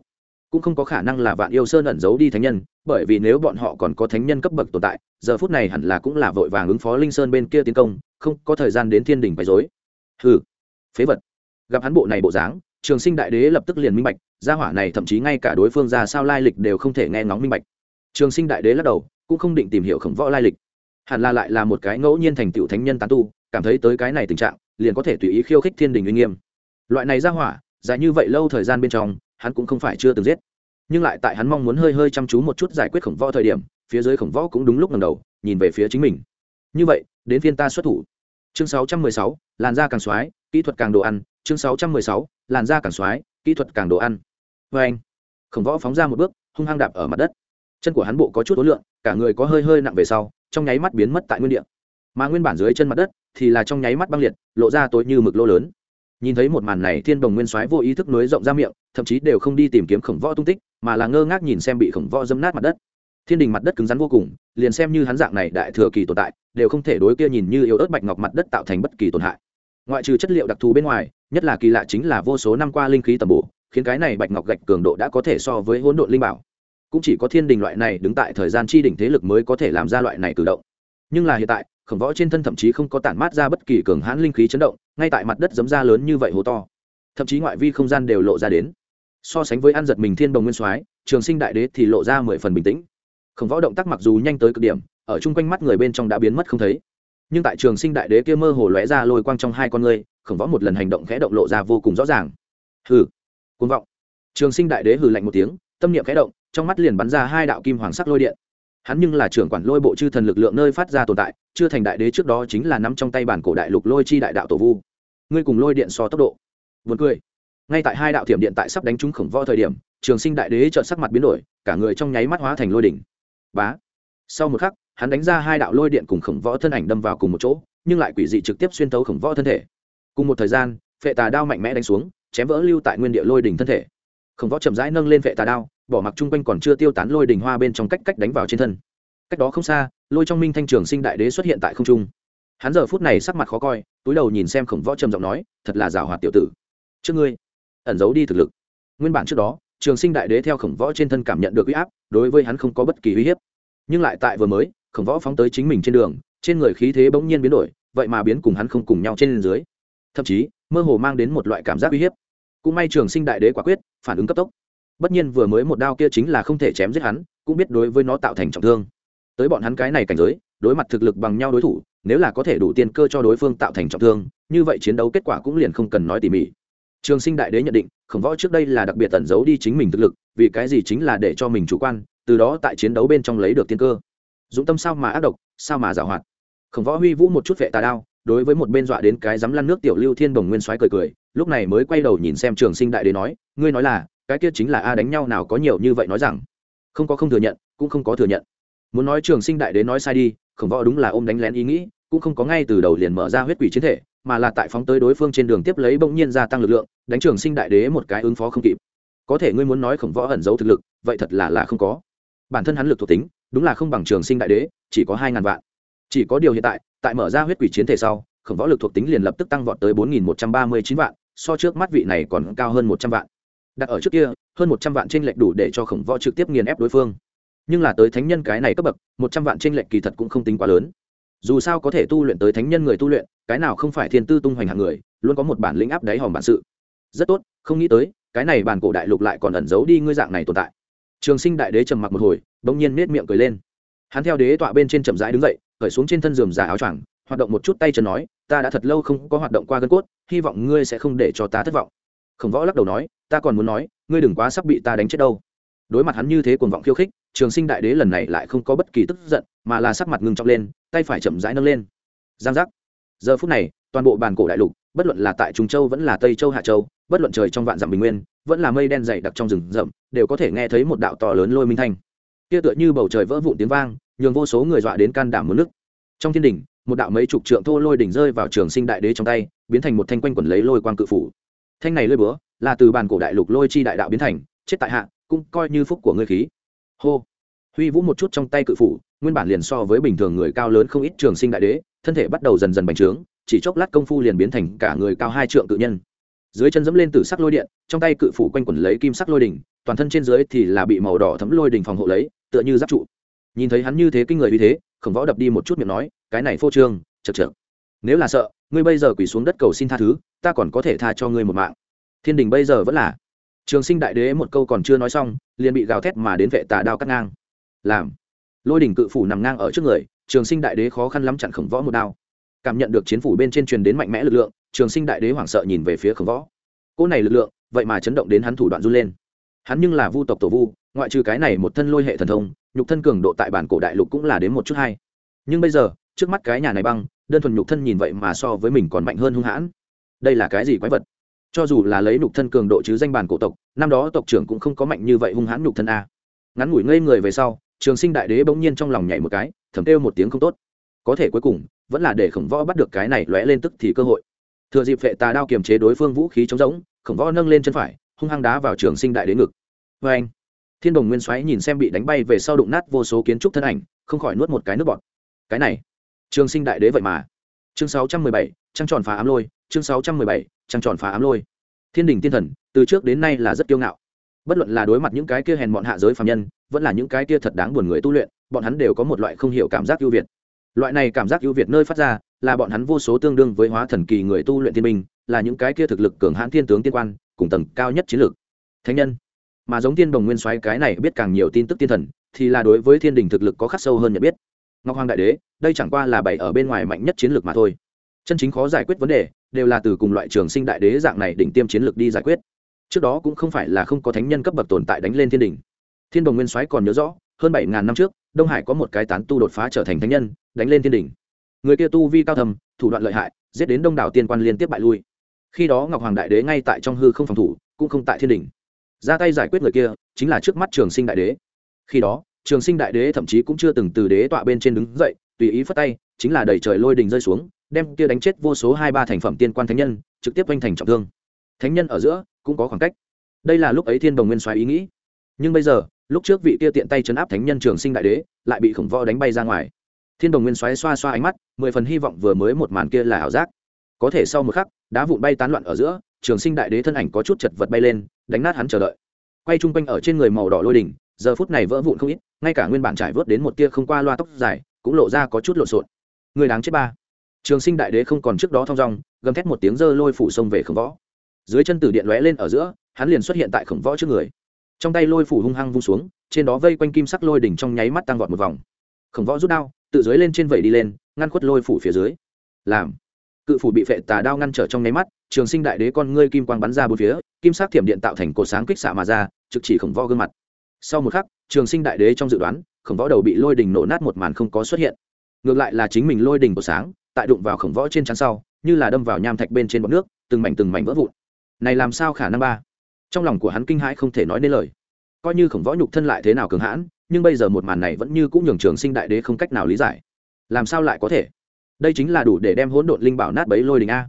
Cũng không có khả năng là vạn yêu sơn ẩn giấu đi thánh nhân, bởi vì nếu bọn họ còn có thánh nhân cấp bậc tồn tại, giờ phút này hẳn là cũng là vội vàng ứng phó linh sơn bên kia tiến công, không có thời gian đến thiên đình bày dối hừ, phế vật. Gặp hắn bộ này bộ dáng, trường sinh đại đế lập tức liền minh bạch, gia hỏa này thậm chí ngay cả đối phương ra sao lai lịch đều không thể nghe ngóng minh bạch. Trường sinh đại đế lắc đầu, cũng không định tìm hiểu khổng võ lai lịch. Hẳn là lại là một cái ngẫu nhiên thành tựu thánh nhân tán tu cảm thấy tới cái này tình trạng liền có thể tùy ý khiêu khích thiên đình uy nghiêm. Loại này ra hỏa dài như vậy lâu thời gian bên trong hắn cũng không phải chưa từng giết. Nhưng lại tại hắn mong muốn hơi hơi chăm chú một chút giải quyết khổng võ thời điểm phía dưới khổng võ cũng đúng lúc lần đầu nhìn về phía chính mình. Như vậy đến phiên ta xuất thủ. Chương 616, làn da càng xoái kỹ thuật càng đồ ăn. Chương 616, làn da càng xoái kỹ thuật càng đồ ăn. Vê anh khổng võ phóng ra một bước hung hăng đạp ở mặt đất. Chân của hắn bộ có chút ối lượng cả người có hơi hơi nặng về sau trong nháy mắt biến mất tại nguyên địa. Mà nguyên bản dưới chân mặt đất thì là trong nháy mắt băng liệt, lộ ra tối như mực lô lớn. Nhìn thấy một màn này, thiên đồng nguyên soái vô ý thức nối rộng ra miệng, thậm chí đều không đi tìm kiếm khổng võ tung tích, mà là ngơ ngác nhìn xem bị khổng võ dâm nát mặt đất. Thiên đình mặt đất cứng rắn vô cùng, liền xem như hắn dạng này đại thừa kỳ tồn tại, đều không thể đối kia nhìn như yếu ớt bạch ngọc mặt đất tạo thành bất kỳ tổn hại. Ngoại trừ chất liệu đặc thù bên ngoài, nhất là kỳ lạ chính là vô số năm qua linh khí tầm bổ, khiến cái này bạch ngọc gạch cường độ đã có thể so với hỗn độn linh bảo. Cũng chỉ có thiên đình loại này đứng tại thời gian chi đỉnh thế lực mới có thể làm ra loại này cử động nhưng là hiện tại, khổng võ trên thân thậm chí không có tản mát ra bất kỳ cường hãn linh khí chấn động, ngay tại mặt đất giấm ra lớn như vậy hố to. Thậm chí ngoại vi không gian đều lộ ra đến. So sánh với ăn giật mình thiên đồng nguyên soái, trường sinh đại đế thì lộ ra mười phần bình tĩnh. Khổng võ động tác mặc dù nhanh tới cực điểm, ở chung quanh mắt người bên trong đã biến mất không thấy. Nhưng tại trường sinh đại đế kia mơ hồ lóe ra lôi quang trong hai con người khổng võ một lần hành động khẽ động lộ ra vô cùng rõ ràng. Hừ côn vọng. Trường sinh đại đế hừ lạnh một tiếng, tâm niệm khẽ động, trong mắt liền bắn ra hai đạo kim hoàng sắc lôi điện hắn nhưng là trưởng quản lôi bộ chư thần lực lượng nơi phát ra tồn tại, chưa thành đại đế trước đó chính là nắm trong tay bản cổ đại lục lôi chi đại đạo tổ vu. Ngươi cùng lôi điện so tốc độ. Vượt cười. Ngay tại hai đạo thiểm điện tại sắp đánh trúng khổng võ thời điểm, trường sinh đại đế trợn sắc mặt biến đổi, cả người trong nháy mắt hóa thành lôi đỉnh. Bá. Sau một khắc, hắn đánh ra hai đạo lôi điện cùng khổng võ thân ảnh đâm vào cùng một chỗ, nhưng lại quỷ dị trực tiếp xuyên tấu khổng võ thân thể. Cùng một thời gian, phệ tà đao mạnh mẽ đánh xuống, chém vỡ lưu tại nguyên địa lôi đỉnh thân thể. Khổng võ chậm rãi nâng lên phệ tà đao bỏ mặc chung quanh còn chưa tiêu tán lôi đình hoa bên trong cách cách đánh vào trên thân. Cách đó không xa, lôi trong minh thanh trường sinh đại đế xuất hiện tại không trung. Hắn giờ phút này sắc mặt khó coi, túi đầu nhìn xem khổng võ trầm giọng nói, thật là rào hoạt tiểu tử. Trước ngươi, ẩn giấu đi thực lực. Nguyên bản trước đó, trường sinh đại đế theo khổng võ trên thân cảm nhận được uy áp, đối với hắn không có bất kỳ uy hiếp. Nhưng lại tại vừa mới, khổng võ phóng tới chính mình trên đường, trên người khí thế bỗng nhiên biến đổi, vậy mà biến cùng hắn không cùng nhau trên dưới. Thậm chí, mơ hồ mang đến một loại cảm giác uy hiếp. Cũng may trường sinh đại đế quả quyết, phản ứng cấp tốc bất nhiên vừa mới một đao kia chính là không thể chém giết hắn, cũng biết đối với nó tạo thành trọng thương. Tới bọn hắn cái này cảnh giới, đối mặt thực lực bằng nhau đối thủ, nếu là có thể đủ tiên cơ cho đối phương tạo thành trọng thương, như vậy chiến đấu kết quả cũng liền không cần nói tỉ mỉ. Trường sinh đại đế nhận định, khổng võ trước đây là đặc biệt tẩn giấu đi chính mình thực lực, vì cái gì chính là để cho mình chủ quan, từ đó tại chiến đấu bên trong lấy được tiên cơ. Dũng tâm sao mà ác độc, sao mà giảo hoạt. Khổng võ huy vũ một chút vệ tà đao, đối với một bên dọa đến cái dám lăn nước tiểu lưu thiên đồng nguyên soái cười cười, lúc này mới quay đầu nhìn xem trường sinh đại đế nói, ngươi nói là cái kia chính là a đánh nhau nào có nhiều như vậy nói rằng. Không có không thừa nhận, cũng không có thừa nhận. Muốn nói trường sinh đại đế nói sai đi, khổng võ đúng là ôm đánh lén ý nghĩ, cũng không có ngay từ đầu liền mở ra huyết quỷ chiến thể, mà là tại phóng tới đối phương trên đường tiếp lấy bỗng nhiên gia tăng lực lượng, đánh trường sinh đại đế một cái ứng phó không kịp. Có thể ngươi muốn nói khổng võ ẩn giấu thực lực, vậy thật là là không có. Bản thân hắn lực thuộc tính, đúng là không bằng trường sinh đại đế, chỉ có hai ngàn vạn. Chỉ có điều hiện tại tại mở ra huyết quỷ chiến thể sau, khổng võ lực thuộc tính liền lập tức tăng vọt tới bốn nghìn một trăm ba mươi chín vạn, so trước mắt vị này còn cao hơn một trăm vạn đặt ở trước kia, hơn một trăm vạn trên lệch đủ để cho khổng võ trực tiếp nghiền ép đối phương. Nhưng là tới thánh nhân cái này cấp bậc, một trăm vạn trên lệch kỳ thật cũng không tính quá lớn. Dù sao có thể tu luyện tới thánh nhân người tu luyện, cái nào không phải thiên tư tung hoành hạng người, luôn có một bản lĩnh áp đáy hòm bản sự. Rất tốt, không nghĩ tới, cái này bản cổ đại lục lại còn ẩn giấu đi ngươi dạng này tồn tại. Trường sinh đại đế trầm mặc một hồi, bỗng nhiên nết miệng cười lên. Hắn theo đế tọa bên trên trầm rãi đứng dậy khởi xuống trên thân giường giả áo choàng, hoạt động một chút tay chân nói, ta đã thật lâu không có hoạt động qua gân cốt, hy vọng ngươi sẽ không để cho ta thất vọng khổng võ lắc đầu nói, ta còn muốn nói, ngươi đừng quá sắp bị ta đánh chết đâu. Đối mặt hắn như thế cuồng vọng khiêu khích, trường sinh đại đế lần này lại không có bất kỳ tức giận, mà là sắc mặt ngưng trọng lên, tay phải chậm rãi nâng lên. Giang giác. Giờ phút này, toàn bộ bàn cổ đại lục, bất luận là tại trung châu vẫn là tây châu hạ châu, bất luận trời trong vạn dặm bình nguyên, vẫn là mây đen dày đặc trong rừng rậm, đều có thể nghe thấy một đạo to lớn lôi minh thanh. Kia tựa như bầu trời vỡ vụn tiếng vang, nhường vô số người dọa đến can đảm muốn nước trong thiên đỉnh, một đạo mấy chục trượng thô lôi đỉnh rơi vào trường sinh đại đế trong tay, biến thành một thanh quanh quần lấy lôi quang cự phủ thanh này lôi búa là từ bàn cổ đại lục lôi chi đại đạo biến thành, chết tại hạ, cũng coi như phúc của ngươi khí. Hô. Huy vũ một chút trong tay cự phủ, nguyên bản liền so với bình thường người cao lớn không ít trường sinh đại đế, thân thể bắt đầu dần dần bành trướng, chỉ chốc lát công phu liền biến thành cả người cao hai trượng cự nhân. Dưới chân dẫm lên từ sắc lôi điện, trong tay cự phủ quanh quẩn lấy kim sắc lôi đỉnh, toàn thân trên dưới thì là bị màu đỏ thấm lôi đỉnh phòng hộ lấy, tựa như giáp trụ. Nhìn thấy hắn như thế kinh người như thế, khổng võ đập đi một chút miệng nói, cái này phô trương chật chật nếu là sợ ngươi bây giờ quỳ xuống đất cầu xin tha thứ, ta còn có thể tha cho ngươi một mạng. Thiên đình bây giờ vẫn là. Trường sinh đại đế một câu còn chưa nói xong, liền bị gào thét mà đến vệ tà đao cắt ngang. Làm. Lôi đỉnh cự phủ nằm ngang ở trước người, trường sinh đại đế khó khăn lắm chặn khổng võ một đao. Cảm nhận được chiến phủ bên trên truyền đến mạnh mẽ lực lượng, trường sinh đại đế hoảng sợ nhìn về phía khổng võ. Cỗ này lực lượng, vậy mà chấn động đến hắn thủ đoạn run lên. Hắn nhưng là vu tộc tổ vu, ngoại trừ cái này một thân lôi hệ thần thông, nhục thân cường độ tại bản cổ đại lục cũng là đến một chút hay. Nhưng bây giờ, trước mắt cái nhà này băng đơn thuần nhục thân nhìn vậy mà so với mình còn mạnh hơn hung hãn. Đây là cái gì quái vật? Cho dù là lấy nhục thân cường độ chứ danh bản cổ tộc, năm đó tộc trưởng cũng không có mạnh như vậy hung hãn nhục thân a. Ngắn ngủi ngây người về sau, trường sinh đại đế bỗng nhiên trong lòng nhảy một cái, thầm kêu một tiếng không tốt. Có thể cuối cùng, vẫn là để khổng võ bắt được cái này lóe lên tức thì cơ hội. Thừa dịp vệ tà đao kiềm chế đối phương vũ khí chống rỗng, khổng võ nâng lên chân phải, hung hăng đá vào trường sinh đại đế ngực. Vê anh, thiên đồng nguyên xoáy nhìn xem bị đánh bay về sau đụng nát vô số kiến trúc thân ảnh, không khỏi nuốt một cái nước bọt. Cái này trường sinh đại đế vậy mà. Chương sáu trăm mười bảy, trăng tròn phá ám lôi. Chương sáu trăm mười bảy, trăng tròn phá ám lôi. Thiên đình tiên thần, từ trước đến nay là rất kiêu ngạo. Bất luận là đối mặt những cái kia hèn bọn hạ giới phạm nhân, vẫn là những cái kia thật đáng buồn người tu luyện, bọn hắn đều có một loại không hiểu cảm giác ưu việt. Loại này cảm giác ưu việt nơi phát ra, là bọn hắn vô số tương đương với hóa thần kỳ người tu luyện thiên minh là những cái kia thực lực cường hãn thiên tướng tiên quan, cùng tầng cao nhất chiến lược. Thánh nhân. Mà giống tiên đồng nguyên soái cái này biết càng nhiều tin tức tiên thần, thì là đối với thiên đình thực lực có khắc sâu hơn nhận biết ngọc hoàng đại đế, đây chẳng qua là bày ở bên ngoài mạnh nhất chiến lược mà thôi. Chân chính khó giải quyết vấn đề, đều là từ cùng loại trường sinh đại đế dạng này đỉnh tiêm chiến lược đi giải quyết. Trước đó cũng không phải là không có thánh nhân cấp bậc tồn tại đánh lên thiên đình thiên đồng nguyên soái còn nhớ rõ, hơn bảy ngàn năm trước, đông hải có một cái tán tu đột phá trở thành thánh nhân, đánh lên thiên đình người kia tu vi cao thầm, thủ đoạn lợi hại, giết đến đông đảo tiên quan liên tiếp bại lui. Khi đó ngọc hoàng đại đế ngay tại trong hư không phòng thủ, cũng không tại thiên đình ra tay giải quyết người kia, chính là trước mắt trường sinh đại đế. Khi đó trường sinh đại đế thậm chí cũng chưa từng từ đế tọa bên trên đứng dậy, tùy ý phất tay, chính là đẩy trời lôi đình rơi xuống, đem kia đánh chết vô số hai ba thành phẩm tiên quan thánh nhân, trực tiếp oanh thành trọng thương. Thánh nhân ở giữa cũng có khoảng cách. Đây là lúc ấy thiên đồng nguyên xoáy ý nghĩ. Nhưng bây giờ, lúc trước vị kia tiện tay chấn áp thánh nhân trường sinh đại đế, lại bị khổng võ đánh bay ra ngoài. Thiên đồng nguyên xoáy xoa xoa ánh mắt, mười phần hy vọng vừa mới một màn kia là ảo giác. Có thể sau một khắc, đá vụn bay tán loạn ở giữa, trường sinh đại đế thân ảnh có chút chật vật bay lên, đánh nát hắn chờ đợi. Quay chung quanh ở trên người màu đỏ lôi đỉnh giờ phút này vỡ vụn không ít, ngay cả nguyên bản trải vớt đến một tia không qua loa tóc dài, cũng lộ ra có chút lộn xộn. Người đáng chết ba. Trường sinh đại đế không còn trước đó thong dong, gầm thét một tiếng dơ lôi phủ sông về khổng võ. Dưới chân tử điện lóe lên ở giữa, hắn liền xuất hiện tại khổng võ trước người. Trong tay lôi phủ hung hăng vung xuống, trên đó vây quanh kim sắc lôi đỉnh trong nháy mắt tăng vọt một vòng. Khổng võ rút đao, tự dưới lên trên vẩy đi lên, ngăn khuất lôi phủ phía dưới. Làm. Cự phủ bị phệ tà đao ngăn trở trong nháy mắt, trường sinh đại đế con ngươi kim quang bắn ra bốn phía, kim sắc thiểm điện tạo thành cột sáng kích xạ mà ra, trực chỉ khổng võ gương mặt sau một khắc, trường sinh đại đế trong dự đoán, khổng võ đầu bị lôi đỉnh nổ nát một màn không có xuất hiện. Ngược lại là chính mình lôi đỉnh của sáng, tại đụng vào khổng võ trên chắn sau, như là đâm vào nham thạch bên trên bọc nước, từng mảnh từng mảnh vỡ vụn. Này làm sao khả năng ba? Trong lòng của hắn kinh hãi không thể nói nên lời. Coi như khổng võ nhục thân lại thế nào cường hãn, nhưng bây giờ một màn này vẫn như cũng nhường trường sinh đại đế không cách nào lý giải. Làm sao lại có thể? Đây chính là đủ để đem hỗn độn linh bảo nát bấy lôi đình a.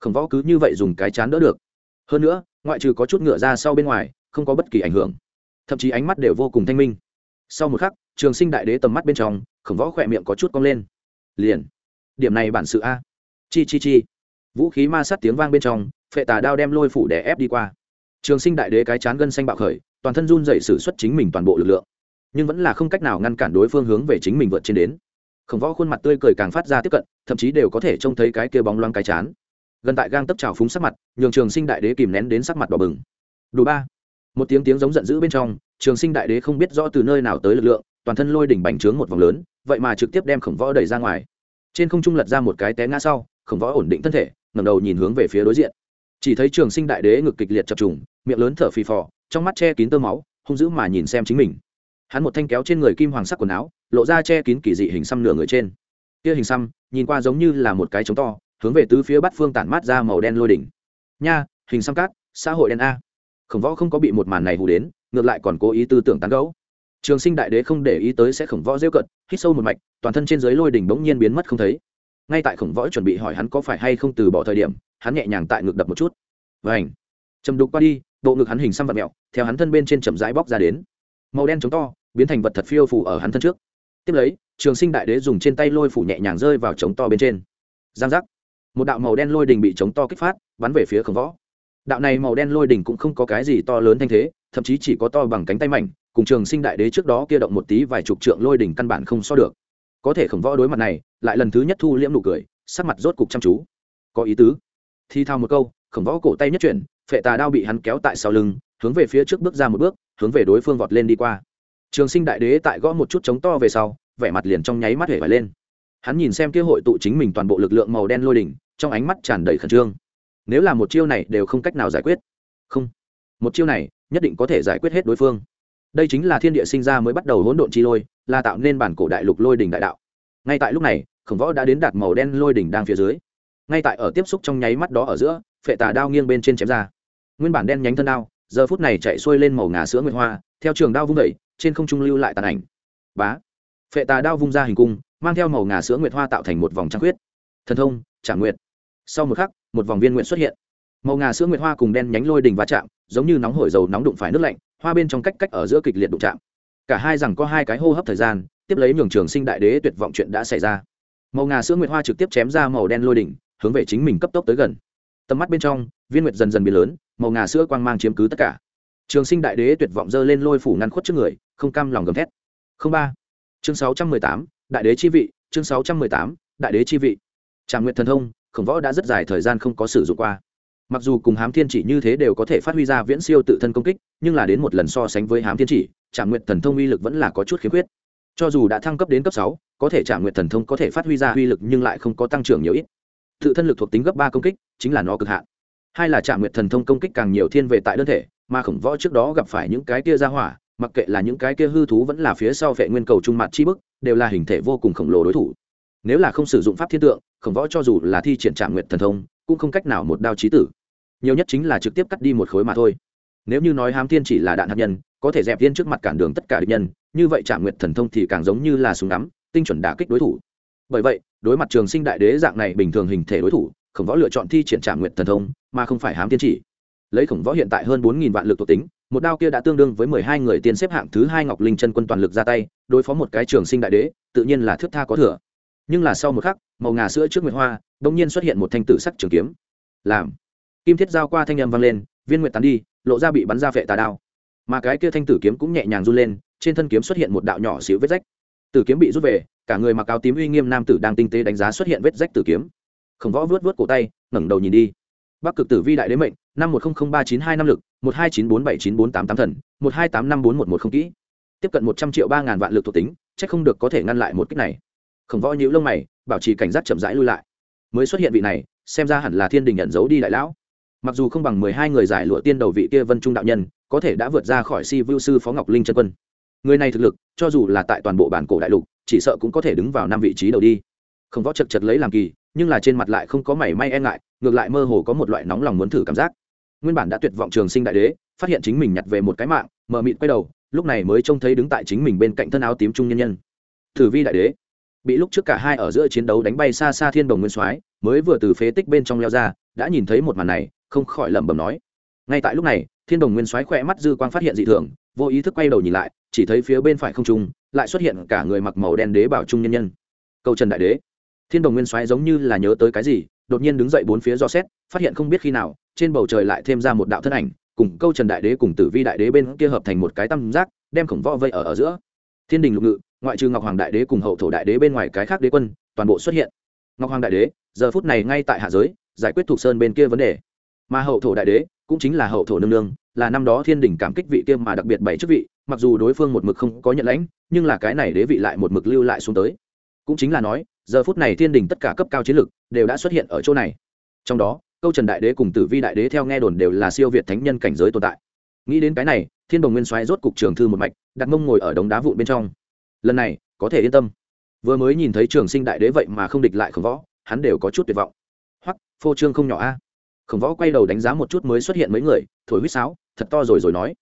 Khổng võ cứ như vậy dùng cái chán đỡ được. Hơn nữa, ngoại trừ có chút ngựa ra sau bên ngoài, không có bất kỳ ảnh hưởng thậm chí ánh mắt đều vô cùng thanh minh. Sau một khắc, trường sinh đại đế tầm mắt bên trong, khổng võ khỏe miệng có chút cong lên. Liền. Điểm này bản sự a. Chi chi chi. Vũ khí ma sát tiếng vang bên trong, phệ tà đao đem lôi phủ đè ép đi qua. Trường sinh đại đế cái chán gân xanh bạo khởi, toàn thân run dậy xử suất chính mình toàn bộ lực lượng. Nhưng vẫn là không cách nào ngăn cản đối phương hướng về chính mình vượt trên đến. Khổng võ khuôn mặt tươi cười càng phát ra tiếp cận, thậm chí đều có thể trông thấy cái kia bóng loang cái chán. Gần tại gang tấp trào phúng sắc mặt, nhường trường sinh đại đế kìm nén đến sắc mặt đỏ bừng. Đủ ba một tiếng tiếng giống giận dữ bên trong, trường sinh đại đế không biết rõ từ nơi nào tới lực lượng, toàn thân lôi đỉnh bành trướng một vòng lớn, vậy mà trực tiếp đem khổng võ đẩy ra ngoài. Trên không trung lật ra một cái té ngã sau, khổng võ ổn định thân thể, ngẩng đầu nhìn hướng về phía đối diện. Chỉ thấy trường sinh đại đế ngực kịch liệt chập trùng, miệng lớn thở phì phò, trong mắt che kín tơ máu, hung dữ mà nhìn xem chính mình. Hắn một thanh kéo trên người kim hoàng sắc quần áo, lộ ra che kín kỳ dị hình xăm nửa người trên. Kia hình xăm, nhìn qua giống như là một cái trống to, hướng về tứ phía bắt phương tản mát ra màu đen lôi đỉnh. Nha, hình xăm cát, xã hội đen a khổng võ không có bị một màn này hù đến, ngược lại còn cố ý tư tưởng tán gấu trường sinh đại đế không để ý tới sẽ khổng võ rêu cận, hít sâu một mạch, toàn thân trên dưới lôi đỉnh bỗng nhiên biến mất không thấy. Ngay tại khổng võ chuẩn bị hỏi hắn có phải hay không từ bỏ thời điểm, hắn nhẹ nhàng tại ngực đập một chút. Và ảnh chầm đục qua đi, bộ ngực hắn hình xăm vật mẹo, theo hắn thân bên trên chậm rãi bóc ra đến. Màu đen chống to, biến thành vật thật phiêu phủ ở hắn thân trước. Tiếp lấy, trường sinh đại đế dùng trên tay lôi phủ nhẹ nhàng rơi vào chống to bên trên. Giang giác! Một đạo màu đen lôi đình bị chống to kích phát, bắn về phía khổng võ đạo này màu đen lôi đỉnh cũng không có cái gì to lớn thanh thế, thậm chí chỉ có to bằng cánh tay mảnh, cùng trường sinh đại đế trước đó kia động một tí vài chục trượng lôi đỉnh căn bản không so được. Có thể khổng võ đối mặt này, lại lần thứ nhất thu liễm nụ cười, sắc mặt rốt cục chăm chú. Có ý tứ. Thi thao một câu, khổng võ cổ tay nhất chuyển, phệ tà đao bị hắn kéo tại sau lưng, hướng về phía trước bước ra một bước, hướng về đối phương vọt lên đi qua. Trường sinh đại đế tại gõ một chút chống to về sau, vẻ mặt liền trong nháy mắt hể vải lên. Hắn nhìn xem kia hội tụ chính mình toàn bộ lực lượng màu đen lôi đỉnh, trong ánh mắt tràn đầy khẩn trương nếu là một chiêu này đều không cách nào giải quyết. Không. Một chiêu này, nhất định có thể giải quyết hết đối phương. Đây chính là thiên địa sinh ra mới bắt đầu hỗn độn chi lôi, là tạo nên bản cổ đại lục lôi đỉnh đại đạo. Ngay tại lúc này, khổng võ đã đến đạt màu đen lôi đỉnh đang phía dưới. Ngay tại ở tiếp xúc trong nháy mắt đó ở giữa, phệ tà đao nghiêng bên trên chém ra. Nguyên bản đen nhánh thân đao, giờ phút này chạy xuôi lên màu ngà sữa nguyệt hoa, theo trường đao vung vẩy trên không trung lưu lại tàn ảnh. Bá. Phệ tà đao vung ra hình cung, mang theo màu ngà sữa nguyệt hoa tạo thành một vòng trăng khuyết. thần thông trả nguyệt. Sau một khắc một vòng viên nguyện xuất hiện. Màu ngà sữa nguyệt hoa cùng đen nhánh lôi đình va chạm, giống như nóng hổi dầu nóng đụng phải nước lạnh, hoa bên trong cách cách ở giữa kịch liệt đụng chạm. Cả hai rằng có hai cái hô hấp thời gian, tiếp lấy nhường trường sinh đại đế tuyệt vọng chuyện đã xảy ra. Màu ngà sữa nguyệt hoa trực tiếp chém ra màu đen lôi đỉnh, hướng về chính mình cấp tốc tới gần. Tầm mắt bên trong, viên nguyệt dần dần biến lớn, màu ngà sữa quang mang chiếm cứ tất cả. Trường sinh đại đế tuyệt vọng giơ lên lôi phủ ngăn khuất trước người, không cam lòng gầm thét. Không ba. Chương sáu trăm mười tám, đại đế chi vị, chương sáu trăm mười tám, đại đế chi vị. Tràng nguyện thần thông khổng võ đã rất dài thời gian không có sử dụng qua. Mặc dù cùng hám thiên chỉ như thế đều có thể phát huy ra viễn siêu tự thân công kích, nhưng là đến một lần so sánh với hám thiên chỉ trả nguyện thần thông uy lực vẫn là có chút khiếm khuyết. Cho dù đã thăng cấp đến cấp sáu, có thể trả nguyện thần thông có thể phát huy ra uy lực nhưng lại không có tăng trưởng nhiều ít. Tự thân lực thuộc tính gấp ba công kích, chính là nó cực hạn. Hai là trả nguyện thần thông công kích càng nhiều thiên về tại đơn thể, mà khổng võ trước đó gặp phải những cái kia ra hỏa, mặc kệ là những cái kia hư thú vẫn là phía sau vệ nguyên cầu trung mặt chi bức, đều là hình thể vô cùng khổng lồ đối thủ nếu là không sử dụng pháp thiên tượng, khổng võ cho dù là thi triển trạng nguyện thần thông, cũng không cách nào một đao chí tử. Nhiều nhất chính là trực tiếp cắt đi một khối mà thôi. Nếu như nói hám thiên chỉ là đạn hạt nhân, có thể dẹp viên trước mặt cản đường tất cả địch nhân, như vậy trạng nguyện thần thông thì càng giống như là súng đắm tinh chuẩn đả kích đối thủ. Bởi vậy, đối mặt trường sinh đại đế dạng này bình thường hình thể đối thủ, khổng võ lựa chọn thi triển trạng nguyện thần thông, mà không phải hám thiên chỉ. Lấy khổng võ hiện tại hơn bốn nghìn vạn lực thuộc tính, một đao kia đã tương đương với mười hai người tiên xếp hạng thứ hai ngọc linh chân quân toàn lực ra tay, đối phó một cái trường sinh đại đế, tự nhiên là thước tha có thừa nhưng là sau một khắc, màu ngà sữa trước nguyệt hoa, bỗng nhiên xuất hiện một thanh tử sắc trường kiếm. Làm. Kim thiết giao qua thanh âm vang lên, viên nguyệt tán đi, lộ ra bị bắn ra phệ tà đao. Mà cái kia thanh tử kiếm cũng nhẹ nhàng run lên, trên thân kiếm xuất hiện một đạo nhỏ xíu vết rách. Tử kiếm bị rút về, cả người mặc áo tím uy nghiêm nam tử đang tinh tế đánh giá xuất hiện vết rách tử kiếm. Khổng võ vớt vớt cổ tay, ngẩng đầu nhìn đi. Bắc cực tử vi đại đế mệnh, năm một nghìn ba chín hai năm lực, một hai chín bốn bảy chín bốn tám tám thần, một hai tám năm bốn một một không kỹ. Tiếp cận một trăm triệu ba ngàn vạn lực thuộc tính c h ắ c không được có thể ngăn lại một cách này khổng võ nhíu lông mày, bảo trì cảnh giác chậm rãi lui lại. Mới xuất hiện vị này, xem ra hẳn là thiên đình nhận dấu đi đại lão. Mặc dù không bằng mười hai người giải lụa tiên đầu vị kia vân trung đạo nhân, có thể đã vượt ra khỏi si vưu sư phó ngọc linh chân quân. Người này thực lực, cho dù là tại toàn bộ bản cổ đại lục, chỉ sợ cũng có thể đứng vào năm vị trí đầu đi. Không võ chật chật lấy làm kỳ, nhưng là trên mặt lại không có mảy may e ngại, ngược lại mơ hồ có một loại nóng lòng muốn thử cảm giác. Nguyên bản đã tuyệt vọng trường sinh đại đế, phát hiện chính mình nhặt về một cái mạng, mờ mịt quay đầu, lúc này mới trông thấy đứng tại chính mình bên cạnh thân áo tím trung nhân nhân. Thử vi đại đế bị lúc trước cả hai ở giữa chiến đấu đánh bay xa xa thiên đồng nguyên soái, mới vừa từ phế tích bên trong leo ra, đã nhìn thấy một màn này, không khỏi lẩm bẩm nói. Ngay tại lúc này, thiên đồng nguyên soái khỏe mắt dư quang phát hiện dị thường, vô ý thức quay đầu nhìn lại, chỉ thấy phía bên phải không trung, lại xuất hiện cả người mặc màu đen đế bảo trung nhân nhân. Câu trần đại đế. Thiên đồng nguyên soái giống như là nhớ tới cái gì, đột nhiên đứng dậy bốn phía do xét, phát hiện không biết khi nào, trên bầu trời lại thêm ra một đạo thân ảnh, cùng câu trần đại đế cùng tử vi đại đế bên kia hợp thành một cái tam giác, đem khổng võ vây ở ở giữa. Thiên đình lục ngự ngoại trừ ngọc hoàng đại đế cùng hậu thổ đại đế bên ngoài cái khác đế quân, toàn bộ xuất hiện. Ngọc hoàng đại đế, giờ phút này ngay tại hạ giới, giải quyết thuộc sơn bên kia vấn đề. Mà hậu thổ đại đế, cũng chính là hậu thổ nương nương, là năm đó thiên đình cảm kích vị kia mà đặc biệt bảy chức vị, mặc dù đối phương một mực không có nhận lãnh, nhưng là cái này đế vị lại một mực lưu lại xuống tới. Cũng chính là nói, giờ phút này thiên đình tất cả cấp cao chiến lực đều đã xuất hiện ở chỗ này. Trong đó, câu trần đại đế cùng tử vi đại đế theo nghe đồn đều là siêu việt thánh nhân cảnh giới tồn tại. Nghĩ đến cái này, thiên đồng nguyên xoáy rốt cục trường thư một mạch, đặt mông ngồi ở đống đá vụn bên trong lần này có thể yên tâm. Vừa mới nhìn thấy trường sinh đại đế vậy mà không địch lại khổng võ, hắn đều có chút tuyệt vọng. Hoặc phô trương không nhỏ a. Khổng võ quay đầu đánh giá một chút mới xuất hiện mấy người, thổi huýt sáo, thật to rồi rồi nói.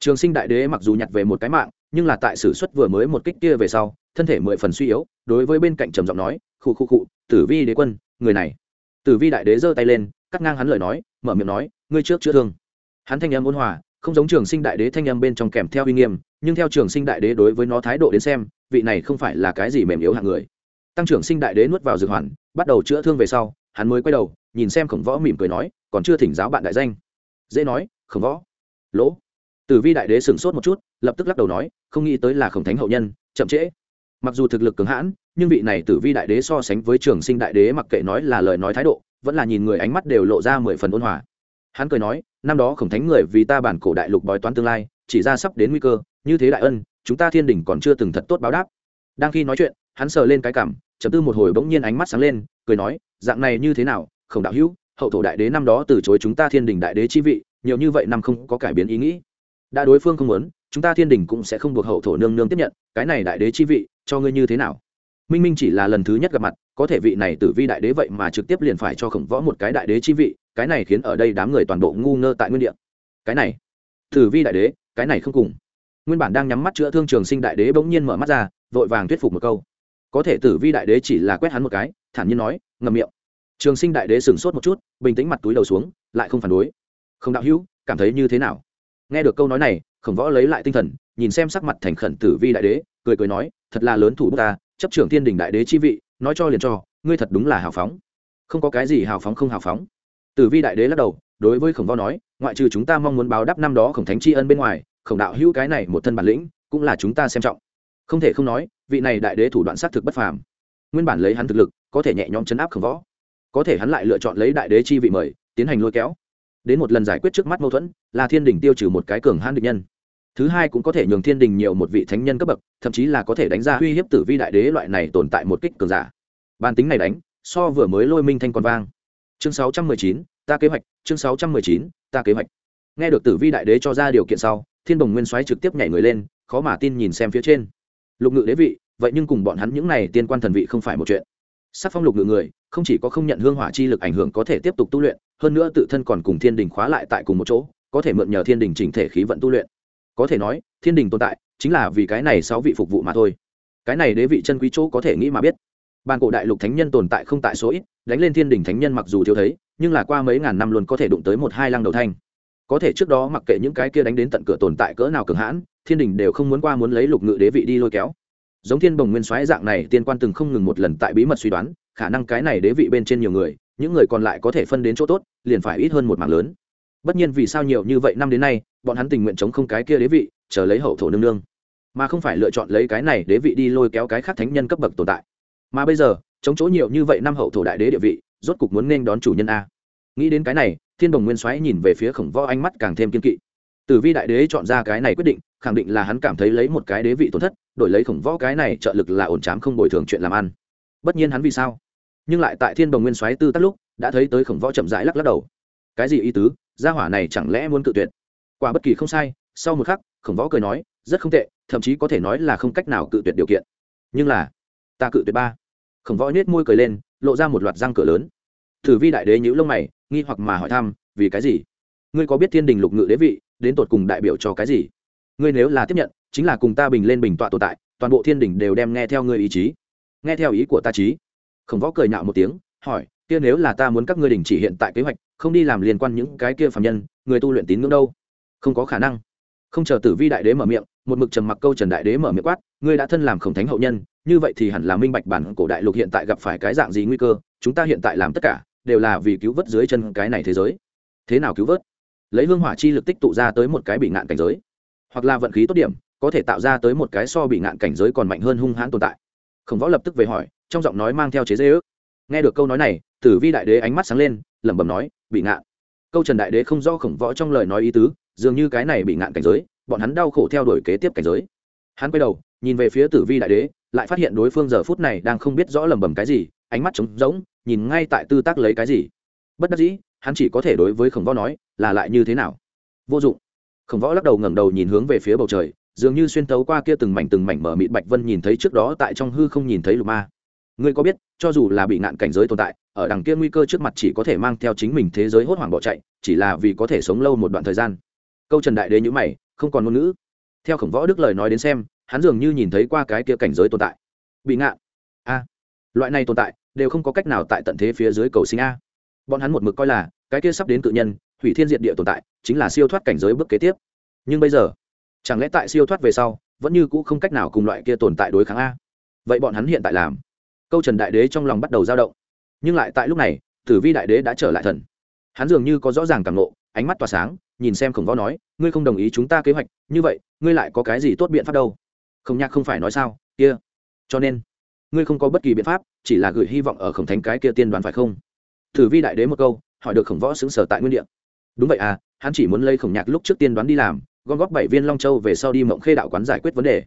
Trường sinh đại đế mặc dù nhặt về một cái mạng, nhưng là tại sử xuất vừa mới một kích kia về sau, thân thể mười phần suy yếu, đối với bên cạnh trầm giọng nói khu khu khu tử vi đế quân, người này. Tử vi đại đế giơ tay lên, cắt ngang hắn lời nói, mở miệng nói, ngươi trước chữa thương. Hắn thanh âm ôn hòa không giống trường sinh đại đế thanh âm bên trong kèm theo uy nghiêm, nhưng theo trường sinh đại đế đối với nó thái độ đến xem, vị này không phải là cái gì mềm yếu hạng người. Tăng trưởng sinh đại đế nuốt vào dược hoàn, bắt đầu chữa thương về sau, hắn mới quay đầu, nhìn xem khổng võ mỉm cười nói, còn chưa thỉnh giáo bạn đại danh. Dễ nói, khổng võ. Lỗ. Tử vi đại đế sửng sốt một chút, lập tức lắc đầu nói, không nghĩ tới là khổng thánh hậu nhân, chậm trễ. Mặc dù thực lực cứng hãn, nhưng vị này tử vi đại đế so sánh với trường sinh đại đế mặc kệ nói là lời nói thái độ, vẫn là nhìn người ánh mắt đều lộ ra mười phần ôn hòa hắn cười nói, năm đó khổng thánh người vì ta bản cổ đại lục bói toán tương lai, chỉ ra sắp đến nguy cơ, như thế đại ân, chúng ta thiên đình còn chưa từng thật tốt báo đáp. Đang khi nói chuyện, hắn sờ lên cái cảm chấm tư một hồi bỗng nhiên ánh mắt sáng lên, cười nói, dạng này như thế nào, khổng đạo hữu, hậu thổ đại đế năm đó từ chối chúng ta thiên đình đại đế chi vị, nhiều như vậy năm không có cải biến ý nghĩ. Đã đối phương không muốn, chúng ta thiên đình cũng sẽ không buộc hậu thổ nương nương tiếp nhận, cái này đại đế chi vị, cho ngươi như thế nào? Minh minh chỉ là lần thứ nhất gặp mặt có thể vị này tử vi đại đế vậy mà trực tiếp liền phải cho khổng võ một cái đại đế chi vị, cái này khiến ở đây đám người toàn bộ ngu ngơ tại nguyên địa. Cái này, tử vi đại đế, cái này không cùng. Nguyên bản đang nhắm mắt chữa thương trường sinh đại đế bỗng nhiên mở mắt ra, vội vàng thuyết phục một câu. Có thể tử vi đại đế chỉ là quét hắn một cái, thản nhiên nói ngầm miệng. Trường sinh đại đế sửng sốt một chút, bình tĩnh mặt túi đầu xuống, lại không phản đối. Không đạo hữu, cảm thấy như thế nào? Nghe được câu nói này, khổng võ lấy lại tinh thần, nhìn xem sắc mặt thành khẩn tử vi đại đế, cười cười nói, thật là lớn thủ bút ta, chấp trưởng thiên đình đại đế chi vị nói cho liền cho, ngươi thật đúng là hào phóng. Không có cái gì hào phóng không hào phóng. Tử vi đại đế lắc đầu, đối với khổng võ nói, ngoại trừ chúng ta mong muốn báo đáp năm đó khổng thánh tri ân bên ngoài, khổng đạo hữu cái này một thân bản lĩnh, cũng là chúng ta xem trọng. Không thể không nói, vị này đại đế thủ đoạn xác thực bất phàm. Nguyên bản lấy hắn thực lực, có thể nhẹ nhõm chấn áp khổng võ. Có thể hắn lại lựa chọn lấy đại đế chi vị mời, tiến hành lôi kéo. Đến một lần giải quyết trước mắt mâu thuẫn, là thiên đình tiêu trừ một cái cường hãn địch nhân thứ hai cũng có thể nhường thiên đình nhiều một vị thánh nhân cấp bậc thậm chí là có thể đánh ra uy hiếp tử vi đại đế loại này tồn tại một kích cường giả. Bàn tính này đánh so vừa mới lôi minh thanh còn vang. Chương 619, ta kế hoạch chương 619, ta kế hoạch. Nghe được tử vi đại đế cho ra điều kiện sau thiên đồng nguyên soái trực tiếp nhảy người lên khó mà tin nhìn xem phía trên. Lục ngự đế vị vậy nhưng cùng bọn hắn những này tiên quan thần vị không phải một chuyện. Sắc phong lục ngự người không chỉ có không nhận hương hỏa chi lực ảnh hưởng có thể tiếp tục tu luyện hơn nữa tự thân còn cùng thiên đình khóa lại tại cùng một chỗ có thể mượn nhờ thiên đình chỉnh thể khí vận tu luyện có thể nói, thiên đình tồn tại chính là vì cái này sáu vị phục vụ mà thôi. Cái này đế vị chân quý chỗ có thể nghĩ mà biết. Bàn cổ đại lục thánh nhân tồn tại không tại số ít, đánh lên thiên đình thánh nhân mặc dù thiếu thấy, nhưng là qua mấy ngàn năm luôn có thể đụng tới một hai lăng đầu thanh. Có thể trước đó mặc kệ những cái kia đánh đến tận cửa tồn tại cỡ nào cường hãn, thiên đình đều không muốn qua muốn lấy lục ngự đế vị đi lôi kéo. Giống thiên bồng nguyên soái dạng này, tiên quan từng không ngừng một lần tại bí mật suy đoán, khả năng cái này đế vị bên trên nhiều người, những người còn lại có thể phân đến chỗ tốt, liền phải ít hơn một mảng lớn. Bất nhiên vì sao nhiều như vậy năm đến nay bọn hắn tình nguyện chống không cái kia đế vị, chờ lấy hậu thổ nương nương. Mà không phải lựa chọn lấy cái này đế vị đi lôi kéo cái khác thánh nhân cấp bậc tồn tại. Mà bây giờ, chống chỗ nhiều như vậy năm hậu thổ đại đế địa vị, rốt cục muốn nên đón chủ nhân a. Nghĩ đến cái này, thiên đồng nguyên soái nhìn về phía khổng võ ánh mắt càng thêm kiên kỵ. Tử vi đại đế chọn ra cái này quyết định, khẳng định là hắn cảm thấy lấy một cái đế vị tổn thất, đổi lấy khổng võ cái này trợ lực là ổn chám không bồi thường chuyện làm ăn. Bất nhiên hắn vì sao? Nhưng lại tại thiên đồng nguyên soái tư tắt lúc, đã thấy tới khổng võ chậm rãi lắc lắc đầu. Cái gì ý tứ? Gia hỏa này chẳng lẽ muốn cự tuyệt? Quả bất kỳ không sai, sau một khắc, khổng võ cười nói, rất không tệ, thậm chí có thể nói là không cách nào cự tuyệt điều kiện. Nhưng là, ta cự tuyệt ba. Khổng võ nhếch môi cười lên, lộ ra một loạt răng cửa lớn. Thử vi đại đế nhữ lông mày, nghi hoặc mà hỏi thăm, vì cái gì? Ngươi có biết thiên đình lục ngự đế vị, đến tột cùng đại biểu cho cái gì? Ngươi nếu là tiếp nhận, chính là cùng ta bình lên bình tọa tồn tại, toàn bộ thiên đình đều đem nghe theo ngươi ý chí. Nghe theo ý của ta chí. Khổng võ cười nhạo một tiếng, hỏi, kia nếu là ta muốn các ngươi đình chỉ hiện tại kế hoạch, không đi làm liên quan những cái kia phạm nhân, người tu luyện tín ngưỡng đâu? Không có khả năng. Không chờ tử vi đại đế mở miệng, một mực trầm mặc câu trần đại đế mở miệng quát, ngươi đã thân làm khổng thánh hậu nhân, như vậy thì hẳn là minh bạch bản cổ đại lục hiện tại gặp phải cái dạng gì nguy cơ, chúng ta hiện tại làm tất cả, đều là vì cứu vớt dưới chân cái này thế giới. Thế nào cứu vớt? Lấy hương hỏa chi lực tích tụ ra tới một cái bị ngạn cảnh giới, hoặc là vận khí tốt điểm, có thể tạo ra tới một cái so bị ngạn cảnh giới còn mạnh hơn hung hãn tồn tại. Khổng võ lập tức về hỏi, trong giọng nói mang theo chế dây ước nghe được câu nói này, tử vi đại đế ánh mắt sáng lên, lẩm bẩm nói, bị ngạn. Câu trần đại đế không do khổng võ trong lời nói ý tứ dường như cái này bị ngạn cảnh giới, bọn hắn đau khổ theo đuổi kế tiếp cảnh giới. Hắn quay đầu, nhìn về phía tử vi đại đế, lại phát hiện đối phương giờ phút này đang không biết rõ lầm bầm cái gì, ánh mắt trống rỗng, nhìn ngay tại tư tác lấy cái gì. Bất đắc dĩ, hắn chỉ có thể đối với khổng võ nói, là lại như thế nào? Vô dụng. Khổng võ lắc đầu ngẩng đầu nhìn hướng về phía bầu trời, dường như xuyên tấu qua kia từng mảnh từng mảnh mở mịt bạch vân nhìn thấy trước đó tại trong hư không nhìn thấy lục ma. Ngươi có biết, cho dù là bị nạn cảnh giới tồn tại, ở đằng kia nguy cơ trước mặt chỉ có thể mang theo chính mình thế giới hốt hoảng bỏ chạy, chỉ là vì có thể sống lâu một đoạn thời gian câu trần đại đế nhữ mày, không còn ngôn ngữ. Theo khổng võ đức lời nói đến xem, hắn dường như nhìn thấy qua cái kia cảnh giới tồn tại. Bị ngạn a. Loại này tồn tại, đều không có cách nào tại tận thế phía dưới cầu sinh a. Bọn hắn một mực coi là, cái kia sắp đến tự nhân, hủy thiên diệt địa tồn tại, chính là siêu thoát cảnh giới bước kế tiếp. Nhưng bây giờ, chẳng lẽ tại siêu thoát về sau, vẫn như cũ không cách nào cùng loại kia tồn tại đối kháng a? Vậy bọn hắn hiện tại làm? Câu trần đại đế trong lòng bắt đầu dao động. Nhưng lại tại lúc này, tử vi đại đế đã trở lại thần. Hắn dường như có rõ ràng cảm nộ ánh mắt tỏa sáng nhìn xem khổng võ nói, ngươi không đồng ý chúng ta kế hoạch, như vậy, ngươi lại có cái gì tốt biện pháp đâu? Khổng nhạc không phải nói sao, kia, cho nên, ngươi không có bất kỳ biện pháp, chỉ là gửi hy vọng ở khổng thánh cái kia tiên đoán phải không? Thử vi đại đế một câu, hỏi được khổng võ xứng sở tại nguyên địa. Đúng vậy à hắn chỉ muốn lấy khổng nhạc lúc trước tiên đoán đi làm, gom góp bảy viên long châu về sau đi mộng khê đạo quán giải quyết vấn đề.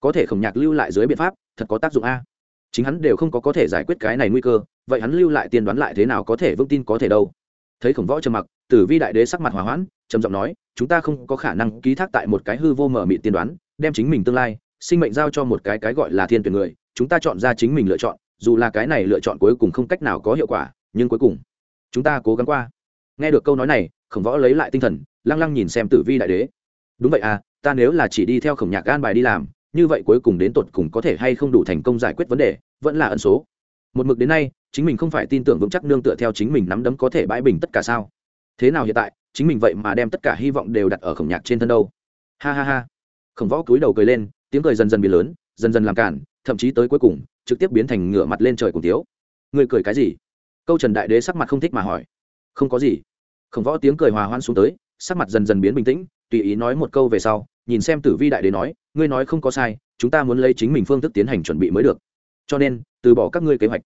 Có thể khổng nhạc lưu lại dưới biện pháp, thật có tác dụng a. Chính hắn đều không có có thể giải quyết cái này nguy cơ, vậy hắn lưu lại tiên đoán lại thế nào có thể vững tin có thể đâu? Thấy khổng võ trầm mặc tử vi đại đế sắc mặt hòa hoãn, trầm giọng nói, chúng ta không có khả năng ký thác tại một cái hư vô mở mị tiên đoán, đem chính mình tương lai, sinh mệnh giao cho một cái cái gọi là thiên tuyển người, chúng ta chọn ra chính mình lựa chọn, dù là cái này lựa chọn cuối cùng không cách nào có hiệu quả, nhưng cuối cùng, chúng ta cố gắng qua. Nghe được câu nói này, khổng võ lấy lại tinh thần, lăng lăng nhìn xem tử vi đại đế. Đúng vậy à ta nếu là chỉ đi theo khổng nhạc gan bài đi làm, như vậy cuối cùng đến tột cùng có thể hay không đủ thành công giải quyết vấn đề, vẫn là ẩn số. Một mực đến nay, chính mình không phải tin tưởng vững chắc nương tựa theo chính mình nắm đấm có thể bãi bình tất cả sao thế nào hiện tại, chính mình vậy mà đem tất cả hy vọng đều đặt ở khổng nhạc trên thân đâu. Ha ha ha. Khổng võ cúi đầu cười lên, tiếng cười dần dần biến lớn, dần dần làm cản, thậm chí tới cuối cùng, trực tiếp biến thành ngửa mặt lên trời cùng tiếu. Người cười cái gì? Câu trần đại đế sắc mặt không thích mà hỏi. Không có gì. Khổng võ tiếng cười hòa hoan xuống tới, sắc mặt dần dần biến bình tĩnh, tùy ý nói một câu về sau, nhìn xem tử vi đại đế nói, ngươi nói không có sai, chúng ta muốn lấy chính mình phương thức tiến hành chuẩn bị mới được. Cho nên, từ bỏ các ngươi kế hoạch.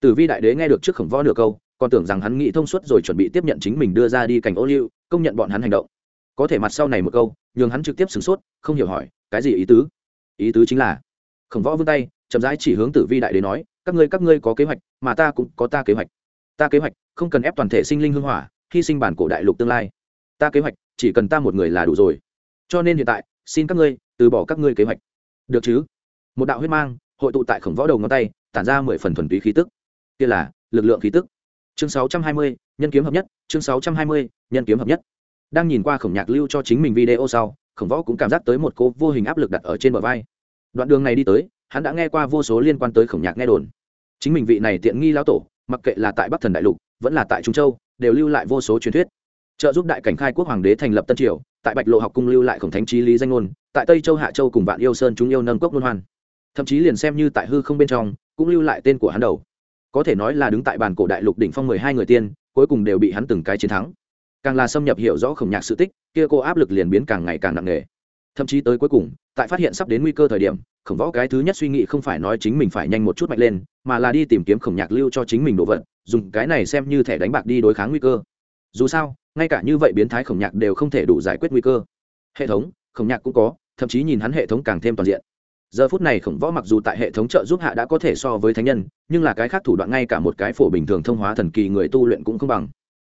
Tử vi đại đế nghe được trước khổng võ nửa câu còn tưởng rằng hắn nghĩ thông suốt rồi chuẩn bị tiếp nhận chính mình đưa ra đi cảnh ô liu, công nhận bọn hắn hành động. Có thể mặt sau này một câu, nhường hắn trực tiếp sửng sốt, không hiểu hỏi, cái gì ý tứ? Ý tứ chính là khổng võ vươn tay, chậm rãi chỉ hướng tử vi đại đế nói, các ngươi các ngươi có kế hoạch, mà ta cũng có ta kế hoạch. Ta kế hoạch, không cần ép toàn thể sinh linh hương hỏa, hy sinh bản cổ đại lục tương lai. Ta kế hoạch, chỉ cần ta một người là đủ rồi. Cho nên hiện tại, xin các ngươi từ bỏ các ngươi kế hoạch. Được chứ? Một đạo huyết mang hội tụ tại khổng võ đầu ngón tay, tản ra mười phần thuần túy khí tức. Kia là lực lượng khí tức chương sáu trăm hai mươi, nhân kiếm hợp nhất, chương sáu trăm hai mươi, nhân kiếm hợp nhất. Đang nhìn qua khổng nhạc lưu cho chính mình video sau, khổng võ cũng cảm giác tới một cô vô hình áp lực đặt ở trên bờ vai. Đoạn đường này đi tới, hắn đã nghe qua vô số liên quan tới khổng nhạc nghe đồn. Chính mình vị này tiện nghi lão tổ, mặc kệ là tại bắc thần đại lục, vẫn là tại trung châu, đều lưu lại vô số truyền thuyết. Trợ giúp đại cảnh khai quốc hoàng đế thành lập tân triều, tại bạch lộ học cung lưu lại khổng thánh trí lý danh ngôn, tại tây châu hạ châu cùng vạn yêu sơn chúng yêu nâng cốc luân hoan thậm chí liền xem như tại hư không bên trong, cũng lưu lại tên của hắn đầu có thể nói là đứng tại bàn cổ đại lục đỉnh phong mười hai người tiên, cuối cùng đều bị hắn từng cái chiến thắng. Càng là xâm nhập hiểu rõ khổng nhạc sự tích, kia cô áp lực liền biến càng ngày càng nặng nề. Thậm chí tới cuối cùng, tại phát hiện sắp đến nguy cơ thời điểm, khổng võ cái thứ nhất suy nghĩ không phải nói chính mình phải nhanh một chút mạnh lên, mà là đi tìm kiếm khổng nhạc lưu cho chính mình đồ vật, dùng cái này xem như thẻ đánh bạc đi đối kháng nguy cơ. Dù sao, ngay cả như vậy biến thái khổng nhạc đều không thể đủ giải quyết nguy cơ. Hệ thống, khổng nhạc cũng có, thậm chí nhìn hắn hệ thống càng thêm toàn diện giờ phút này khổng võ mặc dù tại hệ thống trợ giúp hạ đã có thể so với thánh nhân, nhưng là cái khác thủ đoạn ngay cả một cái phổ bình thường thông hóa thần kỳ người tu luyện cũng không bằng.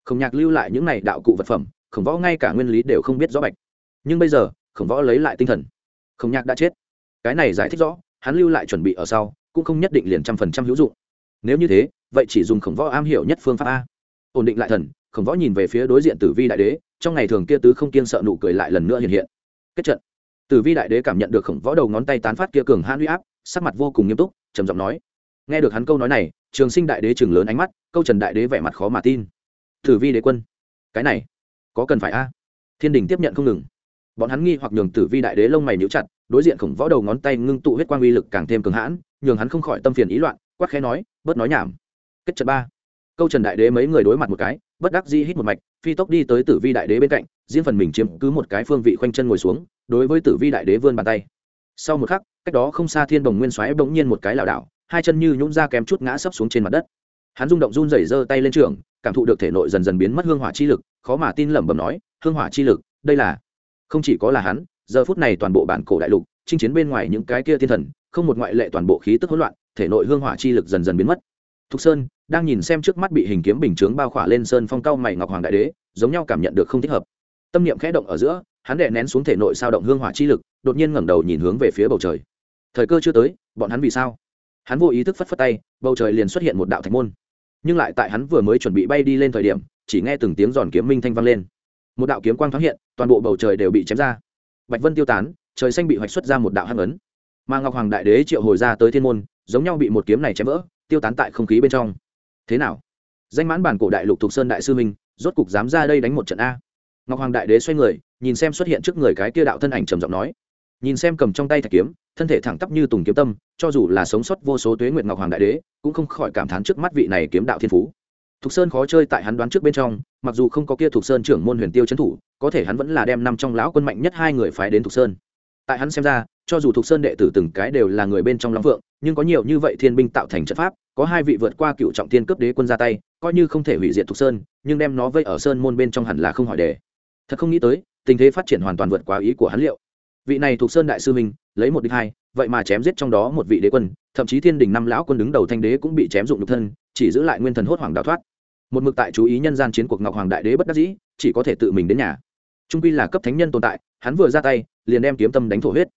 Khổng nhạc lưu lại những này đạo cụ vật phẩm, khổng võ ngay cả nguyên lý đều không biết rõ bạch. Nhưng bây giờ, khổng võ lấy lại tinh thần. Khổng nhạc đã chết. Cái này giải thích rõ, hắn lưu lại chuẩn bị ở sau, cũng không nhất định liền trăm phần trăm hữu dụng. Nếu như thế, vậy chỉ dùng khổng võ am hiểu nhất phương pháp a. Ổn định lại thần, khổng võ nhìn về phía đối diện tử vi đại đế, trong ngày thường kia tứ không kiên sợ nụ cười lại lần nữa hiện hiện. Kết trận tử vi đại đế cảm nhận được khổng võ đầu ngón tay tán phát kia cường hãn huy áp, sắc mặt vô cùng nghiêm túc, trầm giọng nói. Nghe được hắn câu nói này, trường sinh đại đế chừng lớn ánh mắt, câu trần đại đế vẻ mặt khó mà tin. Tử vi đế quân, cái này, có cần phải a? Thiên đình tiếp nhận không ngừng. Bọn hắn nghi hoặc nhường tử vi đại đế lông mày níu chặt, đối diện khổng võ đầu ngón tay ngưng tụ huyết quang uy lực càng thêm cường hãn, nhường hắn không khỏi tâm phiền ý loạn, quát khẽ nói, bớt nói nhảm. Kết trận ba. Câu trần đại đế mấy người đối mặt một cái, bất đắc di hít một mạch, phi tốc đi tới tử vi đại đế bên cạnh riêng phần mình chiếm cứ một cái phương vị khoanh chân ngồi xuống, đối với tử vi đại đế vươn bàn tay. Sau một khắc, cách đó không xa thiên đồng nguyên xoáy bỗng nhiên một cái lảo đảo, hai chân như nhũng ra kém chút ngã sấp xuống trên mặt đất. Hắn rung động run rẩy giơ tay lên trường, cảm thụ được thể nội dần dần biến mất hương hỏa chi lực, khó mà tin lẩm bẩm nói, hương hỏa chi lực, đây là không chỉ có là hắn, giờ phút này toàn bộ bản cổ đại lục, chinh chiến bên ngoài những cái kia thiên thần, không một ngoại lệ toàn bộ khí tức hỗn loạn, thể nội hương hỏa chi lực dần dần biến mất. Thục sơn, đang nhìn xem trước mắt bị hình kiếm bình chướng bao khỏa lên sơn phong cao mày ngọc hoàng đại đế, giống nhau cảm nhận được không thích hợp tâm niệm khẽ động ở giữa, hắn đè nén xuống thể nội sao động hương hỏa chi lực, đột nhiên ngẩng đầu nhìn hướng về phía bầu trời. Thời cơ chưa tới, bọn hắn vì sao? Hắn vô ý thức phất phất tay, bầu trời liền xuất hiện một đạo thạch môn. Nhưng lại tại hắn vừa mới chuẩn bị bay đi lên thời điểm, chỉ nghe từng tiếng giòn kiếm minh thanh vang lên. Một đạo kiếm quang thoáng hiện, toàn bộ bầu trời đều bị chém ra. Bạch vân tiêu tán, trời xanh bị hoạch xuất ra một đạo hăng ấn. Mà ngọc hoàng đại đế triệu hồi ra tới thiên môn, giống nhau bị một kiếm này chém vỡ, tiêu tán tại không khí bên trong. Thế nào? Danh mãn bản cổ đại lục thuộc sơn đại sư minh, rốt cục dám ra đây đánh một trận a ngọc hoàng đại đế xoay người, nhìn xem xuất hiện trước người cái kia đạo thân ảnh trầm giọng nói. Nhìn xem cầm trong tay thạch kiếm, thân thể thẳng tắp như tùng kiếm tâm, cho dù là sống sót vô số tuế nguyện ngọc hoàng đại đế, cũng không khỏi cảm thán trước mắt vị này kiếm đạo thiên phú. Thục sơn khó chơi tại hắn đoán trước bên trong, mặc dù không có kia thục sơn trưởng môn huyền tiêu trấn thủ, có thể hắn vẫn là đem năm trong lão quân mạnh nhất hai người phái đến thục sơn. Tại hắn xem ra, cho dù thục sơn đệ tử từng cái đều là người bên trong long phượng, nhưng có nhiều như vậy thiên binh tạo thành trận pháp, có hai vị vượt qua cựu trọng thiên cấp đế quân ra tay, coi như không thể hủy diệt thục sơn, nhưng đem nó vây ở sơn môn bên trong hẳn là không hỏi đề thật không nghĩ tới, tình thế phát triển hoàn toàn vượt quá ý của hắn liệu. Vị này thuộc sơn đại sư minh lấy một đích hai, vậy mà chém giết trong đó một vị đế quân, thậm chí thiên đình năm lão quân đứng đầu thanh đế cũng bị chém dụng nhục thân, chỉ giữ lại nguyên thần hốt hoàng đào thoát. Một mực tại chú ý nhân gian chiến cuộc ngọc hoàng đại đế bất đắc dĩ, chỉ có thể tự mình đến nhà. Trung quy là cấp thánh nhân tồn tại, hắn vừa ra tay, liền đem kiếm tâm đánh thổ huyết.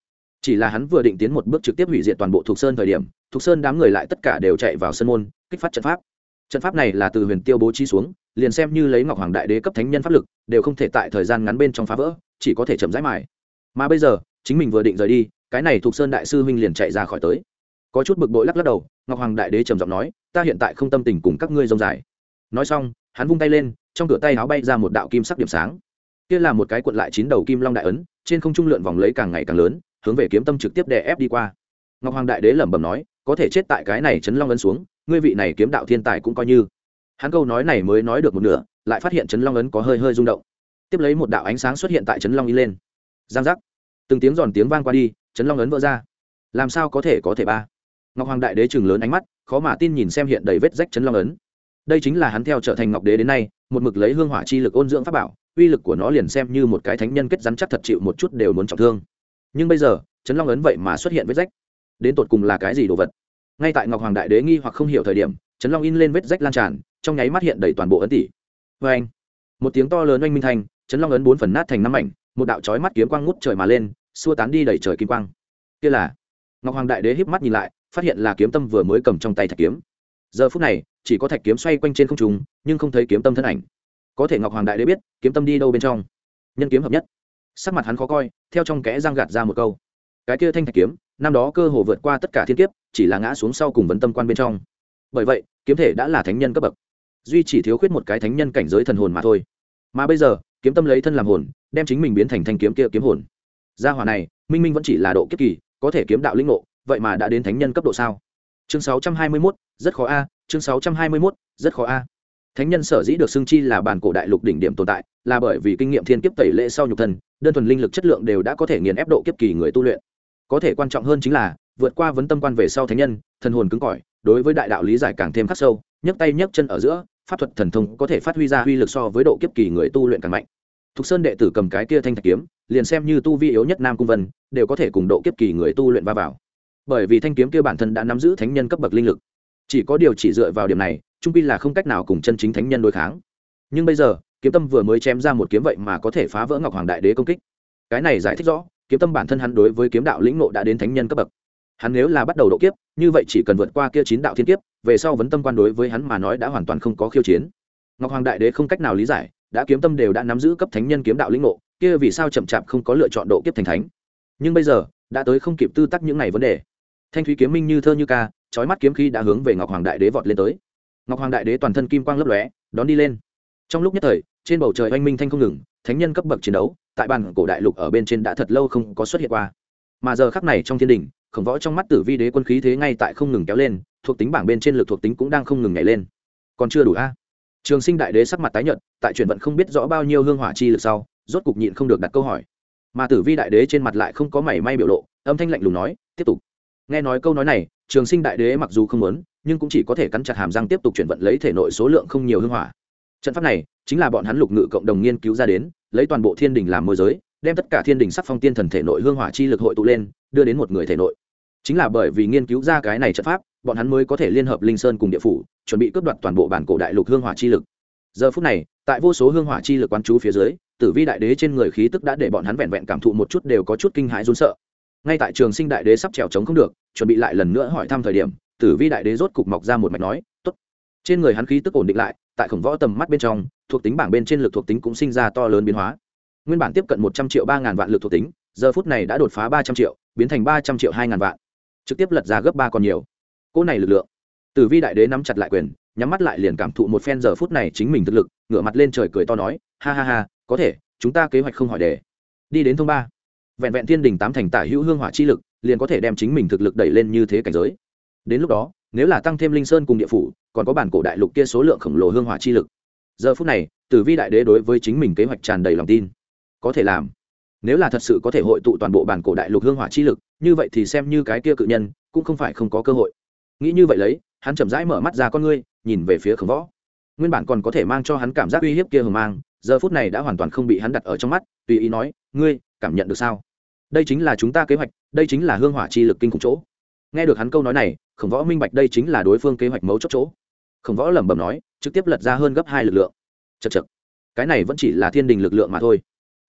Chỉ là hắn vừa định tiến một bước trực tiếp hủy diệt toàn bộ thuộc sơn thời điểm, thuộc sơn đám người lại tất cả đều chạy vào sân môn, kích phát trận pháp trận pháp này là từ huyền tiêu bố trí xuống, liền xem như lấy ngọc hoàng đại đế cấp thánh nhân pháp lực, đều không thể tại thời gian ngắn bên trong phá vỡ, chỉ có thể chậm rãi mài. Mà bây giờ, chính mình vừa định rời đi, cái này thuộc sơn đại sư huynh liền chạy ra khỏi tới. Có chút bực bội lắc lắc đầu, ngọc hoàng đại đế trầm giọng nói, ta hiện tại không tâm tình cùng các ngươi rông dài. Nói xong, hắn vung tay lên, trong cửa tay áo bay ra một đạo kim sắc điểm sáng. Kia là một cái cuộn lại chín đầu kim long đại ấn, trên không trung lượn vòng lấy càng ngày càng lớn, hướng về kiếm tâm trực tiếp đè ép đi qua. Ngọc hoàng đại đế lẩm bẩm nói, có thể chết tại cái này chấn long ấn xuống ngươi vị này kiếm đạo thiên tài cũng coi như. Hắn câu nói này mới nói được một nửa, lại phát hiện chấn long ấn có hơi hơi rung động. Tiếp lấy một đạo ánh sáng xuất hiện tại chấn long y lên. Giang giác. Từng tiếng giòn tiếng vang qua đi chấn long ấn vỡ ra. Làm sao có thể có thể ba? Ngọc hoàng đại đế chừng lớn ánh mắt, khó mà tin nhìn xem hiện đầy vết rách chấn long ấn. Đây chính là hắn theo trở thành ngọc đế đến nay, một mực lấy hương hỏa chi lực ôn dưỡng pháp bảo, uy lực của nó liền xem như một cái thánh nhân kết rắn chắc thật chịu một chút đều muốn trọng thương. Nhưng bây giờ chấn long ấn vậy mà xuất hiện vết rách. Đến tột cùng là cái gì đồ vật? Ngay tại ngọc hoàng đại đế nghi hoặc không hiểu thời điểm chấn long in lên vết rách lan tràn trong nháy mắt hiện đầy toàn bộ ấn tỷ vê anh một tiếng to lớn oanh minh thanh, chấn long ấn bốn phần nát thành năm mảnh một đạo chói mắt kiếm quang ngút trời mà lên xua tán đi đẩy trời kim quang. Kia là ngọc hoàng đại đế híp mắt nhìn lại phát hiện là kiếm tâm vừa mới cầm trong tay thạch kiếm. Giờ phút này chỉ có thạch kiếm xoay quanh trên không trung nhưng không thấy kiếm tâm thân ảnh. Có thể ngọc hoàng đại đế biết kiếm tâm đi đâu bên trong. Nhân kiếm hợp nhất. Sắc mặt hắn khó coi theo trong kẽ răng gạt ra một câu. Cái kia thanh thạch kiếm năm đó cơ hồ vượt qua tất cả thiên kiếp chỉ là ngã xuống sau cùng vấn tâm quan bên trong. Bởi vậy kiếm thể đã là thánh nhân cấp bậc. Duy chỉ thiếu khuyết một cái thánh nhân cảnh giới thần hồn mà thôi. Mà bây giờ kiếm tâm lấy thân làm hồn đem chính mình biến thành thanh kiếm kia kiếm hồn. Gia hỏa này minh minh vẫn chỉ là độ kiếp kỳ có thể kiếm đạo linh ngộ vậy mà đã đến thánh nhân cấp độ sao? Chương 621, rất khó a chương 621, rất khó a. Thánh nhân sở dĩ được xưng chi là bản cổ đại lục đỉnh điểm tồn tại là bởi vì kinh nghiệm thiên kiếp tẩy lễ sau nhục thân đơn thuần linh lực chất lượng đều đã có thể nghiền ép độ kiếp kỳ người tu luyện có thể quan trọng hơn chính là, vượt qua vấn tâm quan về sau thánh nhân, thần hồn cứng cỏi, đối với đại đạo lý giải càng thêm khắc sâu, nhấc tay nhấc chân ở giữa, pháp thuật thần thông có thể phát huy ra uy lực so với độ kiếp kỳ người tu luyện càng mạnh. Thục sơn đệ tử cầm cái kia thanh thạch kiếm, liền xem như tu vi yếu nhất nam cung vân, đều có thể cùng độ kiếp kỳ người tu luyện va vào. Bởi vì thanh kiếm kia bản thân đã nắm giữ thánh nhân cấp bậc linh lực. Chỉ có điều chỉ dựa vào điểm này, trung pi là không cách nào cùng chân chính thánh nhân đối kháng. Nhưng bây giờ, kiếm tâm vừa mới chém ra một kiếm vậy mà có thể phá vỡ ngọc hoàng đại đế công kích. Cái này giải thích rõ kiếm tâm bản thân hắn đối với kiếm đạo lĩnh nộ đã đến thánh nhân cấp bậc. Hắn nếu là bắt đầu độ kiếp, như vậy chỉ cần vượt qua kia chín đạo thiên kiếp, về sau vấn tâm quan đối với hắn mà nói đã hoàn toàn không có khiêu chiến. Ngọc hoàng đại đế không cách nào lý giải, đã kiếm tâm đều đã nắm giữ cấp thánh nhân kiếm đạo lĩnh ngộ, kia vì sao chậm chạp không có lựa chọn độ kiếp thành thánh? Nhưng bây giờ, đã tới không kịp tư tắc những này vấn đề. Thanh thúy kiếm minh như thơ như ca trói mắt kiếm khí đã hướng về ngọc hoàng đại đế vọt lên tới. Ngọc hoàng đại đế toàn thân kim quang lấp lóe, đón đi lên. Trong lúc nhất thời, trên bầu trời oanh minh thanh không ngừng, thánh nhân cấp bậc chiến đấu tại bàn cổ đại lục ở bên trên đã thật lâu không có xuất hiện qua. Mà giờ khắc này trong thiên đình, khổng võ trong mắt tử vi đế quân khí thế ngay tại không ngừng kéo lên, thuộc tính bảng bên trên lực thuộc tính cũng đang không ngừng nhảy lên. Còn chưa đủ a? Trường sinh đại đế sắc mặt tái nhợt, tại chuyển vận không biết rõ bao nhiêu hương hỏa chi lực sau, rốt cục nhịn không được đặt câu hỏi. Mà tử vi đại đế trên mặt lại không có mảy may biểu lộ, âm thanh lạnh lùng nói, tiếp tục. Nghe nói câu nói này, trường sinh đại đế mặc dù không muốn, nhưng cũng chỉ có thể cắn chặt hàm răng tiếp tục chuyển vận lấy thể nội số lượng không nhiều hương hỏa. Trận pháp này chính là bọn hắn lục ngự cộng đồng nghiên cứu ra đến lấy toàn bộ thiên đình làm môi giới, đem tất cả thiên đình sắc phong tiên thần thể nội hương hỏa chi lực hội tụ lên, đưa đến một người thể nội. Chính là bởi vì nghiên cứu ra cái này trận pháp, bọn hắn mới có thể liên hợp linh sơn cùng địa phủ, chuẩn bị cướp đoạt toàn bộ bản cổ đại lục hương hỏa chi lực. Giờ phút này, tại vô số hương hỏa chi lực quán chú phía dưới, tử vi đại đế trên người khí tức đã để bọn hắn vẹn vẹn cảm thụ một chút đều có chút kinh hãi run sợ. Ngay tại trường sinh đại đế sắp trèo trống không được, chuẩn bị lại lần nữa hỏi thăm thời điểm, tử vi đại đế rốt cục mọc ra một mạch nói, tốt. Trên người hắn khí tức ổn định lại tại khổng võ tầm mắt bên trong, thuộc tính bảng bên trên lực thuộc tính cũng sinh ra to lớn biến hóa. Nguyên bản tiếp cận một trăm triệu ba ngàn vạn lực thuộc tính, giờ phút này đã đột phá ba trăm triệu, biến thành ba trăm triệu hai ngàn vạn. Trực tiếp lật ra gấp ba còn nhiều. Cỗ này lực lượng tử vi đại đế nắm chặt lại quyền, nhắm mắt lại liền cảm thụ một phen giờ phút này chính mình thực lực, ngửa mặt lên trời cười to nói, ha ha ha, có thể, chúng ta kế hoạch không hỏi đề. Đi đến thông ba. Vẹn vẹn thiên đình tám thành tả hữu hương hỏa chi lực, liền có thể đem chính mình thực lực đẩy lên như thế cảnh giới. Đến lúc đó nếu là tăng thêm linh sơn cùng địa phủ, còn có bản cổ đại lục kia số lượng khổng lồ hương hỏa chi lực. Giờ phút này, tử vi đại đế đối với chính mình kế hoạch tràn đầy lòng tin. Có thể làm. Nếu là thật sự có thể hội tụ toàn bộ bản cổ đại lục hương hỏa chi lực, như vậy thì xem như cái kia cự nhân, cũng không phải không có cơ hội. Nghĩ như vậy lấy, hắn chậm rãi mở mắt ra con ngươi, nhìn về phía khổng võ. Nguyên bản còn có thể mang cho hắn cảm giác uy hiếp kia hờ mang, giờ phút này đã hoàn toàn không bị hắn đặt ở trong mắt, tùy ý nói, ngươi, cảm nhận được sao? Đây chính là chúng ta kế hoạch, đây chính là hương hỏa chi lực kinh khủng chỗ. Nghe được hắn câu nói này khổng võ minh bạch đây chính là đối phương kế hoạch mấu chốt chỗ. Khổng võ lẩm bẩm nói, trực tiếp lật ra hơn gấp hai lực lượng. Chật chật cái này vẫn chỉ là thiên đình lực lượng mà thôi.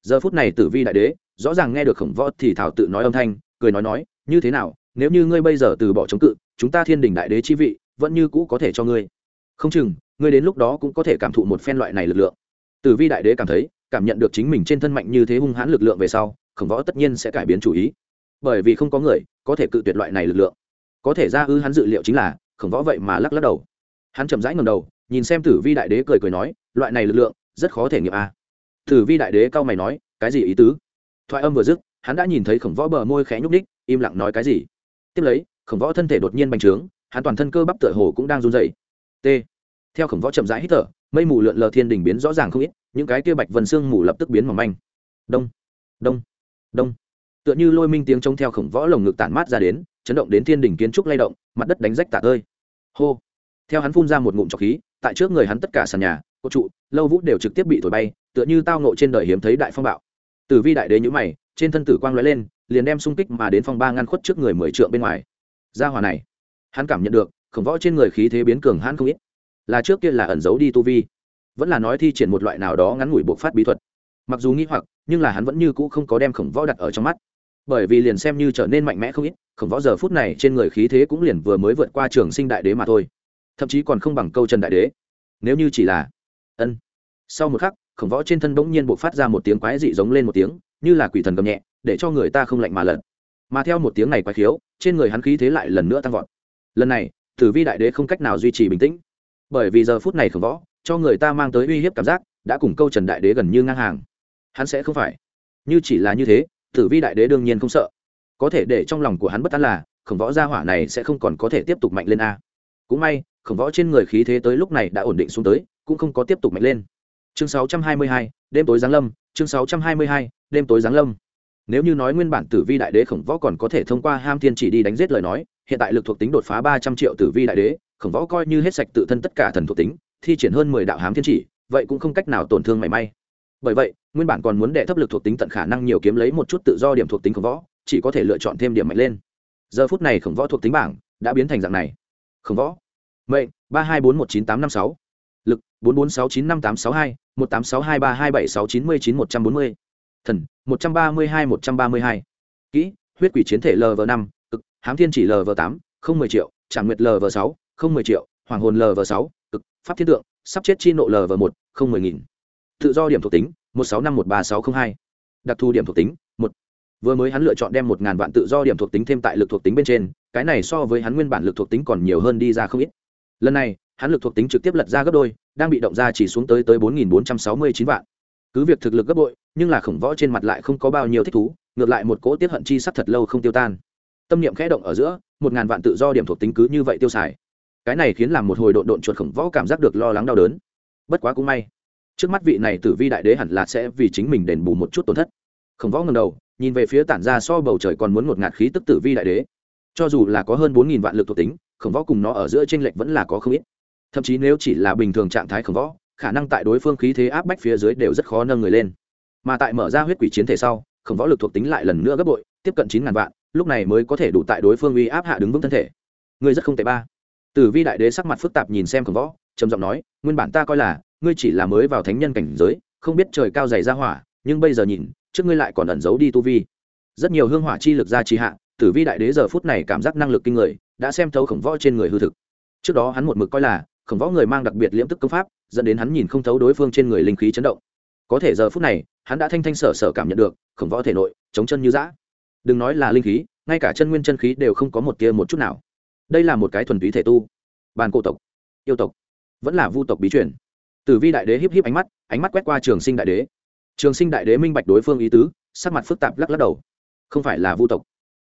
Giờ phút này tử vi đại đế, rõ ràng nghe được khổng võ thì thảo tự nói âm thanh, cười nói nói, như thế nào, nếu như ngươi bây giờ từ bỏ chống cự, chúng ta thiên đình đại đế chi vị vẫn như cũ có thể cho ngươi. Không chừng, ngươi đến lúc đó cũng có thể cảm thụ một phen loại này lực lượng. Tử vi đại đế cảm thấy, cảm nhận được chính mình trên thân mạnh như thế hung hãn lực lượng về sau, khổng võ tất nhiên sẽ cải biến chủ ý. Bởi vì không có người có thể cự tuyệt loại này lực lượng có thể ra ư hắn dự liệu chính là, khổng võ vậy mà lắc lắc đầu. Hắn chậm rãi ngầm đầu, nhìn xem tử vi đại đế cười cười nói, loại này lực lượng, rất khó thể nghiệm a. À. tử vi đại đế cao mày nói, cái gì ý tứ? Thoại âm vừa dứt, hắn đã nhìn thấy khổng võ bờ môi khẽ nhúc ních im lặng nói cái gì. Tiếp lấy, khổng võ thân thể đột nhiên bành trướng, hắn toàn thân cơ bắp tựa hồ cũng đang run dày t. Theo khổng võ chậm rãi hít thở, mây mù lượn lờ thiên đình biến rõ ràng không ít, những cái kia bạch vần xương mù lập tức biến mỏng manh. Đông đông đông. Tựa như lôi minh tiếng trông theo khổng võ lồng ngực tản mát ra đến chấn động đến thiên đình kiến trúc lay động, mặt đất đánh rách tả tơi. Hô. Theo hắn phun ra một ngụm trọc khí, tại trước người hắn tất cả sàn nhà cô trụ, lâu vũ đều trực tiếp bị thổi bay, tựa như tao nộ trên đời hiếm thấy đại phong bạo. Từ vi đại đế nhữ mày, trên thân tử quang lóe lên, liền đem xung kích mà đến phong ba ngăn khuất trước người mười trượng bên ngoài. Gia hòa này, hắn cảm nhận được, khổng võ trên người khí thế biến cường hắn không ít. Là trước kia là ẩn giấu đi tu vi, vẫn là nói thi triển một loại nào đó ngắn ngủi buộc phát bí thuật. Mặc dù nghĩ hoặc, nhưng là hắn vẫn như cũ không có đem khổng võ đặt ở trong mắt bởi vì liền xem như trở nên mạnh mẽ không ít, khổng võ giờ phút này trên người khí thế cũng liền vừa mới vượt qua trường sinh đại đế mà thôi. Thậm chí còn không bằng câu trần đại đế. Nếu như chỉ là, ân. Sau một khắc, khổng võ trên thân bỗng nhiên buộc phát ra một tiếng quái dị giống lên một tiếng, như là quỷ thần gầm nhẹ, để cho người ta không lạnh mà lật. Mà theo một tiếng này quái khiếu, trên người hắn khí thế lại lần nữa tăng vọt. Lần này, tử vi đại đế không cách nào duy trì bình tĩnh. Bởi vì giờ phút này khổng võ, cho người ta mang tới uy hiếp cảm giác, đã cùng câu trần đại đế gần như ngang hàng. Hắn sẽ không phải. Như chỉ là như thế tử vi đại đế đương nhiên không sợ. Có thể để trong lòng của hắn bất an là khổng võ gia hỏa này sẽ không còn có thể tiếp tục mạnh lên a. Cũng may khổng võ trên người khí thế tới lúc này đã ổn định xuống tới cũng không có tiếp tục mạnh lên. Chương 622, đêm tối giáng lâm chương 622, đêm tối giáng lâm. Nếu như nói nguyên bản tử vi đại đế khổng võ còn có thể thông qua ham thiên chỉ đi đánh giết lời nói hiện tại lực thuộc tính đột phá ba trăm triệu tử vi đại đế khổng võ coi như hết sạch tự thân tất cả thần thuộc tính thi triển hơn mười đạo hám thiên chỉ vậy cũng không cách nào tổn thương mảy may. Bởi vậy nguyên bản còn muốn đệ thấp lực thuộc tính tận khả năng nhiều kiếm lấy một chút tự do điểm thuộc tính khổng võ, chỉ có thể lựa chọn thêm điểm mạnh lên. Giờ phút này khổng võ thuộc tính bảng đã biến thành dạng này. Khổng võ. Mệnh, ba hai bốn một chín tám năm sáu. Lực, bốn bốn sáu chín năm tám sáu hai, một tám sáu hai ba hai bảy sáu chín mươi chín một trăm bốn mươi. Thần, một trăm ba mươi hai một trăm ba mươi hai. Kỹ, huyết quỷ chiến thể lv năm, cực, hám thiên chỉ lv tám, không mười triệu tràng nguyệt lv sáu, không mười triệu, hoàng hồn lv sáu, cực, pháp thiên tượng, sắp chết chi nộ lv một, không mười nghìn. Tự do điểm thuộc tính một sáu năm một ba sáu không hai. Đặc thù điểm thuộc tính, một. Vừa mới hắn lựa chọn đem một ngàn vạn tự do điểm thuộc tính thêm tại lực thuộc tính bên trên, cái này so với hắn nguyên bản lực thuộc tính còn nhiều hơn đi ra không ít. Lần này, hắn lực thuộc tính trực tiếp lật ra gấp đôi, đang bị động ra chỉ xuống tới tới bốn nghìn bốn trăm sáu mươi chín vạn. Cứ việc thực lực gấp bội, nhưng là khổng võ trên mặt lại không có bao nhiêu thích thú, ngược lại một cỗ tiết hận chi sắc thật lâu không tiêu tan. Tâm niệm khẽ động ở giữa, một ngàn vạn tự do điểm thuộc tính cứ như vậy tiêu xài. Cái này khiến làm một hồi độn độn chuột khổng võ cảm giác được lo lắng đau đớn. Bất quá cũng may trước mắt vị này tử vi đại đế hẳn là sẽ vì chính mình đền bù một chút tổn thất. Khổng võ ngầm đầu, nhìn về phía tản ra so bầu trời còn muốn một ngạt khí tức tử vi đại đế. Cho dù là có hơn bốn nghìn vạn lực thuộc tính, khổng võ cùng nó ở giữa tranh lệch vẫn là có không ít. Thậm chí nếu chỉ là bình thường trạng thái khổng võ, khả năng tại đối phương khí thế áp bách phía dưới đều rất khó nâng người lên. Mà tại mở ra huyết quỷ chiến thể sau, khổng võ lực thuộc tính lại lần nữa gấp bội, tiếp cận chín ngàn vạn, lúc này mới có thể đủ tại đối phương uy áp hạ đứng vững thân thể. Người rất không tệ ba. Tử vi đại đế sắc mặt phức tạp nhìn xem khổng võ, trầm giọng nói, nguyên bản ta coi là ngươi chỉ là mới vào thánh nhân cảnh giới, không biết trời cao dày ra hỏa, nhưng bây giờ nhìn, trước ngươi lại còn ẩn giấu đi tu vi. Rất nhiều hương hỏa chi lực ra trì hạ, tử vi đại đế giờ phút này cảm giác năng lực kinh người, đã xem thấu khổng võ trên người hư thực. Trước đó hắn một mực coi là, khổng võ người mang đặc biệt liễm tức công pháp, dẫn đến hắn nhìn không thấu đối phương trên người linh khí chấn động. Có thể giờ phút này, hắn đã thanh thanh sở sở cảm nhận được, khổng võ thể nội, chống chân như dã. Đừng nói là linh khí, ngay cả chân nguyên chân khí đều không có một tia một chút nào. Đây là một cái thuần túy thể tu. Bàn cổ tộc, yêu tộc, vẫn là vu tộc bí truyền tử vi đại đế híp híp ánh mắt ánh mắt quét qua trường sinh đại đế. Trường sinh đại đế minh bạch đối phương ý tứ, sắc mặt phức tạp lắc lắc đầu. Không phải là vu tộc.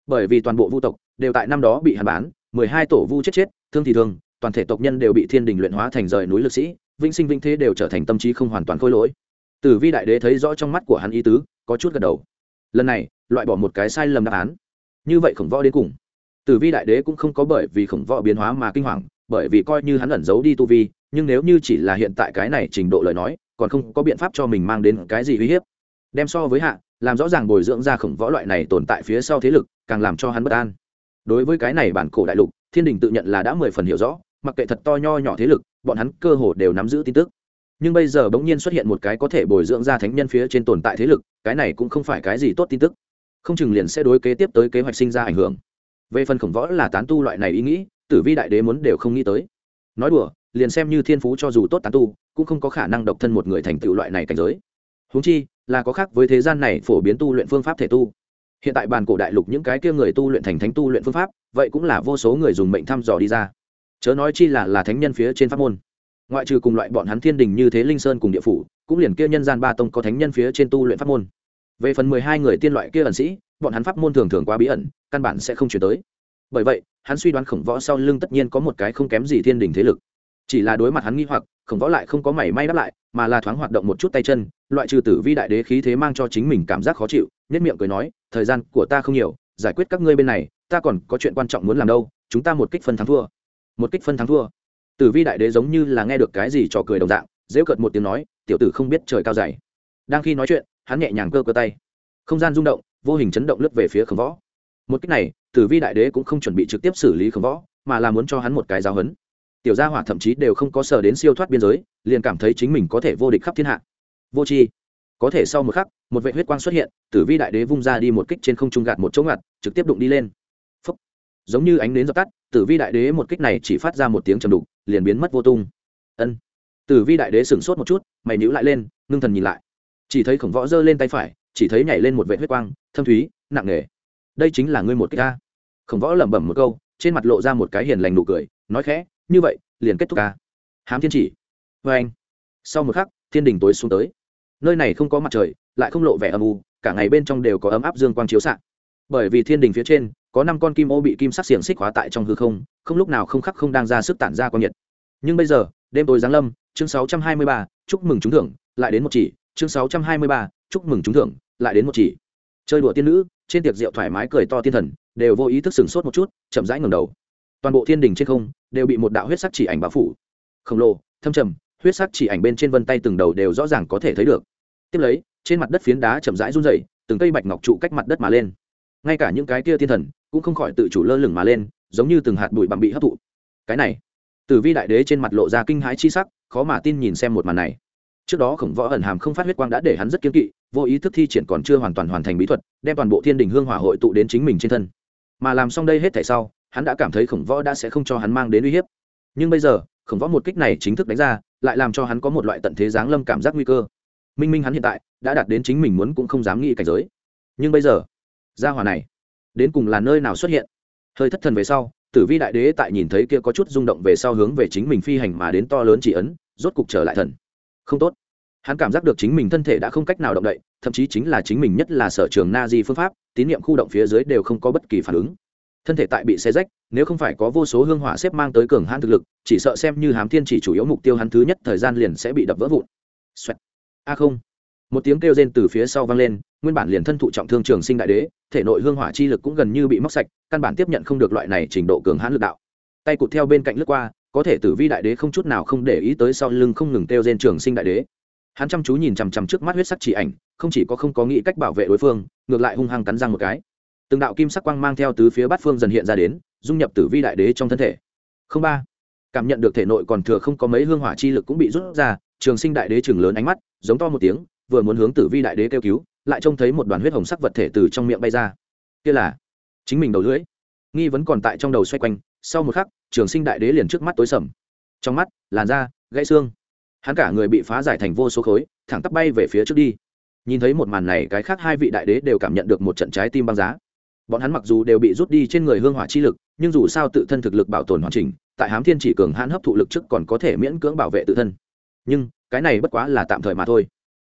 Bởi vì toàn bộ vu tộc đều tại năm đó bị hàn bán, mười hai tổ vu chết chết, thương thì thương, toàn thể tộc nhân đều bị thiên đình luyện hóa thành rời núi lực sĩ, vĩnh sinh vĩnh thế đều trở thành tâm trí không hoàn toàn khôi lỗi. Tử vi đại đế thấy rõ trong mắt của hắn ý tứ, có chút gật đầu. Lần này, loại bỏ một cái sai lầm đáp án. Như vậy khổng võ đến cùng. Tử vi đại đế cũng không có bởi vì khổng võ biến hóa mà kinh hoàng bởi vì coi như hắn ẩn giấu đi tu vi, nhưng nếu như chỉ là hiện tại cái này trình độ lời nói, còn không có biện pháp cho mình mang đến cái gì uy hiếp. Đem so với hạ, làm rõ ràng bồi dưỡng ra khổng võ loại này tồn tại phía sau thế lực, càng làm cho hắn bất an. Đối với cái này bản cổ đại lục, thiên đình tự nhận là đã mười phần hiểu rõ, mặc kệ thật to nho nhỏ thế lực, bọn hắn cơ hồ đều nắm giữ tin tức. Nhưng bây giờ bỗng nhiên xuất hiện một cái có thể bồi dưỡng ra thánh nhân phía trên tồn tại thế lực, cái này cũng không phải cái gì tốt tin tức. Không chừng liền sẽ đối kế tiếp tới kế hoạch sinh ra ảnh hưởng. Về phần khổng võ là tán tu loại này ý nghĩ tử vi đại đế muốn đều không nghĩ tới. Nói đùa, liền xem như thiên phú cho dù tốt tán tu, cũng không có khả năng độc thân một người thành tựu loại này cảnh giới. Húng chi, là có khác với thế gian này phổ biến tu luyện phương pháp thể tu. Hiện tại bàn cổ đại lục những cái kia người tu luyện thành thánh tu luyện phương pháp, vậy cũng là vô số người dùng mệnh thăm dò đi ra. Chớ nói chi là là thánh nhân phía trên pháp môn. Ngoại trừ cùng loại bọn hắn thiên đình như thế linh sơn cùng địa phủ, cũng liền kia nhân gian ba tông có thánh nhân phía trên tu luyện pháp môn. Về phần mười hai người tiên loại kia ẩn sĩ, bọn hắn pháp môn thường thường quá bí ẩn, căn bản sẽ không chuyển tới bởi vậy, hắn suy đoán khổng võ sau lưng tất nhiên có một cái không kém gì thiên đình thế lực. Chỉ là đối mặt hắn nghi hoặc, khổng võ lại không có mảy may đáp lại, mà là thoáng hoạt động một chút tay chân, loại trừ tử vi đại đế khí thế mang cho chính mình cảm giác khó chịu nhất miệng cười nói, thời gian của ta không nhiều, giải quyết các ngươi bên này, ta còn có chuyện quan trọng muốn làm đâu, chúng ta một kích phân thắng thua. Một kích phân thắng thua. Tử vi đại đế giống như là nghe được cái gì trò cười đồng dạng dễ cợt một tiếng nói, tiểu tử không biết trời cao dày. Đang khi nói chuyện, hắn nhẹ nhàng cơ cơ tay. Không gian rung động, vô hình chấn động lướt về phía khổng võ một cách này, tử vi đại đế cũng không chuẩn bị trực tiếp xử lý khổng võ, mà là muốn cho hắn một cái giáo hấn tiểu gia hỏa thậm chí đều không có sở đến siêu thoát biên giới, liền cảm thấy chính mình có thể vô địch khắp thiên hạ. Vô tri. Có thể sau một khắc, một vệ huyết quang xuất hiện, tử vi đại đế vung ra đi một kích trên không trung gạt một chỗ ngặt, trực tiếp đụng đi lên. Phúc. giống như ánh nến dập tắt, tử vi đại đế một kích này chỉ phát ra một tiếng trầm đục, liền biến mất vô tung. Ân. Tử vi đại đế sửng sốt một chút, mày nhữ lại lên, ngưng thần nhìn lại. Chỉ thấy khổng võ giơ lên tay phải, chỉ thấy nhảy lên một vệ huyết quang, thâm thúy, nặng nề đây chính là ngươi một cái ca. Khổng võ lẩm bẩm một câu trên mặt lộ ra một cái hiền lành nụ cười nói khẽ như vậy liền kết thúc ca. Hám thiên chỉ. Vê anh. Sau một khắc thiên đình tối xuống tới. Nơi này không có mặt trời lại không lộ vẻ âm u cả ngày bên trong đều có ấm áp dương quang chiếu s bởi vì thiên đình phía trên có năm con kim ô bị kim sắc xiềng xích hóa tại trong hư không không lúc nào không khắc không đang ra sức tản ra con nhiệt. Nhưng bây giờ đêm tối giáng lâm chương 623, chúc mừng trúng thưởng lại đến một chỉ chương 623, chúc mừng trúng thưởng lại đến một chỉ chơi đùa tiên nữ, trên tiệc rượu thoải mái cười to tiên thần, đều vô ý thức sừng sốt một chút, chậm rãi ngầm đầu. Toàn bộ thiên đình trên không, đều bị một đạo huyết sắc chỉ ảnh bao phủ. Khổng lồ, thâm trầm, huyết sắc chỉ ảnh bên trên vân tay từng đầu đều rõ ràng có thể thấy được. Tiếp lấy, trên mặt đất phiến đá chậm rãi run rẩy, từng cây bạch ngọc trụ cách mặt đất mà lên. Ngay cả những cái kia tiên thần, cũng không khỏi tự chủ lơ lửng mà lên, giống như từng hạt bụi bặm bị hấp thụ. Cái này, tử vi đại đế trên mặt lộ ra kinh hãi chi sắc, khó mà tin nhìn xem một màn này trước đó khổng võ ẩn hàm không phát huyết quang đã để hắn rất kiên kỵ, vô ý thức thi triển còn chưa hoàn toàn hoàn thành bí thuật, đem toàn bộ thiên đình hương hỏa hội tụ đến chính mình trên thân. Mà làm xong đây hết thể sau, hắn đã cảm thấy khổng võ đã sẽ không cho hắn mang đến uy hiếp. Nhưng bây giờ, khổng võ một kích này chính thức đánh ra, lại làm cho hắn có một loại tận thế giáng lâm cảm giác nguy cơ. Minh minh hắn hiện tại đã đạt đến chính mình muốn cũng không dám nghĩ cảnh giới. Nhưng bây giờ, gia hòa này đến cùng là nơi nào xuất hiện? Hơi thất thần về sau, tử vi đại đế tại nhìn thấy kia có chút rung động về sau hướng về chính mình phi hành mà đến to lớn chỉ ấn, rốt cục trở lại thần không tốt. Hắn cảm giác được chính mình thân thể đã không cách nào động đậy, thậm chí chính là chính mình nhất là sở trường na di phương pháp, tín nhiệm khu động phía dưới đều không có bất kỳ phản ứng. Thân thể tại bị xe rách, nếu không phải có vô số hương hỏa xếp mang tới cường hãn thực lực, chỉ sợ xem như hám thiên chỉ chủ yếu mục tiêu hắn thứ nhất thời gian liền sẽ bị đập vỡ vụn. Xoẹt. a không. Một tiếng kêu rên từ phía sau vang lên, nguyên bản liền thân thụ trọng thương trường sinh đại đế, thể nội hương hỏa chi lực cũng gần như bị móc sạch, căn bản tiếp nhận không được loại này trình độ cường hãn lực đạo. Tay cụt theo bên cạnh lướt qua có thể tử vi đại đế không chút nào không để ý tới sau lưng không ngừng kêu trên trường sinh đại đế. Hắn chăm chú nhìn chằm chằm trước mắt huyết sắc chỉ ảnh, không chỉ có không có nghĩ cách bảo vệ đối phương, ngược lại hung hăng cắn răng một cái. Từng đạo kim sắc quang mang theo tứ phía bát phương dần hiện ra đến, dung nhập tử vi đại đế trong thân thể. Không ba. Cảm nhận được thể nội còn thừa không có mấy hương hỏa chi lực cũng bị rút ra, trường sinh đại đế chừng lớn ánh mắt, giống to một tiếng, vừa muốn hướng tử vi đại đế kêu cứu, lại trông thấy một đoàn huyết hồng sắc vật thể từ trong miệng bay ra. Kia là chính mình đầu lưỡi. Nghi vẫn còn tại trong đầu xoay quanh, sau một khắc trường sinh đại đế liền trước mắt tối sầm. Trong mắt, làn da, gãy xương. Hắn cả người bị phá giải thành vô số khối, thẳng tắp bay về phía trước đi. Nhìn thấy một màn này, cái khác hai vị đại đế đều cảm nhận được một trận trái tim băng giá. Bọn hắn mặc dù đều bị rút đi trên người hương hỏa chi lực, nhưng dù sao tự thân thực lực bảo tồn hoàn chỉnh, tại hám thiên chỉ cường hãn hấp thụ lực trước còn có thể miễn cưỡng bảo vệ tự thân. Nhưng, cái này bất quá là tạm thời mà thôi.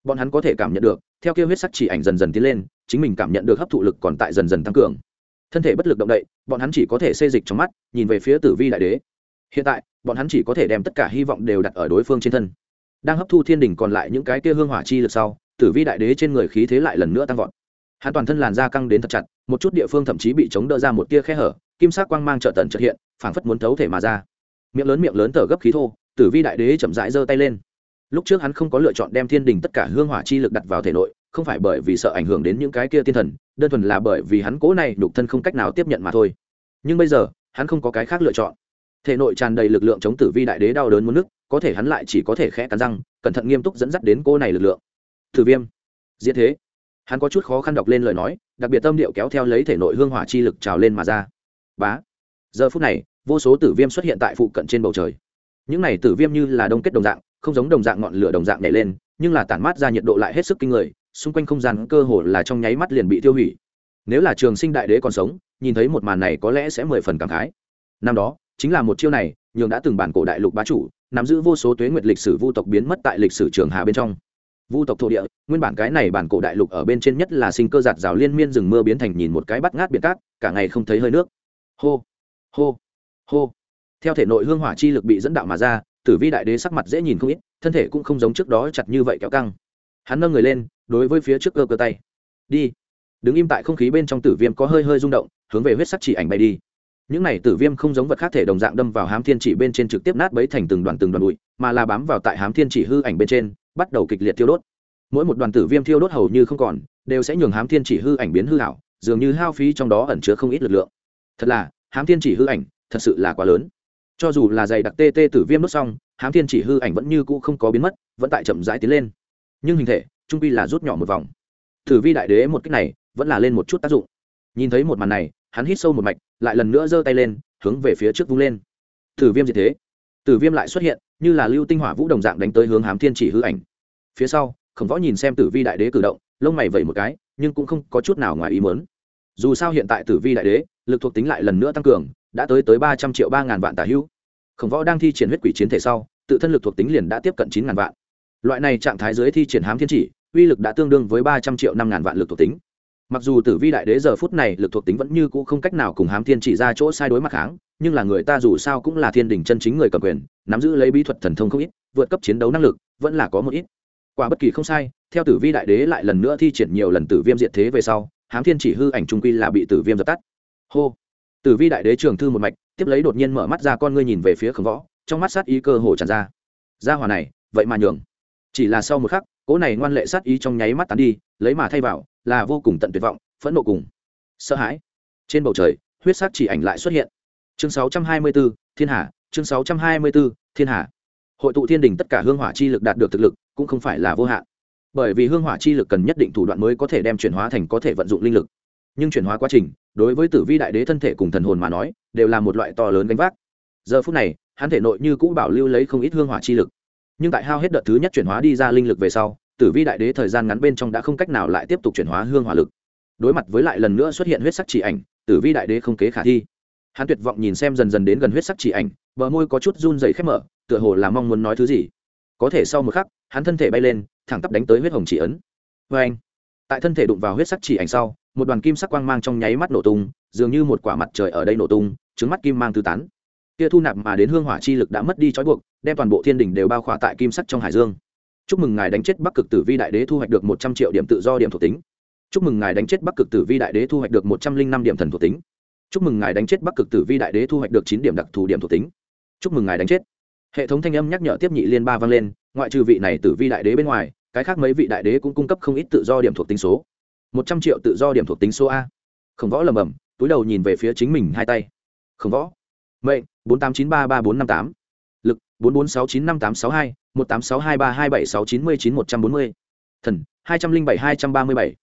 Bọn hắn có thể cảm nhận được, theo kêu huyết sắc chỉ ảnh dần dần tiến lên, chính mình cảm nhận được hấp thụ lực còn tại dần dần tăng cường thân thể bất lực động đậy, bọn hắn chỉ có thể xê dịch trong mắt, nhìn về phía tử vi đại đế. Hiện tại, bọn hắn chỉ có thể đem tất cả hy vọng đều đặt ở đối phương trên thân. Đang hấp thu thiên đình còn lại những cái kia hương hỏa chi lực sau, tử vi đại đế trên người khí thế lại lần nữa tăng vọt. Hắn toàn thân làn da căng đến thật chặt, một chút địa phương thậm chí bị chống đỡ ra một tia khe hở, kim sắc quang mang trợ tần trợ hiện, phảng phất muốn thấu thể mà ra. Miệng lớn miệng lớn thở gấp khí thô, tử vi đại đế chậm rãi giơ tay lên. Lúc trước hắn không có lựa chọn đem thiên đình tất cả hương hỏa chi lực đặt vào thể nội không phải bởi vì sợ ảnh hưởng đến những cái kia tiên thần, đơn thuần là bởi vì hắn cố này nhục thân không cách nào tiếp nhận mà thôi. Nhưng bây giờ, hắn không có cái khác lựa chọn. Thể nội tràn đầy lực lượng chống tử vi đại đế đau đớn muốn nức, có thể hắn lại chỉ có thể khẽ cắn răng, cẩn thận nghiêm túc dẫn dắt đến cô này lực lượng. Thử viêm. Diễn thế. Hắn có chút khó khăn đọc lên lời nói, đặc biệt tâm điệu kéo theo lấy thể nội hương hỏa chi lực trào lên mà ra. Bá. Giờ phút này, vô số tử viêm xuất hiện tại phụ cận trên bầu trời. Những này tử viêm như là đông kết đồng dạng, không giống đồng dạng ngọn lửa đồng dạng nhảy lên, nhưng là tản mát ra nhiệt độ lại hết sức kinh người xung quanh không gian cơ hồ là trong nháy mắt liền bị tiêu hủy. Nếu là trường sinh đại đế còn sống, nhìn thấy một màn này có lẽ sẽ mười phần cảm khái. Năm đó, chính là một chiêu này, nhường đã từng bản cổ đại lục bá chủ, nắm giữ vô số tuế nguyệt lịch sử vu tộc biến mất tại lịch sử trường hà bên trong. Vu tộc thổ địa, nguyên bản cái này bản cổ đại lục ở bên trên nhất là sinh cơ giạt rào liên miên rừng mưa biến thành nhìn một cái bắt ngát biển cát, cả ngày không thấy hơi nước. Hô hô hô. Theo thể nội hương hỏa chi lực bị dẫn đạo mà ra, tử vi đại đế sắc mặt dễ nhìn không ít, thân thể cũng không giống trước đó chặt như vậy kéo căng hắn nâng người lên, đối với phía trước cơ cơ tay. Đi. Đứng im tại không khí bên trong tử viêm có hơi hơi rung động, hướng về huyết sắc chỉ ảnh bay đi. Những này tử viêm không giống vật khác thể đồng dạng đâm vào hám thiên chỉ bên trên trực tiếp nát bấy thành từng đoàn từng đoàn bụi, mà là bám vào tại hám thiên chỉ hư ảnh bên trên, bắt đầu kịch liệt thiêu đốt. Mỗi một đoàn tử viêm thiêu đốt hầu như không còn, đều sẽ nhường hám thiên chỉ hư ảnh biến hư hảo, dường như hao phí trong đó ẩn chứa không ít lực lượng. Thật là, hám thiên chỉ hư ảnh, thật sự là quá lớn. Cho dù là dày đặc tê tê tử viêm đốt xong, hám thiên chỉ hư ảnh vẫn như cũ không có biến mất, vẫn tại chậm rãi tiến lên nhưng hình thể, trung pi là rút nhỏ một vòng. Tử vi đại đế một cách này, vẫn là lên một chút tác dụng. Nhìn thấy một màn này, hắn hít sâu một mạch, lại lần nữa giơ tay lên, hướng về phía trước vung lên. Tử viêm gì thế. Tử viêm lại xuất hiện, như là lưu tinh hỏa vũ đồng dạng đánh tới hướng hám thiên chỉ hư ảnh. Phía sau, khổng võ nhìn xem tử vi đại đế cử động, lông mày vẩy một cái, nhưng cũng không có chút nào ngoài ý mớn dù sao hiện tại tử vi đại đế, lực thuộc tính lại lần nữa tăng cường, đã tới tới ba trăm triệu ba ngàn vạn tả hữu. Khổng võ đang thi triển huyết quỷ chiến thể sau, tự thân lực thuộc tính liền đã tiếp cận chín ngàn vạn loại này trạng thái dưới thi triển hám thiên chỉ, uy lực đã tương đương với ba trăm triệu năm ngàn vạn lực thuộc tính. Mặc dù tử vi đại đế giờ phút này lực thuộc tính vẫn như cũ không cách nào cùng hám thiên chỉ ra chỗ sai đối mặt kháng, nhưng là người ta dù sao cũng là thiên đình chân chính người cầm quyền, nắm giữ lấy bí thuật thần thông không ít, vượt cấp chiến đấu năng lực, vẫn là có một ít. Quả bất kỳ không sai, theo tử vi đại đế lại lần nữa thi triển nhiều lần tử viêm diện thế về sau, hám thiên chỉ hư ảnh trung quy là bị tử viêm dập tắt. Hô. Tử vi đại đế trường thư một mạch, tiếp lấy đột nhiên mở mắt ra con ngươi nhìn về phía khổng võ, trong mắt sát ý cơ hồ tràn ra. Ra hòa này, vậy mà nhường chỉ là sau một khắc cỗ này ngoan lệ sát ý trong nháy mắt tán đi lấy mà thay vào là vô cùng tận tuyệt vọng phẫn nộ cùng sợ hãi. Trên bầu trời huyết sát chỉ ảnh lại xuất hiện. Chương 624, thiên hà chương 624, thiên hà. Hội tụ thiên đình tất cả hương hỏa chi lực đạt được thực lực cũng không phải là vô hạn. Bởi vì hương hỏa chi lực cần nhất định thủ đoạn mới có thể đem chuyển hóa thành có thể vận dụng linh lực. Nhưng chuyển hóa quá trình đối với tử vi đại đế thân thể cùng thần hồn mà nói đều là một loại to lớn gánh vác. Giờ phút này hắn thể nội như cũ bảo lưu lấy không ít hương hỏa chi lực nhưng tại hao hết đợt thứ nhất chuyển hóa đi ra linh lực về sau, tử vi đại đế thời gian ngắn bên trong đã không cách nào lại tiếp tục chuyển hóa hương hỏa lực. Đối mặt với lại lần nữa xuất hiện huyết sắc chỉ ảnh, tử vi đại đế không kế khả thi. Hắn tuyệt vọng nhìn xem dần dần đến gần huyết sắc chỉ ảnh, bờ môi có chút run dày khép mở, tựa hồ là mong muốn nói thứ gì. Có thể sau một khắc, hắn thân thể bay lên, thẳng tắp đánh tới huyết hồng chỉ ấn. Vê anh tại thân thể đụng vào huyết sắc chỉ ảnh sau, một đoàn kim sắc quang mang trong nháy mắt nổ tung, dường như một quả mặt trời ở đây nổ tung trứng mắt kim mang tứ tán kia thu nạp mà đến hương hỏa chi lực đã mất đi trói buộc, đem toàn bộ thiên đình đều bao khỏa tại kim sắc trong hải dương. Chúc mừng ngài đánh chết bắc cực tử vi đại đế thu hoạch được một trăm triệu điểm tự do điểm thuộc tính. Chúc mừng ngài đánh chết bắc cực tử vi đại đế thu hoạch được một trăm linh năm điểm thần thuộc tính. Chúc mừng ngài đánh chết bắc cực tử vi đại đế thu hoạch được chín điểm đặc thù điểm thuộc tính. Chúc mừng ngài đánh chết. Hệ thống thanh âm nhắc nhở tiếp nhị liên ba vang lên, ngoại trừ vị này tử vi đại đế bên ngoài, cái khác mấy vị đại đế cũng cung cấp không ít tự do điểm thuộc tính số. một trăm triệu tự do điểm thuộc tính số a. Khổng võ lầm bầm túi đầu nhìn về phía chính mình hai tay. Khổng võ mệnh, bốn tám chín ba ba bốn năm tám. Lực, bốn bốn sáu chín năm tám sáu hai, một tám sáu hai ba hai bảy sáu chín mươi chín một trăm bốn mươi. Thần, hai trăm linh bảy hai trăm ba mươi bảy.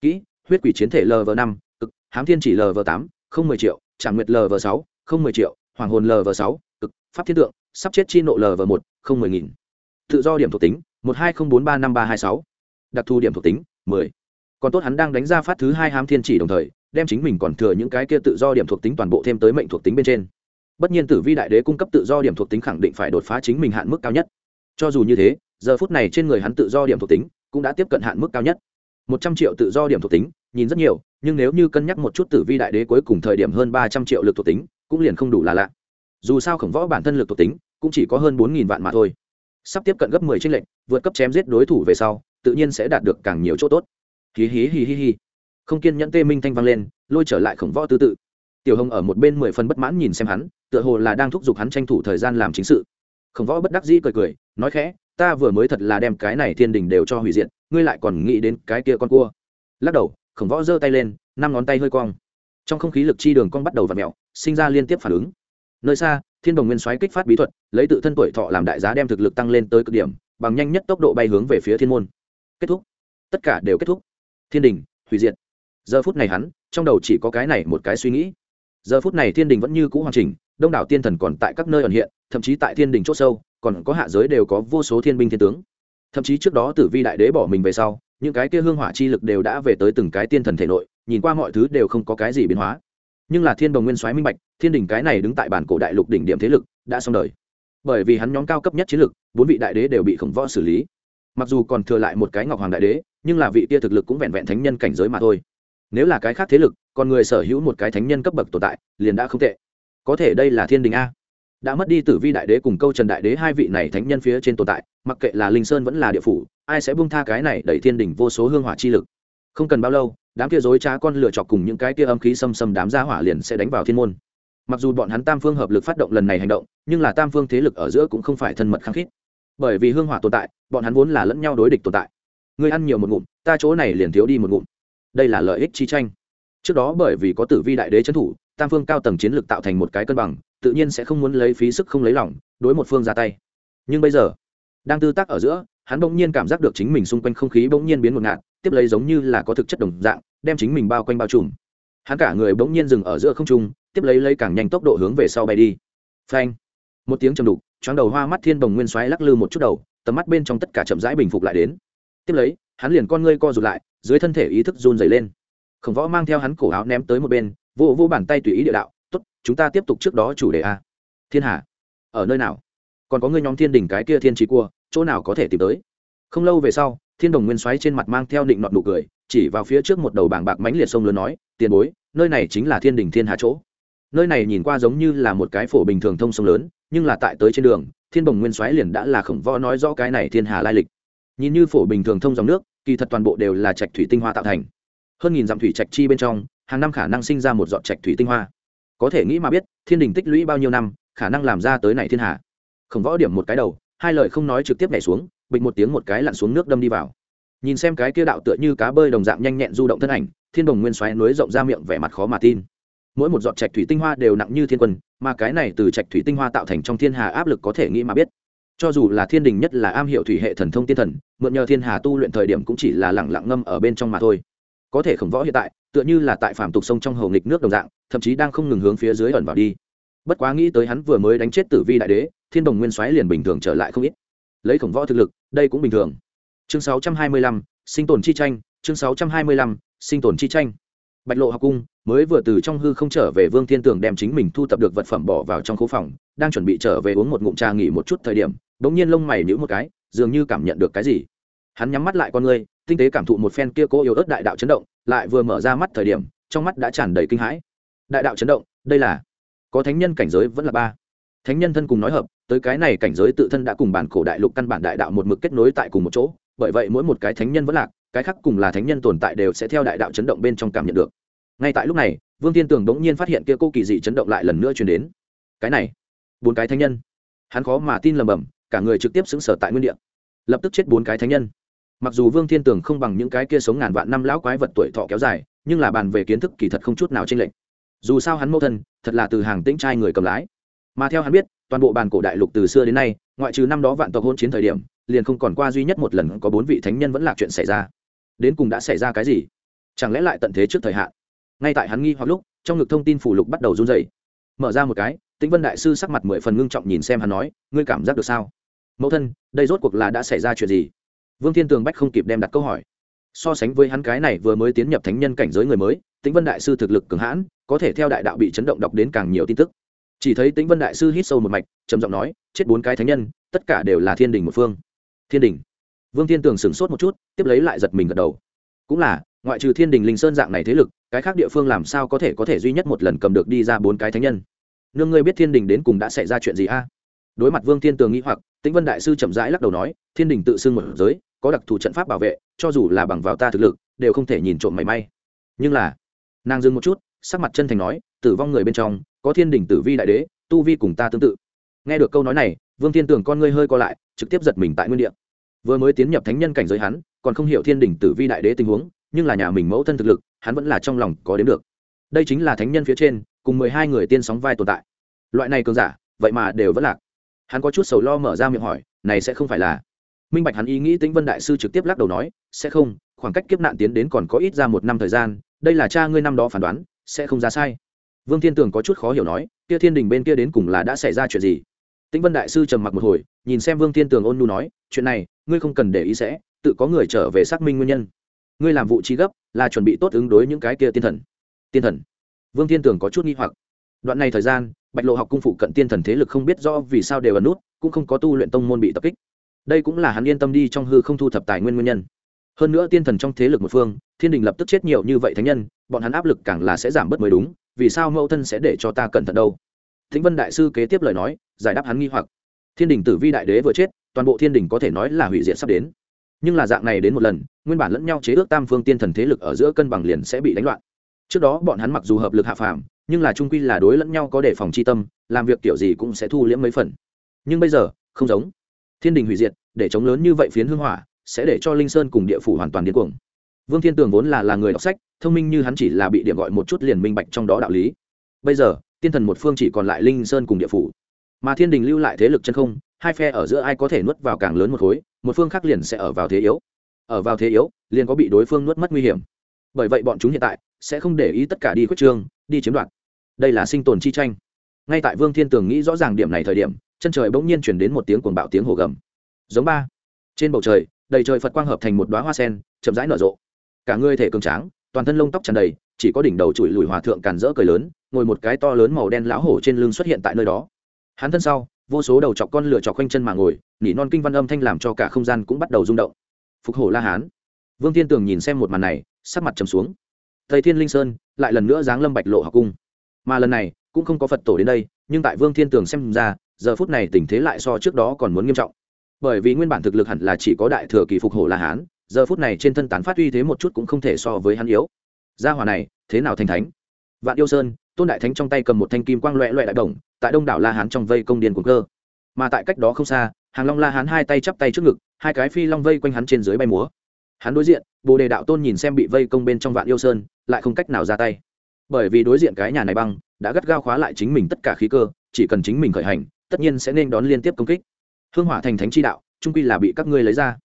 Kỹ, huyết quỷ chiến thể lv năm, cực, hám thiên chỉ lv tám, không mười triệu tràng nguyệt lv sáu, không mười triệu, hoàng hồn lv sáu, cực, pháp thiên tượng, sắp chết chi nộ lv một, không mười nghìn. Tự do điểm thuộc tính, một hai không bốn ba năm ba hai sáu. Đặc thù điểm thuộc tính, mười. Còn tốt hắn đang đánh ra phát thứ hai hám thiên chỉ đồng thời, đem chính mình còn thừa những cái kia tự do điểm thuộc tính toàn bộ thêm tới mệnh thuộc tính bên trên bất nhiên tử vi đại đế cung cấp tự do điểm thuộc tính khẳng định phải đột phá chính mình hạn mức cao nhất. Cho dù như thế, giờ phút này trên người hắn tự do điểm thuộc tính cũng đã tiếp cận hạn mức cao nhất. Một trăm triệu tự do điểm thuộc tính, nhìn rất nhiều, nhưng nếu như cân nhắc một chút tử vi đại đế cuối cùng thời điểm hơn ba trăm triệu lực thuộc tính, cũng liền không đủ là lạ. Dù sao khổng võ bản thân lực thuộc tính cũng chỉ có hơn bốn nghìn vạn mà thôi. Sắp tiếp cận gấp mười tranh lệnh vượt cấp chém giết đối thủ về sau, tự nhiên sẽ đạt được càng nhiều chỗ tốt. Hí hí hí hí hí. Không kiên nhẫn tê minh thanh vang lên, lôi trở lại khổng võ tư tự tiểu hồng ở một bên mười phần bất mãn nhìn xem hắn, tựa hồ là đang thúc giục hắn tranh thủ thời gian làm chính sự. Khổng võ bất đắc dĩ cười cười, nói khẽ, ta vừa mới thật là đem cái này thiên đình đều cho hủy diệt, ngươi lại còn nghĩ đến cái kia con cua. Lắc đầu, khổng võ giơ tay lên, năm ngón tay hơi cong. Trong không khí lực chi đường cong bắt đầu v ặ mẹo sinh ra liên tiếp phản ứng. Nơi xa, thiên đồng nguyên xoáy kích phát bí thuật, lấy tự thân tuổi thọ làm đại giá đem thực lực tăng lên tới cực điểm, bằng nhanh nhất tốc độ bay hướng về phía thiên môn. Kết thúc. Tất cả đều kết thúc. Thiên đình, hủy diệt. Giờ phút này hắn, trong đầu chỉ có cái này một cái suy nghĩ giờ phút này thiên đình vẫn như cũ hoàn chỉnh, đông đảo tiên thần còn tại các nơi ẩn hiện, thậm chí tại thiên đình c h ỗ sâu, còn có hạ giới đều có vô số thiên binh thiên tướng. Thậm chí trước đó tử vi đại đế bỏ mình về sau, những cái kia hương hỏa chi lực đều đã về tới từng cái tiên thần thể nội, nhìn qua mọi thứ đều không có cái gì biến hóa. Nhưng là thiên đồng nguyên soái minh bạch, thiên đình cái này đứng tại bản cổ đại lục đỉnh điểm thế lực, đã xong đời. Bởi vì hắn nhóm cao cấp nhất chiến lực, bốn vị đại đế đều bị khổng võ xử lý. Mặc dù còn thừa lại một cái ngọc hoàng đại đế, nhưng là vị kia thực lực cũng vẹn vẹn thánh nhân cảnh giới mà thôi. Nếu là cái khác thế lực còn người sở hữu một cái thánh nhân cấp bậc tồn tại, liền đã không tệ. Có thể đây là thiên đình a. Đã mất đi tử vi đại đế cùng câu trần đại đế hai vị này thánh nhân phía trên tồn tại, mặc kệ là linh sơn vẫn là địa phủ, ai sẽ bung tha cái này đẩy thiên đình vô số hương hỏa chi lực. Không cần bao lâu, đám kia dối trá con lựa chọc cùng những cái kia âm khí xâm xâm đám ra hỏa liền sẽ đánh vào thiên môn. Mặc dù bọn hắn tam phương hợp lực phát động lần này hành động, nhưng là tam phương thế lực ở giữa cũng không phải thân mật khăng khít. Bởi vì hương hỏa tồn tại, bọn hắn vốn là lẫn nhau đối địch tồn tại. Người ăn nhiều một ngụm, ta chỗ này liền thiếu đi một ngụm. Đây là lợi ích chi tranh trước đó bởi vì có tử vi đại đế trấn thủ, tam phương cao tầng chiến lược tạo thành một cái cân bằng, tự nhiên sẽ không muốn lấy phí sức không lấy lòng, đối một phương ra tay. Nhưng bây giờ, đang tư tác ở giữa, hắn bỗng nhiên cảm giác được chính mình xung quanh không khí bỗng nhiên biến một ngạt, tiếp lấy giống như là có thực chất đồng dạng, đem chính mình bao quanh bao trùm. Hắn cả người bỗng nhiên dừng ở giữa không trung, tiếp lấy lấy càng nhanh tốc độ hướng về sau bay đi. Phanh! Một tiếng chầm đục, choáng đầu hoa mắt thiên đồng nguyên xoáy lắc lư một chút đầu, tầm mắt bên trong tất cả chậm rãi bình phục lại đến. Tiếp lấy, hắn liền con ngươi co rụt lại, dưới thân thể ý thức run dày lên khổng võ mang theo hắn cổ áo ném tới một bên, vô vô bàn tay tùy ý địa đạo, tốt, chúng ta tiếp tục trước đó chủ đề a. Thiên hà, ở nơi nào? Còn có người nhóm thiên đình cái kia thiên trí cua, chỗ nào có thể tìm tới? Không lâu về sau, thiên đồng nguyên xoáy trên mặt mang theo định nọt nụ cười, chỉ vào phía trước một đầu bảng bạc mánh liệt sông lớn nói, tiền bối, nơi này chính là thiên đình thiên hạ chỗ. Nơi này nhìn qua giống như là một cái phổ bình thường thông sông lớn, nhưng là tại tới trên đường, thiên đồng nguyên xoáy liền đã là khổng võ nói rõ cái này thiên hà lai lịch. Nhìn như phổ bình thường thông dòng nước, kỳ thật toàn bộ đều là trạch thủy tinh hoa tạo thành hơn nghìn dặm thủy trạch chi bên trong, hàng năm khả năng sinh ra một dọn trạch thủy tinh hoa. Có thể nghĩ mà biết, thiên đình tích lũy bao nhiêu năm, khả năng làm ra tới này thiên hạ. Khổng võ điểm một cái đầu, hai lời không nói trực tiếp nhảy xuống, bịch một tiếng một cái lặn xuống nước đâm đi vào. Nhìn xem cái kia đạo tựa như cá bơi đồng dạng nhanh nhẹn du động thân ảnh, thiên đồng nguyên xoáy núi rộng ra miệng vẻ mặt khó mà tin. Mỗi một giọt trạch thủy tinh hoa đều nặng như thiên quân, mà cái này từ trạch thủy tinh hoa tạo thành trong thiên hà áp lực có thể nghĩ mà biết. Cho dù là thiên đình nhất là am hiểu thủy hệ thần thông tiên thần, mượn nhờ thiên hà tu luyện thời điểm cũng chỉ là lẳng lặng ngâm ở bên trong mà thôi có thể khổng võ hiện tại tựa như là tại phạm tục sông trong hầu nghịch nước đồng dạng thậm chí đang không ngừng hướng phía dưới ẩn vào đi. Bất quá nghĩ tới hắn vừa mới đánh chết tử vi đại đế thiên đồng nguyên soái liền bình thường trở lại không ít. Lấy khổng võ thực lực đây cũng bình thường. Chương 625, sinh tồn chi tranh chương 625, sinh tồn chi tranh. Bạch lộ học cung mới vừa từ trong hư không trở về vương thiên tường đem chính mình thu tập được vật phẩm bỏ vào trong khu phòng đang chuẩn bị trở về uống một ngụm trà nghỉ một chút thời điểm đ ỗ n g nhiên lông mày nhữ một cái dường như cảm nhận được cái gì. Hắn nhắm mắt lại con ngươi tinh tế cảm thụ một phen kia cố yếu ớt đại đạo chấn động, lại vừa mở ra mắt thời điểm, trong mắt đã tràn đầy kinh hãi. Đại đạo chấn động, đây là có thánh nhân cảnh giới vẫn là ba. Thánh nhân thân cùng nói hợp, tới cái này cảnh giới tự thân đã cùng bản cổ đại lục căn bản đại đạo một mực kết nối tại cùng một chỗ, bởi vậy mỗi một cái thánh nhân vẫn lạc, cái khác cùng là thánh nhân tồn tại đều sẽ theo đại đạo chấn động bên trong cảm nhận được. Ngay tại lúc này, vương tiên tường bỗng nhiên phát hiện kia cô kỳ dị chấn động lại lần nữa chuyển đến. Cái này, bốn cái thánh nhân. Hắn khó mà tin lầm bầm, cả người trực tiếp xứng sở tại nguyên địa. Lập tức chết bốn cái thánh nhân mặc dù vương thiên tường không bằng những cái kia sống ngàn vạn năm lão quái vật tuổi thọ kéo dài, nhưng là bàn về kiến thức kỳ thật không chút nào tranh lệch. Dù sao hắn mẫu thân, thật là từ hàng tĩnh trai người cầm lái. Mà theo hắn biết, toàn bộ bàn cổ đại lục từ xưa đến nay, ngoại trừ năm đó vạn tộc hôn chiến thời điểm, liền không còn qua duy nhất một lần có bốn vị thánh nhân vẫn là chuyện xảy ra. Đến cùng đã xảy ra cái gì? Chẳng lẽ lại tận thế trước thời hạn? Ngay tại hắn nghi hoặc lúc, trong ngực thông tin phủ lục bắt đầu run dày mở ra một cái, tĩnh vân đại sư sắc mặt mười phần ngưng trọng nhìn xem hắn nói, ngươi cảm giác được sao? Mẫu thân, đây rốt cuộc là đã xảy ra chuyện gì? Vương thiên tường bách không kịp đem đặt câu hỏi. So sánh với hắn cái này vừa mới tiến nhập thánh nhân cảnh giới người mới, tĩnh vân đại sư thực lực cường hãn, có thể theo đại đạo bị chấn động đọc đến càng nhiều tin tức. Chỉ thấy tĩnh vân đại sư hít sâu một mạch, trầm giọng nói, chết bốn cái thánh nhân, tất cả đều là thiên đình một phương. Thiên đình? Vương thiên tường sửng sốt một chút, tiếp lấy lại giật mình gật đầu. Cũng là, ngoại trừ thiên đình linh sơn dạng này thế lực, cái khác địa phương làm sao có thể có thể duy nhất một lần cầm được đi ra bốn cái thánh nhân? Nương ngươi biết thiên đình đến cùng đã xảy ra chuyện gì a? Đối mặt vương thiên tường nghĩ hoặc, tĩnh vân đại sư chậm rãi lắc đầu nói, thiên đình tự xưng một giới có đặc thù trận pháp bảo vệ, cho dù là bằng vào ta thực lực, đều không thể nhìn trộm mảy may. Nhưng là, nàng dừng một chút, sắc mặt chân thành nói, tử vong người bên trong, có thiên đình tử vi đại đế, tu vi cùng ta tương tự. Nghe được câu nói này, vương thiên tường con ngươi hơi co lại, trực tiếp giật mình tại nguyên đ ị a vừa mới tiến nhập thánh nhân cảnh giới hắn, còn không hiểu thiên đình tử vi đại đế tình huống, nhưng là nhà mình mẫu thân thực lực, hắn vẫn là trong lòng có đến được. Đây chính là thánh nhân phía trên, cùng mười hai người tiên sóng vai tồn tại. Loại này cường giả, vậy mà đều vẫn lạc. Hắn có chút sầu lo mở ra miệng hỏi, này sẽ không phải là minh bạch hắn ý nghĩ tĩnh vân đại sư trực tiếp lắc đầu nói, sẽ không, khoảng cách kiếp nạn tiến đến còn có ít ra một năm thời gian, đây là cha ngươi năm đó phán đoán, sẽ không ra sai. Vương thiên tường có chút khó hiểu nói, kia thiên đình bên kia đến cùng là đã xảy ra chuyện gì? Tĩnh vân đại sư trầm mặc một hồi, nhìn xem vương thiên tường ôn nu nói, chuyện này, ngươi không cần để ý sẽ, tự có người trở về xác minh nguyên nhân. Ngươi làm vụ trí gấp, là chuẩn bị tốt ứng đối những cái kia tiên thần. Tiên thần? Vương thiên tường có chút nghi hoặc. Đoạn này thời gian, bạch lộ học cung phụ cận tiên thần thế lực không biết do vì sao đều ẩn nút, cũng không có tu luyện tông môn bị tập kích đây cũng là hắn yên tâm đi trong hư không thu thập tài nguyên nguyên nhân. Hơn nữa tiên thần trong thế lực một phương, thiên đình lập tức chết nhiều như vậy thánh nhân, bọn hắn áp lực càng là sẽ giảm bớt mới đúng, vì sao mẫu thân sẽ để cho ta cẩn thận đâu? Thính vân đại sư kế tiếp lời nói, giải đáp hắn nghi hoặc. Thiên đình tử vi đại đế vừa chết, toàn bộ thiên đình có thể nói là hủy diệt sắp đến. Nhưng là dạng này đến một lần, nguyên bản lẫn nhau chế ước tam phương tiên thần thế lực ở giữa cân bằng liền sẽ bị đánh loạn. Trước đó bọn hắn mặc dù hợp lực hạ phàm, nhưng là trung quy là đối lẫn nhau có đề phòng chi tâm, làm việc kiểu gì cũng sẽ thu liễm mấy phần. Nhưng bây giờ, không giống thiên đình hủy diệt, để chống lớn như vậy phiến hương hỏa, sẽ để cho linh sơn cùng địa phủ hoàn toàn điên cuồng. Vương thiên tường vốn là là người đọc sách, thông minh như hắn chỉ là bị điểm gọi một chút liền minh bạch trong đó đạo lý. Bây giờ, tiên thần một phương chỉ còn lại linh sơn cùng địa phủ. Mà thiên đình lưu lại thế lực chân không, hai phe ở giữa ai có thể nuốt vào càng lớn một khối, một phương khác liền sẽ ở vào thế yếu. Ở vào thế yếu, liền có bị đối phương nuốt mất nguy hiểm. Bởi vậy bọn chúng hiện tại sẽ không để ý tất cả đi khuất trương, đi chiếm đoạt. Đây là sinh tồn chi tranh. Ngay tại vương thiên tường nghĩ rõ ràng điểm này thời điểm chân trời bỗng nhiên chuyển đến một tiếng cuồng bạo tiếng hồ gầm. Giống ba. Trên bầu trời, đầy trời phật quang hợp thành một đoá hoa sen, chậm rãi nở rộ. Cả người thể cường tráng, toàn thân lông tóc tràn đầy, chỉ có đỉnh đầu chùi lùi hòa thượng càn rỡ cười lớn, ngồi một cái to lớn màu đen lão hổ trên lưng xuất hiện tại nơi đó. Hắn thân sau, vô số đầu chọc con lửa chọc quanh chân mà ngồi, nỉ non kinh văn âm thanh làm cho cả không gian cũng bắt đầu rung động. Phục hổ la hán. Vương thiên tường nhìn xem một màn này, sắc mặt trầm xuống. Thầy thiên linh sơn, lại lần nữa giáng lâm bạch lộ học cung. Mà lần này, cũng không có phật tổ đến đây, nhưng tại vương thiên tường xem ra giờ phút này tình thế lại so trước đó còn muốn nghiêm trọng. Bởi vì nguyên bản thực lực hẳn là chỉ có đại thừa kỳ phục hổ la hán, giờ phút này trên thân tán phát uy thế một chút cũng không thể so với hắn yếu. Gia hòa này, thế nào thành thánh? Vạn yêu sơn, tôn đại thánh trong tay cầm một thanh kim quang loẹ loẹ đại đồng, tại đông đảo la hán trong vây công điền của cơ. Mà tại cách đó không xa, hàng long la hán hai tay chắp tay trước ngực, hai cái phi long vây quanh hắn trên dưới bay múa. Hắn đối diện, bồ đề đạo tôn nhìn xem bị vây công bên trong vạn yêu sơn, lại không cách nào ra tay. Bởi vì đối diện cái nhà này băng, đã gắt gao khóa lại chính mình tất cả khí cơ, chỉ cần chính mình khởi hành tất nhiên sẽ nên đón liên tiếp công kích. Hương hỏa thành thánh chi đạo, trung quy là bị các ngươi lấy ra.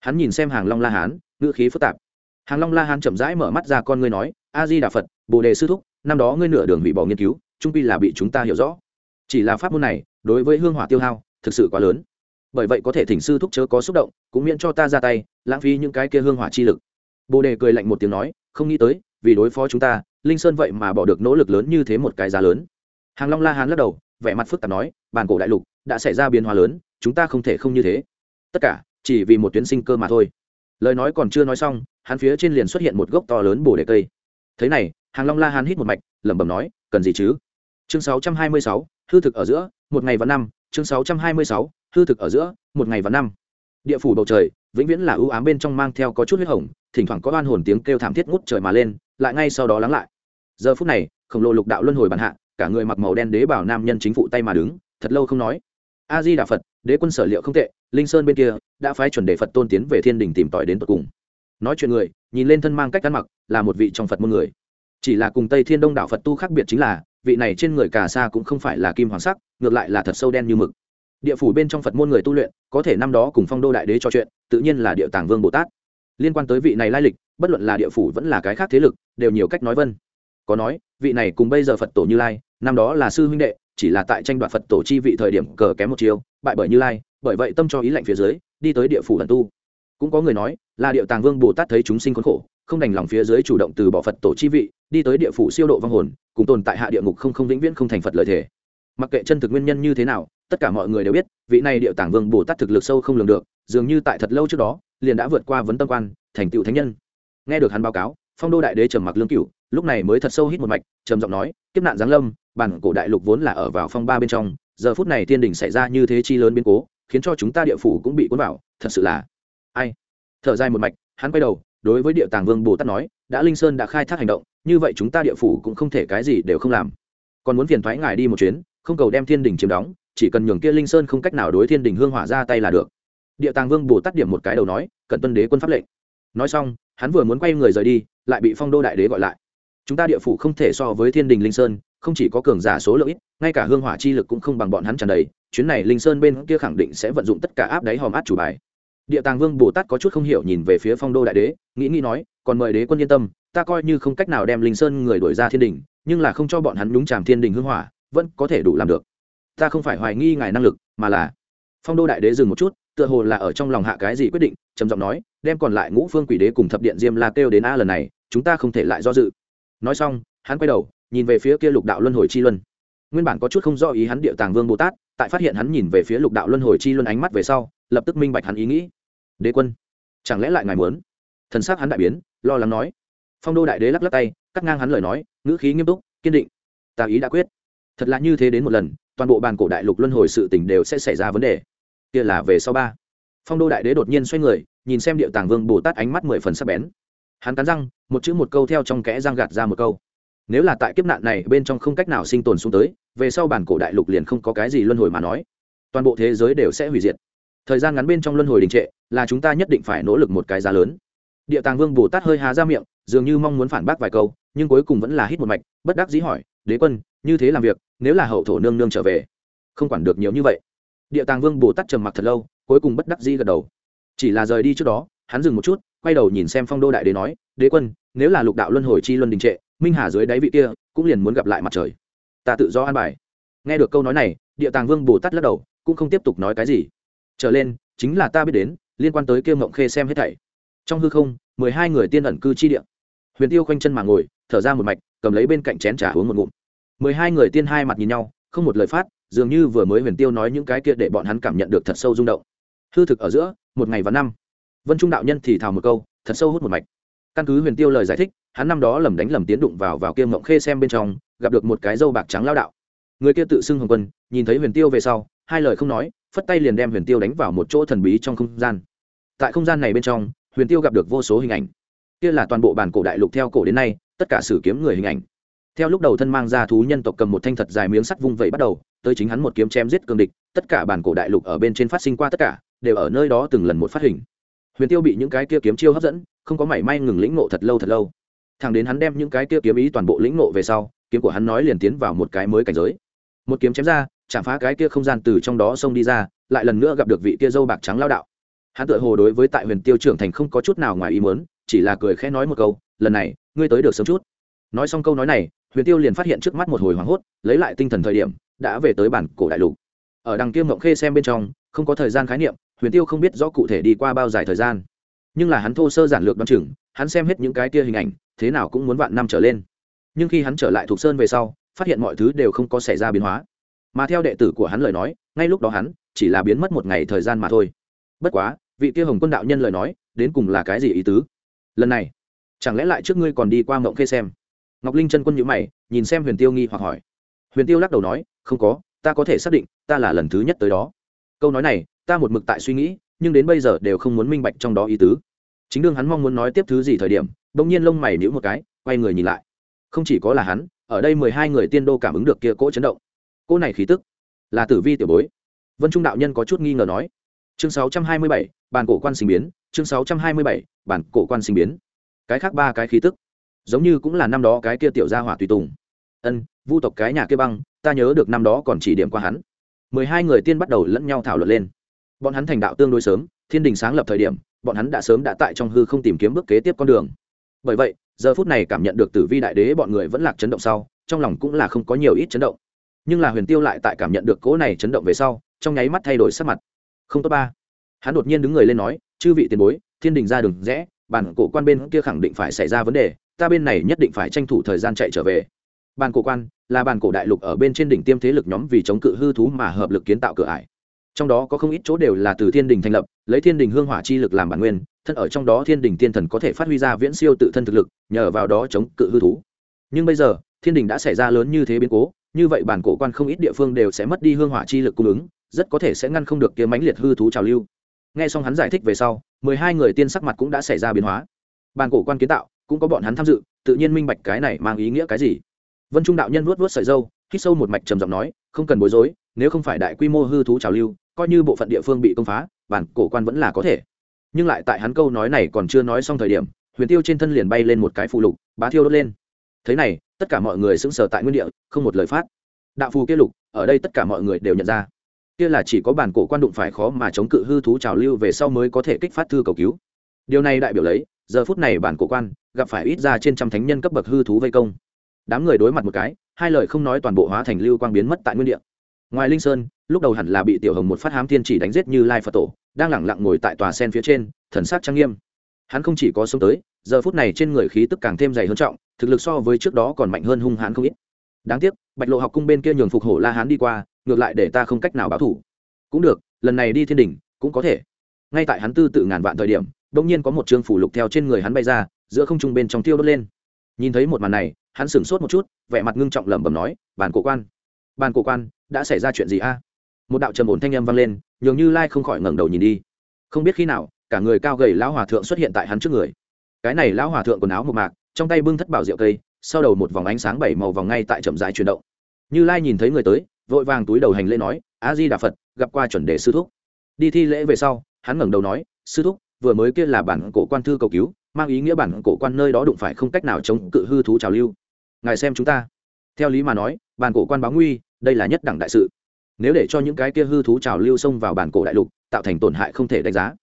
Hắn nhìn xem hàng long la hán, ngữ khí phức tạp. Hàng long la hán chậm rãi mở mắt ra con ngươi nói a di đà phật, bồ đề sư thúc, năm đó ngươi nửa đường bị bỏ nghiên cứu, trung quy là bị chúng ta hiểu rõ. Chỉ là pháp môn này, đối với hương hỏa tiêu hao, thực sự quá lớn. Bởi vậy có thể thỉnh sư thúc chớ có xúc động, cũng miễn cho ta ra tay, lãng phí những cái kia hương hỏa chi lực. Bồ đề cười lạnh một tiếng nói, không nghĩ tới, vì đối phó chúng ta, linh sơn vậy mà bỏ được nỗ lực lớn như thế một cái giá lớn. Hàng long la hán lắc đầu vẻ mặt phức tạp nói bản cổ đại lục đã xảy ra biến hóa lớn chúng ta không thể không như thế. Tất cả chỉ vì một tuyến sinh cơ mà thôi. Lời nói còn chưa nói xong hắn phía trên liền xuất hiện một gốc to lớn bồ đề cây. Thế này hàng long la hắn hít một mạch lẩm bẩm nói cần gì chứ? Chương 626, hư thực ở giữa một ngày và năm. Chương 626, hư thực ở giữa một ngày và năm. Địa phủ bầu trời vĩnh viễn là ưu ám bên trong mang theo có chút huyết hồng thỉnh thoảng có oan hồn tiếng kêu thảm thiết ngút trời mà lên lại ngay sau đó lắng lại. Giờ phút này khổng lồ lục đạo luân hồi bàn hạ cả người mặc màu đen đế bảo nam nhân chính phụ tay mà đứng, thật lâu không nói. A di đà phật, đế quân sở liệu không tệ, linh sơn bên kia đã phái chuẩn đề phật tôn tiến về thiên đình tìm tòi đến tận cùng. Nói chuyện người, nhìn lên thân mang cách ăn mặc, là một vị trong phật môn người. Chỉ là cùng tây thiên đông đảo phật tu khác biệt chính là, vị này trên người cà sa cũng không phải là kim hoàng sắc, ngược lại là thật sâu đen như mực. Địa phủ bên trong phật môn người tu luyện, có thể năm đó cùng phong đô đại đế trò chuyện, tự nhiên là địa tàng vương bồ tát. Liên quan tới vị này lai lịch, bất luận là địa phủ vẫn là cái khác thế lực, đều nhiều cách nói vân có nói, vị này cùng bây giờ phật tổ như lai, năm đó là sư huynh đệ, chỉ là tại tranh đoạt phật tổ chi vị thời điểm cờ kém một chiều bại bởi như lai, bởi vậy tâm cho ý lạnh phía dưới, đi tới địa phủ lần tu. Cũng có người nói, là địa tàng vương bồ tát thấy chúng sinh khốn khổ, không đành lòng phía dưới chủ động từ bỏ phật tổ chi vị, đi tới địa phủ siêu độ vong hồn, cùng tồn tại hạ địa ngục không không vĩnh viễn không thành phật lợi thể mặc kệ chân thực nguyên nhân như thế nào, tất cả mọi người đều biết, vị này địa tàng vương bồ tát thực lực sâu không lường được, dường như tại thật lâu trước đó, liền đã vượt qua vấn tâm quan, thành tựu thánh nhân. Nghe được hắn báo cáo, phong đô đại đế trầm mặc lương cửu lúc này mới thật sâu hít một mạch, trầm giọng nói, kiếp nạn giáng lâm, bản cổ đại lục vốn là ở vào phong ba bên trong, giờ phút này thiên đình xảy ra như thế chi lớn biến cố, khiến cho chúng ta địa phủ cũng bị cuốn vào, thật sự là ai? Thở dài một mạch, hắn quay đầu, đối với địa tàng vương bồ tát nói, đã linh sơn đã khai thác hành động, như vậy chúng ta địa phủ cũng không thể cái gì đều không làm. Còn muốn phiền thoái ngài đi một chuyến, không cầu đem thiên đình chiếm đóng, chỉ cần nhường kia linh sơn không cách nào đối thiên đình hương hỏa ra tay là được. Địa tàng vương bồ tát điểm một cái đầu nói cần tuân đế quân pháp lệnh. Nói xong, hắn vừa muốn quay người rời đi, lại bị phong đô đại đế gọi lại chúng ta địa phủ không thể so với thiên đình linh sơn, không chỉ có cường giả số lượng ít, ngay cả hương hỏa chi lực cũng không bằng bọn hắn tràn đầy, chuyến này linh sơn bên kia khẳng định sẽ vận dụng tất cả áp đáy hòm át chủ bài. Địa tàng vương bồ tát có chút không hiểu nhìn về phía phong đô đại đế, nghĩ nghĩ nói, còn mời đế quân yên tâm, ta coi như không cách nào đem linh sơn người đuổi ra thiên đình, nhưng là không cho bọn hắn nhúng tràm thiên đình hương hỏa, vẫn có thể đủ làm được. Ta không phải hoài nghi ngài năng lực, mà là phong đô đại đế dừng một chút, tựa hồ là ở trong lòng hạ cái gì quyết định, trầm giọng nói, đem còn lại ngũ phương quỷ đế cùng thập điện diêm la kêu đến a lần này, chúng ta không thể lại do dự nói xong, hắn quay đầu, nhìn về phía kia lục đạo luân hồi chi luân. Nguyên bản có chút không do ý hắn địa tàng vương bồ tát, tại phát hiện hắn nhìn về phía lục đạo luân hồi chi luân ánh mắt về sau, lập tức minh bạch hắn ý nghĩ. Đế quân, chẳng lẽ lại ngài muốn? Thần sắc hắn đại biến, lo lắng nói. Phong đô đại đế lắc lắc tay, cắt ngang hắn lời nói, ngữ khí nghiêm túc, kiên định. Ta ý đã quyết. Thật là như thế đến một lần, toàn bộ bàn cổ đại lục luân hồi sự tình đều sẽ xảy ra vấn đề. Kia là về sau ba. Phong đô đại đế đột nhiên xoay người, nhìn xem điệu tàng vương bồ tát ánh mắt mười phần sắc bén hắn cắn răng, một chữ một câu theo trong kẽ răng gạt ra một câu. Nếu là tại kiếp nạn này bên trong không cách nào sinh tồn xuống tới, về sau bản cổ đại lục liền không có cái gì luân hồi mà nói. Toàn bộ thế giới đều sẽ hủy diệt. Thời gian ngắn bên trong luân hồi đình trệ, là chúng ta nhất định phải nỗ lực một cái giá lớn. Địa tàng vương bồ tát hơi há ra miệng, dường như mong muốn phản bác vài câu, nhưng cuối cùng vẫn là hít một mạch, bất đắc dĩ hỏi, đế quân, như thế làm việc, nếu là hậu thổ nương nương trở về, không quản được nhiều như vậy. Địa tàng vương bồ tát trầm mặc thật lâu, cuối cùng bất đắc dĩ gật đầu. Chỉ là rời đi trước đó, hắn dừng một chút quay đầu nhìn xem phong đô đại đế nói, đế quân, nếu là lục đạo luân hồi chi luân đình trệ, minh hà dưới đáy vị kia cũng liền muốn gặp lại mặt trời. Ta tự do an bài. Nghe được câu nói này, địa tàng vương bồ tát lắc đầu, cũng không tiếp tục nói cái gì. Trở lên, chính là ta biết đến, liên quan tới kia mộng khê xem hết thảy. Trong hư không, mười hai người tiên ẩn cư chi địa. Huyền tiêu khoanh chân mà ngồi, thở ra một mạch, cầm lấy bên cạnh chén trà uống một ngụm. Mười hai người tiên hai mặt nhìn nhau, không một lời phát, dường như vừa mới huyền tiêu nói những cái kia để bọn hắn cảm nhận được thật sâu rung động. Hư thực ở giữa, một ngày và năm vân trung đạo nhân thì thào một câu, thật sâu hút một mạch. Căn cứ huyền tiêu lời giải thích, hắn năm đó lầm đánh lầm tiến đụng vào vào kia mộng khê xem bên trong, gặp được một cái dâu bạc trắng lao đạo. Người kia tự xưng hồng quân, nhìn thấy huyền tiêu về sau, hai lời không nói, phất tay liền đem huyền tiêu đánh vào một chỗ thần bí trong không gian. Tại không gian này bên trong, huyền tiêu gặp được vô số hình ảnh. Kia là toàn bộ bản cổ đại lục theo cổ đến nay, tất cả sử kiếm người hình ảnh. Theo lúc đầu thân mang ra thú nhân tộc cầm một thanh thật dài miếng sắt vung vẩy bắt đầu, tới chính hắn một kiếm chém giết cường địch, tất cả bản cổ đại lục ở bên trên phát sinh qua tất cả, đều ở nơi đó từng lần một phát hình huyền tiêu bị những cái kia kiếm chiêu hấp dẫn, không có mảy may ngừng lĩnh nộ thật lâu thật lâu. Thằng đến hắn đem những cái kia kiếm ý toàn bộ lĩnh nộ về sau, kiếm của hắn nói liền tiến vào một cái mới cảnh giới. Một kiếm chém ra, chạm phá cái kia không gian từ trong đó xông đi ra, lại lần nữa gặp được vị kia dâu bạc trắng lao đạo. Hắn tự hồ đối với tại huyền tiêu trưởng thành không có chút nào ngoài ý muốn, chỉ là cười khẽ nói một câu, lần này, ngươi tới được sớm chút. Nói xong câu nói này, huyền tiêu liền phát hiện trước mắt một hồi hoảng hốt, lấy lại tinh thần thời điểm, đã về tới bản cổ đại lục. Ở đằng kia mộng khê xem bên trong, không có thời gian khái niệm huyền tiêu không biết rõ cụ thể đi qua bao dài thời gian, nhưng là hắn thô sơ giản lược đ o chừng, hắn xem hết những cái kia hình ảnh, thế nào cũng muốn vạn năm trở lên. Nhưng khi hắn trở lại thuộc sơn về sau, phát hiện mọi thứ đều không có xảy ra biến hóa. Mà theo đệ tử của hắn lời nói, ngay lúc đó hắn chỉ là biến mất một ngày thời gian mà thôi. Bất quá, vị kia hồng quân đạo nhân lời nói, đến cùng là cái gì ý tứ? Lần này, chẳng lẽ lại trước ngươi còn đi qua mộng khê xem? Ngọc linh chân quân nhữ mày, nhìn xem huyền tiêu nghi hoặc hỏi. Huyền tiêu lắc đầu nói, không có, ta có thể xác định, ta là lần thứ nhất tới đó câu nói này, ta một mực tại suy nghĩ, nhưng đến bây giờ đều không muốn minh bạch trong đó ý tứ. Chính đương hắn mong muốn nói tiếp thứ gì thời điểm, bỗng nhiên lông mày nhíu một cái, quay người nhìn lại. Không chỉ có là hắn, ở đây mười hai người tiên đô cảm ứng được kia cỗ chấn động. Cỗ này khí tức, là tử vi tiểu bối. Vân trung đạo nhân có chút nghi ngờ nói. Chương sáu trăm hai mươi bảy bàn cổ quan sinh biến, chương sáu trăm hai mươi bảy, bản cổ quan sinh biến. Cái khác ba cái khí tức, giống như cũng là năm đó cái kia tiểu gia hỏa tùy tùng. Ân, vu tộc cái nhà kia băng, ta nhớ được năm đó còn chỉ điểm qua hắn mười hai người tiên bắt đầu lẫn nhau thảo luận lên. Bọn hắn thành đạo tương đối sớm, thiên đình sáng lập thời điểm, bọn hắn đã sớm đã tại trong hư không tìm kiếm bước kế tiếp con đường. Bởi vậy, giờ phút này cảm nhận được tử vi đại đế bọn người vẫn lạc chấn động sau, trong lòng cũng là không có nhiều ít chấn động. Nhưng là huyền tiêu lại tại cảm nhận được cỗ này chấn động về sau, trong nháy mắt thay đổi sắc mặt. Không tốt ba. Hắn đột nhiên đứng người lên nói, chư vị tiền bối, thiên đình ra đường rẽ, bản cổ quan bên kia khẳng định phải xảy ra vấn đề, ta bên này nhất định phải tranh thủ thời gian chạy trở về bàn cổ quan là bàn cổ đại lục ở bên trên đỉnh tiêm thế lực nhóm vì chống cự hư thú mà hợp lực kiến tạo cửa ải. Trong đó có không ít chỗ đều là từ thiên đình thành lập, lấy thiên đình hương hỏa chi lực làm bản nguyên, thân ở trong đó thiên đình tiên thần có thể phát huy ra viễn siêu tự thân thực lực, nhờ vào đó chống cự hư thú. Nhưng bây giờ, thiên đình đã xảy ra lớn như thế biến cố, như vậy bản cổ quan không ít địa phương đều sẽ mất đi hương hỏa chi lực cung ứng, rất có thể sẽ ngăn không được kia mãnh liệt hư thú trào lưu. Nghe xong hắn giải thích về sau, mười hai người tiên sắc mặt cũng đã xảy ra biến hóa. Bàn cổ quan kiến tạo, cũng có bọn hắn tham dự, tự nhiên minh bạch cái này mang ý nghĩa cái gì vân trung đạo nhân vuốt vuốt sợi dâu hít sâu một mạch trầm giọng nói, không cần bối rối, nếu không phải đại quy mô hư thú trào lưu, coi như bộ phận địa phương bị công phá, bản cổ quan vẫn là có thể. Nhưng lại tại hắn câu nói này còn chưa nói xong thời điểm, huyền tiêu trên thân liền bay lên một cái phụ lục, bá thiêu đốt lên. Thế này, tất cả mọi người sững sờ tại nguyên địa, không một lời phát. Đạo phù kia lục, ở đây tất cả mọi người đều nhận ra. Kia là chỉ có bản cổ quan đụng phải khó mà chống cự hư thú trào lưu về sau mới có thể kích phát thư cầu cứu. Điều này đại biểu lấy, giờ phút này bản cổ quan gặp phải ít ra trên trăm thánh nhân cấp bậc hư thú vây công đám người đối mặt một cái, hai lời không nói toàn bộ hóa thành lưu quang biến mất tại nguyên địa. Ngoài linh sơn, lúc đầu hẳn là bị tiểu hồng một phát hám thiên chỉ đánh giết như lai phật tổ, đang lẳng lặng ngồi tại tòa sen phía trên, thần sắc trang nghiêm. Hắn không chỉ có sống tới, giờ phút này trên người khí tức càng thêm dày hơn trọng, thực lực so với trước đó còn mạnh hơn hung hãn không ít. Đáng tiếc, bạch lộ học cung bên kia nhường phục hổ la hán đi qua, ngược lại để ta không cách nào báo thủ. Cũng được, lần này đi thiên đình cũng có thể. Ngay tại hắn tư tự ngàn vạn thời điểm đông nhiên có một chương phủ lục theo trên người hắn bay ra, giữa không trung bên trong tiêu đốt lên. Nhìn thấy một màn này hắn sửng sốt một chút, vẻ mặt ngưng trọng lẩm bẩm nói bàn cổ quan bàn cổ quan, đã xảy ra chuyện gì a? Một đạo trầm ổn thanh âm vang lên, nhường như lai không khỏi ngẩng đầu nhìn đi. Không biết khi nào, cả người cao gầy lão hòa thượng xuất hiện tại hắn trước người. Cái này lão hòa thượng quần áo một mạc, trong tay bưng thất bảo rượu cây, sau đầu một vòng ánh sáng bảy màu vòng ngay tại chậm rãi chuyển động. Như lai nhìn thấy người tới, vội vàng túi đầu hành lễ nói a di đà phật, gặp qua chuẩn đề sư thúc. Đi thi lễ về sau, hắn ngẩng đầu nói, sư thúc, vừa mới kia là bản cổ quan thư cầu cứu, mang ý nghĩa bản cổ quan nơi đó đụng phải không cách nào chống cự hư thú trào lưu ngài xem chúng ta. Theo lý mà nói, bản cổ quan báo nguy, đây là nhất đẳng đại sự. Nếu để cho những cái kia hư thú trào lưu xông vào bản cổ đại lục, tạo thành tổn hại không thể đánh giá.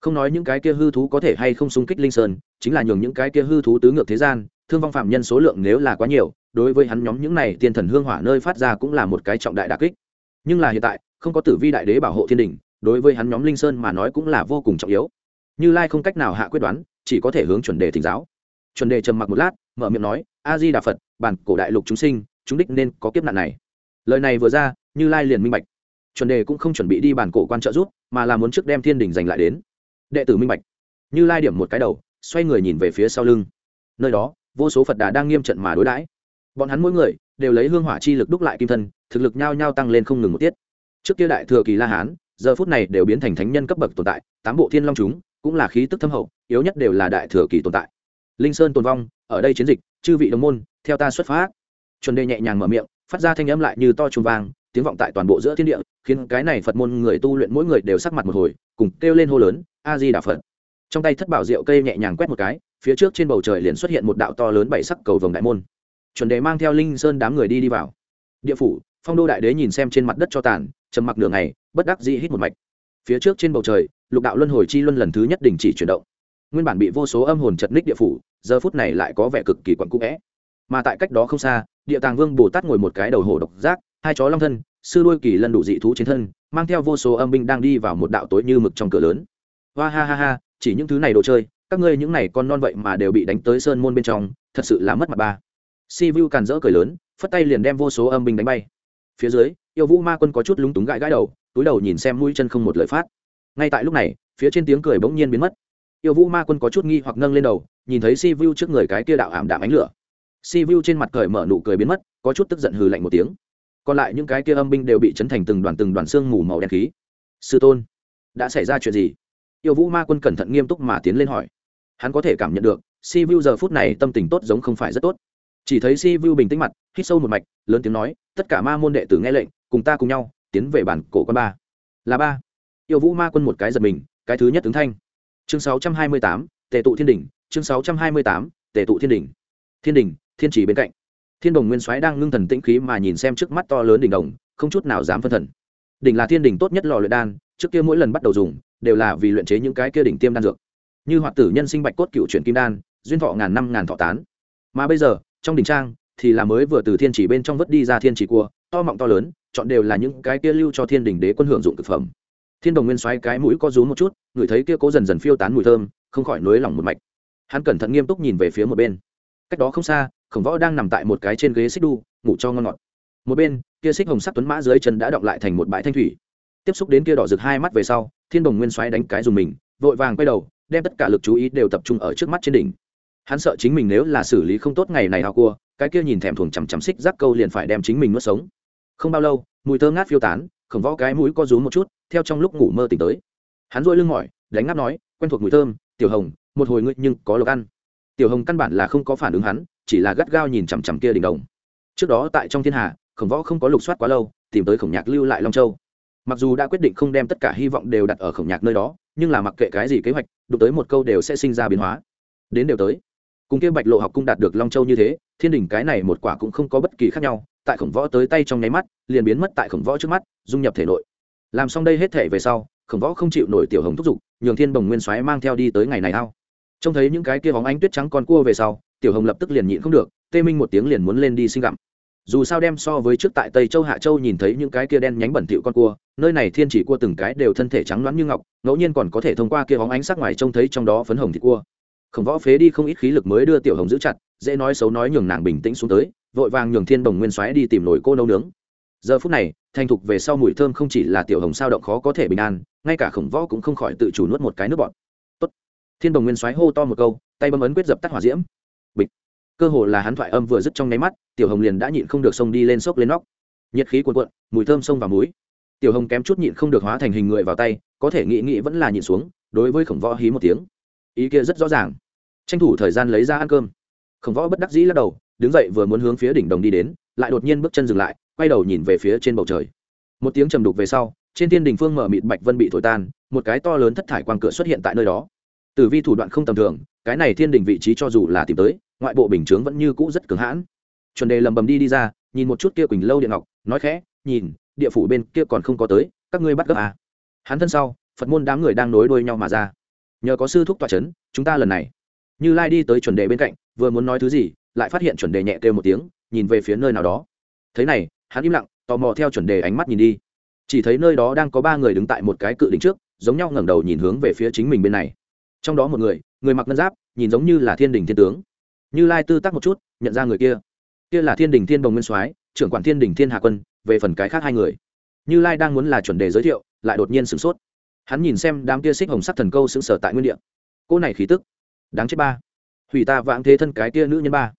Không nói những cái kia hư thú có thể hay không xung kích linh sơn, chính là nhường những cái kia hư thú tứ ngược thế gian, thương vong phạm nhân số lượng nếu là quá nhiều, đối với hắn nhóm những này tiên thần hương hỏa nơi phát ra cũng là một cái trọng đại đà kích. Nhưng là hiện tại, không có tử vi đại đế bảo hộ thiên đình, đối với hắn nhóm linh sơn mà nói cũng là vô cùng trọng yếu. Như lai không cách nào hạ quyết đoán, chỉ có thể hướng chuẩn đề thỉnh giáo. Chuẩn đề trầm mặc một lát, mở miệng nói a di đà phật, bản cổ đại lục chúng sinh, chúng đích nên có kiếp nạn này. Lời này vừa ra, như lai liền minh bạch. Chuẩn đề cũng không chuẩn bị đi bản cổ quan trợ rút mà là muốn trước đem thiên đình giành lại đến. Đệ tử minh bạch. Như lai điểm một cái đầu, xoay người nhìn về phía sau lưng. Nơi đó, vô số phật đà đang nghiêm trận mà đối đãi. Bọn hắn mỗi người đều lấy hương hỏa chi lực đúc lại kim thân, thực lực nhao nhao tăng lên không ngừng một tiết. Trước kia đại thừa kỳ la hán, giờ phút này đều biến thành thánh nhân cấp bậc tồn tại, tám bộ thiên long chúng cũng là khí tức thâm hậu, yếu nhất đều là đại thừa kỳ tồn tại. Linh sơn tồn vong, ở đây chiến dịch chư vị đồng môn, theo ta xuất phát. Chuẩn đề nhẹ nhàng mở miệng, phát ra thanh âm lại như to chuông vang tiếng vọng tại toàn bộ giữa thiên địa, khiến cái này phật môn người tu luyện mỗi người đều sắc mặt một hồi, cùng kêu lên hô lớn, a di đà phật. Trong tay thất bảo rượu cây nhẹ nhàng quét một cái, phía trước trên bầu trời liền xuất hiện một đạo to lớn bảy sắc cầu vồng đại môn. Chuẩn đề mang theo linh sơn đám người đi đi vào. Địa phủ, phong đô đại đế nhìn xem trên mặt đất cho tàn, trầm mặc nửa ngày, bất đắc dĩ hít một mạch. Phía trước trên bầu trời, lục đạo luân hồi chi luân lần thứ nhất đình chỉ chuyển động. Nguyên bản bị vô số âm hồn chật ních địa phủ giờ phút này lại có vẻ cực kỳ quặn cũ vẽ. Mà tại cách đó không xa, địa tàng vương bồ tát ngồi một cái đầu hổ độc giác, hai chó long thân, sư đuôi kỳ lân đủ dị thú chiến thân, mang theo vô số âm binh đang đi vào một đạo tối như mực trong cửa lớn. Hoa ha ha ha, chỉ những thứ này đồ chơi, các ngươi những này con non vậy mà đều bị đánh tới sơn môn bên trong, thật sự là mất mặt ba. Si vu càn rỡ cười lớn, phất tay liền đem vô số âm binh đánh bay. Phía dưới, yêu vũ ma quân có chút lúng túng gãi gãi đầu, túi đầu nhìn xem mũi chân không một lời phát. Ngay tại lúc này, phía trên tiếng cười bỗng nhiên biến mất yêu vũ ma quân có chút nghi hoặc nâng lên đầu, nhìn thấy si vu trước người cái kia đạo ảm đạm ánh lửa. Si vu trên mặt cười mở nụ cười biến mất, có chút tức giận hừ lạnh một tiếng. Còn lại những cái kia âm binh đều bị chấn thành từng đoàn từng đoàn xương mù màu đen khí. Sư tôn, đã xảy ra chuyện gì? Yêu vũ ma quân cẩn thận nghiêm túc mà tiến lên hỏi. Hắn có thể cảm nhận được, si vu giờ phút này tâm tình tốt giống không phải rất tốt. Chỉ thấy si vu bình tĩnh mặt, hít sâu một mạch, lớn tiếng nói, tất cả ma môn đệ tử nghe lệnh, cùng ta cùng nhau, tiến về bản cổ con ba. Là ba. Yêu vũ ma quân một cái giật mình, cái thứ nhất tướng thanh chương sáu trăm hai mươi tám tề tụ thiên Đình. chương sáu trăm hai mươi tám tụ thiên Đình, thiên đình thiên chỉ bên cạnh. Thiên đồng nguyên soái đang ngưng thần tĩnh khí mà nhìn xem trước mắt to lớn đỉnh đồng không chút nào dám phân thần. Đỉnh là thiên đỉnh tốt nhất lò luyện đan trước kia mỗi lần bắt đầu dùng đều là vì luyện chế những cái kia đỉnh tiêm đan dược. Như hoạt tử nhân sinh bạch cốt cựu chuyển kim đan duyên thọ ngàn năm ngàn thọ tán. Mà bây giờ trong đỉnh trang thì là mới vừa từ thiên chỉ bên trong vớt đi ra thiên chỉ cua to mọng to lớn chọn đều là những cái kia lưu cho thiên đình đế quân hưởng dụng thực phẩm thiên đồng nguyên xoáy cái mũi có rú một chút ngửi thấy kia cố dần dần phiêu tán mùi thơm, không khỏi nới lỏng một mạch. Hắn cẩn thận nghiêm túc nhìn về phía một bên. Cách đó không xa, khổng võ đang nằm tại một cái trên ghế xích đu, ngủ cho ngon ngọt. Một bên, kia xích hồng sắc tuấn mã dưới chân đã động lại thành một bãi thanh thủy. Tiếp xúc đến kia đỏ rực hai mắt về sau, thiên đồng nguyên xoáy đánh cái dùng mình, vội vàng quay đầu, đem tất cả lực chú ý đều tập trung ở trước mắt trên đỉnh. Hắn sợ chính mình nếu là xử lý không tốt ngày này hao cua, cái kia nhìn thèm thuồng chằm chằm xích rác câu liền phải đem chính mình nuốt sống. Không bao lâu, mùi thơ ngát phiêu tán khổng võ cái mũi co rúm một chút, theo trong lúc ngủ mơ tỉnh tới. Hắn dội lưng mỏi, đánh ngáp nói, quen thuộc mùi thơm, tiểu hồng, một hồi ngươi nhưng có lộc ăn. Tiểu hồng căn bản là không có phản ứng hắn, chỉ là gắt gao nhìn chằm chằm kia đỉnh đồng. Trước đó tại trong thiên hà, khổng võ không có lục soát quá lâu, tìm tới khổng nhạc lưu lại long châu. Mặc dù đã quyết định không đem tất cả hy vọng đều đặt ở khổng nhạc nơi đó, nhưng là mặc kệ cái gì kế hoạch, đụng tới một câu đều sẽ sinh ra biến hóa. Đến đều tới. Cùng kia bạch lộ học cung đạt được long châu như thế, thiên đình cái này một quả cũng không có bất kỳ khác nhau tại khổng võ tới tay trong nháy mắt, liền biến mất tại khổng võ trước mắt, dung nhập thể nội. Làm xong đây hết thể về sau, khổng võ không chịu nổi tiểu hồng thúc giục, nhường thiên bồng nguyên soái mang theo đi tới ngày này ao. Trông thấy những cái kia bóng ánh tuyết trắng con cua về sau, tiểu hồng lập tức liền nhịn không được, tê minh một tiếng liền muốn lên đi sinh gặm. Dù sao đem so với trước tại tây châu hạ châu nhìn thấy những cái kia đen nhánh bẩn thỉu con cua, nơi này thiên chỉ cua từng cái đều thân thể trắng loáng như ngọc, ngẫu nhiên còn có thể thông qua kia bóng ánh sắc ngoài trông thấy trong đó phấn hồng thịt cua. Khổng võ phế đi không ít khí lực mới đưa tiểu hồng giữ chặt, dễ nói xấu nói nhường nàng bình tĩnh xuống tới vội vàng nhường thiên đồng nguyên xoáy đi tìm nồi cô nấu nướng. Giờ phút này, thành thục về sau mùi thơm không chỉ là tiểu hồng sao động khó có thể bình an, ngay cả khổng võ cũng không khỏi tự chủ nuốt một cái nước bọt. Tốt. thiên đồng nguyên xoáy hô to một câu, tay bấm ấn quyết dập tắt hỏa diễm. Bịch. Cơ hồ là hắn thoại âm vừa dứt trong nháy mắt, tiểu hồng liền đã nhịn không được xông đi lên xốc lên nóc. Nhiệt khí cuồn cuộn, mùi thơm xông vào mũi. Tiểu hồng kém chút nhịn không được hóa thành hình người vào tay, có thể nghĩ nghĩ vẫn là nhịn xuống, đối với khổng võ hí một tiếng. Ý kia rất rõ ràng. Tranh thủ thời gian lấy ra ăn cơm. Khổng võ bất đắc dĩ lắc đầu đứng dậy vừa muốn hướng phía đỉnh đồng đi đến, lại đột nhiên bước chân dừng lại, quay đầu nhìn về phía trên bầu trời. Một tiếng trầm đục về sau, trên thiên đình phương mở mịt bạch vân bị thổi tan, một cái to lớn thất thải quang cửa xuất hiện tại nơi đó. Tử vi thủ đoạn không tầm thường, cái này thiên đình vị trí cho dù là tìm tới, ngoại bộ bình chướng vẫn như cũ rất cứng hãn. Chuẩn đề lầm bầm đi đi ra, nhìn một chút kia quỳnh lâu điện ngọc, nói khẽ, nhìn, địa phủ bên kia còn không có tới, các ngươi bắt gấp à. hắn thân sau, phật môn đám người đang nối đuôi nhau mà ra. Nhờ có sư thúc tọa c h ấ n chúng ta lần này. Như lai đi tới chuẩn đề bên cạnh, vừa muốn nói thứ gì lại phát hiện chuẩn đề nhẹ kêu một tiếng, nhìn về phía nơi nào đó. Thế này, hắn im lặng, tò mò theo chuẩn đề ánh mắt nhìn đi. Chỉ thấy nơi đó đang có ba người đứng tại một cái cự đỉnh trước, giống nhau ngẩng đầu nhìn hướng về phía chính mình bên này. Trong đó một người người mặc ngân giáp, nhìn giống như là thiên đình thiên tướng. Như lai tư tắc một chút, nhận ra người kia. Kia là thiên đình thiên đồng nguyên soái, trưởng quản thiên đình thiên hạ quân, về phần cái khác hai người. Như lai đang muốn là chuẩn đề giới thiệu, lại đột nhiên sửng sốt. Hắn nhìn xem đám kia xích hồng sắc thần câu sững sờ tại nguyên địa. Cô này khí tức. Đáng chết ba. Hủy ta vãng thế thân cái kia nữ nhân ba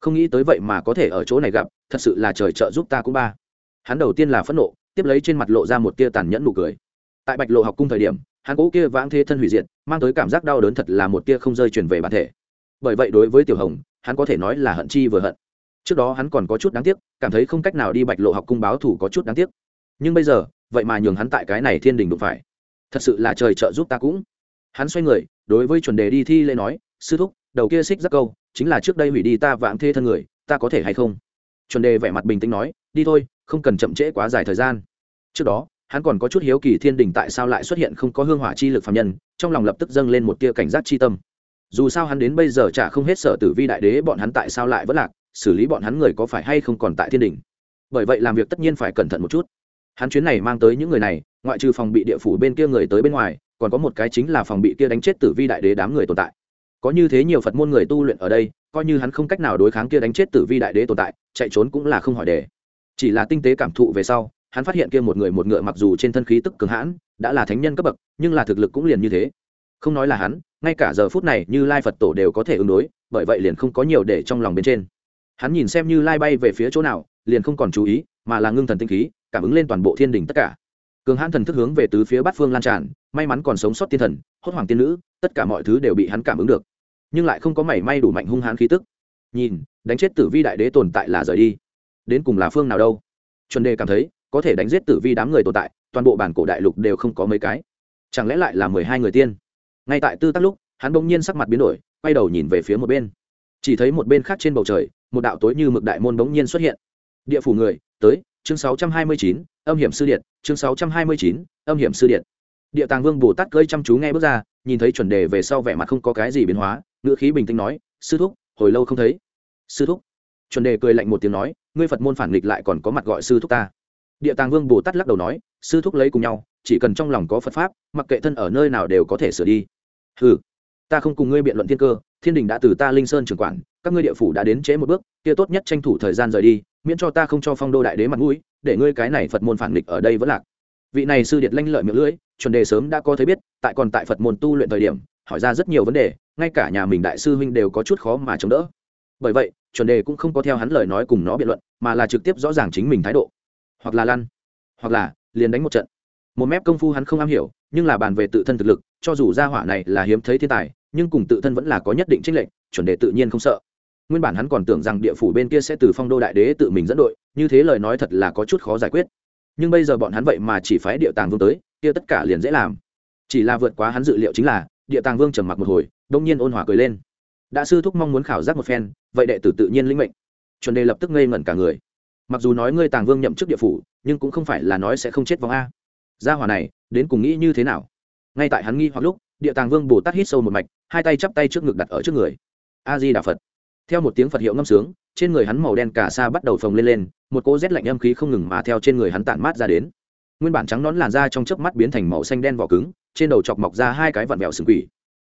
không nghĩ tới vậy mà có thể ở chỗ này gặp, thật sự là trời trợ giúp ta cũng ba. Hắn đầu tiên là phẫn nộ, tiếp lấy trên mặt lộ ra một tia tàn nhẫn nụ cười. Tại bạch lộ học cung thời điểm, hắn cũ kia vãng thế thân hủy diệt, mang tới cảm giác đau đớn thật là một tia không rơi chuyển về bản thể. Bởi vậy đối với tiểu hồng, hắn có thể nói là hận chi vừa hận. Trước đó hắn còn có chút đáng tiếc, cảm thấy không cách nào đi bạch lộ học cung báo thủ có chút đáng tiếc. Nhưng bây giờ, vậy mà nhường hắn tại cái này thiên đình đụng phải. Thật sự là trời trợ giúp ta cũng. Hắn xoay người, đối với chuẩn đề đi thi lễ nói, sư thúc đầu kia xích rất câu, chính là trước đây hủy đi ta vãng thê thân người, ta có thể hay không? Chuẩn đề vẻ mặt bình tĩnh nói, đi thôi, không cần chậm trễ quá dài thời gian. Trước đó, hắn còn có chút hiếu kỳ thiên đình tại sao lại xuất hiện không có hương hỏa chi lực phạm nhân, trong lòng lập tức dâng lên một tia cảnh giác chi tâm. Dù sao hắn đến bây giờ chả không hết sở tử vi đại đế bọn hắn tại sao lại vẫn lạc, xử lý bọn hắn người có phải hay không còn tại thiên đình. Bởi vậy làm việc tất nhiên phải cẩn thận một chút. Hắn chuyến này mang tới những người này, ngoại trừ phòng bị địa phủ bên kia người tới bên ngoài, còn có một cái chính là phòng bị kia đánh chết tử vi đại đế đám người tồn tại có như thế nhiều phật môn người tu luyện ở đây, coi như hắn không cách nào đối kháng kia đánh chết tử vi đại đế tồn tại, chạy trốn cũng là không hỏi đề. Chỉ là tinh tế cảm thụ về sau, hắn phát hiện kia một người một ngựa mặc dù trên thân khí tức cường hãn, đã là thánh nhân cấp bậc, nhưng là thực lực cũng liền như thế. Không nói là hắn, ngay cả giờ phút này như lai phật tổ đều có thể ứng đối, bởi vậy liền không có nhiều để trong lòng bên trên. Hắn nhìn xem như lai bay về phía chỗ nào, liền không còn chú ý, mà là ngưng thần tinh khí, cảm ứng lên toàn bộ thiên đình tất cả. Cường hãn thần thức hướng về tứ phía bát phương lan tràn, may mắn còn sống sót tiên thần, hốt hoàng tiên nữ, tất cả mọi thứ đều bị hắn cảm ứng được nhưng lại không có mảy may đủ mạnh hung hãn khí tức. Nhìn, đánh chết tử vi đại đế tồn tại là rời đi. Đến cùng là phương nào đâu? Chuẩn đề cảm thấy, có thể đánh giết tử vi đám người tồn tại, toàn bộ bản cổ đại lục đều không có mấy cái. Chẳng lẽ lại là mười hai người tiên? Ngay tại tư tắc lúc, hắn bỗng nhiên sắc mặt biến đổi, quay đầu nhìn về phía một bên. Chỉ thấy một bên khác trên bầu trời, một đạo tối như mực đại môn bỗng nhiên xuất hiện. Địa phủ người, tới, chương sáu trăm hai mươi chín, âm hiểm sư điện, chương sáu trăm hai mươi chín, âm hiểm sư điện. Địa tàng vương bồ tát cơi chăm chú nghe bước ra nhìn thấy chuẩn đề về sau vẻ mặt không có cái gì biến hóa, ngữ khí bình tĩnh nói, sư thúc, hồi lâu không thấy. Sư thúc? Chuẩn đề cười lạnh một tiếng nói, ngươi phật môn phản nghịch lại còn có mặt gọi sư thúc ta. Địa tàng vương bồ tát lắc đầu nói, sư thúc lấy cùng nhau, chỉ cần trong lòng có phật pháp, mặc kệ thân ở nơi nào đều có thể sửa đi. Ừ ta không cùng ngươi biện luận thiên cơ, thiên đình đã từ ta linh sơn trưởng quản, các ngươi địa phủ đã đến trễ một bước, kia tốt nhất tranh thủ thời gian rời đi, miễn cho ta không cho phong đô đại đế mặt mũi, để ngươi cái này phật môn phản nghịch ở đây vẫn lạc. Vị này sư điệt lanh lợi miệng lưỡi chuẩn đề sớm đã có thấy biết tại còn tại phật môn tu luyện thời điểm hỏi ra rất nhiều vấn đề ngay cả nhà mình đại sư huynh đều có chút khó mà chống đỡ. Bởi vậy chuẩn đề cũng không có theo hắn lời nói cùng nó biện luận mà là trực tiếp rõ ràng chính mình thái độ. Hoặc là lăn hoặc là liền đánh một trận. Một mép công phu hắn không am hiểu nhưng là bàn về tự thân thực lực cho dù gia hỏa này là hiếm thấy thiên tài nhưng cùng tự thân vẫn là có nhất định trích lệnh, chuẩn đề tự nhiên không sợ. Nguyên bản hắn còn tưởng rằng địa phủ bên kia sẽ từ phong đô đại đế tự mình dẫn đội như thế lời nói thật là có chút khó giải quyết nhưng bây giờ bọn hắn vậy mà chỉ phái địa tàng vương tới, kia tất cả liền dễ làm. Chỉ là vượt quá hắn dự liệu chính là, địa tàng vương trầm mặc một hồi, đông nhiên ôn hòa cười lên. Đã sư thúc mong muốn khảo giác một phen, vậy đệ tử tự nhiên linh mệnh. Chuẩn đề lập tức ngây ngẩn cả người. Mặc dù nói ngươi tàng vương nhậm chức địa phủ, nhưng cũng không phải là nói sẽ không chết vòng a. Gia hỏa này, đến cùng nghĩ như thế nào? Ngay tại hắn nghi hoặc lúc, địa tàng vương bồ tát hít sâu một mạch, hai tay chắp tay trước ngực đặt ở trước người. A di đà phật. Theo một tiếng phật hiệu ngâm sướng trên người hắn màu đen cả sa bắt đầu phồng lên lên, một cỗ rét lạnh âm khí không ngừng mà theo trên người hắn tản mát ra đến. Nguyên bản trắng nón làn da trong chớp mắt biến thành màu xanh đen vỏ cứng, trên đầu chọc mọc ra hai cái vặn vẹo sừng quỷ.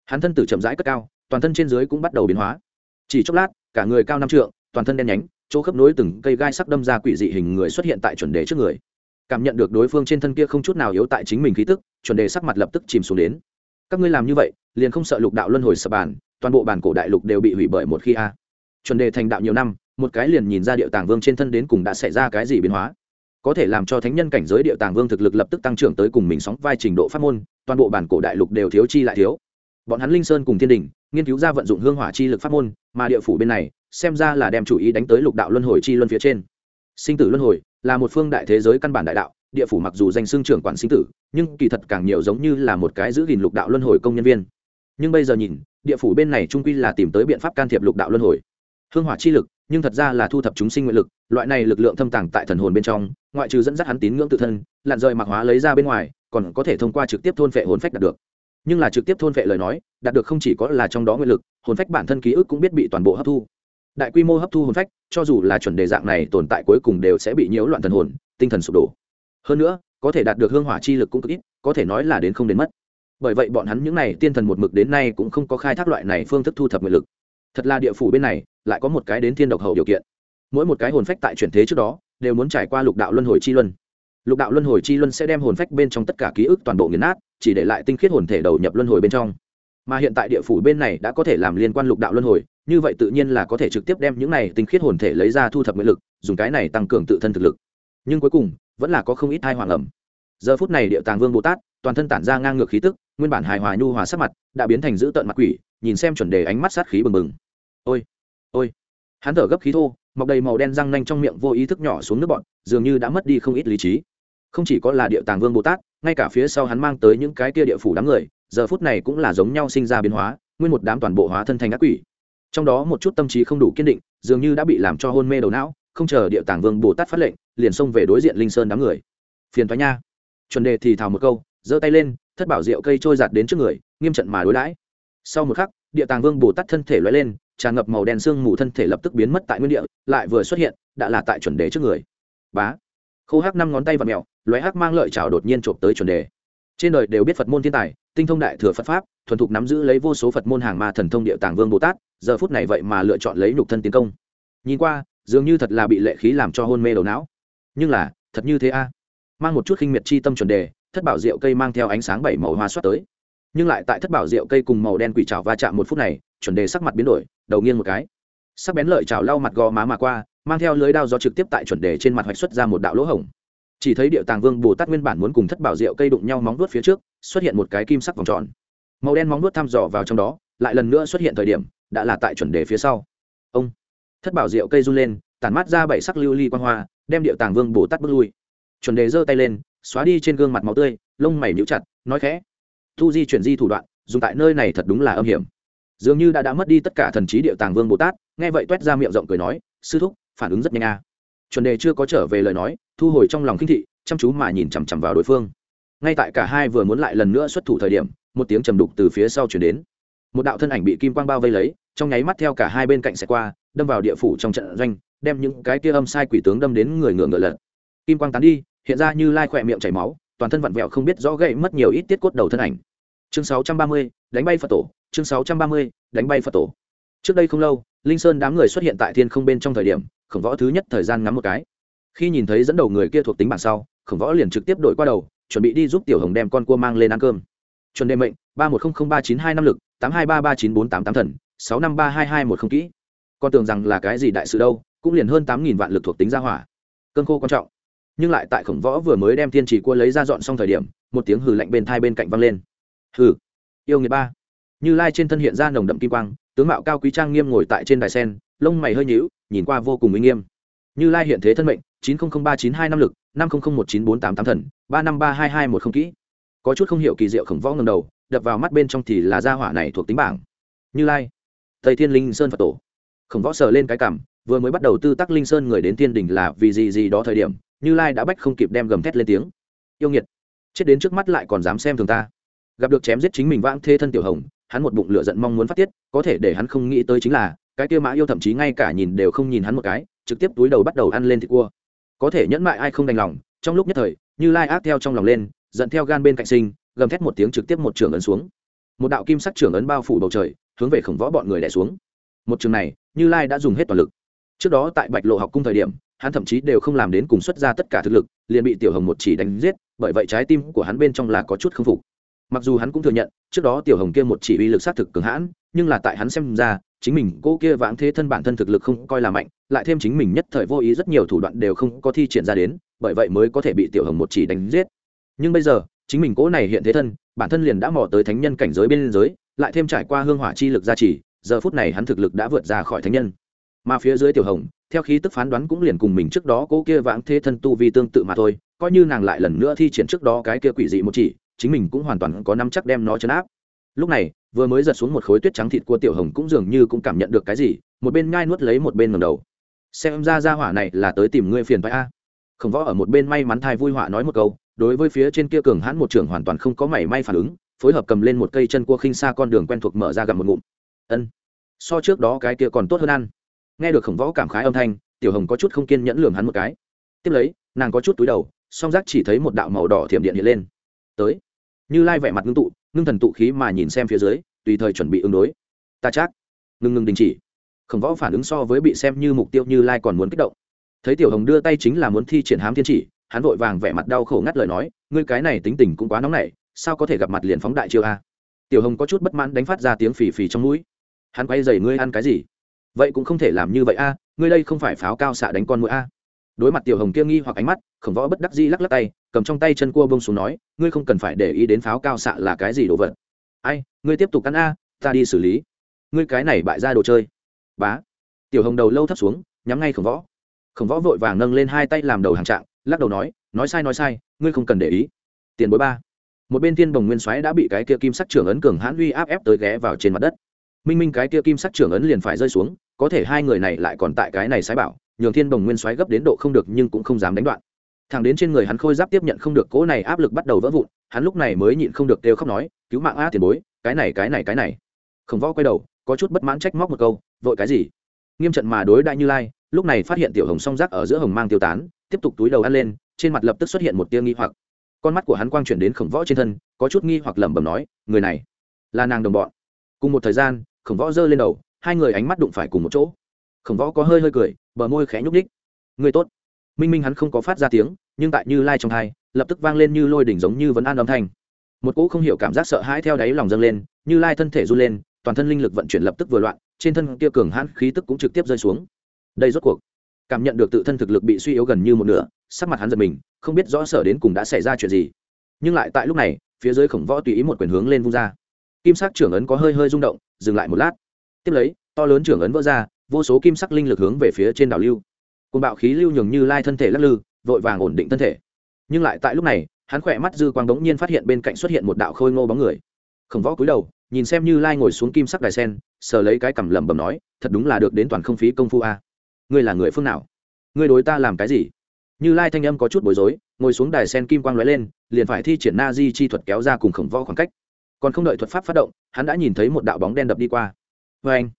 Hắn thân tử chậm rãi cất cao, toàn thân trên dưới cũng bắt đầu biến hóa. Chỉ chốc lát, cả người cao năm trượng, toàn thân đen nhánh, chỗ khớp nối từng cây gai sắc đâm ra quỷ dị hình người xuất hiện tại chuẩn đề trước người. Cảm nhận được đối phương trên thân kia không chút nào yếu tại chính mình khí tức, chuẩn đề sắc mặt lập tức chìm xuống đến. Các ngươi làm như vậy, liền không sợ lục đạo luân hồi sập bàn, toàn bộ bản cổ đại lục đều bị hủy bởi một khi a chuẩn đề thành đạo nhiều năm, một cái liền nhìn ra điệu tàng vương trên thân đến cùng đã xảy ra cái gì biến hóa. Có thể làm cho thánh nhân cảnh giới điệu tàng vương thực lực lập tức tăng trưởng tới cùng mình sóng vai trình độ pháp môn, toàn bộ bản cổ đại lục đều thiếu chi lại thiếu. Bọn hắn linh sơn cùng thiên đình, nghiên cứu ra vận dụng hương hỏa chi lực pháp môn, mà địa phủ bên này, xem ra là đem chủ ý đánh tới lục đạo luân hồi chi luân phía trên. Sinh tử luân hồi là một phương đại thế giới căn bản đại đạo, địa phủ mặc dù danh xưng trưởng quản sinh tử, nhưng kỳ thật càng nhiều giống như là một cái giữ gìn lục đạo luân hồi công nhân viên. Nhưng bây giờ nhìn, địa phủ bên này trung quy là tìm tới biện pháp can thiệp lục đạo luân hồi hương hỏa chi lực, nhưng thật ra là thu thập chúng sinh nguyện lực, loại này lực lượng thâm tàng tại thần hồn bên trong, ngoại trừ dẫn dắt hắn tín ngưỡng tự thân, lặn rời mặc hóa lấy ra bên ngoài, còn có thể thông qua trực tiếp thôn phệ hồn phách đạt được. Nhưng là trực tiếp thôn phệ lời nói, đạt được không chỉ có là trong đó nguyện lực, hồn phách bản thân ký ức cũng biết bị toàn bộ hấp thu. Đại quy mô hấp thu hồn phách, cho dù là chuẩn đề dạng này, tồn tại cuối cùng đều sẽ bị nhiễu loạn thần hồn, tinh thần sụp đổ. Hơn nữa, có thể đạt được hương hỏa chi lực cũng cực ít, có thể nói là đến không đến mất. Bởi vậy bọn hắn những n à y tiên thần một mực đến nay cũng không có khai thác loại này phương thức thu thập nguyện lực. Thật là địa phủ bên này lại có một cái đến thiên độc hậu điều kiện. Mỗi một cái hồn phách tại chuyển thế trước đó, đều muốn trải qua lục đạo luân hồi chi luân. Lục đạo luân hồi chi luân sẽ đem hồn phách bên trong tất cả ký ức toàn bộ nghiền nát, chỉ để lại tinh khiết hồn thể đầu nhập luân hồi bên trong. Mà hiện tại địa phủ bên này đã có thể làm liên quan lục đạo luân hồi, như vậy tự nhiên là có thể trực tiếp đem những này tinh khiết hồn thể lấy ra thu thập nguyện lực, dùng cái này tăng cường tự thân thực lực. Nhưng cuối cùng, vẫn là có không ít hai hoàng ẩm giờ phút này địa tàng vương bồ tát, toàn thân tản ra ngang ngược khí tức, nguyên bản hài hòa nhu hòa sắc mặt, đã biến thành dữ tợn mặt quỷ, nhìn xem chuẩn đề ánh mắt sát khí bừng bừng. Ôi ôi. Hắn thở gấp khí thô, mọc đầy màu đen răng nanh trong miệng vô ý thức nhỏ xuống nước bọn dường như đã mất đi không ít lý trí. Không chỉ có là địa tàng vương bồ tát, ngay cả phía sau hắn mang tới những cái kia địa phủ đám người, giờ phút này cũng là giống nhau sinh ra biến hóa, nguyên một đám toàn bộ hóa thân thành ác quỷ. Trong đó một chút tâm trí không đủ kiên định, dường như đã bị làm cho hôn mê đầu não, không chờ địa tàng vương bồ tát phát lệnh, liền xông về đối diện linh sơn đám người. Phiền thoái nha. Chuẩn đề thì thào một câu, giơ tay lên, thất bảo rượu cây trôi giạt đến trước người, nghiêm trận mà đối đãi. Sau một khắc, địa tàng vương bồ tát thân thể loay lên tràn ngập màu đen sương mù thân thể lập tức biến mất tại nguyên địa, lại vừa xuất hiện, đã là tại chuẩn đề trước người. Bá. Khô hắc năm ngón tay và mèo loé hắc mang lợi chảo đột nhiên trộm tới chuẩn đề. Trên đời đều biết phật môn thiên tài, tinh thông đại thừa phật pháp, thuần thục nắm giữ lấy vô số phật môn hàng ma thần thông địa tàng vương bồ tát, giờ phút này vậy mà lựa chọn lấy nhục thân tiến công. Nhìn qua, dường như thật là bị lệ khí làm cho hôn mê đầu não. Nhưng là, thật như thế a. Mang một chút khinh miệt chi tâm chuẩn đề, thất bảo rượu cây mang theo ánh sáng bảy màu hoa xoát tới nhưng lại tại thất bảo rượu cây cùng màu đen quỷ trào va chạm một phút này, chuẩn đề sắc mặt biến đổi, đầu nghiêng một cái. Sắc bén lợi trào lau mặt gò má mà qua, mang theo lưới đao gió trực tiếp tại chuẩn đề trên mặt hoạch xuất ra một đạo lỗ hổng. Chỉ thấy điệu tàng vương bồ tát nguyên bản muốn cùng thất bảo rượu cây đụng nhau móng vuốt phía trước, xuất hiện một cái kim sắc vòng tròn. Màu đen móng vuốt thăm dò vào trong đó, lại lần nữa xuất hiện thời điểm, đã là tại chuẩn đề phía sau. Ông! Thất bảo rượu cây run lên, tản mát ra bảy sắc lưu ly quan hoa, đem điệu tàng vương bồ tát bước lui. Chuẩn đề giơ tay lên, xóa đi trên gương mặt máu tươi, lông mày nhũ chặt, nói khẽ thu di chuyển di thủ đoạn, dùng tại nơi này thật đúng là âm hiểm. Dường như đã đã mất đi tất cả thần trí địa tàng vương bồ tát, nghe vậy t u é t ra miệng rộng cười nói, sư thúc, phản ứng rất nhanh a. À. chuẩn đề chưa có trở về lời nói, thu hồi trong lòng kinh thị, chăm chú mà nhìn chằm chằm vào đối phương. Ngay tại cả hai vừa muốn lại lần nữa xuất thủ thời điểm, một tiếng trầm đục từ phía sau chuyển đến. Một đạo thân ảnh bị kim quang bao vây lấy, trong nháy mắt theo cả hai bên cạnh xe qua, đâm vào địa phủ trong trận doanh, đem những cái kia âm sai quỷ tướng đâm đến người ngựa ngựa lật. Kim quang tán đi, hiện ra như lai khỏe miệng chảy máu, toàn thân vặn vẹo không biết rõ gậy mất nhiều ít tiết cốt đầu thân ảnh chương 630, đánh bay phật tổ. Chương 630, đánh bay phật tổ. Trước đây không lâu linh sơn đám người xuất hiện tại thiên không bên trong thời điểm khổng võ thứ nhất thời gian ngắm một cái. Khi nhìn thấy dẫn đầu người kia thuộc tính bản sau khổng võ liền trực tiếp đổi qua đầu chuẩn bị đi giúp tiểu hồng đem con cua mang lên ăn cơm. Chuẩn đề mệnh ba một không không ba chín hai năm lực tám hai ba ba chín bốn tám tám thần sáu năm ba hai hai một không kỹ. Con tưởng rằng là cái gì đại sự đâu cũng liền hơn tám nghìn vạn lực thuộc tính ra hỏa. Cơn khô quan trọng. Nhưng lại tại khổng võ vừa mới đem thiên chỉ cua lấy ra dọn xong thời điểm một tiếng hừ lạnh bên thai bên cạnh văng lên hừ. Yêu nghiệt ba. Như lai trên thân hiện ra nồng đậm kim quang, tướng mạo cao quý trang nghiêm ngồi tại trên đài sen, lông mày hơi nhíu, nhìn qua vô cùng uy nghiêm. Như lai hiện thế thân mệnh, chín trăm linh ba chín hai năm lực, năm trăm linh một chín bốn tám tám thần, ba năm ba hai hai một không kỹ. Có chút không hiểu kỳ diệu khổng võ ngầm đầu, đập vào mắt bên trong thì là gia hỏa này thuộc tính bảng. Như lai. Tây thiên linh sơn phật tổ. Khổng võ sờ lên cái cảm, vừa mới bắt đầu tư tắc linh sơn người đến thiên đình là vì gì gì đó thời điểm, như lai đã bách không kịp đem gầm thét lên tiếng. Yêu nghiệt. Chết đến trước mắt lại còn dám xem thường ta gặp được chém giết chính mình vãng thê thân tiểu hồng, hắn một bụng lửa giận mong muốn phát tiết, có thể để hắn không nghĩ tới chính là, cái kia mã yêu thậm chí ngay cả nhìn đều không nhìn hắn một cái, trực tiếp túi đầu bắt đầu ăn lên thịt cua. Có thể nhẫn mại ai không đành lòng, trong lúc nhất thời, như lai ác theo trong lòng lên, giận theo gan bên cạnh sinh, gầm thét một tiếng trực tiếp một trường ấn xuống. Một đạo kim sắc trưởng ấn bao phủ bầu trời, hướng về khổng võ bọn người đẻ xuống. Một trường này, như lai đã dùng hết toàn lực. Trước đó tại bạch lộ học cung thời điểm, hắn thậm chí đều không làm đến cùng xuất ra tất cả thực lực, liền bị tiểu hồng một chỉ đánh giết, bởi vậy trái tim của hắn bên trong là có chút k phục mặc dù hắn cũng thừa nhận, trước đó tiểu hồng kia một chỉ uy lực sát thực cường hãn, nhưng là tại hắn xem ra, chính mình cô kia vãng thế thân bản thân thực lực không coi là mạnh, lại thêm chính mình nhất thời vô ý rất nhiều thủ đoạn đều không có thi triển ra đến, bởi vậy mới có thể bị tiểu hồng một chỉ đánh giết. Nhưng bây giờ, chính mình cố này hiện thế thân, bản thân liền đã mò tới thánh nhân cảnh giới bên giới lại thêm trải qua hương hỏa chi lực gia trì, giờ phút này hắn thực lực đã vượt ra khỏi thánh nhân. Mà phía dưới tiểu hồng, theo khí tức phán đoán cũng liền cùng mình trước đó cố kia vãng thế thân tu vi tương tự mà thôi, coi như nàng lại lần nữa thi triển trước đó cái kia quỷ dị một chỉ chính mình cũng hoàn toàn có nắm chắc đem nó chấn áp. Lúc này, vừa mới giật xuống một khối tuyết trắng thịt của tiểu hồng cũng dường như cũng cảm nhận được cái gì, một bên ngai nuốt lấy một bên ngầm đầu. Xem ra ra hỏa này là tới tìm ngươi phiền phải a. Khổng võ ở một bên may mắn thai vui họa nói một câu, đối với phía trên kia cường hãn một trưởng hoàn toàn không có mảy may phản ứng, phối hợp cầm lên một cây chân cua khinh xa con đường quen thuộc mở ra gặp một ngụm. Ân. So trước đó cái kia còn tốt hơn ăn. Nghe được khổng võ cảm khái âm thanh, tiểu hồng có chút không kiên nhẫn lường hắn một cái. Tiếp lấy, nàng có chút túi đầu, song giác chỉ thấy một đạo màu đỏ thiểm điện hiện lên. Tới như lai vẻ mặt ngưng tụ, ngưng thần tụ khí mà nhìn xem phía dưới, tùy thời chuẩn bị ứng đối. Ta chắc, ngưng ngưng đình chỉ. Khổng võ phản ứng so với bị xem như mục tiêu như lai còn muốn kích động. Thấy tiểu hồng đưa tay chính là muốn thi triển hám thiên chỉ, hắn vội vàng vẻ mặt đau khổ ngắt lời nói, ngươi cái này tính tình cũng quá nóng nảy, sao có thể gặp mặt liền phóng đại chiêu a? Tiểu hồng có chút bất mãn đánh phát ra tiếng phì phì trong mũi. Hắn quay dày, ngươi ăn cái gì? Vậy cũng không thể làm như vậy a, ngươi đây không phải pháo cao xạ đánh con mũi a đối mặt tiểu hồng kia nghi hoặc ánh mắt, khổng võ bất đắc dĩ lắc lắc tay, cầm trong tay chân cua bông xuống nói, ngươi không cần phải để ý đến pháo cao xạ là cái gì đồ vật. Ai, ngươi tiếp tục ăn a, ta đi xử lý. Ngươi cái này bại ra đồ chơi. Bá. Tiểu hồng đầu lâu thấp xuống, nhắm ngay khổng võ. Khổng võ vội vàng nâng lên hai tay làm đầu hàng trạng, lắc đầu nói nói sai nói sai, ngươi không cần để ý. Tiền bối ba. Một bên thiên bồng nguyên xoáy đã bị cái kia kim sắc trưởng ấn cường hãn uy áp ép tới ghé vào trên mặt đất. Minh minh cái kia kim sắc trưởng ấn liền phải rơi xuống, có thể hai người này lại còn tại cái này sái bảo nhường thiên bồng nguyên xoáy gấp đến độ không được nhưng cũng không dám đánh đoạn. Thằng đến trên người hắn khôi giáp tiếp nhận không được, cỗ này áp lực bắt đầu vỡ vụn, hắn lúc này mới nhịn không được kêu khóc nói, cứu mạng a tiền bối, cái này cái này cái này. Khổng võ quay đầu, có chút bất mãn trách móc một câu, vội cái gì? Nghiêm trận mà đối đại như lai, lúc này phát hiện tiểu hồng song rác ở giữa hồng mang tiêu tán, tiếp tục túi đầu ăn lên, trên mặt lập tức xuất hiện một tia nghi hoặc. Con mắt của hắn quang chuyển đến khổng võ trên thân, có chút nghi hoặc lẩm bẩm nói, người này là nàng đồng bọn. Cùng một thời gian, khổng võ giơ lên đầu, hai người ánh mắt đụng phải cùng một chỗ khổng võ có hơi hơi cười, bờ môi khẽ nhúc ních người tốt. Minh minh hắn không có phát ra tiếng, nhưng tại như lai trong thai lập tức vang lên như lôi đỉnh giống như vấn an âm thanh. Một cỗ không hiểu cảm giác sợ hãi theo đáy lòng dâng lên, như lai thân thể run lên, toàn thân linh lực vận chuyển lập tức vừa loạn, trên thân kia cường hãn khí tức cũng trực tiếp rơi xuống. Đây rốt cuộc, cảm nhận được tự thân thực lực bị suy yếu gần như một nửa, sắc mặt hắn giật mình, không biết rõ sở đến cùng đã xảy ra chuyện gì. Nhưng lại tại lúc này, phía dưới khổng võ tùy ý một quyền hướng lên vung ra. Kim sắc trưởng ấn có hơi hơi rung động, dừng lại một lát. Tiếp lấy, to lớn trưởng ấn vỡ ra vô số kim sắc linh lực hướng về phía trên đảo lưu. Côn bạo khí lưu nhường như lai thân thể lắc lư, vội vàng ổn định thân thể. Nhưng lại tại lúc này, hắn khỏe mắt dư quang đống nhiên phát hiện bên cạnh xuất hiện một đạo khôi ngô bóng người. Khổng võ cúi đầu, nhìn xem như lai ngồi xuống kim sắc đài sen, sờ lấy cái cằm lẩm bẩm nói, thật đúng là được đến toàn không phí công phu a. Ngươi là người phương nào? Ngươi đối ta làm cái gì? Như lai thanh âm có chút bối rối, ngồi xuống đài sen kim quang lóe lên, liền phải thi triển na di chi thuật kéo ra cùng khổng võ khoảng cách. Còn không đợi thuật pháp phát động, hắn đã nhìn thấy một đạo bóng đen đập đi qua. Vê anh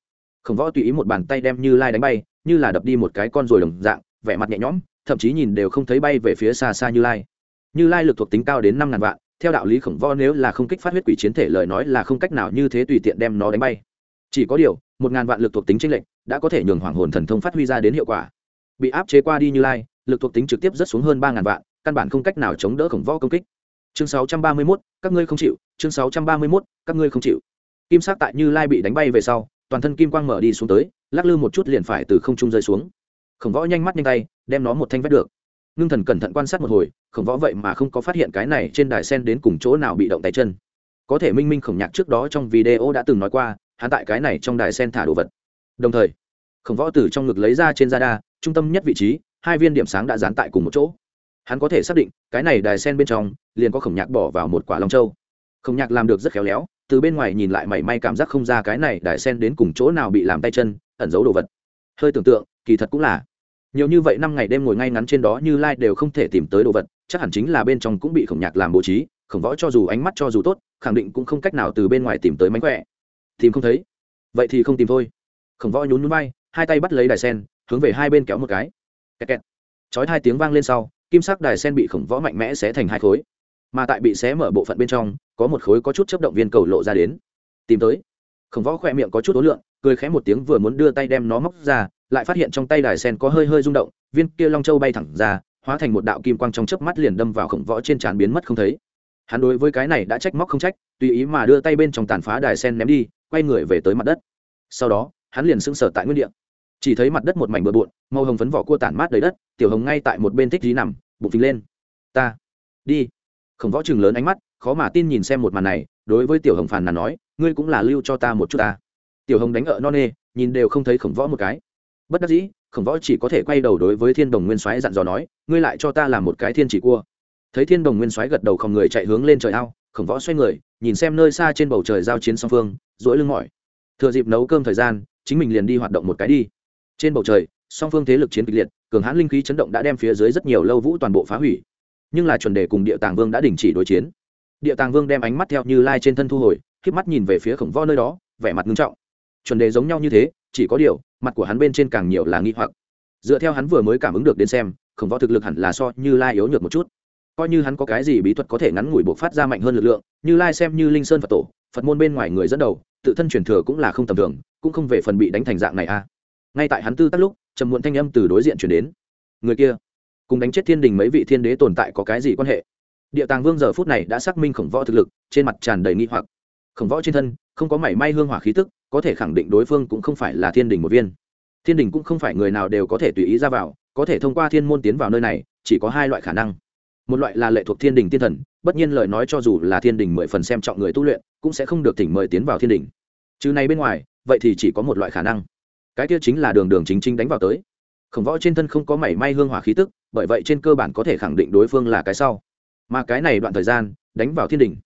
khổng võ tùy ý một bàn tay đem như lai đánh bay, như là đập đi một cái con rồi đồng dạng, vẻ mặt nhẹ nhõm, thậm chí nhìn đều không thấy bay về phía xa xa như lai. Như lai lực thuộc tính cao đến năm ngàn vạn, theo đạo lý khổng võ nếu là không kích phát huyết quỷ chiến thể lời nói là không cách nào như thế tùy tiện đem nó đánh bay. Chỉ có điều, một ngàn vạn lực thuộc tính tranh lệch đã có thể nhường hoàng hồn thần thông phát huy ra đến hiệu quả. Bị áp chế qua đi như lai, lực thuộc tính trực tiếp rất xuống hơn ba ngàn vạn, căn bản không cách nào chống đỡ khổng võ công kích. Chương sáu trăm ba mươi mốt, các ngươi không chịu, chương sáu trăm ba mươi mốt, các ngươi không chịu. Kim sắc tại như lai bị đánh bay về sau toàn thân kim quang mở đi xuống tới, lắc lư một chút liền phải từ không trung rơi xuống. Khổng võ nhanh mắt nhanh tay, đem nó một thanh vét được. Ngưng thần cẩn thận quan sát một hồi, khổng võ vậy mà không có phát hiện cái này trên đài sen đến cùng chỗ nào bị động tay chân. Có thể minh minh khổng nhạc trước đó trong video đã từng nói qua, hắn tại cái này trong đài sen thả đồ vật. Đồng thời, khổng võ từ trong ngực lấy ra trên da đa trung tâm nhất vị trí, hai viên điểm sáng đã dán tại cùng một chỗ. Hắn có thể xác định, cái này đài sen bên trong, liền có khổng nhạc bỏ vào một quả long châu. Khổng nhạc làm được rất khéo léo từ bên ngoài nhìn lại mảy may cảm giác không ra cái này đài sen đến cùng chỗ nào bị làm tay chân, ẩn giấu đồ vật. Hơi tưởng tượng, kỳ thật cũng là. Nhiều như vậy năm ngày đêm ngồi ngay ngắn trên đó như lai đều không thể tìm tới đồ vật, chắc hẳn chính là bên trong cũng bị khổng nhạc làm bố trí, khổng võ cho dù ánh mắt cho dù tốt, khẳng định cũng không cách nào từ bên ngoài tìm tới mánh khỏe. Tìm không thấy. Vậy thì không tìm thôi. Khổng võ nhún nhún bay hai tay bắt lấy đài sen, hướng về hai bên kéo một cái. Kẹt kẹt. Chói hai tiếng vang lên sau, kim sắc đài sen bị khổng võ mạnh mẽ xé thành hai khối mà tại bị xé mở bộ phận bên trong, có một khối có chút chấp động viên cầu lộ ra đến. Tìm tới. Khổng võ khỏe miệng có chút ố lượng, cười khẽ một tiếng vừa muốn đưa tay đem nó móc ra, lại phát hiện trong tay đài sen có hơi hơi rung động, viên kia long châu bay thẳng ra, hóa thành một đạo kim quang trong chớp mắt liền đâm vào khổng võ trên trán biến mất không thấy. Hắn đối với cái này đã trách móc không trách, tùy ý mà đưa tay bên trong tàn phá đài sen ném đi, quay người về tới mặt đất. Sau đó, hắn liền sững sờ tại nguyên địa. Chỉ thấy mặt đất một mảnh bừa bộn, màu hồng phấn vỏ cua tản mát đầy đất, tiểu hồng ngay tại một bên thích dí nằm, bụng phình lên. Ta, đi khổng võ chừng lớn ánh mắt, khó mà tin nhìn xem một màn này, đối với tiểu hồng phàn nàn nói, ngươi cũng là lưu cho ta một chút ta. Tiểu hồng đánh ở non nê, nhìn đều không thấy khổng võ một cái. Bất đắc dĩ, khổng võ chỉ có thể quay đầu đối với thiên đồng nguyên soái dặn dò nói, ngươi lại cho ta làm một cái thiên chỉ cua. Thấy thiên đồng nguyên soái gật đầu không người chạy hướng lên trời ao, khổng võ xoay người, nhìn xem nơi xa trên bầu trời giao chiến song phương dỗi lưng mỏi. Thừa dịp nấu cơm thời gian, chính mình liền đi hoạt động một cái đi. Trên bầu trời, song phương thế lực chiến kịch liệt, cường hãn linh khí chấn động đã đem phía dưới rất nhiều lâu vũ toàn bộ phá hủy nhưng là chuẩn đề cùng địa tàng vương đã đình chỉ đối chiến. Địa tàng vương đem ánh mắt theo như lai trên thân thu hồi k mắt nhìn về phía khổng võ nơi đó, vẻ mặt nghiêm trọng. Chuẩn đề giống nhau như thế, chỉ có điều, mặt của hắn bên trên càng nhiều là nghi hoặc. Dựa theo hắn vừa mới cảm ứng được đến xem, khổng võ thực lực hẳn là so như lai yếu nhược một chút. Coi như hắn có cái gì bí thuật có thể ngắn ngủi buộc phát ra mạnh hơn lực lượng, như lai xem như linh sơn phật tổ, phật môn bên ngoài người dẫn đầu, tự thân truyền thừa cũng là không tầm thường, cũng không về phần bị đánh thành dạng này a. Ngay tại hắn tư tắc lúc, trầm muộn thanh âm từ đối diện chuyển đến. Người kia cùng đánh chết thiên đình mấy vị thiên đế tồn tại có cái gì quan hệ? Địa tàng vương giờ phút này đã xác minh khổng võ thực lực, trên mặt tràn đầy nghi hoặc. Khổng võ trên thân, không có mảy may hương hỏa khí tức, có thể khẳng định đối phương cũng không phải là thiên đình một viên. Thiên đình cũng không phải người nào đều có thể tùy ý ra vào, có thể thông qua thiên môn tiến vào nơi này, chỉ có hai loại khả năng. Một loại là lệ thuộc thiên đình tiên thần, bất nhiên lời nói cho dù là thiên đình mười phần xem trọng người tu luyện, cũng sẽ không được tỉnh mời tiến vào thiên đình. Chứ này bên ngoài, vậy thì chỉ có một loại khả năng. Cái kia chính là đường đường chính chính đánh vào tới. Khổng võ trên thân không có mảy may hương hỏa khí tức bởi vậy trên cơ bản có thể khẳng định đối phương là cái sau. Mà cái này đoạn thời gian, đánh vào thiên đình.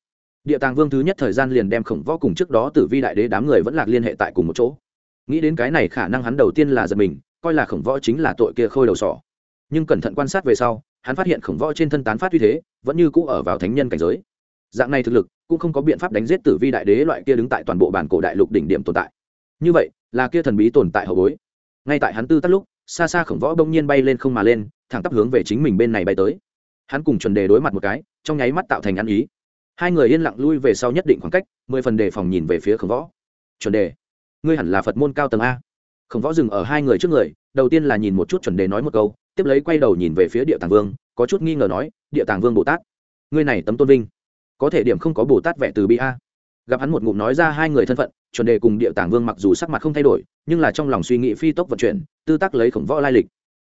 Địa tàng vương thứ nhất thời gian liền đem khổng võ cùng trước đó tử vi đại đế đám người vẫn lạc liên hệ tại cùng một chỗ. Nghĩ đến cái này khả năng hắn đầu tiên là giật mình, coi là khổng võ chính là tội kia khôi đầu sỏ. Nhưng cẩn thận quan sát về sau, hắn phát hiện khổng võ trên thân tán phát uy thế, vẫn như cũ ở vào thánh nhân cảnh giới. Dạng này thực lực, cũng không có biện pháp đánh giết tử vi đại đế loại kia đứng tại toàn bộ bản cổ đại lục đỉnh điểm tồn tại. Như vậy, là kia thần bí tồn tại hậu bối. Ngay tại hắn tư tắt lúc xa xa khổng võ bỗng nhiên bay lên không mà lên, thẳng tắp hướng về chính mình bên này bay tới. Hắn cùng chuẩn đề đối mặt một cái, trong nháy mắt tạo thành ăn ý. Hai người yên lặng lui về sau nhất định khoảng cách, mười phần đề phòng nhìn về phía khổng võ. Chuẩn đề, ngươi hẳn là phật môn cao tầng a. Khổng võ dừng ở hai người trước người, đầu tiên là nhìn một chút chuẩn đề nói một câu, tiếp lấy quay đầu nhìn về phía địa tàng vương, có chút nghi ngờ nói, địa tàng vương bồ tát, ngươi này tấm tôn vinh, có thể điểm không có bồ tát vẽ từ bi a? Gặp hắn một ngụm nói ra hai người thân phận, chuẩn đề cùng địa tàng vương mặc dù sắc mặt không thay đổi, nhưng là trong lòng suy nghĩ phi tốc vận chuyển, tư tác lấy khổng võ lai lịch.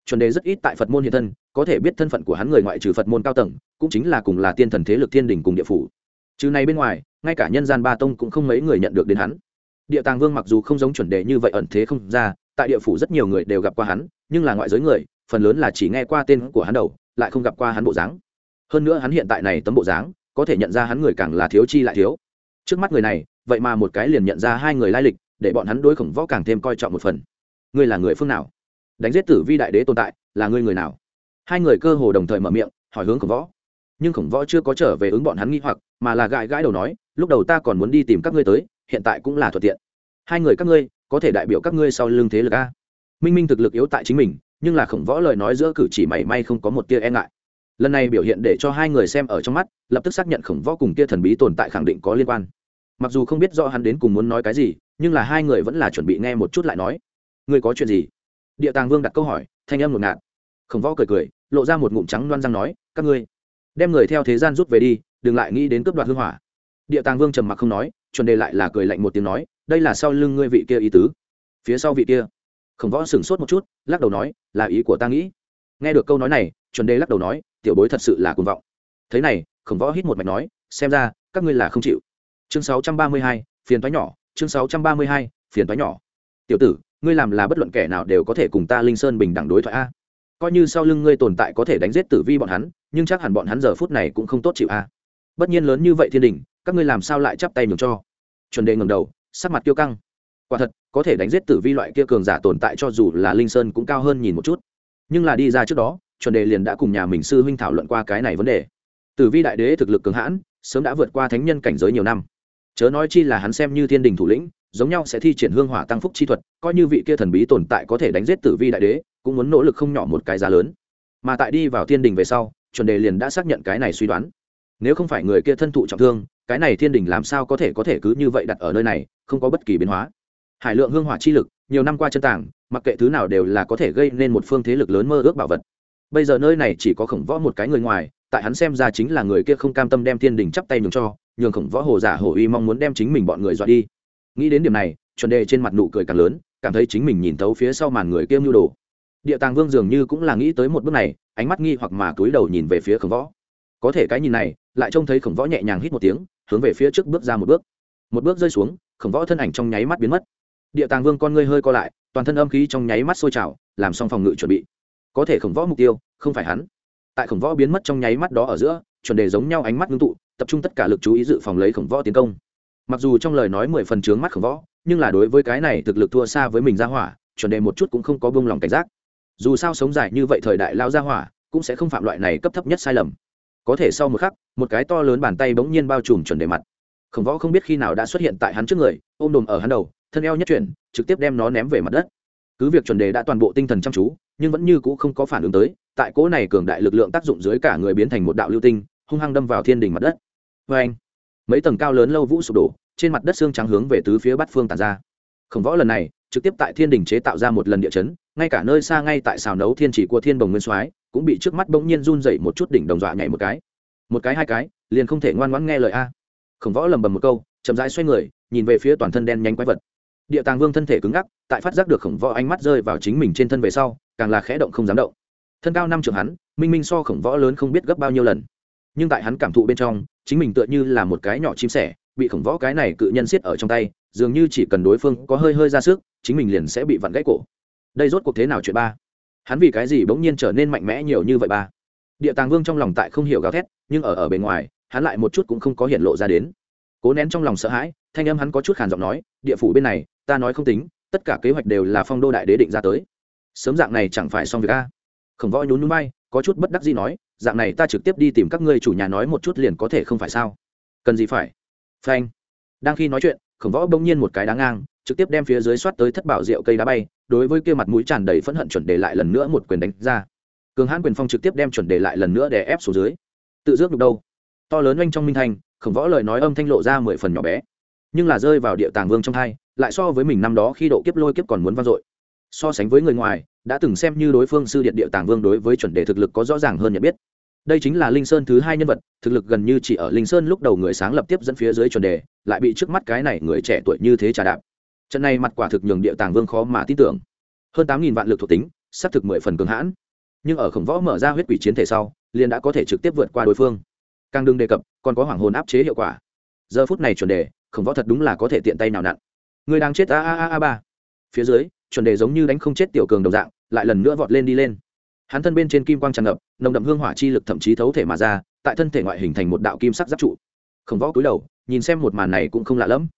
Chuẩn đề rất ít tại phật môn hiện thân, có thể biết thân phận của hắn người ngoại trừ phật môn cao tầng, cũng chính là cùng là tiên thần thế lực thiên đình cùng địa phủ. Trừ này bên ngoài, ngay cả nhân gian ba tông cũng không mấy người nhận được đến hắn. Địa tàng vương mặc dù không giống chuẩn đề như vậy ẩn thế không ra, tại địa phủ rất nhiều người đều gặp qua hắn, nhưng là ngoại giới người, phần lớn là chỉ nghe qua tên của hắn đầu, lại không gặp qua hắn bộ dáng. Hơn nữa hắn hiện tại này tấm bộ dáng, có thể nhận ra hắn người càng là thiếu chi lại thiếu trước mắt người này, vậy mà một cái liền nhận ra hai người lai lịch, để bọn hắn đối khổng võ càng thêm coi trọng một phần. Ngươi là người phương nào? Đánh giết tử vi đại đế tồn tại, là ngươi người nào? Hai người cơ hồ đồng thời mở miệng, hỏi hướng khổng võ. Nhưng khổng võ chưa có trở về ứng bọn hắn nghi hoặc, mà là gãi gãi đầu nói, lúc đầu ta còn muốn đi tìm các ngươi tới, hiện tại cũng là thuận tiện. Hai người các ngươi, có thể đại biểu các ngươi sau lưng thế lực a? Minh minh thực lực yếu tại chính mình, nhưng là khổng võ lời nói giữa cử chỉ mảy may không có một tia e ngại. Lần này biểu hiện để cho hai người xem ở trong mắt, lập tức xác nhận khổng võ cùng tia thần bí tồn tại khẳng định có liên quan mặc dù không biết rõ hắn đến cùng muốn nói cái gì, nhưng là hai người vẫn là chuẩn bị nghe một chút lại nói. Ngươi có chuyện gì? Địa tàng vương đặt câu hỏi, thanh âm ngột ngạt. Khổng võ cười cười, lộ ra một ngụm trắng loan răng nói, các ngươi, đem người theo thế gian rút về đi, đừng lại nghĩ đến cướp đoạt hương hỏa. Địa tàng vương trầm mặc không nói, chuẩn đề lại là cười lạnh một tiếng nói, đây là sau lưng ngươi vị kia ý tứ. Phía sau vị kia, khổng võ sửng sốt một chút, lắc đầu nói, là ý của ta nghĩ. Nghe được câu nói này, chuẩn đề lắc đầu nói, tiểu bối thật sự là cuồng vọng. Thế này, khổng võ hít một mạch nói, xem ra, các ngươi là không chịu chương 632, phiền toái nhỏ chương 632, phiền toái nhỏ. Tiểu tử ngươi làm là bất luận kẻ nào đều có thể cùng ta linh sơn bình đẳng đối thoại a. Coi như sau lưng ngươi tồn tại có thể đánh giết tử vi bọn hắn nhưng chắc hẳn bọn hắn giờ phút này cũng không tốt chịu a. Bất nhiên lớn như vậy thiên đình các ngươi làm sao lại chắp tay nhường cho? Chuẩn đề ngầm đầu sắc mặt kiêu căng. Quả thật có thể đánh giết tử vi loại kia cường giả tồn tại cho dù là linh sơn cũng cao hơn nhìn một chút. Nhưng là đi ra trước đó chuẩn đề liền đã cùng nhà mình sư huynh thảo luận qua cái này vấn đề. Tử vi đại đế thực lực cường hãn sớm đã vượt qua thánh nhân cảnh giới nhiều năm chớ nói chi là hắn xem như thiên đình thủ lĩnh, giống nhau sẽ thi triển hương hỏa tăng phúc chi thuật, coi như vị kia thần bí tồn tại có thể đánh giết tử vi đại đế, cũng muốn nỗ lực không nhỏ một cái giá lớn. Mà tại đi vào thiên đình về sau, chuẩn đề liền đã xác nhận cái này suy đoán. Nếu không phải người kia thân thụ trọng thương, cái này thiên đình làm sao có thể có thể cứ như vậy đặt ở nơi này, không có bất kỳ biến hóa. Hải lượng hương hỏa chi lực, nhiều năm qua chân tảng mặc kệ thứ nào đều là có thể gây nên một phương thế lực lớn mơ ước bảo vật. Bây giờ nơi này chỉ có khổng võ một cái người ngoài, tại hắn xem ra chính là người kia không cam tâm đem thiên đình chắp tay nhường cho nhường khổng võ hồ giả hồ uy mong muốn đem chính mình bọn người dọa đi. Nghĩ đến điểm này, chuẩn đề trên mặt nụ cười càng lớn, cảm thấy chính mình nhìn thấu phía sau màn người kiêm mưu đồ. Địa tàng vương dường như cũng là nghĩ tới một bước này, ánh mắt nghi hoặc mà cúi đầu nhìn về phía khổng võ. Có thể cái nhìn này, lại trông thấy khổng võ nhẹ nhàng hít một tiếng, hướng về phía trước bước ra một bước. Một bước rơi xuống, khổng võ thân ảnh trong nháy mắt biến mất. Địa tàng vương con ngươi hơi co lại, toàn thân âm khí trong nháy mắt sôi trào, làm xong phòng ngự chuẩn bị. Có thể khổng võ mục tiêu, không phải hắn. Tại khổng võ biến mất trong nháy mắt đó ở giữa chuẩn đề giống nhau ánh mắt ngưng tụ, tập trung tất cả lực chú ý dự phòng lấy khổng võ tiến công. Mặc dù trong lời nói mười phần trướng mắt khổng võ, nhưng là đối với cái này thực lực thua xa với mình ra hỏa, chuẩn đề một chút cũng không có bông lòng cảnh giác. Dù sao sống dài như vậy thời đại lao ra hỏa, cũng sẽ không phạm loại này cấp thấp nhất sai lầm. Có thể sau một khắc, một cái to lớn bàn tay bỗng nhiên bao trùm chuẩn đề mặt. Khổng võ không biết khi nào đã xuất hiện tại hắn trước người, ôm đồm ở hắn đầu, thân eo nhất chuyển, trực tiếp đem nó ném về mặt đất. Cứ việc chuẩn đề đã toàn bộ tinh thần chăm chú, nhưng vẫn như cũ không có phản ứng tới tại cỗ này cường đại lực lượng tác dụng dưới cả người biến thành một đạo lưu tinh, hung hăng đâm vào thiên đình mặt đất. Vê anh, mấy tầng cao lớn lâu vũ sụp đổ, trên mặt đất xương trắng hướng về tứ phía bát phương tàn ra. Khổng võ lần này, trực tiếp tại thiên đình chế tạo ra một lần địa chấn, ngay cả nơi xa ngay tại xào nấu thiên chỉ của thiên đồng nguyên soái, cũng bị trước mắt bỗng nhiên run dậy một chút đỉnh đồng dọa nhảy một cái. Một cái hai cái, liền không thể ngoan ngoãn nghe lời a. Khổng võ lầm bầm một câu, chậm rãi xoay người, nhìn về phía toàn thân đen nhanh quái vật. Địa tàng vương thân thể cứng ngắc, tại phát giác được khổng võ ánh mắt rơi vào chính mình trên thân về sau, càng là khẽ động không dám động thân cao năm trưởng hắn, minh minh so khổng võ lớn không biết gấp bao nhiêu lần. Nhưng tại hắn cảm thụ bên trong, chính mình tựa như là một cái nhỏ chim sẻ, bị khổng võ cái này cự nhân siết ở trong tay, dường như chỉ cần đối phương có hơi hơi ra sức, chính mình liền sẽ bị vặn gãy cổ. Đây rốt cuộc thế nào chuyện ba? Hắn vì cái gì bỗng nhiên trở nên mạnh mẽ nhiều như vậy ba? Địa tàng vương trong lòng tại không hiểu gào thét, nhưng ở ở bề ngoài, hắn lại một chút cũng không có hiện lộ ra đến. Cố nén trong lòng sợ hãi, thanh âm hắn có chút khàn giọng nói, địa phủ bên này, ta nói không tính, tất cả kế hoạch đều là phong đô đại đế định ra tới. Sớm dạng này chẳng phải xong việc a khổng võ nhún núi bay, có chút bất đắc gì nói, dạng này ta trực tiếp đi tìm các ngươi chủ nhà nói một chút liền có thể không phải sao? Cần gì phải? Phanh. Đang khi nói chuyện, khổng võ bỗng nhiên một cái đá ngang, trực tiếp đem phía dưới soát tới thất bảo rượu cây đá bay, đối với kia mặt mũi tràn đầy phẫn hận chuẩn đề lại lần nữa một quyền đánh ra. Cường hãn quyền phong trực tiếp đem chuẩn đề lại lần nữa để ép xuống dưới. Tự dước được đâu? To lớn oanh trong minh thanh khổng võ lời nói âm thanh lộ ra mười phần nhỏ bé. Nhưng là rơi vào địa tàng vương trong hai, lại so với mình năm đó khi độ kiếp lôi kiếp còn muốn vang dội. So sánh với người ngoài đã từng xem như đối phương sư điện địa tàng vương đối với chuẩn đề thực lực có rõ ràng hơn nhận biết. Đây chính là linh sơn thứ hai nhân vật, thực lực gần như chỉ ở linh sơn lúc đầu người sáng lập tiếp dẫn phía dưới chuẩn đề, lại bị trước mắt cái này người trẻ tuổi như thế trà đạp. Trận này mặt quả thực nhường địa tàng vương khó mà tin tưởng. Hơn tám nghìn vạn lực thuộc tính, xác thực mười phần cường hãn. Nhưng ở khổng võ mở ra huyết quỷ chiến thể sau, liền đã có thể trực tiếp vượt qua đối phương. Càng đừng đề cập, còn có hoàng hồn áp chế hiệu quả. Giờ phút này chuẩn đề, khổng võ thật đúng là có thể tiện tay nào nặn. Người đang chết a a a a ba. Phía dưới, chuẩn đề giống như đánh không chết tiểu cường đồng dạng lại lần nữa vọt lên đi lên. Hắn thân bên trên kim quang tràn ngập, nồng đậm hương hỏa chi lực thậm chí thấu thể mà ra, tại thân thể ngoại hình thành một đạo kim sắc giáp trụ. Khổng võ cúi đầu, nhìn xem một màn này cũng không lạ lẫm.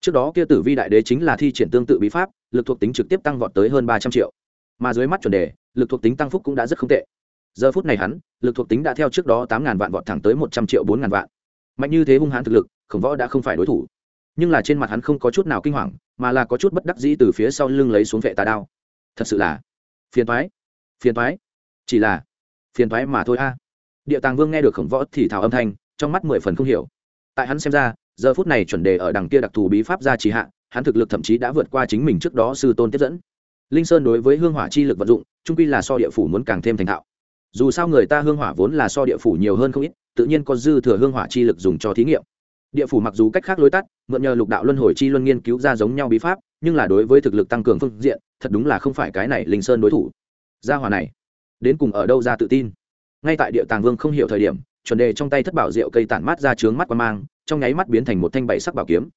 Trước đó kia tử vi đại đế chính là thi triển tương tự bí pháp, lực thuộc tính trực tiếp tăng vọt tới hơn ba trăm triệu. Mà dưới mắt chuẩn đề, lực thuộc tính tăng phúc cũng đã rất không tệ. Giờ phút này hắn, lực thuộc tính đã theo trước đó tám ngàn vạn vọt thẳng tới một trăm triệu bốn ngàn vạn. Mạnh như thế hung hãn thực lực, khổng võ đã không phải đối thủ. Nhưng là trên mặt hắn không có chút nào kinh hoàng, mà là có chút bất đắc dĩ từ phía sau lưng lấy xuống vệ tà đao. Thật sự là phiền thoái phiền thoái chỉ là, phiền thoái mà thôi a. Địa tàng vương nghe được khổng võ thì thào âm thanh, trong mắt mười phần không hiểu. Tại hắn xem ra, giờ phút này chuẩn đề ở đằng kia đặc thù bí pháp ra trì hạ, hắn thực lực thậm chí đã vượt qua chính mình trước đó sư tôn tiếp dẫn. Linh sơn đối với hương hỏa chi lực vận dụng, trung quy là so địa phủ muốn càng thêm thành thạo. Dù sao người ta hương hỏa vốn là so địa phủ nhiều hơn không ít, tự nhiên có dư thừa hương hỏa chi lực dùng cho thí nghiệm địa phủ mặc dù cách khác lối tắt, mượn nhờ lục đạo luân hồi chi luân nghiên cứu ra giống nhau bí pháp, nhưng là đối với thực lực tăng cường phương diện, thật đúng là không phải cái này linh sơn đối thủ. Gia hòa này, đến cùng ở đâu ra tự tin? Ngay tại địa tàng vương không hiểu thời điểm, chuẩn đề trong tay thất bảo rượu cây tản mát ra trướng mắt qua mang, trong nháy mắt biến thành một thanh bảy sắc bảo kiếm.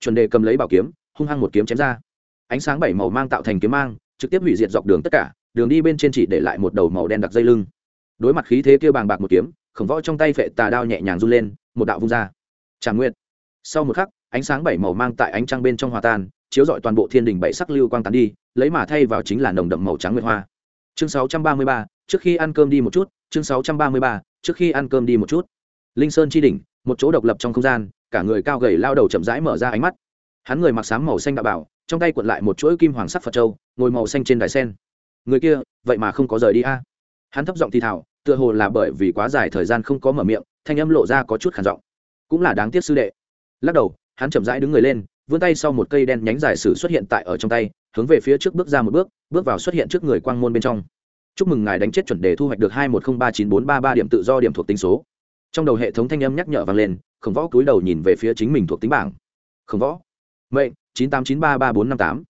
Chuẩn đề cầm lấy bảo kiếm, hung hăng một kiếm chém ra. Ánh sáng bảy màu mang tạo thành kiếm mang, trực tiếp hủy diệt dọc đường tất cả, đường đi bên trên chỉ để lại một đầu màu đen đặc dây lưng. Đối mặt khí thế kia bàng bạc một kiếm, khổng võ trong tay phệ tà đao nhẹ nhàng run lên, một đạo vung ra tràng nguyện sau một khắc ánh sáng bảy màu mang tại ánh trăng bên trong hòa tan chiếu rọi toàn bộ thiên đình bảy sắc lưu quang tán đi lấy mà thay vào chính là nồng đậm màu trắng nguyệt hoa. Chương 633, trước khi ăn cơm đi một chút chương 633, trước khi ăn cơm đi một chút. Linh sơn chi đỉnh một chỗ độc lập trong không gian cả người cao gầy lao đầu chậm rãi mở ra ánh mắt. Hắn người mặc sám màu xanh đạo bảo trong tay cuộn lại một chuỗi kim hoàng sắc phật châu ngồi màu xanh trên đài sen. Người kia vậy mà không có rời đi a. Hắn thấp giọng thì thào tựa hồ là bởi vì quá dài thời gian không có mở miệng thanh âm lộ ra có chút khản giọng cũng là đáng tiếc sư đệ. Lắc đầu, hắn chậm rãi đứng người lên, vươn tay sau một cây đen nhánh dài sử xuất hiện tại ở trong tay, hướng về phía trước bước ra một bước bước vào xuất hiện trước người quang môn bên trong. Chúc mừng ngài đánh chết chuẩn đề thu hoạch được hai một không ba chín bốn ba ba điểm tự do điểm thuộc tính số. Trong đầu hệ thống thanh âm nhắc nhở vang lên, khổng võ cúi đầu nhìn về phía chính mình thuộc tính bảng. Khổng võ. Mệnh, chín tám chín ba ba bốn năm tám.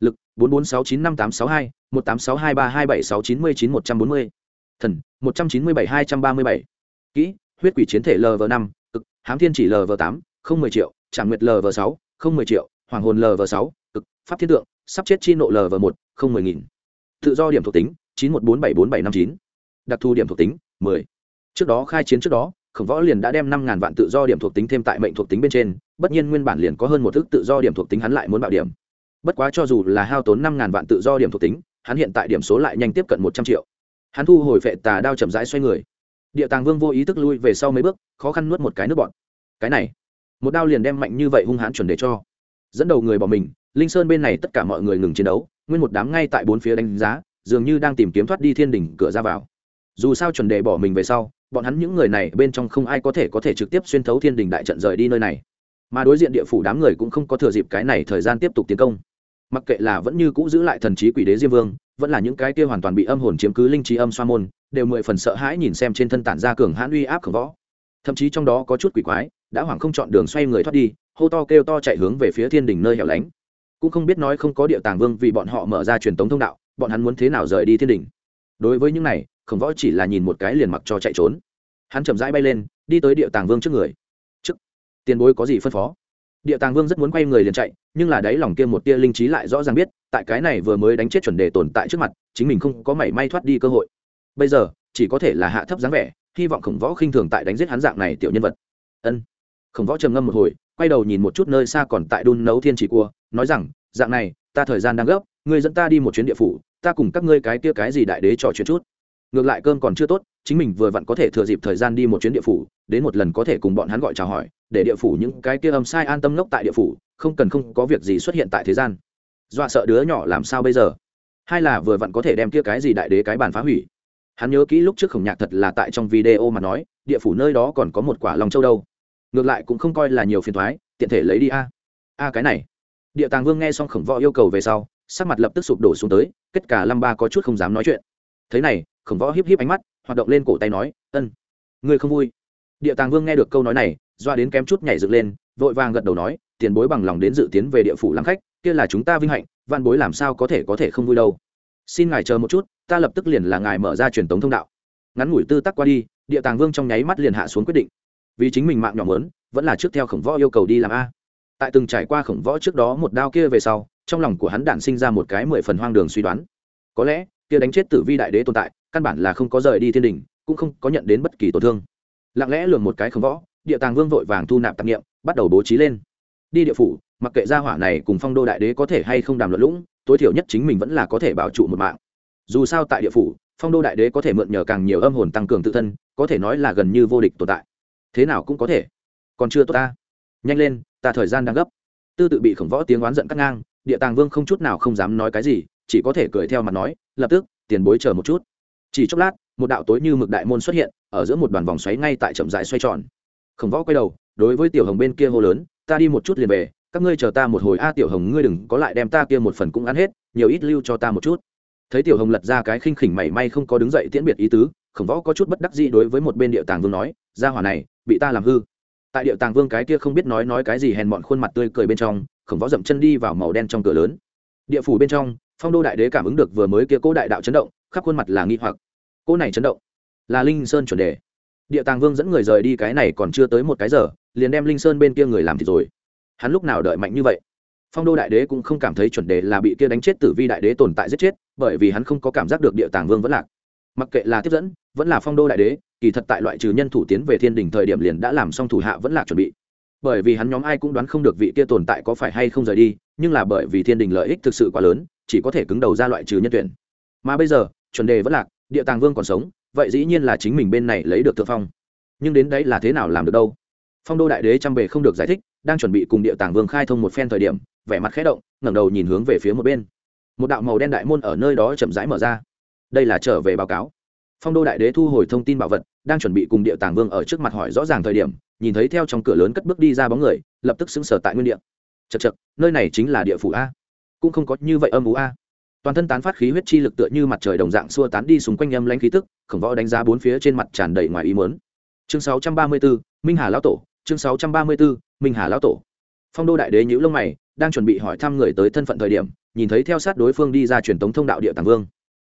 Lực, bốn bốn sáu chín năm tám sáu hai, một tám sáu hai ba hai bảy sáu chín mươi chín một trăm bốn mươi. Thần, một trăm chín mươi bảy hai trăm ba mươi bảy. Kỹ, huyết quỷ chiến thể lv năm hám thiên chỉ lv tám, không mười triệu tràng nguyệt lv sáu, không mười triệu, hoàng hồn lv sáu, cực, pháp thiên tượng, sắp chết chi nộ lv một, không mười nghìn. Tự do điểm thuộc tính, chín một bốn bảy bốn bảy năm chín. Đặc thù điểm thuộc tính, mười. Trước đó khai chiến trước đó, khổng võ liền đã đem năm ngàn vạn tự do điểm thuộc tính thêm tại mệnh thuộc tính bên trên, bất nhiên nguyên bản liền có hơn một thức tự do điểm thuộc tính hắn lại muốn bạo điểm. Bất quá cho dù là hao tốn năm ngàn vạn tự do điểm thuộc tính, hắn hiện tại điểm số lại nhanh tiếp cận một trăm triệu. Hắn thu hồi phệ tà đao chậm rãi xoay người địa tàng vương vô ý thức lui về sau mấy bước, khó khăn nuốt một cái nước bọn cái này, một đao liền đem mạnh như vậy hung hãn chuẩn để cho. Dẫn đầu người bỏ mình, linh sơn bên này tất cả mọi người ngừng chiến đấu, nguyên một đám ngay tại bốn phía đánh giá, dường như đang tìm kiếm thoát đi thiên đỉnh cửa ra vào. Dù sao chuẩn đề bỏ mình về sau, bọn hắn những người này bên trong không ai có thể có thể trực tiếp xuyên thấu thiên đình đại trận rời đi nơi này. Mà đối diện địa phủ đám người cũng không có thừa dịp cái này thời gian tiếp tục tiến công. Mặc kệ là vẫn như cũ giữ lại thần trí quỷ đế diêm vương vẫn là những cái kia hoàn toàn bị âm hồn chiếm cứ linh trí âm xoa môn, đều mười phần sợ hãi nhìn xem trên thân tản ra cường hãn uy áp khổng võ. Thậm chí trong đó có chút quỷ quái, đã hoảng không chọn đường xoay người thoát đi, hô to kêu to chạy hướng về phía thiên đình nơi hẻo lánh. Cũng không biết nói không có địa tàng vương vì bọn họ mở ra truyền tống thông đạo, bọn hắn muốn thế nào rời đi thiên đình. Đối với những này, khổng võ chỉ là nhìn một cái liền mặc cho chạy trốn. Hắn chậm rãi bay lên, đi tới địa tàng vương trước người. Trước, tiền bối có gì phân phó? Địa tàng vương rất muốn quay người liền chạy, nhưng là đáy lòng kia một tia linh trí lại rõ ràng biết, tại cái này vừa mới đánh chết chuẩn đề tồn tại trước mặt, chính mình không có mảy may thoát đi cơ hội. Bây giờ, chỉ có thể là hạ thấp dáng vẻ, hy vọng khổng võ khinh thường tại đánh giết hắn dạng này tiểu nhân vật. Ân. Khổng võ trầm ngâm một hồi, quay đầu nhìn một chút nơi xa còn tại đun nấu thiên chỉ cua, nói rằng, dạng này, ta thời gian đang gấp, ngươi dẫn ta đi một chuyến địa phủ, ta cùng các ngươi cái kia cái gì đại đế trò chuyện chút ngược lại cơm còn chưa tốt, chính mình vừa vặn có thể thừa dịp thời gian đi một chuyến địa phủ, đến một lần có thể cùng bọn hắn gọi chào hỏi, để địa phủ những cái kia âm sai an tâm lốc tại địa phủ, không cần không có việc gì xuất hiện tại thế gian. Dọa sợ đứa nhỏ làm sao bây giờ? Hay là vừa vặn có thể đem kia cái gì đại đế cái bàn phá hủy. Hắn nhớ kỹ lúc trước khổng nhạc thật là tại trong video mà nói, địa phủ nơi đó còn có một quả lòng châu đâu. Ngược lại cũng không coi là nhiều phiền thoái tiện thể lấy đi a. A cái này. Địa tàng vương nghe xong khổng võ yêu cầu về sau, sắc mặt lập tức sụp đổ xuống tới, kết cả lâm ba có chút không dám nói chuyện. Thế này khổng võ híp híp ánh mắt, hoạt động lên cổ tay nói, ân, ngươi không vui. Địa tàng vương nghe được câu nói này, doa đến kém chút nhảy dựng lên, vội vàng gật đầu nói, tiền bối bằng lòng đến dự tiến về địa phủ làm khách, kia là chúng ta vinh hạnh văn bối làm sao có thể có thể không vui đâu. Xin ngài chờ một chút, ta lập tức liền là ngài mở ra truyền tống thông đạo. Ngắn ngủi tư tắc qua đi, địa tàng vương trong nháy mắt liền hạ xuống quyết định. Vì chính mình mạng nhỏ mớn, vẫn là trước theo khổng võ yêu cầu đi làm a. Tại từng trải qua khổng võ trước đó một đao kia về sau, trong lòng của hắn đản sinh ra một cái mười phần hoang đường suy đoán. Có lẽ, kia đánh chết tử vi đại đế tồn tại căn bản là không có rời đi thiên đình, cũng không có nhận đến bất kỳ tổn thương. Lặng lẽ lường một cái khổng võ, địa tàng vương vội vàng thu nạp tạp nghiệm bắt đầu bố trí lên. Đi địa phủ, mặc kệ gia hỏa này cùng phong đô đại đế có thể hay không đàm luận lũng, tối thiểu nhất chính mình vẫn là có thể bảo trụ một mạng. Dù sao tại địa phủ, phong đô đại đế có thể mượn nhờ càng nhiều âm hồn tăng cường tự thân, có thể nói là gần như vô địch tồn tại. Thế nào cũng có thể. Còn chưa tốt ta. Nhanh lên, ta thời gian đang gấp. Tư tự bị khổng võ tiếng oán giận cắt ngang, địa tàng vương không chút nào không dám nói cái gì, chỉ có thể cười theo mặt nói, lập tức, tiền bối chờ một chút chỉ chốc lát, một đạo tối như mực đại môn xuất hiện, ở giữa một đoàn vòng xoáy ngay tại chậm dài xoay tròn. Khổng võ quay đầu, đối với tiểu hồng bên kia hô lớn, ta đi một chút liền về, các ngươi chờ ta một hồi. A, tiểu hồng, ngươi đừng có lại đem ta kia một phần cũng ăn hết, nhiều ít lưu cho ta một chút. Thấy tiểu hồng lật ra cái khinh khỉnh mảy may không có đứng dậy tiễn biệt ý tứ, khổng võ có chút bất đắc dĩ đối với một bên địa tàng vương nói ra hỏa này, bị ta làm hư. Tại địa tàng vương cái kia không biết nói nói cái gì hèn mọn khuôn mặt tươi cười bên trong, khổng võ dậm chân đi vào màu đen trong cửa lớn. Địa phủ bên trong, phong đô đại đế cảm ứng được vừa mới kia cố đại đạo chấn động khắp khuôn mặt là nghi hoặc. Cô này chấn động. Là linh sơn chuẩn đề. Địa tàng vương dẫn người rời đi cái này còn chưa tới một cái giờ, liền đem linh sơn bên kia người làm thì rồi. Hắn lúc nào đợi mạnh như vậy? Phong đô đại đế cũng không cảm thấy chuẩn đề là bị kia đánh chết tử vi đại đế tồn tại giết chết, bởi vì hắn không có cảm giác được địa tàng vương vẫn lạc. Mặc kệ là tiếp dẫn, vẫn là phong đô đại đế, kỳ thật tại loại trừ nhân thủ tiến về thiên đình thời điểm liền đã làm xong thủ hạ vẫn lạc chuẩn bị. Bởi vì hắn nhóm ai cũng đoán không được vị kia tồn tại có phải hay không rời đi, nhưng là bởi vì thiên đình lợi ích thực sự quá lớn, chỉ có thể cứng đầu ra loại trừ nhân tuyển. Mà bây giờ chuẩn đề vẫn lạc, địa tàng vương còn sống, vậy dĩ nhiên là chính mình bên này lấy được thượng phong. Nhưng đến đấy là thế nào làm được đâu? Phong đô đại đế trăm bề không được giải thích, đang chuẩn bị cùng địa tàng vương khai thông một phen thời điểm, vẻ mặt khẽ động, ngẩng đầu nhìn hướng về phía một bên. Một đạo màu đen đại môn ở nơi đó chậm rãi mở ra. Đây là trở về báo cáo. Phong đô đại đế thu hồi thông tin bảo vật, đang chuẩn bị cùng địa tàng vương ở trước mặt hỏi rõ ràng thời điểm, nhìn thấy theo trong cửa lớn cất bước đi ra bóng người, lập tức xứng sở tại nguyên địa. Chật chật nơi này chính là địa phủ a. Cũng không có như vậy âm ú a toàn thân tán phát khí huyết chi lực tựa như mặt trời đồng dạng xua tán đi xung quanh âm lãnh khí tức khổng võ đánh giá bốn phía trên mặt tràn đầy ngoài ý mớn chương 634, minh hà lão tổ chương 634, minh hà lão tổ. Phong đô đại đế nhữ lông mày đang chuẩn bị hỏi thăm người tới thân phận thời điểm nhìn thấy theo sát đối phương đi ra truyền tống thông đạo địa tàng vương.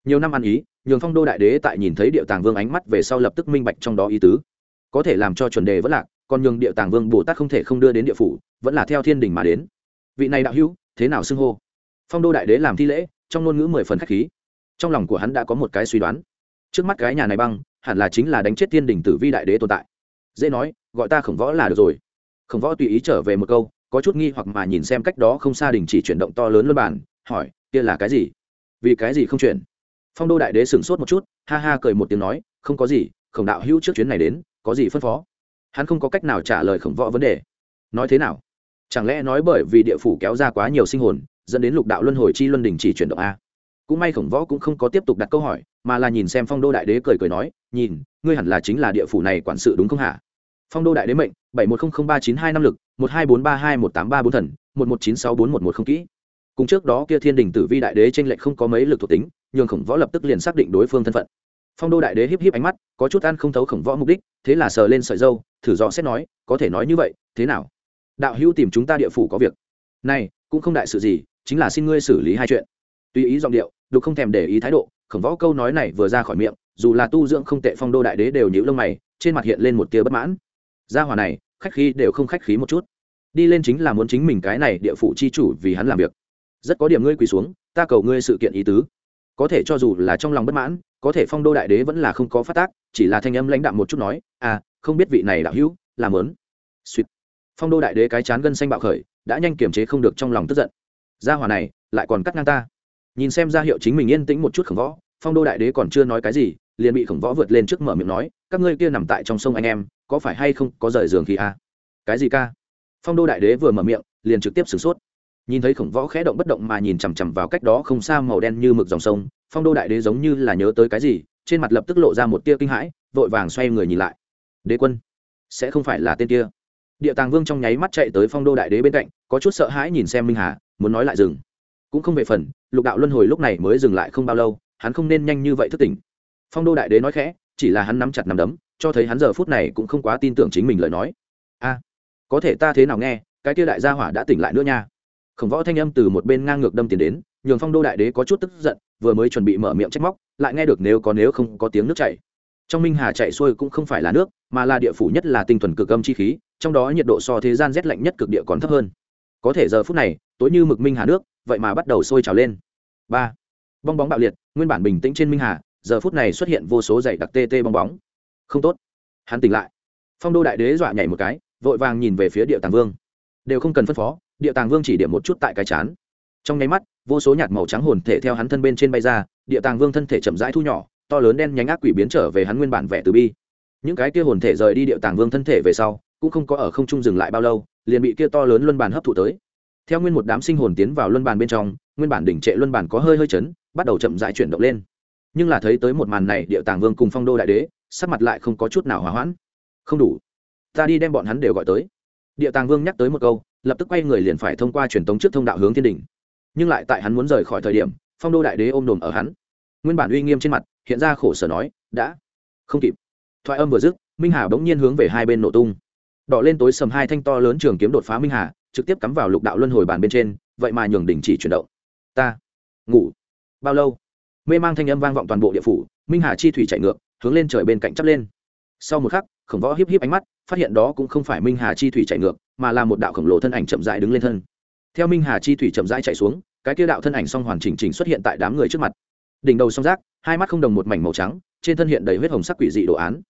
Nhiều năm ăn ý nhường phong đô đại đế tại nhìn thấy địa tàng vương ánh mắt về sau lập tức minh bạch trong đó ý tứ. Có thể làm cho chuẩn đề vẫn lạc còn nhường địa tàng vương bồ tát không thể không đưa đến địa phủ vẫn là theo thiên đình mà đến. Vị này đạo hữu thế nào xưng hô? Phong đô đại đế làm thi lễ trong ngôn ngữ mười phần khách khí. Trong lòng của hắn đã có một cái suy đoán. Trước mắt cái nhà này băng, hẳn là chính là đánh chết thiên đình tử vi đại đế tồn tại. Dễ nói, gọi ta khổng võ là được rồi. Khổng võ tùy ý trở về một câu, có chút nghi hoặc mà nhìn xem cách đó không xa đình chỉ chuyển động to lớn luân bản hỏi, kia là cái gì? Vì cái gì không chuyển? Phong đô đại đế sửng sốt một chút, ha ha cười một tiếng nói, không có gì, khổng đạo hữu trước chuyến này đến, có gì phân phó? Hắn không có cách nào trả lời khổng võ vấn đề. Nói thế nào? Chẳng lẽ nói bởi vì địa phủ kéo ra quá nhiều sinh hồn dẫn đến lục đạo luân hồi chi luân đình chỉ chuyển động a. Cũng may khổng võ cũng không có tiếp tục đặt câu hỏi, mà là nhìn xem phong đô đại đế cười cười nói, nhìn, ngươi hẳn là chính là địa phủ này quản sự đúng không hả? Phong đô đại đế mệnh, bảy một không không ba chín hai năm lực, một hai bốn ba hai một tám ba bốn thần, một một chín sáu bốn một một không kỹ. Cùng trước đó kia thiên đình tử vi đại đế tranh lệch không có mấy lực thuộc tính, nhường khổng võ lập tức liền xác định đối phương thân phận. Phong đô đại đế híp híp ánh mắt, có chút ăn không thấu khổng võ mục đích, thế là sờ lên sợi dâu, thử rõ xét nói, có thể nói như vậy, thế nào? Đạo hữu tìm chúng ta địa phủ có việc. Này, cũng không đại sự gì chính là xin ngươi xử lý hai chuyện. Tùy ý giọng điệu, đục không thèm để ý thái độ, khổng võ câu nói này vừa ra khỏi miệng, dù là tu dưỡng không tệ phong đô đại đế đều nhíu lông mày, trên mặt hiện lên một tia bất mãn. Gia hỏa này, khách khí đều không khách khí một chút. Đi lên chính là muốn chính mình cái này địa phủ chi chủ vì hắn làm việc. Rất có điểm ngươi quỳ xuống, ta cầu ngươi sự kiện ý tứ. Có thể cho dù là trong lòng bất mãn, có thể phong đô đại đế vẫn là không có phát tác, chỉ là thanh âm lãnh đạm một chút nói à không biết vị này đạo hữu, làm lớn suýt phong đô đại đế cái chán gân xanh bạo khởi, đã nhanh kiềm chế không được trong lòng tức giận gia hỏa này, lại còn cắt ngang ta. Nhìn xem ra hiệu chính mình yên tĩnh một chút khổng võ, phong đô đại đế còn chưa nói cái gì, liền bị khổng võ vượt lên trước mở miệng nói, các ngươi kia nằm tại trong sông anh em, có phải hay không có rời giường khi a à? cái gì ca? Phong đô đại đế vừa mở miệng, liền trực tiếp sửng sốt. Nhìn thấy khổng võ khẽ động bất động mà nhìn chằm chằm vào cách đó không xa màu đen như mực dòng sông, phong đô đại đế giống như là nhớ tới cái gì, trên mặt lập tức lộ ra một tia kinh hãi, vội vàng xoay người nhìn lại. Đế quân, sẽ không phải là tên kia. Địa tàng vương trong nháy mắt chạy tới phong đô đại đế bên cạnh, có chút sợ hãi nhìn xem minh hà muốn nói lại dừng. Cũng không về phần, lục đạo luân hồi lúc này mới dừng lại không bao lâu, hắn không nên nhanh như vậy thức tỉnh. Phong đô đại đế nói khẽ, chỉ là hắn nắm chặt nắm đấm, cho thấy hắn giờ phút này cũng không quá tin tưởng chính mình lời nói. A, có thể ta thế nào nghe, cái kia đại gia hỏa đã tỉnh lại nữa nha. Khổng võ thanh âm từ một bên ngang ngược đâm tiền đến, nhường phong đô đại đế có chút tức giận, vừa mới chuẩn bị mở miệng trách móc, lại nghe được nếu có nếu không có tiếng nước chảy. Trong minh hà chạy xuôi cũng không phải là nước, mà là địa phủ nhất là tinh thuần cực âm chi khí, trong đó nhiệt độ so thế gian rét lạnh nhất cực địa còn thấp hơn. Có thể giờ phút này tối như mực minh hà nước, vậy mà bắt đầu sôi trào lên. Ba. Bong bóng bạo liệt, nguyên bản bình tĩnh trên minh hà, giờ phút này xuất hiện vô số dày đặc tê tê bong bóng. Không tốt. Hắn tỉnh lại. Phong đô đại đế dọa nhảy một cái, vội vàng nhìn về phía địa tàng vương. Đều không cần phân phó, địa tàng vương chỉ điểm một chút tại cái chán. Trong nháy mắt, vô số nhạt màu trắng hồn thể theo hắn thân bên trên bay ra, địa tàng vương thân thể chậm rãi thu nhỏ, to lớn đen nhánh ác quỷ biến trở về hắn nguyên bản vẻ từ bi. Những cái kia hồn thể rời đi địa tàng vương thân thể về sau, cũng không có ở không trung dừng lại bao lâu, liền bị kia to lớn luân bàn hấp thụ tới theo nguyên một đám sinh hồn tiến vào luân bàn bên trong, nguyên bản đỉnh trệ luân bàn có hơi hơi chấn, bắt đầu chậm rãi chuyển động lên. Nhưng là thấy tới một màn này địa tàng vương cùng phong đô đại đế, sắc mặt lại không có chút nào hòa hoãn. Không đủ, ta đi đem bọn hắn đều gọi tới. Địa tàng vương nhắc tới một câu, lập tức quay người liền phải thông qua truyền tống trước thông đạo hướng thiên đình nhưng lại tại hắn muốn rời khỏi thời điểm, phong đô đại đế ôm đồm ở hắn. Nguyên bản uy nghiêm trên mặt, hiện ra khổ sở nói, đã, không kịp. Thoại âm vừa dứt, minh hà bỗng nhiên hướng về hai bên nổ tung. Đỏ lên tối sầm hai thanh to lớn trường kiếm đột phá minh hà trực tiếp cắm vào lục đạo luân hồi bàn bên trên, vậy mà nhường đỉnh chỉ chuyển động. Ta, ngủ. Bao lâu? Mê mang thanh âm vang vọng toàn bộ địa phủ, minh hà chi thủy chạy ngược, hướng lên trời bên cạnh chắp lên. Sau một khắc, khổng võ híp híp ánh mắt, phát hiện đó cũng không phải minh hà chi thủy chạy ngược, mà là một đạo khổng lồ thân ảnh chậm rãi đứng lên thân. Theo minh hà chi thủy chậm rãi chạy xuống, cái kia đạo thân ảnh song hoàn chỉnh chỉnh xuất hiện tại đám người trước mặt. Đỉnh đầu song rác hai mắt không đồng một mảnh màu trắng, trên thân hiện đầy huyết hồng sắc quỷ dị đồ án.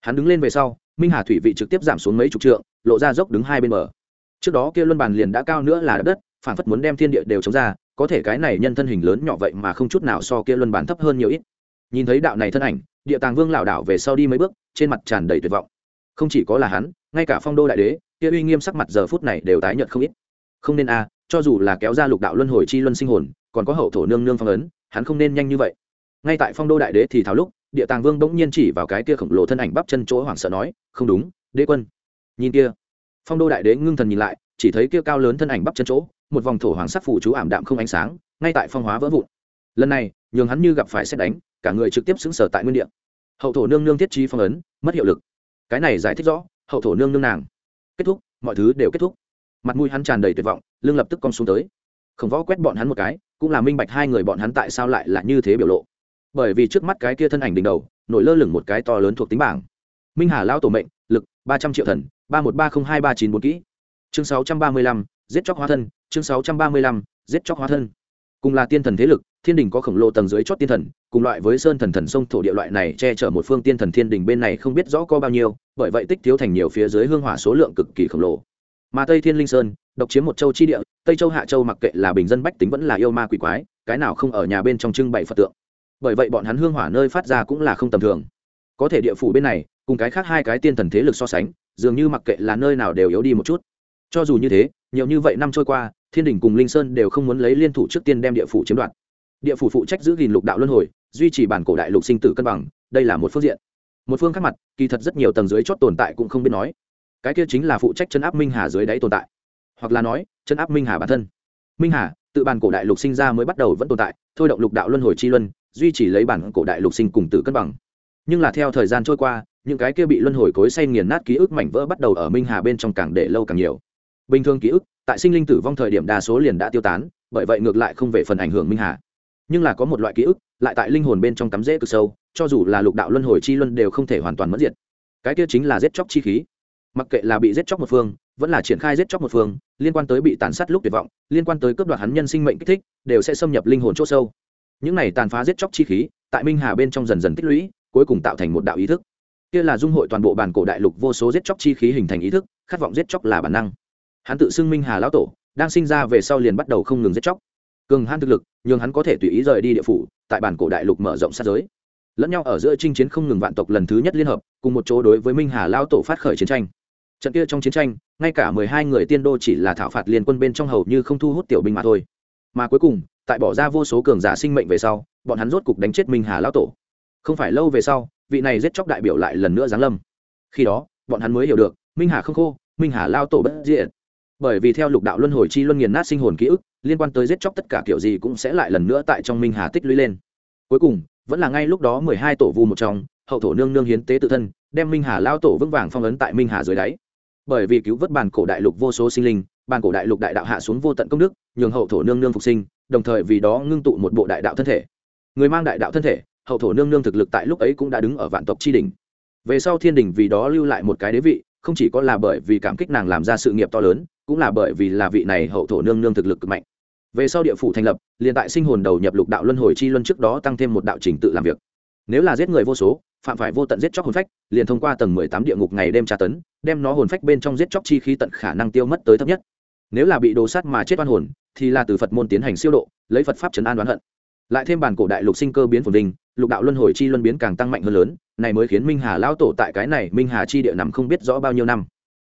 Hắn đứng lên về sau, minh hà thủy vị trực tiếp giảm xuống mấy chục trượng, lộ ra dốc đứng hai bên bờ trước đó kia luân bàn liền đã cao nữa là đất phản phất muốn đem thiên địa đều chống ra, có thể cái này nhân thân hình lớn nhỏ vậy mà không chút nào so kia luân bàn thấp hơn nhiều ít. Nhìn thấy đạo này thân ảnh, địa tàng vương lảo đảo về sau đi mấy bước, trên mặt tràn đầy tuyệt vọng. Không chỉ có là hắn, ngay cả phong đô đại đế, kia uy nghiêm sắc mặt giờ phút này đều tái nhợt không ít. Không nên a, cho dù là kéo ra lục đạo luân hồi chi luân sinh hồn, còn có hậu thổ nương nương phong ấn, hắn không nên nhanh như vậy. Ngay tại phong đô đại đế thì thảo lúc, địa tàng vương bỗng nhiên chỉ vào cái kia khổng lồ thân ảnh bắp chân chỗ hoảng sợ nói, không đúng, đế quân. Nhìn kia phong đô đại đế ngưng thần nhìn lại, chỉ thấy kia cao lớn thân ảnh bắp chân chỗ, một vòng thổ hoàng sắc phủ chú ảm đạm không ánh sáng, ngay tại phong hóa vỡ vụn. Lần này, nhường hắn như gặp phải xét đánh, cả người trực tiếp xứng sở tại nguyên địa. Hậu thổ nương nương thiết trí phong ấn, mất hiệu lực. Cái này giải thích rõ, hậu thổ nương nương nàng. Kết thúc, mọi thứ đều kết thúc. Mặt mũi hắn tràn đầy tuyệt vọng, lưng lập tức cong xuống tới. Khổng võ quét bọn hắn một cái, cũng là minh bạch hai người bọn hắn tại sao lại là như thế biểu lộ. Bởi vì trước mắt cái kia thân ảnh đỉnh đầu, nổi lơ lửng một cái to lớn thuộc tính bảng. Minh hà lao tổ mệnh lực, ba trăm triệu thần, ba một ba không hai ba chín bốn kỹ. Chương sáu trăm ba mươi lăm, giết chóc hóa thân, chương sáu trăm ba mươi lăm, giết chóc hóa thân. Cùng là tiên thần thế lực, thiên đình có khổng lồ tầng dưới chót tiên thần, cùng loại với sơn thần thần sông thổ địa loại này che chở một phương tiên thần thiên đình bên này không biết rõ có bao nhiêu, bởi vậy tích thiếu thành nhiều phía dưới hương hỏa số lượng cực kỳ khổng lồ. Mà tây thiên linh sơn, độc chiếm một châu chi địa, tây châu hạ châu mặc kệ là bình dân bách tính vẫn là yêu ma quỷ quái, cái nào không ở nhà bên trong trưng bày phật tượng. Bởi vậy bọn hắn hương hỏa nơi phát ra cũng là không tầm thường. Có thể địa phủ bên này cùng cái khác hai cái tiên thần thế lực so sánh, dường như mặc kệ là nơi nào đều yếu đi một chút. Cho dù như thế, nhiều như vậy năm trôi qua, thiên đình cùng linh sơn đều không muốn lấy liên thủ trước tiên đem địa phủ chiếm đoạt. Địa phủ phụ trách giữ gìn lục đạo luân hồi, duy trì bản cổ đại lục sinh tử cân bằng, đây là một phương diện. Một phương khác mặt, kỳ thật rất nhiều tầng dưới chót tồn tại cũng không biết nói. Cái kia chính là phụ trách chân áp minh hà dưới đáy tồn tại. Hoặc là nói chân áp minh hà bản thân. Minh hà, tự bản cổ đại lục sinh ra mới bắt đầu vẫn tồn tại, thôi động lục đạo luân hồi chi luân, duy trì lấy bản cổ đại lục sinh cùng tử cân bằng. Nhưng là theo thời gian trôi qua những cái kia bị luân hồi cối say nghiền nát ký ức mảnh vỡ bắt đầu ở minh hà bên trong càng để lâu càng nhiều. Bình thường ký ức, tại sinh linh tử vong thời điểm đa số liền đã tiêu tán, bởi vậy ngược lại không về phần ảnh hưởng minh hà. Nhưng là có một loại ký ức, lại tại linh hồn bên trong cắm rễ cực sâu, cho dù là lục đạo luân hồi chi luân đều không thể hoàn toàn mất diệt. Cái kia chính là giết chóc chi khí. Mặc kệ là bị giết chóc một phương, vẫn là triển khai giết chóc một phương, liên quan tới bị tàn sát lúc tuyệt vọng, liên quan tới cướp đoạt hắn nhân sinh mệnh kích thích, đều sẽ xâm nhập linh hồn c h ỗ sâu. Những này tàn phá giết chóc chi khí, tại minh hà bên trong dần dần tích lũy, cuối cùng tạo thành một đạo ý thức kia là dung hội toàn bộ bản cổ đại lục vô số giết chóc chi khí hình thành ý thức, khát vọng giết chóc là bản năng. Hắn tự xưng minh hà lão tổ, đang sinh ra về sau liền bắt đầu không ngừng giết chóc. Cường hắn thực lực, nhường hắn có thể tùy ý rời đi địa phủ, tại bản cổ đại lục mở rộng sát giới. Lẫn nhau ở giữa chinh chiến không ngừng vạn tộc lần thứ nhất liên hợp, cùng một chỗ đối với minh hà lao tổ phát khởi chiến tranh. Trận kia trong chiến tranh, ngay cả mười hai người tiên đô chỉ là thảo phạt liên quân bên trong hầu như không thu hút tiểu binh mà thôi. Mà cuối cùng, tại bỏ ra vô số cường giả sinh mệnh về sau, bọn hắn rốt cục đánh chết minh hà lao tổ không phải lâu về sau, vị này giết chóc đại biểu lại lần nữa giáng lâm. Khi đó, bọn hắn mới hiểu được, minh hà không khô, minh hà lao tổ bất diện bởi vì theo lục đạo luân hồi chi luân nghiền nát sinh hồn ký ức, liên quan tới giết chóc tất cả kiểu gì cũng sẽ lại lần nữa tại trong minh hà tích lũy lên. Cuối cùng, vẫn là ngay lúc đó mười hai tổ vu một trong, hậu thổ nương nương hiến tế tự thân, đem minh hà lao tổ vững vàng phong ấn tại minh hà dưới đáy. Bởi vì cứu vớt bản cổ đại lục vô số sinh linh, bản cổ đại lục đại đạo hạ xuống vô tận công đức, nhường hậu thổ nương nương phục sinh, đồng thời vì đó ngưng tụ một bộ đại đạo thân thể. Người mang đại đạo thân thể hậu thổ nương nương thực lực tại lúc ấy cũng đã đứng ở vạn tộc tri đình về sau thiên đình vì đó lưu lại một cái đế vị, không chỉ có là bởi vì cảm kích nàng làm ra sự nghiệp to lớn, cũng là bởi vì là vị này hậu thổ nương nương thực lực cực mạnh. Về sau địa phủ thành lập, liền tại sinh hồn đầu nhập lục đạo luân hồi chi luân trước đó tăng thêm một đạo trình tự làm việc. Nếu là giết người vô số, phạm phải vô tận giết chóc hồn phách, liền thông qua tầng mười tám địa ngục ngày đêm tra tấn, đem nó hồn phách bên trong giết chóc chi khí tận khả năng tiêu mất tới thấp nhất. Nếu là bị đồ sát mà chết oan hồn, thì là từ phật môn tiến hành siêu độ, lấy phật pháp chấn an đoán hận. Lại thêm bản cổ đại lục sinh cơ biến phồn đình lục đạo luân hồi chi luân biến càng tăng mạnh hơn lớn, này mới khiến minh hà lao tổ tại cái này minh hà chi địa nằm không biết rõ bao nhiêu năm.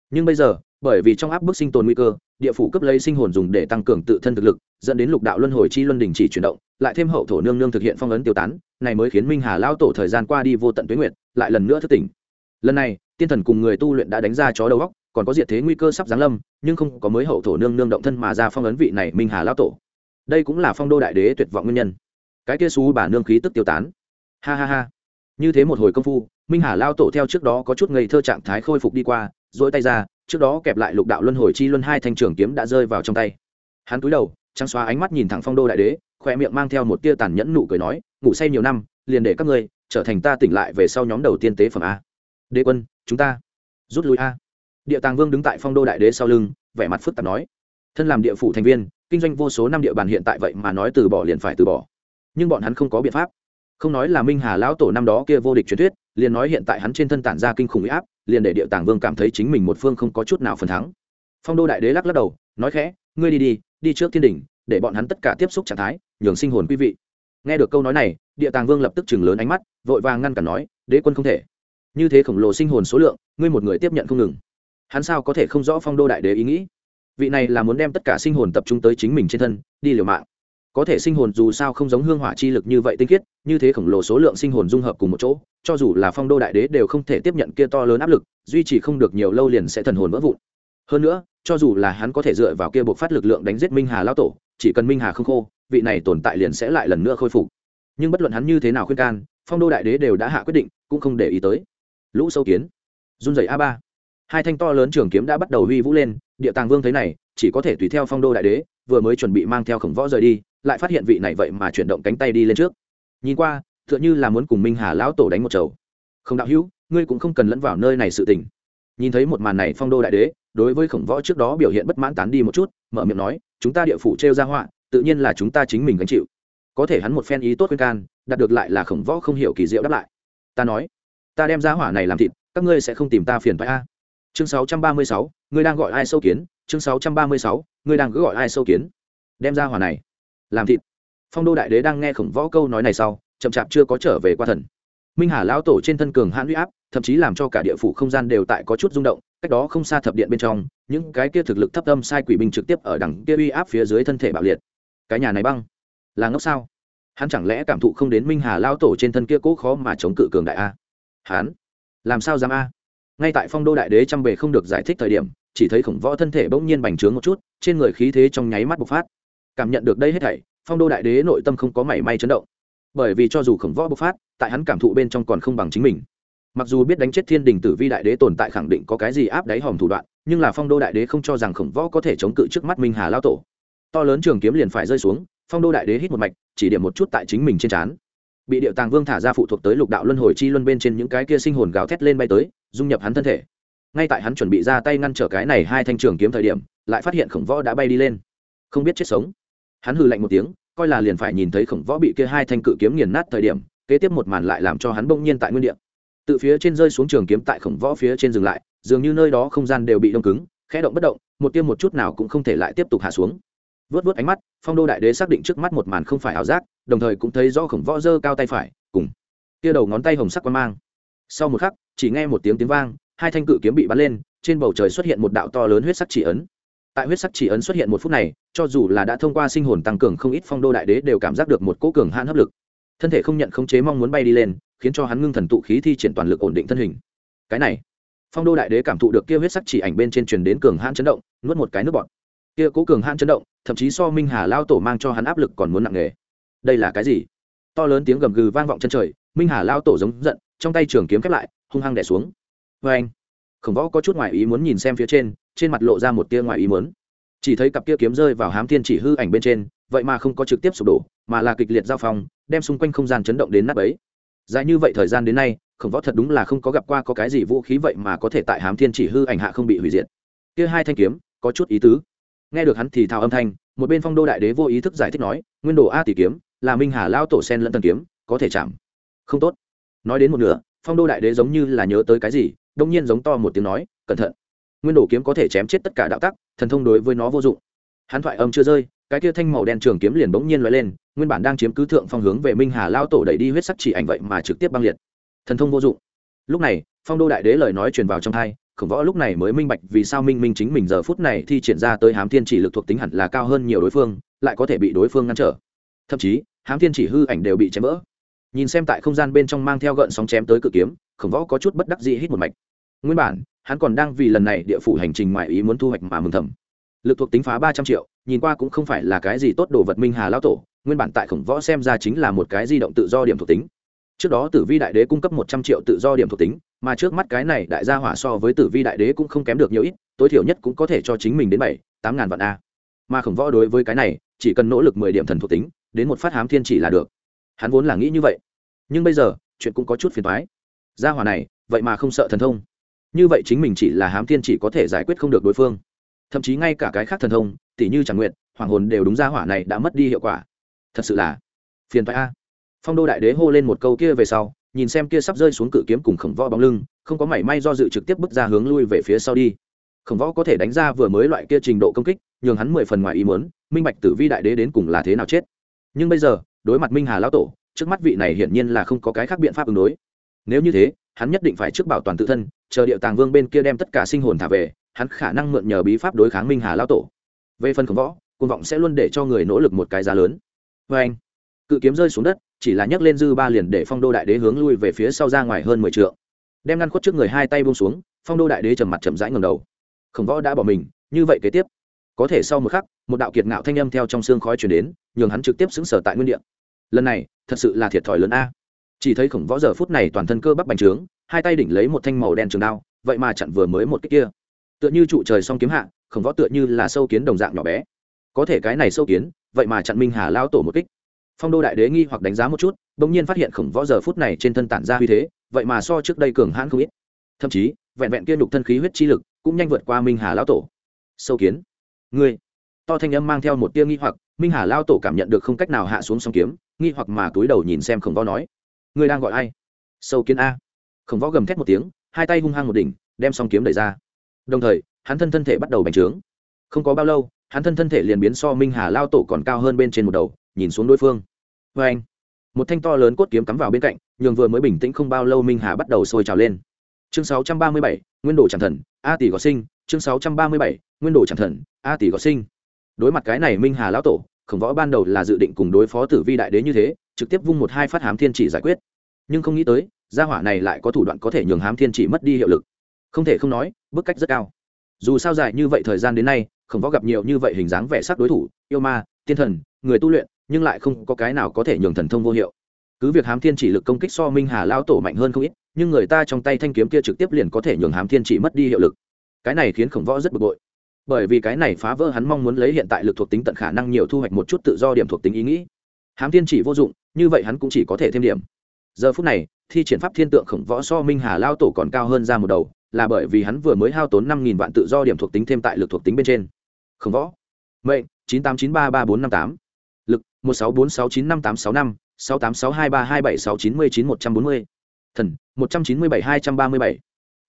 Nhưng bây giờ, bởi vì trong áp bức sinh tồn nguy cơ, địa phủ cấp lấy sinh hồn dùng để tăng cường tự thân thực lực, dẫn đến lục đạo luân hồi chi luân đình chỉ chuyển động, lại thêm hậu thổ nương nương thực hiện phong ấn tiêu tán, này mới khiến minh hà lao tổ thời gian qua đi vô tận tuyến nguyệt, lại lần nữa thức tỉnh. Lần này, tiên thần cùng người tu luyện đã đánh ra chó đầu góc còn có diệt thế nguy cơ sắp giáng lâm, nhưng không có mới hậu thổ nương nương động thân mà ra phong ấn vị này minh hà lao tổ. Đây cũng là phong đô đại đế tuyệt vọng nguyên nhân cái kia xú bà nương khí tức tiêu tán. Ha ha ha. Như thế một hồi công phu, minh hà lao tổ theo trước đó có chút ngây thơ trạng thái khôi phục đi qua dỗi tay ra, trước đó kẹp lại lục đạo luân hồi chi luân hai thanh trường kiếm đã rơi vào trong tay. Hắn cúi đầu, trắng xóa ánh mắt nhìn thẳng phong đô đại đế khoe miệng mang theo một tia tàn nhẫn nụ cười nói, ngủ say nhiều năm, liền để các ngươi trở thành ta tỉnh lại về sau nhóm đầu tiên tế phẩm a. Đế quân, chúng ta rút lui a. Địa tàng vương đứng tại phong đô đại đế sau lưng, vẻ mặt phức tạp nói, thân làm địa phủ thành viên, kinh doanh vô số năm địa bàn hiện tại vậy mà nói từ bỏ liền phải từ bỏ nhưng bọn hắn không có biện pháp. Không nói là minh hà lão tổ năm đó kia vô địch truyền thuyết, liền nói hiện tại hắn trên thân tản ra kinh khủng huy áp, liền để địa tàng vương cảm thấy chính mình một phương không có chút nào phần thắng. Phong đô đại đế lắc lắc đầu, nói khẽ, ngươi đi đi đi trước thiên đình để bọn hắn tất cả tiếp xúc trạng thái, nhường sinh hồn quý vị. Nghe được câu nói này địa tàng vương lập tức chừng lớn ánh mắt, vội vàng ngăn cản nói, đế quân không thể. Như thế khổng lồ sinh hồn số lượng, ngươi một người tiếp nhận không ngừng. Hắn sao có thể không rõ phong đô đại đế ý nghĩ? Vị này là muốn đem tất cả sinh hồn tập trung tới chính mình trên thân, đi liều mạng có thể sinh hồn dù sao không giống hương hỏa chi lực như vậy tinh khiết, như thế khổng lồ số lượng sinh hồn dung hợp cùng một chỗ, cho dù là phong đô đại đế đều không thể tiếp nhận kia to lớn áp lực, duy trì không được nhiều lâu liền sẽ thần hồn vỡ vụn. Hơn nữa, cho dù là hắn có thể dựa vào kia buộc phát lực lượng đánh giết minh hà lao tổ, chỉ cần minh hà không khô, vị này tồn tại liền sẽ lại lần nữa khôi phục. Nhưng bất luận hắn như thế nào khuyên can, phong đô đại đế đều đã hạ quyết định, cũng không để ý tới. Lũ sâu kiến. Run rẩy a ba. Hai thanh to lớn trường kiếm đã bắt đầu huy vũ lên, địa tàng vương thấy này, chỉ có thể tùy theo phong đô đại đế, vừa mới chuẩn bị mang theo khổng võ rời đi lại phát hiện vị này vậy mà chuyển động cánh tay đi lên trước. Nhìn qua t h ư ợ n h ư là muốn cùng minh hà lão tổ đánh một chầu. Không đạo hữu ngươi cũng không cần lẫn vào nơi này sự tình. Nhìn thấy một màn này phong đô đại đế đối với khổng võ trước đó biểu hiện bất mãn tán đi một chút mở miệng nói chúng ta địa phủ t r e o ra họa tự nhiên là chúng ta chính mình gánh chịu. Có thể hắn một phen ý tốt khuyên can đạt được lại là khổng võ không hiểu kỳ diệu đáp lại. Ta nói ta đem ra hỏa này làm thịt các ngươi sẽ không tìm ta phiền phải a. Chương 636, ngươi đang gọi ai sâu kiến? Chương 636, ngươi đang cứ gọi ai sâu kiến? Đem ra hỏa này làm thịt. Phong đô đại đế đang nghe khổng võ câu nói này sau, chậm chạp chưa có trở về qua thần. Minh hà lão tổ trên thân cường hãn huy áp, thậm chí làm cho cả địa phủ không gian đều tại có chút rung động, cách đó không xa thập điện bên trong, những cái kia thực lực thấp tâm sai quỷ binh trực tiếp ở đằng kia uy áp phía dưới thân thể bạo liệt. Cái nhà này băng, là ngốc sao? Hắn chẳng lẽ cảm thụ không đến minh hà lao tổ trên thân kia cố khó mà chống cự cường đại a? Hắn, làm sao dám a? Ngay tại phong đô đại đế trăm bề không được giải thích thời điểm, chỉ thấy khổng võ thân thể bỗng nhiên bành trướng một chút, trên người khí thế trong nháy mắt bộc phát cảm nhận được đây hết thảy, phong đô đại đế nội tâm không có mảy may chấn động. Bởi vì cho dù khổng võ bộc phát, tại hắn cảm thụ bên trong còn không bằng chính mình. Mặc dù biết đánh chết thiên đình tử vi đại đế tồn tại khẳng định có cái gì áp đáy hòm thủ đoạn, nhưng là phong đô đại đế không cho rằng khổng võ có thể chống cự trước mắt minh hà lao tổ. To lớn trường kiếm liền phải rơi xuống, phong đô đại đế hít một mạch, chỉ điểm một chút tại chính mình trên trán. Bị điệu tàng vương thả ra phụ thuộc tới lục đạo luân hồi chi luân bên trên những cái kia sinh hồn gào thét lên bay tới, dung nhập hắn thân thể. Ngay tại hắn chuẩn bị ra tay ngăn trở cái này hai thanh trường kiếm thời điểm, lại phát hiện khổng võ đã bay đi lên. Không biết chết sống hắn hừ lạnh một tiếng, coi là liền phải nhìn thấy khổng võ bị kia hai thanh cự kiếm nghiền nát thời điểm, kế tiếp một màn lại làm cho hắn bỗng nhiên tại nguyên địa. Từ phía trên rơi xuống trường kiếm tại khổng võ phía trên dừng lại, dường như nơi đó không gian đều bị đông cứng, khẽ động bất động, một tiêm một chút nào cũng không thể lại tiếp tục hạ xuống. Vớt vớt ánh mắt, phong đô đại đế xác định trước mắt một màn không phải ảo giác, đồng thời cũng thấy rõ khổng võ giơ cao tay phải, cùng kia đầu ngón tay hồng sắc quan mang. Sau một khắc, chỉ nghe một tiếng tiếng vang, hai thanh cự kiếm bị bắn lên, trên bầu trời xuất hiện một đạo to lớn huyết sắc chỉ ấn tại huyết sắc chỉ ấn xuất hiện một phút này, cho dù là đã thông qua sinh hồn tăng cường không ít phong đô đại đế đều cảm giác được một cỗ cường hạn hấp lực. Thân thể không nhận khống chế mong muốn bay đi lên, khiến cho hắn ngưng thần tụ khí thi triển toàn lực ổn định thân hình. Cái này, phong đô đại đế cảm thụ được kia huyết sắc chỉ ảnh bên trên truyền đến cường hãn chấn động, nuốt một cái nước bọt. Kia cố cường hãn chấn động, thậm chí so minh hà lao tổ mang cho hắn áp lực còn muốn nặng nề. Đây là cái gì? To lớn tiếng gầm gừ vang vọng chân trời, minh hà lao tổ giống giận, trong tay trường kiếm khép lại, hung hăng đẻ xuống. Vê anh khổng võ có chút ngoài ý muốn nhìn xem phía trên trên mặt lộ ra một tia ngoài ý muốn. Chỉ thấy cặp kia kiếm rơi vào hám thiên chỉ hư ảnh bên trên, vậy mà không có trực tiếp sụp đổ, mà là kịch liệt giao phong, đem xung quanh không gian chấn động đến nắp ấy dài như vậy thời gian đến nay, khổng võ thật đúng là không có gặp qua có cái gì vũ khí vậy mà có thể tại hám thiên chỉ hư ảnh hạ không bị hủy diệt. Kia hai thanh kiếm, có chút ý tứ. Nghe được hắn thì thào âm thanh, một bên phong đô đại đế vô ý thức giải thích nói, nguyên đồ a tỷ kiếm, là minh hà lao tổ sen lẫn tần kiếm, có thể chạm. Không tốt. Nói đến một nửa, phong đô đại đế giống như là nhớ tới cái gì, đông nhiên giống to một tiếng nói, cẩn thận nguyên đồ kiếm có thể chém chết tất cả đạo tắc, thần thông đối với nó vô dụng. Hắn thoại âm chưa rơi, cái kia thanh màu đen trường kiếm liền bỗng nhiên lóe lên, nguyên bản đang chiếm cứ thượng phong hướng về minh hà lao tổ đẩy đi huyết sắc chỉ ảnh vậy mà trực tiếp băng liệt. Thần thông vô dụng. Lúc này, phong đô đại đế lời nói truyền vào trong thai khổng võ lúc này mới minh bạch vì sao minh minh chính mình giờ phút này thi triển ra tới hám thiên chỉ lực thuộc tính hẳn là cao hơn nhiều đối phương, lại có thể bị đối phương ngăn trở. Thậm chí, hám thiên chỉ hư ảnh đều bị chém vỡ. Nhìn xem tại không gian bên trong mang theo gợn sóng chém tới cự kiếm, khổng võ có chút bất đắc dĩ hít một mạch nguyên bản, hắn còn đang vì lần này địa phủ hành trình ngoài ý muốn thu hoạch mà mừng thầm. Lực thuộc tính phá ba trăm triệu, nhìn qua cũng không phải là cái gì tốt đồ vật minh hà lao tổ, nguyên bản tại khổng võ xem ra chính là một cái di động tự do điểm thuộc tính. Trước đó tử vi đại đế cung cấp một trăm triệu tự do điểm thuộc tính, mà trước mắt cái này đại gia hỏa so với tử vi đại đế cũng không kém được nhiều ít, tối thiểu nhất cũng có thể cho chính mình đến bảy, tám ngàn vạn a. Mà khổng võ đối với cái này, chỉ cần nỗ lực mười điểm thần thuộc tính, đến một phát hám thiên chỉ là được. Hắn vốn là nghĩ như vậy. Nhưng bây giờ, chuyện cũng có chút phiền thoái gia hỏa này, vậy mà không sợ thần thông như vậy chính mình chỉ là hám thiên chỉ có thể giải quyết không được đối phương. Thậm chí ngay cả cái khác thần thông tỉ như chẳng nguyện hoàng hồn đều đúng ra hỏa này đã mất đi hiệu quả. Thật sự là phiền thoái a. Phong đô đại đế hô lên một câu kia về sau, nhìn xem kia sắp rơi xuống cự kiếm cùng khổng võ bóng lưng, không có mảy may do dự trực tiếp bước ra hướng lui về phía sau đi. Khổng võ có thể đánh ra vừa mới loại kia trình độ công kích, nhường hắn mười phần ngoài ý muốn, minh bạch tử vi đại đế đến cùng là thế nào chết. Nhưng bây giờ, đối mặt minh hà lão tổ, trước mắt vị này hiển nhiên là không có cái khác biện pháp ứng đối nếu như thế, hắn nhất định phải trước bảo toàn tự thân, chờ điệu tàng vương bên kia đem tất cả sinh hồn thả về, hắn khả năng mượn nhờ bí pháp đối kháng minh hà lão tổ. Về phần khổng võ côn vọng sẽ luôn để cho người nỗ lực một cái giá lớn. Vê anh, cự kiếm rơi xuống đất, chỉ là nhấc lên dư ba liền để phong đô đại đế hướng lui về phía sau ra ngoài hơn mười t đem ngăn khuất trước người hai tay buông xuống, phong đô đại đế trầm mặt chậm rãi ngầm đầu. Khổng võ đã bỏ mình, như vậy kế tiếp, có thể sau một khắc, một đạo kiệt ngạo thanh âm theo trong xương khói chuyển đến, nhường hắn trực tiếp xứng sở tại nguyên địa. Lần này, thật sự là thiệt thòi lớn a chỉ thấy khổng võ giờ phút này toàn thân cơ bắp bành trướng, hai tay đỉnh lấy một thanh màu đen trường đao, vậy mà chặn vừa mới một cái kia. Tựa như trụ trời song kiếm hạ, khổng võ tựa như là sâu kiến đồng dạng nhỏ bé. Có thể cái này sâu kiến, vậy mà chặn minh hà lao tổ một kích. Phong đô đại đế nghi hoặc đánh giá một chút, bỗng nhiên phát hiện khổng võ giờ phút này trên thân tản ra uy thế, vậy mà so trước đây cường hãn không ít. Thậm chí, vẹn vẹn kia nhục thân khí huyết chi lực cũng nhanh vượt qua minh hà lão tổ. Sâu kiến. Ngươi. To thanh âm mang theo một tia nghi hoặc, minh hà lao tổ cảm nhận được không cách nào hạ xuống song kiếm, nghi hoặc mà túi đầu nhìn xem khổng võ nói ngươi đang gọi ai? Sâu kiến a. Khổng võ gầm thét một tiếng hai tay hung hăng một đỉnh đem song kiếm đẩy ra. Đồng thời hắn thân thân thể bắt đầu bành trướng. Không có bao lâu hắn thân thân thể liền biến so minh hà lao tổ còn cao hơn bên trên một đầu nhìn xuống đối phương. Vê anh một thanh to lớn cốt kiếm cắm vào bên cạnh nhường vừa mới bình tĩnh không bao lâu minh hà bắt đầu sôi trào lên. Chương 637, nguyên đồ chẳng thần a tỷ có sinh chương 637, nguyên đồ chẳng thần a tỷ có sinh. Đối mặt cái này minh hà lão tổ khổng võ ban đầu là dự định cùng đối phó tử vi đại đế như thế trực tiếp vung một hai phát hám thiên chỉ giải quyết. Nhưng không nghĩ tới, gia hỏa này lại có thủ đoạn có thể nhường hám thiên chỉ mất đi hiệu lực. Không thể không nói, bức cách rất cao. Dù sao dài như vậy thời gian đến nay khổng võ gặp nhiều như vậy hình dáng vẻ sắc đối thủ, yêu ma, tiên thần, người tu luyện, nhưng lại không có cái nào có thể nhường thần thông vô hiệu. Cứ việc hám thiên chỉ lực công kích so minh hà lao tổ mạnh hơn không ít, nhưng người ta trong tay thanh kiếm kia trực tiếp liền có thể nhường hám thiên chỉ mất đi hiệu lực. Cái này khiến khổng võ rất bực bội. Bởi vì cái này phá vỡ hắn mong muốn lấy hiện tại lực thuộc tính tận khả năng nhiều thu hoạch một chút tự do điểm thuộc tính ý nghĩ. Hám thiên chỉ vô dụng như vậy hắn cũng chỉ có thể thêm điểm. Giờ phút này, thi triển pháp thiên tượng khổng võ so minh hà lao tổ còn cao hơn ra một đầu, là bởi vì hắn vừa mới hao tốn năm nghìn vạn tự do điểm thuộc tính thêm tại lực thuộc tính bên trên. Khổng võ. Mệnh, chín tám chín ba ba bốn năm tám. Lực, một sáu bốn sáu chín năm tám sáu năm, sáu tám sáu hai ba hai bảy sáu chín mươi chín một trăm bốn mươi thần, một trăm chín mươi bảy hai trăm ba mươi bảy.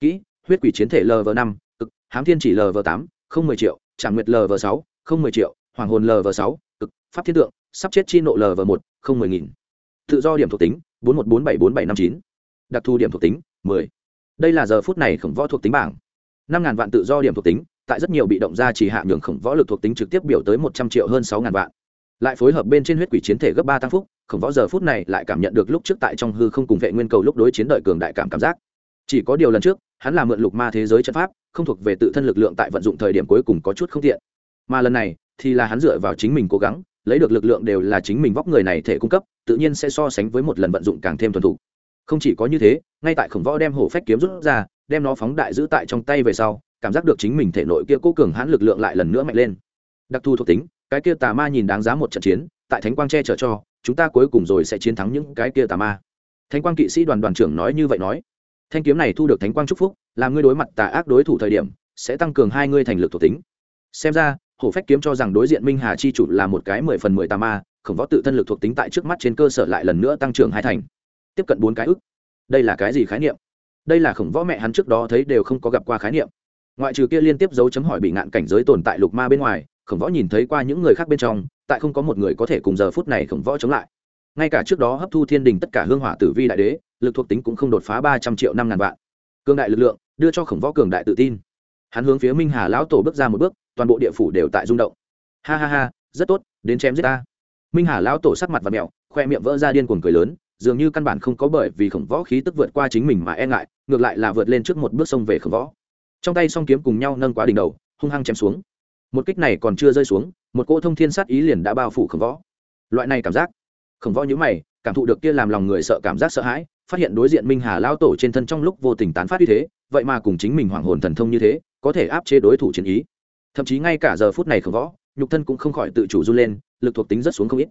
Kỹ, huyết quỷ chiến thể lv năm, cực, hám thiên chỉ lv tám, không mười triệu trả nguyệt lv sáu, không mười triệu, hoàng hồn lv sáu, cực, pháp thiên tượng, sắp chết chi nộ lv một không mười nghìn. Tự do điểm thuộc tính, bốn một bốn bảy bốn bảy năm chín. Đặc thù điểm thuộc tính, mười. Đây là giờ phút này khổng võ thuộc tính bảng. năm ngàn vạn tự do điểm thuộc tính, tại rất nhiều bị động ra chỉ hạ nhường khổng võ lực thuộc tính trực tiếp biểu tới một trăm triệu hơn sáu ngàn vạn. Lại phối hợp bên trên huyết quỷ chiến thể gấp ba tăng phúc, khổng võ giờ phút này lại cảm nhận được lúc trước tại trong hư không cùng vệ nguyên cầu lúc đối chiến đợi cường đại cảm cảm giác. Chỉ có điều lần trước, hắn là mượn lục ma thế giới trận pháp, không thuộc về tự thân lực lượng tại vận dụng thời điểm cuối cùng có chút không tiện. Mà lần này, thì là hắn dựa vào chính mình cố gắng lấy được lực lượng đều là chính mình vóc người này thể cung cấp, tự nhiên sẽ so sánh với một lần vận dụng càng thêm thuần thục. Không chỉ có như thế, ngay tại khổng võ đem hổ phách kiếm rút ra, đem nó phóng đại giữ tại trong tay về sau, cảm giác được chính mình thể nội kia cố cường hãn lực lượng lại lần nữa mạnh lên. Đặc thù thuộc tính, cái kia tà ma nhìn đáng giá một trận chiến, tại thánh quang che chở cho, chúng ta cuối cùng rồi sẽ chiến thắng những cái kia tà ma. Thánh quang kỵ sĩ đoàn đoàn trưởng nói như vậy nói. Thanh kiếm này thu được thánh quang chúc phúc làm ngươi đối mặt tà ác đối thủ thời điểm, sẽ tăng cường hai ngươi thành lực thuộc tính. Xem ra hổ phách kiếm cho rằng đối diện minh hà chi chủ là một cái mười phần mười tà ma, khổng võ tự thân lực thuộc tính tại trước mắt trên cơ sở lại lần nữa tăng trưởng hai thành. Tiếp cận bốn cái ức. Đây là cái gì khái niệm? Đây là khổng võ mẹ hắn trước đó thấy đều không có gặp qua khái niệm. Ngoại trừ kia liên tiếp dấu chấm hỏi bị ngạn cảnh giới tồn tại lục ma bên ngoài, khổng võ nhìn thấy qua những người khác bên trong, tại không có một người có thể cùng giờ phút này khổng võ chống lại. Ngay cả trước đó hấp thu thiên đình tất cả hương hỏa tử vi đại đế, lực thuộc tính cũng không đột phá ba trăm triệu năm ngàn vạn. Cương đại lực lượng, đưa cho khổng võ cường đại tự tin. Hắn hướng phía minh hà lão tổ bước ra một bước toàn bộ địa phủ đều tại rung động. Ha ha ha, rất tốt, đến chém giết ta. Minh hà lão tổ sắc mặt và mẹo khoe miệng vỡ ra điên cuồng cười lớn, dường như căn bản không có bởi vì khổng võ khí tức vượt qua chính mình mà e ngại, ngược lại là vượt lên trước một bước sông về khổng võ. Trong tay song kiếm cùng nhau nâng quá đỉnh đầu, hung hăng chém xuống. Một kích này còn chưa rơi xuống, một cỗ thông thiên sát ý liền đã bao phủ khổng võ. Loại này cảm giác, khổng võ nhữ mày, cảm thụ được kia làm lòng người sợ cảm giác sợ hãi, phát hiện đối diện minh hà lao tổ trên thân trong lúc vô tình tán phát như thế, vậy mà cùng chính mình hoảng hồn thần thông như thế, có thể áp chế đối thủ chiến ý thậm chí ngay cả giờ phút này khổng võ, nhục thân cũng không khỏi tự chủ run lên, lực thuộc tính rất xuống không ít.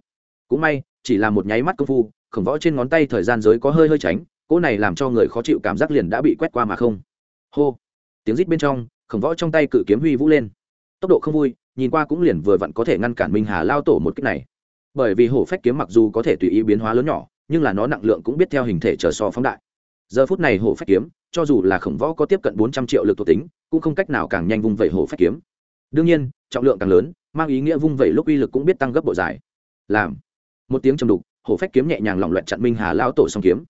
Cũng may, chỉ là một nháy mắt công phu, khổng võ trên ngón tay thời gian giới có hơi hơi tránh, cỗ này làm cho người khó chịu cảm giác liền đã bị quét qua mà không. Hô! Tiếng rít bên trong, khổng võ trong tay cự kiếm huy vũ lên. Tốc độ không vui, nhìn qua cũng liền vừa vặn có thể ngăn cản minh hà lao tổ một cách này. Bởi vì hổ phách kiếm mặc dù có thể tùy ý biến hóa lớn nhỏ, nhưng là nó nặng lượng cũng biết theo hình thể trở so phóng đại. Giờ phút này hổ phách kiếm, cho dù là khổng võ có tiếp cận bốn trăm triệu lực thuộc tính, cũng không cách nào càng nhanh vung vẩy hổ phách kiếm đương nhiên, trọng lượng càng lớn, mang ý nghĩa vung vẩy lúc uy lực cũng biết tăng gấp bộ dài. Làm. Một tiếng trầm đục, hổ phách kiếm nhẹ nhàng lỏng loẹt chặn minh hà lao tổ song kiếm.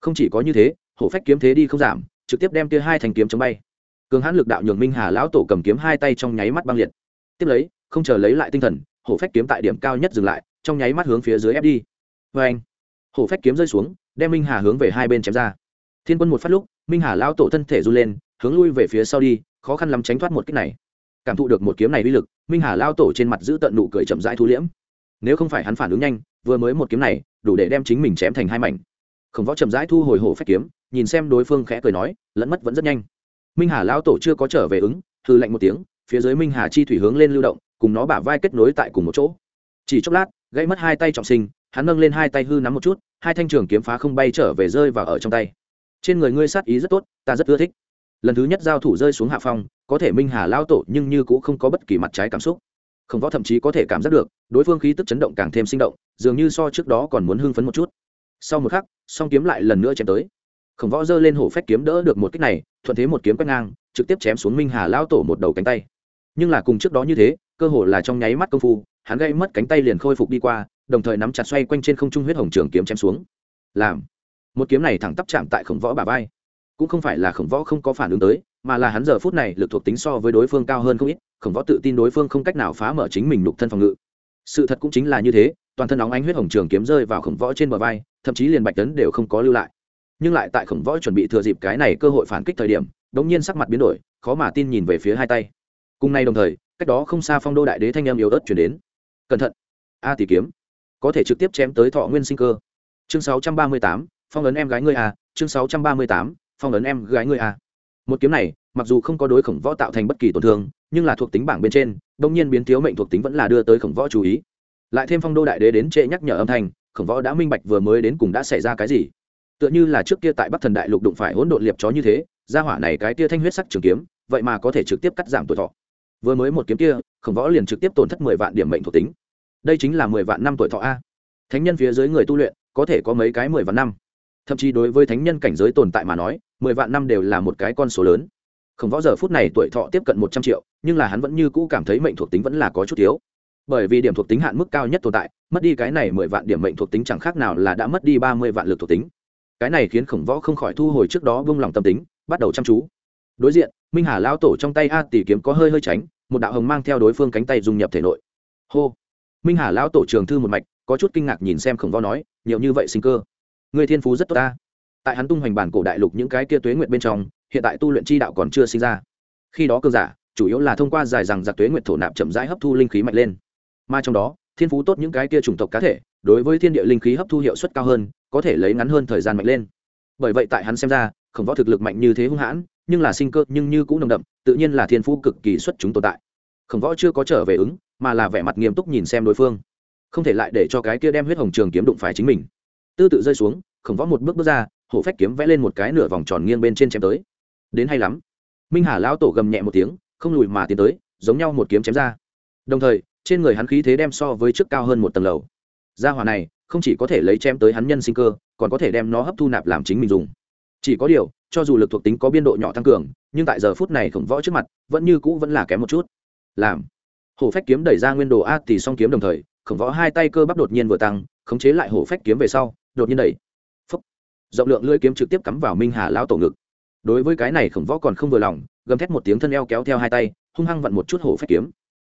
Không chỉ có như thế, hổ phách kiếm thế đi không giảm, trực tiếp đem kia hai thành kiếm chống bay. Cường hãn lực đạo nhường minh hà lão tổ cầm kiếm hai tay trong nháy mắt băng liệt. Tiếp lấy, không chờ lấy lại tinh thần, hổ phách kiếm tại điểm cao nhất dừng lại, trong nháy mắt hướng phía dưới ép đi. Vê anh, hổ phách kiếm rơi xuống, đem minh hà hướng về hai bên chém ra. Thiên quân một phát lúc, minh hà lão tổ thân thể run lên, hướng lui về phía sau đi, khó khăn lắm tránh thoát một cách này cảm thụ được một kiếm này uy lực, minh hà lao tổ trên mặt giữ tận nụ cười chậm rãi thu liễm. Nếu không phải hắn phản ứng nhanh, vừa mới một kiếm này, đủ để đem chính mình chém thành hai mảnh. Khổng võ chậm rãi thu hồi hổ phách kiếm, nhìn xem đối phương khẽ cười nói, lẫn mất vẫn rất nhanh. Minh hà lão tổ chưa có trở về ứng hư lạnh một tiếng, phía dưới minh hà chi thủy hướng lên lưu động, cùng nó bả vai kết nối tại cùng một chỗ. Chỉ chốc lát, gãy mất hai tay trọng sinh, hắn nâng lên hai tay hư nắm một chút, hai thanh trường kiếm phá không bay trở về rơi vào ở trong tay. Trên người ngươi sát ý rất tốt, ta rất ưa thích lần thứ nhất giao thủ rơi xuống hạ phong, có thể minh hà lao tổ nhưng như cũng không có bất kỳ mặt trái cảm xúc. Không võ thậm chí có thể cảm giác được, đối phương khí tức chấn động càng thêm sinh động, dường như so trước đó còn muốn hưng phấn một chút. Sau một khắc, song kiếm lại lần nữa chém tới. Khổng võ giơ lên hổ phách kiếm đỡ được một kích này, thuận thế một kiếm quét ngang, trực tiếp chém xuống minh hà lao tổ một đầu cánh tay. Nhưng là cùng trước đó như thế, cơ hồ là trong nháy mắt công phu, hắn gây mất cánh tay liền khôi phục đi qua, đồng thời nắm chặt xoay quanh trên không trung huyết hồng trường kiếm chém xuống. Làm. Một kiếm này thẳng tắp chạm tại khổng võ bà vai cũng không phải là khổng võ không có phản ứng tới mà là hắn giờ phút này lực thuộc tính so với đối phương cao hơn không ít khổng võ tự tin đối phương không cách nào phá mở chính mình lục thân phòng ngự. Sự thật cũng chính là như thế toàn thân nóng ánh huyết hồng trường kiếm rơi vào khổng võ trên bờ vai thậm chí liền bạch tấn đều không có lưu lại. Nhưng lại tại khổng võ chuẩn bị thừa dịp cái này cơ hội phản kích thời điểm đống nhiên sắc mặt biến đổi khó mà tin nhìn về phía hai tay. Cùng nay đồng thời cách đó không xa phong đô đại đế thanh em yếu ớt chuyển đến. Cẩn thận a tỷ kiếm có thể trực tiếp chém tới thọ nguyên sinh cơ. Chương 638, phong ấn em gái ngươi à chương 638, phong ấn em gái ngươi à. Một kiếm này, mặc dù không có đối khổng võ tạo thành bất kỳ tổn thương, nhưng là thuộc tính bảng bên trên, đông nhiên biến thiếu mệnh thuộc tính vẫn là đưa tới khổng võ chú ý. Lại thêm phong đô đại đế đến trễ nhắc nhở âm thanh, khổng võ đã minh bạch vừa mới đến cùng đã xảy ra cái gì. Tựa như là trước kia tại bắc thần đại lục đụng phải hỗn độn liệp chó như thế, gia hỏa này cái tia thanh huyết sắc trường kiếm, vậy mà có thể trực tiếp cắt giảm tuổi thọ. Vừa mới một kiếm kia, khổng võ liền trực tiếp tổn thất mười vạn điểm mệnh thuộc tính. Đây chính là mười vạn năm tuổi thọ a. Thánh nhân phía dưới người tu luyện, có thể có mấy cái mười vạn năm thậm chí đối với thánh nhân cảnh giới tồn tại mà nói, mười vạn năm đều là một cái con số lớn. Khổng võ giờ phút này tuổi thọ tiếp cận một trăm triệu, nhưng là hắn vẫn như cũ cảm thấy mệnh thuộc tính vẫn là có chút thiếu bởi vì điểm thuộc tính hạn mức cao nhất tồn tại, mất đi cái này mười vạn điểm mệnh thuộc tính chẳng khác nào là đã mất đi ba mươi vạn lực thuộc tính. Cái này khiến khổng võ không khỏi thu hồi trước đó vung lòng tâm tính, bắt đầu chăm chú. Đối diện, minh hà lao tổ trong tay a tỷ kiếm có hơi hơi tránh, một đạo hồng mang theo đối phương cánh tay dung nhập thể nội. Hô! Minh hà lao tổ trường thư một mạch, có chút kinh ngạc nhìn xem khổng võ nói, nhiều như vậy sinh cơ người thiên phú rất tốt ta. Tại hắn tung hoành bản cổ đại lục những cái kia tuế nguyện bên trong, hiện tại tu luyện chi đạo còn chưa sinh ra. Khi đó cơ giả, chủ yếu là thông qua dài rằng giặc tuế nguyện thổ nạp chậm rãi hấp thu linh khí mạnh lên. Mà trong đó, thiên phú tốt những cái kia chủng tộc cá thể, đối với thiên địa linh khí hấp thu hiệu suất cao hơn, có thể lấy ngắn hơn thời gian mạnh lên. Bởi vậy tại hắn xem ra, khổng võ thực lực mạnh như thế hung hãn, nhưng là sinh cơ nhưng như cũng nồng đậm, tự nhiên là thiên phú cực kỳ xuất chúng tồn tại. Khổng võ chưa có trở về ứng, mà là vẻ mặt nghiêm túc nhìn xem đối phương. Không thể lại để cho cái kia đem huyết hồng trường kiếm đụng phải chính mình tư tự rơi xuống, khổng võ một bước bước ra, hổ phách kiếm vẽ lên một cái nửa vòng tròn nghiêng bên trên chém tới. Đến hay lắm. Minh hà lao tổ gầm nhẹ một tiếng, không lùi mà tiến tới, giống nhau một kiếm chém ra. Đồng thời, trên người hắn khí thế đem so với trước cao hơn một tầng lầu. Gia hỏa này, không chỉ có thể lấy chém tới hắn nhân sinh cơ, còn có thể đem nó hấp thu nạp làm chính mình dùng. Chỉ có điều, cho dù lực thuộc tính có biên độ nhỏ tăng cường, nhưng tại giờ phút này khổng võ trước mặt, vẫn như cũ vẫn là kém một chút. Làm. Hổ phách kiếm đẩy ra nguyên đồ a thì song kiếm đồng thời, khổng võ hai tay cơ bắp đột nhiên vừa tăng, khống chế lại hổ phách kiếm về sau đột nhiên đẩy. Phấp rộng lượng lưỡi kiếm trực tiếp cắm vào minh hà lão tổ ngực. Đối với cái này khổng võ còn không vừa lòng, gầm thét một tiếng thân eo kéo theo hai tay, hung hăng vặn một chút hổ phách kiếm.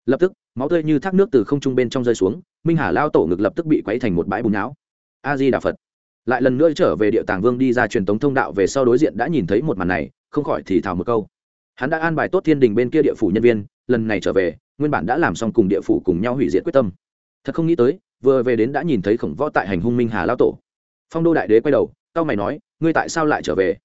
Lập tức, máu tươi như thác nước từ không trung bên trong rơi xuống, minh hà lao tổ ngực lập tức bị quấy thành một bãi bùn não. A di đà phật. Lại lần nữa trở về địa tàng vương đi ra truyền tống thông đạo về sau đối diện đã nhìn thấy một màn này, không khỏi thì thào một câu. Hắn đã an bài tốt thiên đình bên kia địa phủ nhân viên, lần này trở về, nguyên bản đã làm xong cùng địa phủ cùng nhau hủy diệt quyết tâm. Thật không nghĩ tới, vừa về đến đã nhìn thấy khổng võ tại hành hung minh hà lao tổ phong đô đại đế quay đầu tao mày nói, ngươi tại sao lại trở về?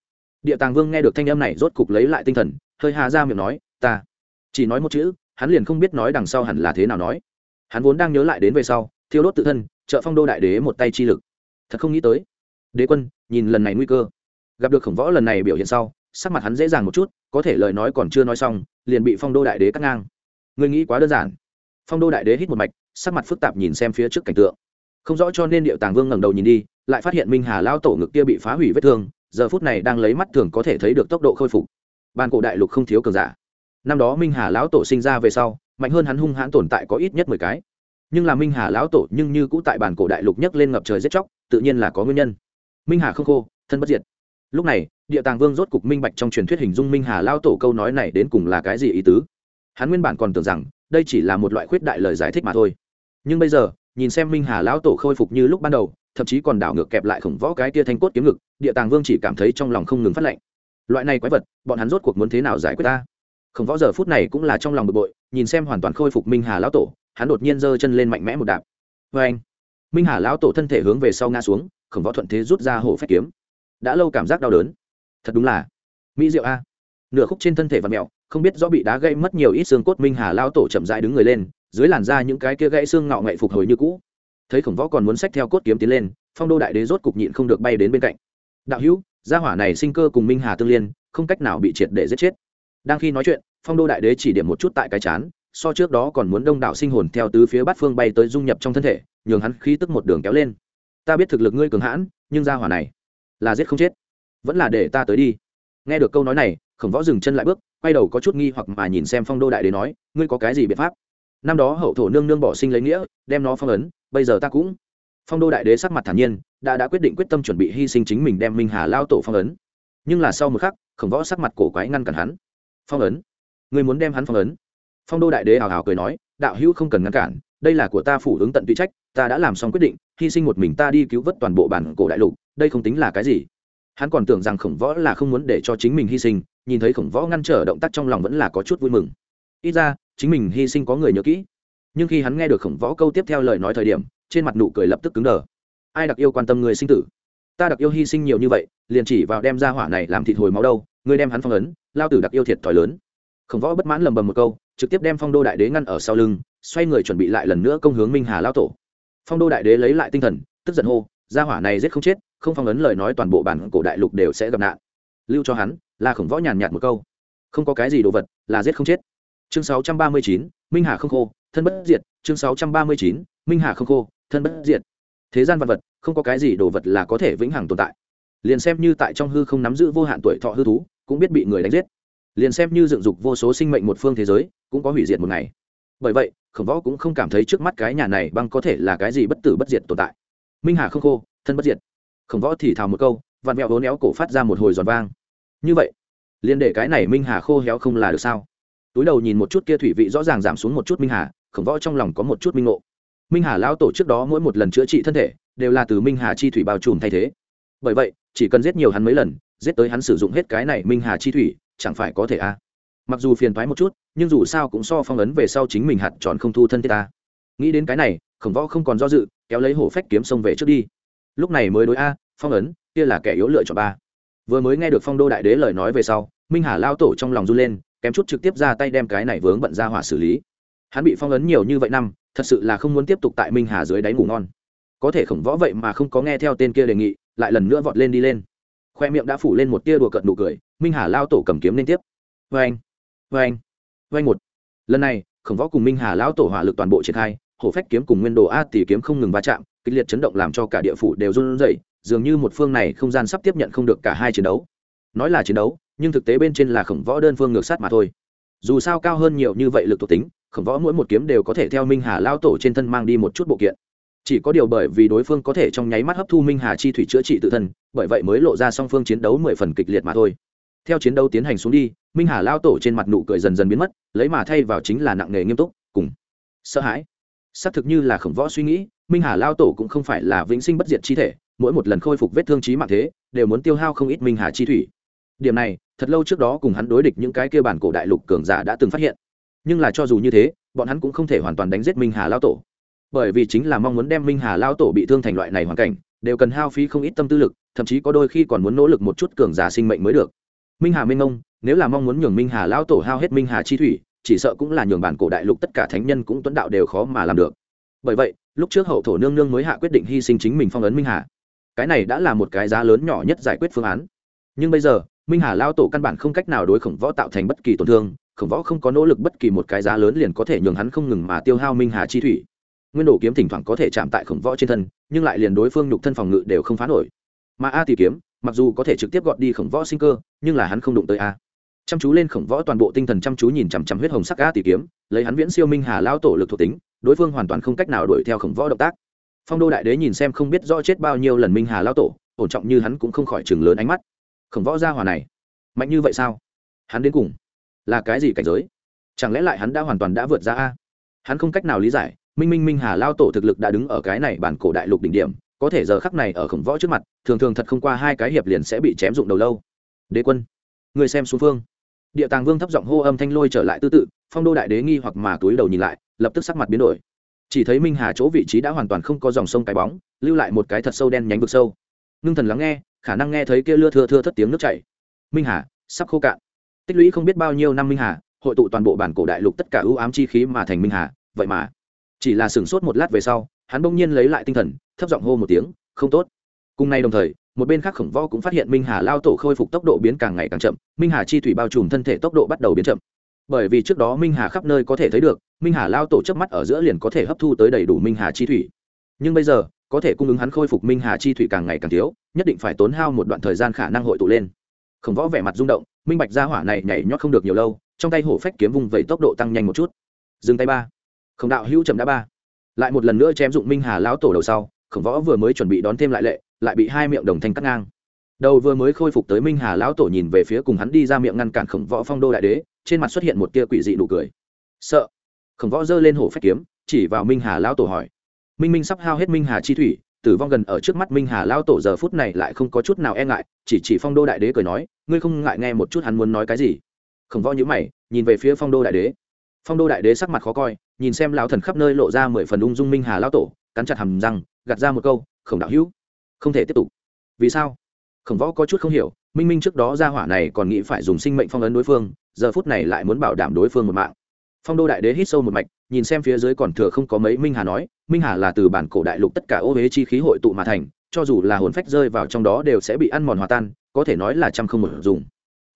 Địa tàng vương nghe được thanh âm này rốt cục lấy lại tinh thần, hơi hà ra miệng nói, ta chỉ nói một chữ, hắn liền không biết nói đằng sau hẳn là thế nào nói. Hắn vốn đang nhớ lại đến về sau, thiêu đốt tự thân, trợ phong đô đại đế một tay chi lực. Thật không nghĩ tới, đế quân, nhìn lần này nguy cơ, gặp được khổng võ lần này biểu hiện sau, sắc mặt hắn dễ dàng một chút, có thể lời nói còn chưa nói xong, liền bị phong đô đại đế cắt ngang. Người nghĩ quá đơn giản. Phong đô đại đế hít một mạch, sắc mặt phức tạp nhìn xem phía trước cảnh tượng. Không rõ cho nên điệu tàng vương ngẩng đầu nhìn đi lại phát hiện minh hà lao tổ ngực kia bị phá hủy vết thương, giờ phút này đang lấy mắt thường có thể thấy được tốc độ khôi phục. Ban cổ đại lục không thiếu cường giả. Năm đó minh hà lão tổ sinh ra về sau, mạnh hơn hắn hung hãn tồn tại có ít nhất mười cái. Nhưng là minh hà lão tổ nhưng như cũ tại bản cổ đại lục nhấc lên ngập trời giết chóc, tự nhiên là có nguyên nhân. Minh hà không khô, thân bất diệt. Lúc này, địa tàng vương rốt cục minh bạch trong truyền thuyết hình dung minh hà lao tổ câu nói này đến cùng là cái gì ý tứ. Hắn nguyên bản còn tưởng rằng, đây chỉ là một loại khuyết đại lời giải thích mà thôi. Nhưng bây giờ, nhìn xem minh hà lão tổ khôi phục như lúc ban đầu thậm chí còn đảo ngược kẹp lại khổng võ cái tia thanh cốt kiếm ngực, địa tàng vương chỉ cảm thấy trong lòng không ngừng phát lệnh loại này quái vật, bọn hắn rốt cuộc muốn thế nào giải quyết ta? Khổng võ giờ phút này cũng là trong lòng bực bội, nhìn xem hoàn toàn khôi phục minh hà lão tổ, hắn đột nhiên giơ chân lên mạnh mẽ một đạp. Vê anh minh hà lão tổ thân thể hướng về sau ngã xuống, khổng võ thuận thế rút ra hổ phách kiếm. Đã lâu cảm giác đau đớn. Thật đúng là mỹ diệu a. Nửa khúc trên thân thể và mẹo không biết do bị đá gây mất nhiều ít xương cốt minh hà lão tổ chậm rãi đứng người lên, dưới làn da những cái kia gãy xương ngạo nghệ phục hồi như cũ thấy khổng võ còn muốn xách theo cốt kiếm tiến lên, phong đô đại đế rốt cục nhịn không được bay đến bên cạnh. Đạo hữu, gia hỏa này sinh cơ cùng minh hà tương liên, không cách nào bị triệt để giết chết. Đang khi nói chuyện, phong đô đại đế chỉ điểm một chút tại cái chán, so trước đó còn muốn đông đảo sinh hồn theo tứ phía bát phương bay tới dung nhập trong thân thể, nhường hắn khí tức một đường kéo lên. Ta biết thực lực ngươi cường hãn, nhưng gia hỏa này là giết không chết. Vẫn là để ta tới đi. Nghe được câu nói này, khổng võ dừng chân lại bước, quay đầu có chút nghi hoặc mà nhìn xem phong đô đại đế nói, ngươi có cái gì biện pháp? Năm đó hậu thổ nương nương bỏ sinh lấy nghĩa, đem nó phong ấn bây giờ ta cũng phong đô đại đế sắc mặt thản nhiên, đã đã quyết định quyết tâm chuẩn bị hy sinh chính mình đem minh hà lao tổ phong ấn. Nhưng là sau một khắc, khổng võ sắc mặt cổ quái ngăn cản hắn. Phong ấn? Người muốn đem hắn phong ấn? Phong đô đại đế hào hào cười nói, đạo hữu không cần ngăn cản, đây là của ta phủ ứng tận tùy trách, ta đã làm xong quyết định, hy sinh một mình ta đi cứu vớt toàn bộ bản cổ đại lục, đây không tính là cái gì. Hắn còn tưởng rằng khổng võ là không muốn để cho chính mình hy sinh, nhìn thấy khổng võ ngăn trở động tác trong lòng vẫn là có chút vui mừng. Ít ra, chính mình hy sinh có người nhớ kỹ nhưng khi hắn nghe được khổng võ câu tiếp theo lời nói thời điểm trên mặt nụ cười lập tức cứng đờ. Ai đặc yêu quan tâm người sinh tử? Ta đặc yêu hy sinh nhiều như vậy liền chỉ vào đem ra hỏa này làm thịt hồi máu đâu ngươi đem hắn phong ấn lao tử đặc yêu thiệt thòi lớn. Khổng võ bất mãn lầm bầm một câu trực tiếp đem phong đô đại đế ngăn ở sau lưng xoay người chuẩn bị lại lần nữa công hướng minh hà lao tổ. Phong đô đại đế lấy lại tinh thần tức giận hô ra hỏa này giết không chết không phong ấn lời nói toàn bộ bản cổ đại lục đều sẽ gặp nạn. Lưu cho hắn là khổng võ nhàn nhạt một câu. Không có cái gì đồ vật là giết không chết. Chương 639, minh hà không khô thân bất diệt chương 639, minh hà không khô thân bất diệt. Thế gian vật vật không có cái gì đồ vật là có thể vĩnh hằng tồn tại. Liền xem như tại trong hư không nắm giữ vô hạn tuổi thọ hư thú cũng biết bị người đánh giết. Liền xem như dựng dục vô số sinh mệnh một phương thế giới cũng có hủy diệt một ngày. Bởi vậy khổng võ cũng không cảm thấy trước mắt cái nhà này băng có thể là cái gì bất tử bất diệt tồn tại. Minh hà không khô thân bất diệt. Khổng võ thì thào một câu vạt mẹo vốn néo cổ phát ra một hồi giòn vang. Như vậy liền để cái này minh hà khô héo không là được sao? Túi đầu nhìn một chút kia thủy vị rõ ràng giảm xuống một chút minh hà khổng võ trong lòng có một chút minh ngộ. Minh hà lao tổ trước đó mỗi một lần chữa trị thân thể, đều là từ minh hà chi thủy bao trùm thay thế. Bởi vậy, chỉ cần giết nhiều hắn mấy lần, giết tới hắn sử dụng hết cái này minh hà chi thủy, chẳng phải có thể a? À. mặc dù phiền thoái một chút, nhưng dù sao cũng so phong ấn về sau chính mình hạt tròn không thu thân thiết ta nghĩ đến cái này, khổng võ không còn do dự, kéo lấy hổ phách kiếm sông về trước đi. Lúc này mới đối a, phong ấn, kia là kẻ yếu lựa chọn ba. Vừa mới nghe được phong đô đại đế lời nói về sau, minh hà lao tổ trong lòng run lên, kém chút trực tiếp ra tay đem cái này vướng bận ra hỏa xử lý hắn bị phong ấn nhiều như vậy năm, thật sự là không muốn tiếp tục tại minh hà dưới đáy ngủ ngon. Có thể khổng võ vậy mà không có nghe theo tên kia đề nghị, lại lần nữa vọt lên đi lên. Khoe miệng đã phủ lên một tia đùa cợt nụ cười, minh hà lao tổ cầm kiếm lên tiếp. Vê anh vê anh vê anh một. Lần này, khổng võ cùng minh hà lao tổ hỏa lực toàn bộ triển khai, hổ phách kiếm cùng nguyên đồ a tỷ kiếm không ngừng va chạm, kịch liệt chấn động làm cho cả địa phủ đều run rẩy, dường như một phương này không gian sắp tiếp nhận không được cả hai chiến đấu. Nói là chiến đấu, nhưng thực tế bên trên là khổng võ đơn phương ngược sát mà thôi. Dù sao cao hơn nhiều như vậy lực thuộc tính khổng võ mỗi một kiếm đều có thể theo minh hà lao tổ trên thân mang đi một chút bộ kiện. Chỉ có điều bởi vì đối phương có thể trong nháy mắt hấp thu minh hà chi thủy chữa trị tự thân, bởi vậy mới lộ ra song phương chiến đấu mười phần kịch liệt mà thôi. Theo chiến đấu tiến hành xuống đi, minh hà lao tổ trên mặt nụ cười dần dần biến mất, lấy mà thay vào chính là nặng nề nghiêm túc, cùng sợ hãi. Xác thực như là khổng võ suy nghĩ, minh hà lao tổ cũng không phải là vĩnh sinh bất diệt chi thể, mỗi một lần khôi phục vết thương trí mạng thế, đều muốn tiêu hao không ít minh hà chi thủy. Điểm này, thật lâu trước đó cùng hắn đối địch những cái kia bản cổ đại lục cường giả đã từng phát hiện nhưng là cho dù như thế, bọn hắn cũng không thể hoàn toàn đánh giết minh hà lao tổ. Bởi vì chính là mong muốn đem minh hà lao tổ bị thương thành loại này hoàn cảnh, đều cần hao phí không ít tâm tư lực, thậm chí có đôi khi còn muốn nỗ lực một chút cường giả sinh mệnh mới được. Minh hà minh ông, nếu là mong muốn nhường minh hà lao tổ hao hết minh hà chi thủy, chỉ sợ cũng là nhường bản cổ đại lục tất cả thánh nhân cũng tuấn đạo đều khó mà làm được. Bởi vậy, lúc trước hậu thổ nương nương mới hạ quyết định hy sinh chính mình phong ấn minh hà. Cái này đã là một cái giá lớn nhỏ nhất giải quyết phương án. Nhưng bây giờ, minh hà lao tổ căn bản không cách nào đối khổng võ tạo thành bất kỳ tổn thương khổng võ không có nỗ lực bất kỳ một cái giá lớn liền có thể nhường hắn không ngừng mà tiêu hao minh hà chi thủy. Nguyên đồ kiếm thỉnh thoảng có thể chạm tại khổng võ trên thân, nhưng lại liền đối phương nhục thân phòng ngự đều không phá nổi. Mà a tỷ kiếm, mặc dù có thể trực tiếp gọt đi khổng võ sinh cơ, nhưng là hắn không đụng tới a. Chăm chú lên khổng võ toàn bộ tinh thần chăm chú nhìn chằm chằm huyết hồng sắc a tỷ kiếm, lấy hắn viễn siêu minh hà lao tổ lực thuộc tính, đối phương hoàn toàn không cách nào đuổi theo khổng võ động tác. Phong đô đại đế nhìn xem không biết rõ chết bao nhiêu lần minh hà lao tổ, ổn trọng như hắn cũng không khỏi chừng lớn ánh mắt. Khổng võ gia hòa này, mạnh như vậy sao? Hắn đến cùng là cái gì cảnh giới? Chẳng lẽ lại hắn đã hoàn toàn đã vượt ra a? Hắn không cách nào lý giải, minh minh minh hà lao tổ thực lực đã đứng ở cái này bản cổ đại lục đỉnh điểm, có thể giờ khắc này ở khổng võ trước mặt, thường thường thật không qua hai cái hiệp liền sẽ bị chém dụng đầu lâu. Đế quân, người xem xuống phương. Địa tàng vương thấp giọng hô âm thanh lôi trở lại tư tự, phong đô đại đế nghi hoặc mà túi đầu nhìn lại, lập tức sắc mặt biến đổi. Chỉ thấy minh hà chỗ vị trí đã hoàn toàn không có dòng sông cái bóng, lưu lại một cái thật sâu đen nhánh vực sâu. Ngưng thần lắng nghe, khả năng nghe thấy kia lưa thưa thưa thất tiếng nước chảy. Minh hà, sắp khô cạn tích lũy không biết bao nhiêu năm minh hà, hội tụ toàn bộ bản cổ đại lục tất cả ưu ám chi khí mà thành minh hà, vậy mà. Chỉ là sửng sốt một lát về sau, hắn bỗng nhiên lấy lại tinh thần, thấp giọng hô một tiếng, không tốt. Cùng nay đồng thời, một bên khác khổng võ cũng phát hiện minh hà lao tổ khôi phục tốc độ biến càng ngày càng chậm, minh hà chi thủy bao trùm thân thể tốc độ bắt đầu biến chậm. Bởi vì trước đó minh hà khắp nơi có thể thấy được, minh hà lao tổ trước mắt ở giữa liền có thể hấp thu tới đầy đủ minh hà chi thủy. Nhưng bây giờ, có thể cung ứng hắn khôi phục minh hà chi thủy càng ngày càng thiếu, nhất định phải tốn hao một đoạn thời gian khả năng hội tụ lên. Khổng võ vẻ mặt rung động minh bạch Ra hỏa này nhảy nhót không được nhiều lâu, trong tay hổ phách kiếm vùng vẫy tốc độ tăng nhanh một chút. Dừng tay ba. Khổng đạo hữu chậm đã ba. Lại một lần nữa chém dụng minh hà lão tổ đầu sau, khổng võ vừa mới chuẩn bị đón thêm lại lệ, lại bị hai miệng đồng thanh cắt ngang. Đầu vừa mới khôi phục tới minh hà lão tổ nhìn về phía cùng hắn đi ra miệng ngăn cản khổng võ phong đô đại đế, trên mặt xuất hiện một tia quỷ dị nụ cười. Sợ. Khổng võ giơ lên hổ phách kiếm, chỉ vào minh hà lão tổ hỏi. Minh minh sắp hao hết minh hà chi thủy tử vong gần ở trước mắt minh hà lão tổ giờ phút này lại không có chút nào e ngại, chỉ chỉ phong đô đại đế cười nói, ngươi không ngại nghe một chút hắn muốn nói cái gì? Khổng võ nhữ mày, nhìn về phía phong đô đại đế. Phong đô đại đế sắc mặt khó coi, nhìn xem lão thần khắp nơi lộ ra mười phần ung dung minh hà lão tổ, cắn chặt hầm răng, gạt ra một câu, khổng đạo hữu, không thể tiếp tục. Vì sao? Khổng võ có chút không hiểu, minh minh trước đó ra hỏa này còn nghĩ phải dùng sinh mệnh phong ấn đối phương, giờ phút này lại muốn bảo đảm đối phương một mạng phong đô đại đế hít sâu một mạch, nhìn xem phía dưới còn thừa không có mấy minh hà nói, minh hà là từ bản cổ đại lục tất cả ô huế chi khí hội tụ mà thành, cho dù là hồn phách rơi vào trong đó đều sẽ bị ăn mòn hòa tan, có thể nói là trăm không một dùng.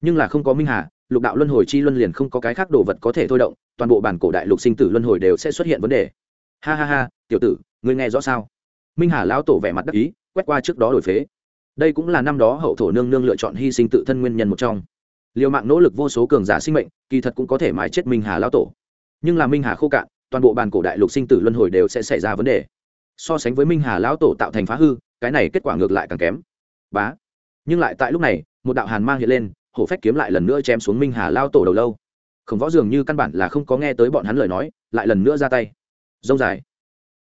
Nhưng là không có minh hà, lục đạo luân hồi chi luân liền không có cái khác đồ vật có thể thôi động, toàn bộ bản cổ đại lục sinh tử luân hồi đều sẽ xuất hiện vấn đề. Ha ha ha, tiểu tử, ngươi nghe rõ sao? Minh hà lão tổ vẻ mặt đắc ý, quét qua trước đó đổi phế. Đây cũng là năm đó hậu thổ nương nương lựa chọn hy sinh tự thân nguyên nhân một trong liều mạng nỗ lực vô số cường giả sinh mệnh, kỳ thật cũng có thể mái chết minh hà lão tổ. Nhưng là minh hà khô cạn, toàn bộ bàn cổ đại lục sinh tử luân hồi đều sẽ xảy ra vấn đề. So sánh với minh hà lão tổ tạo thành phá hư, cái này kết quả ngược lại càng kém. Bá. Nhưng lại tại lúc này, một đạo hàn mang hiện lên, hổ phách kiếm lại lần nữa chém xuống minh hà lao tổ đầu lâu. Khổng võ dường như căn bản là không có nghe tới bọn hắn lời nói, lại lần nữa ra tay. Dông dài.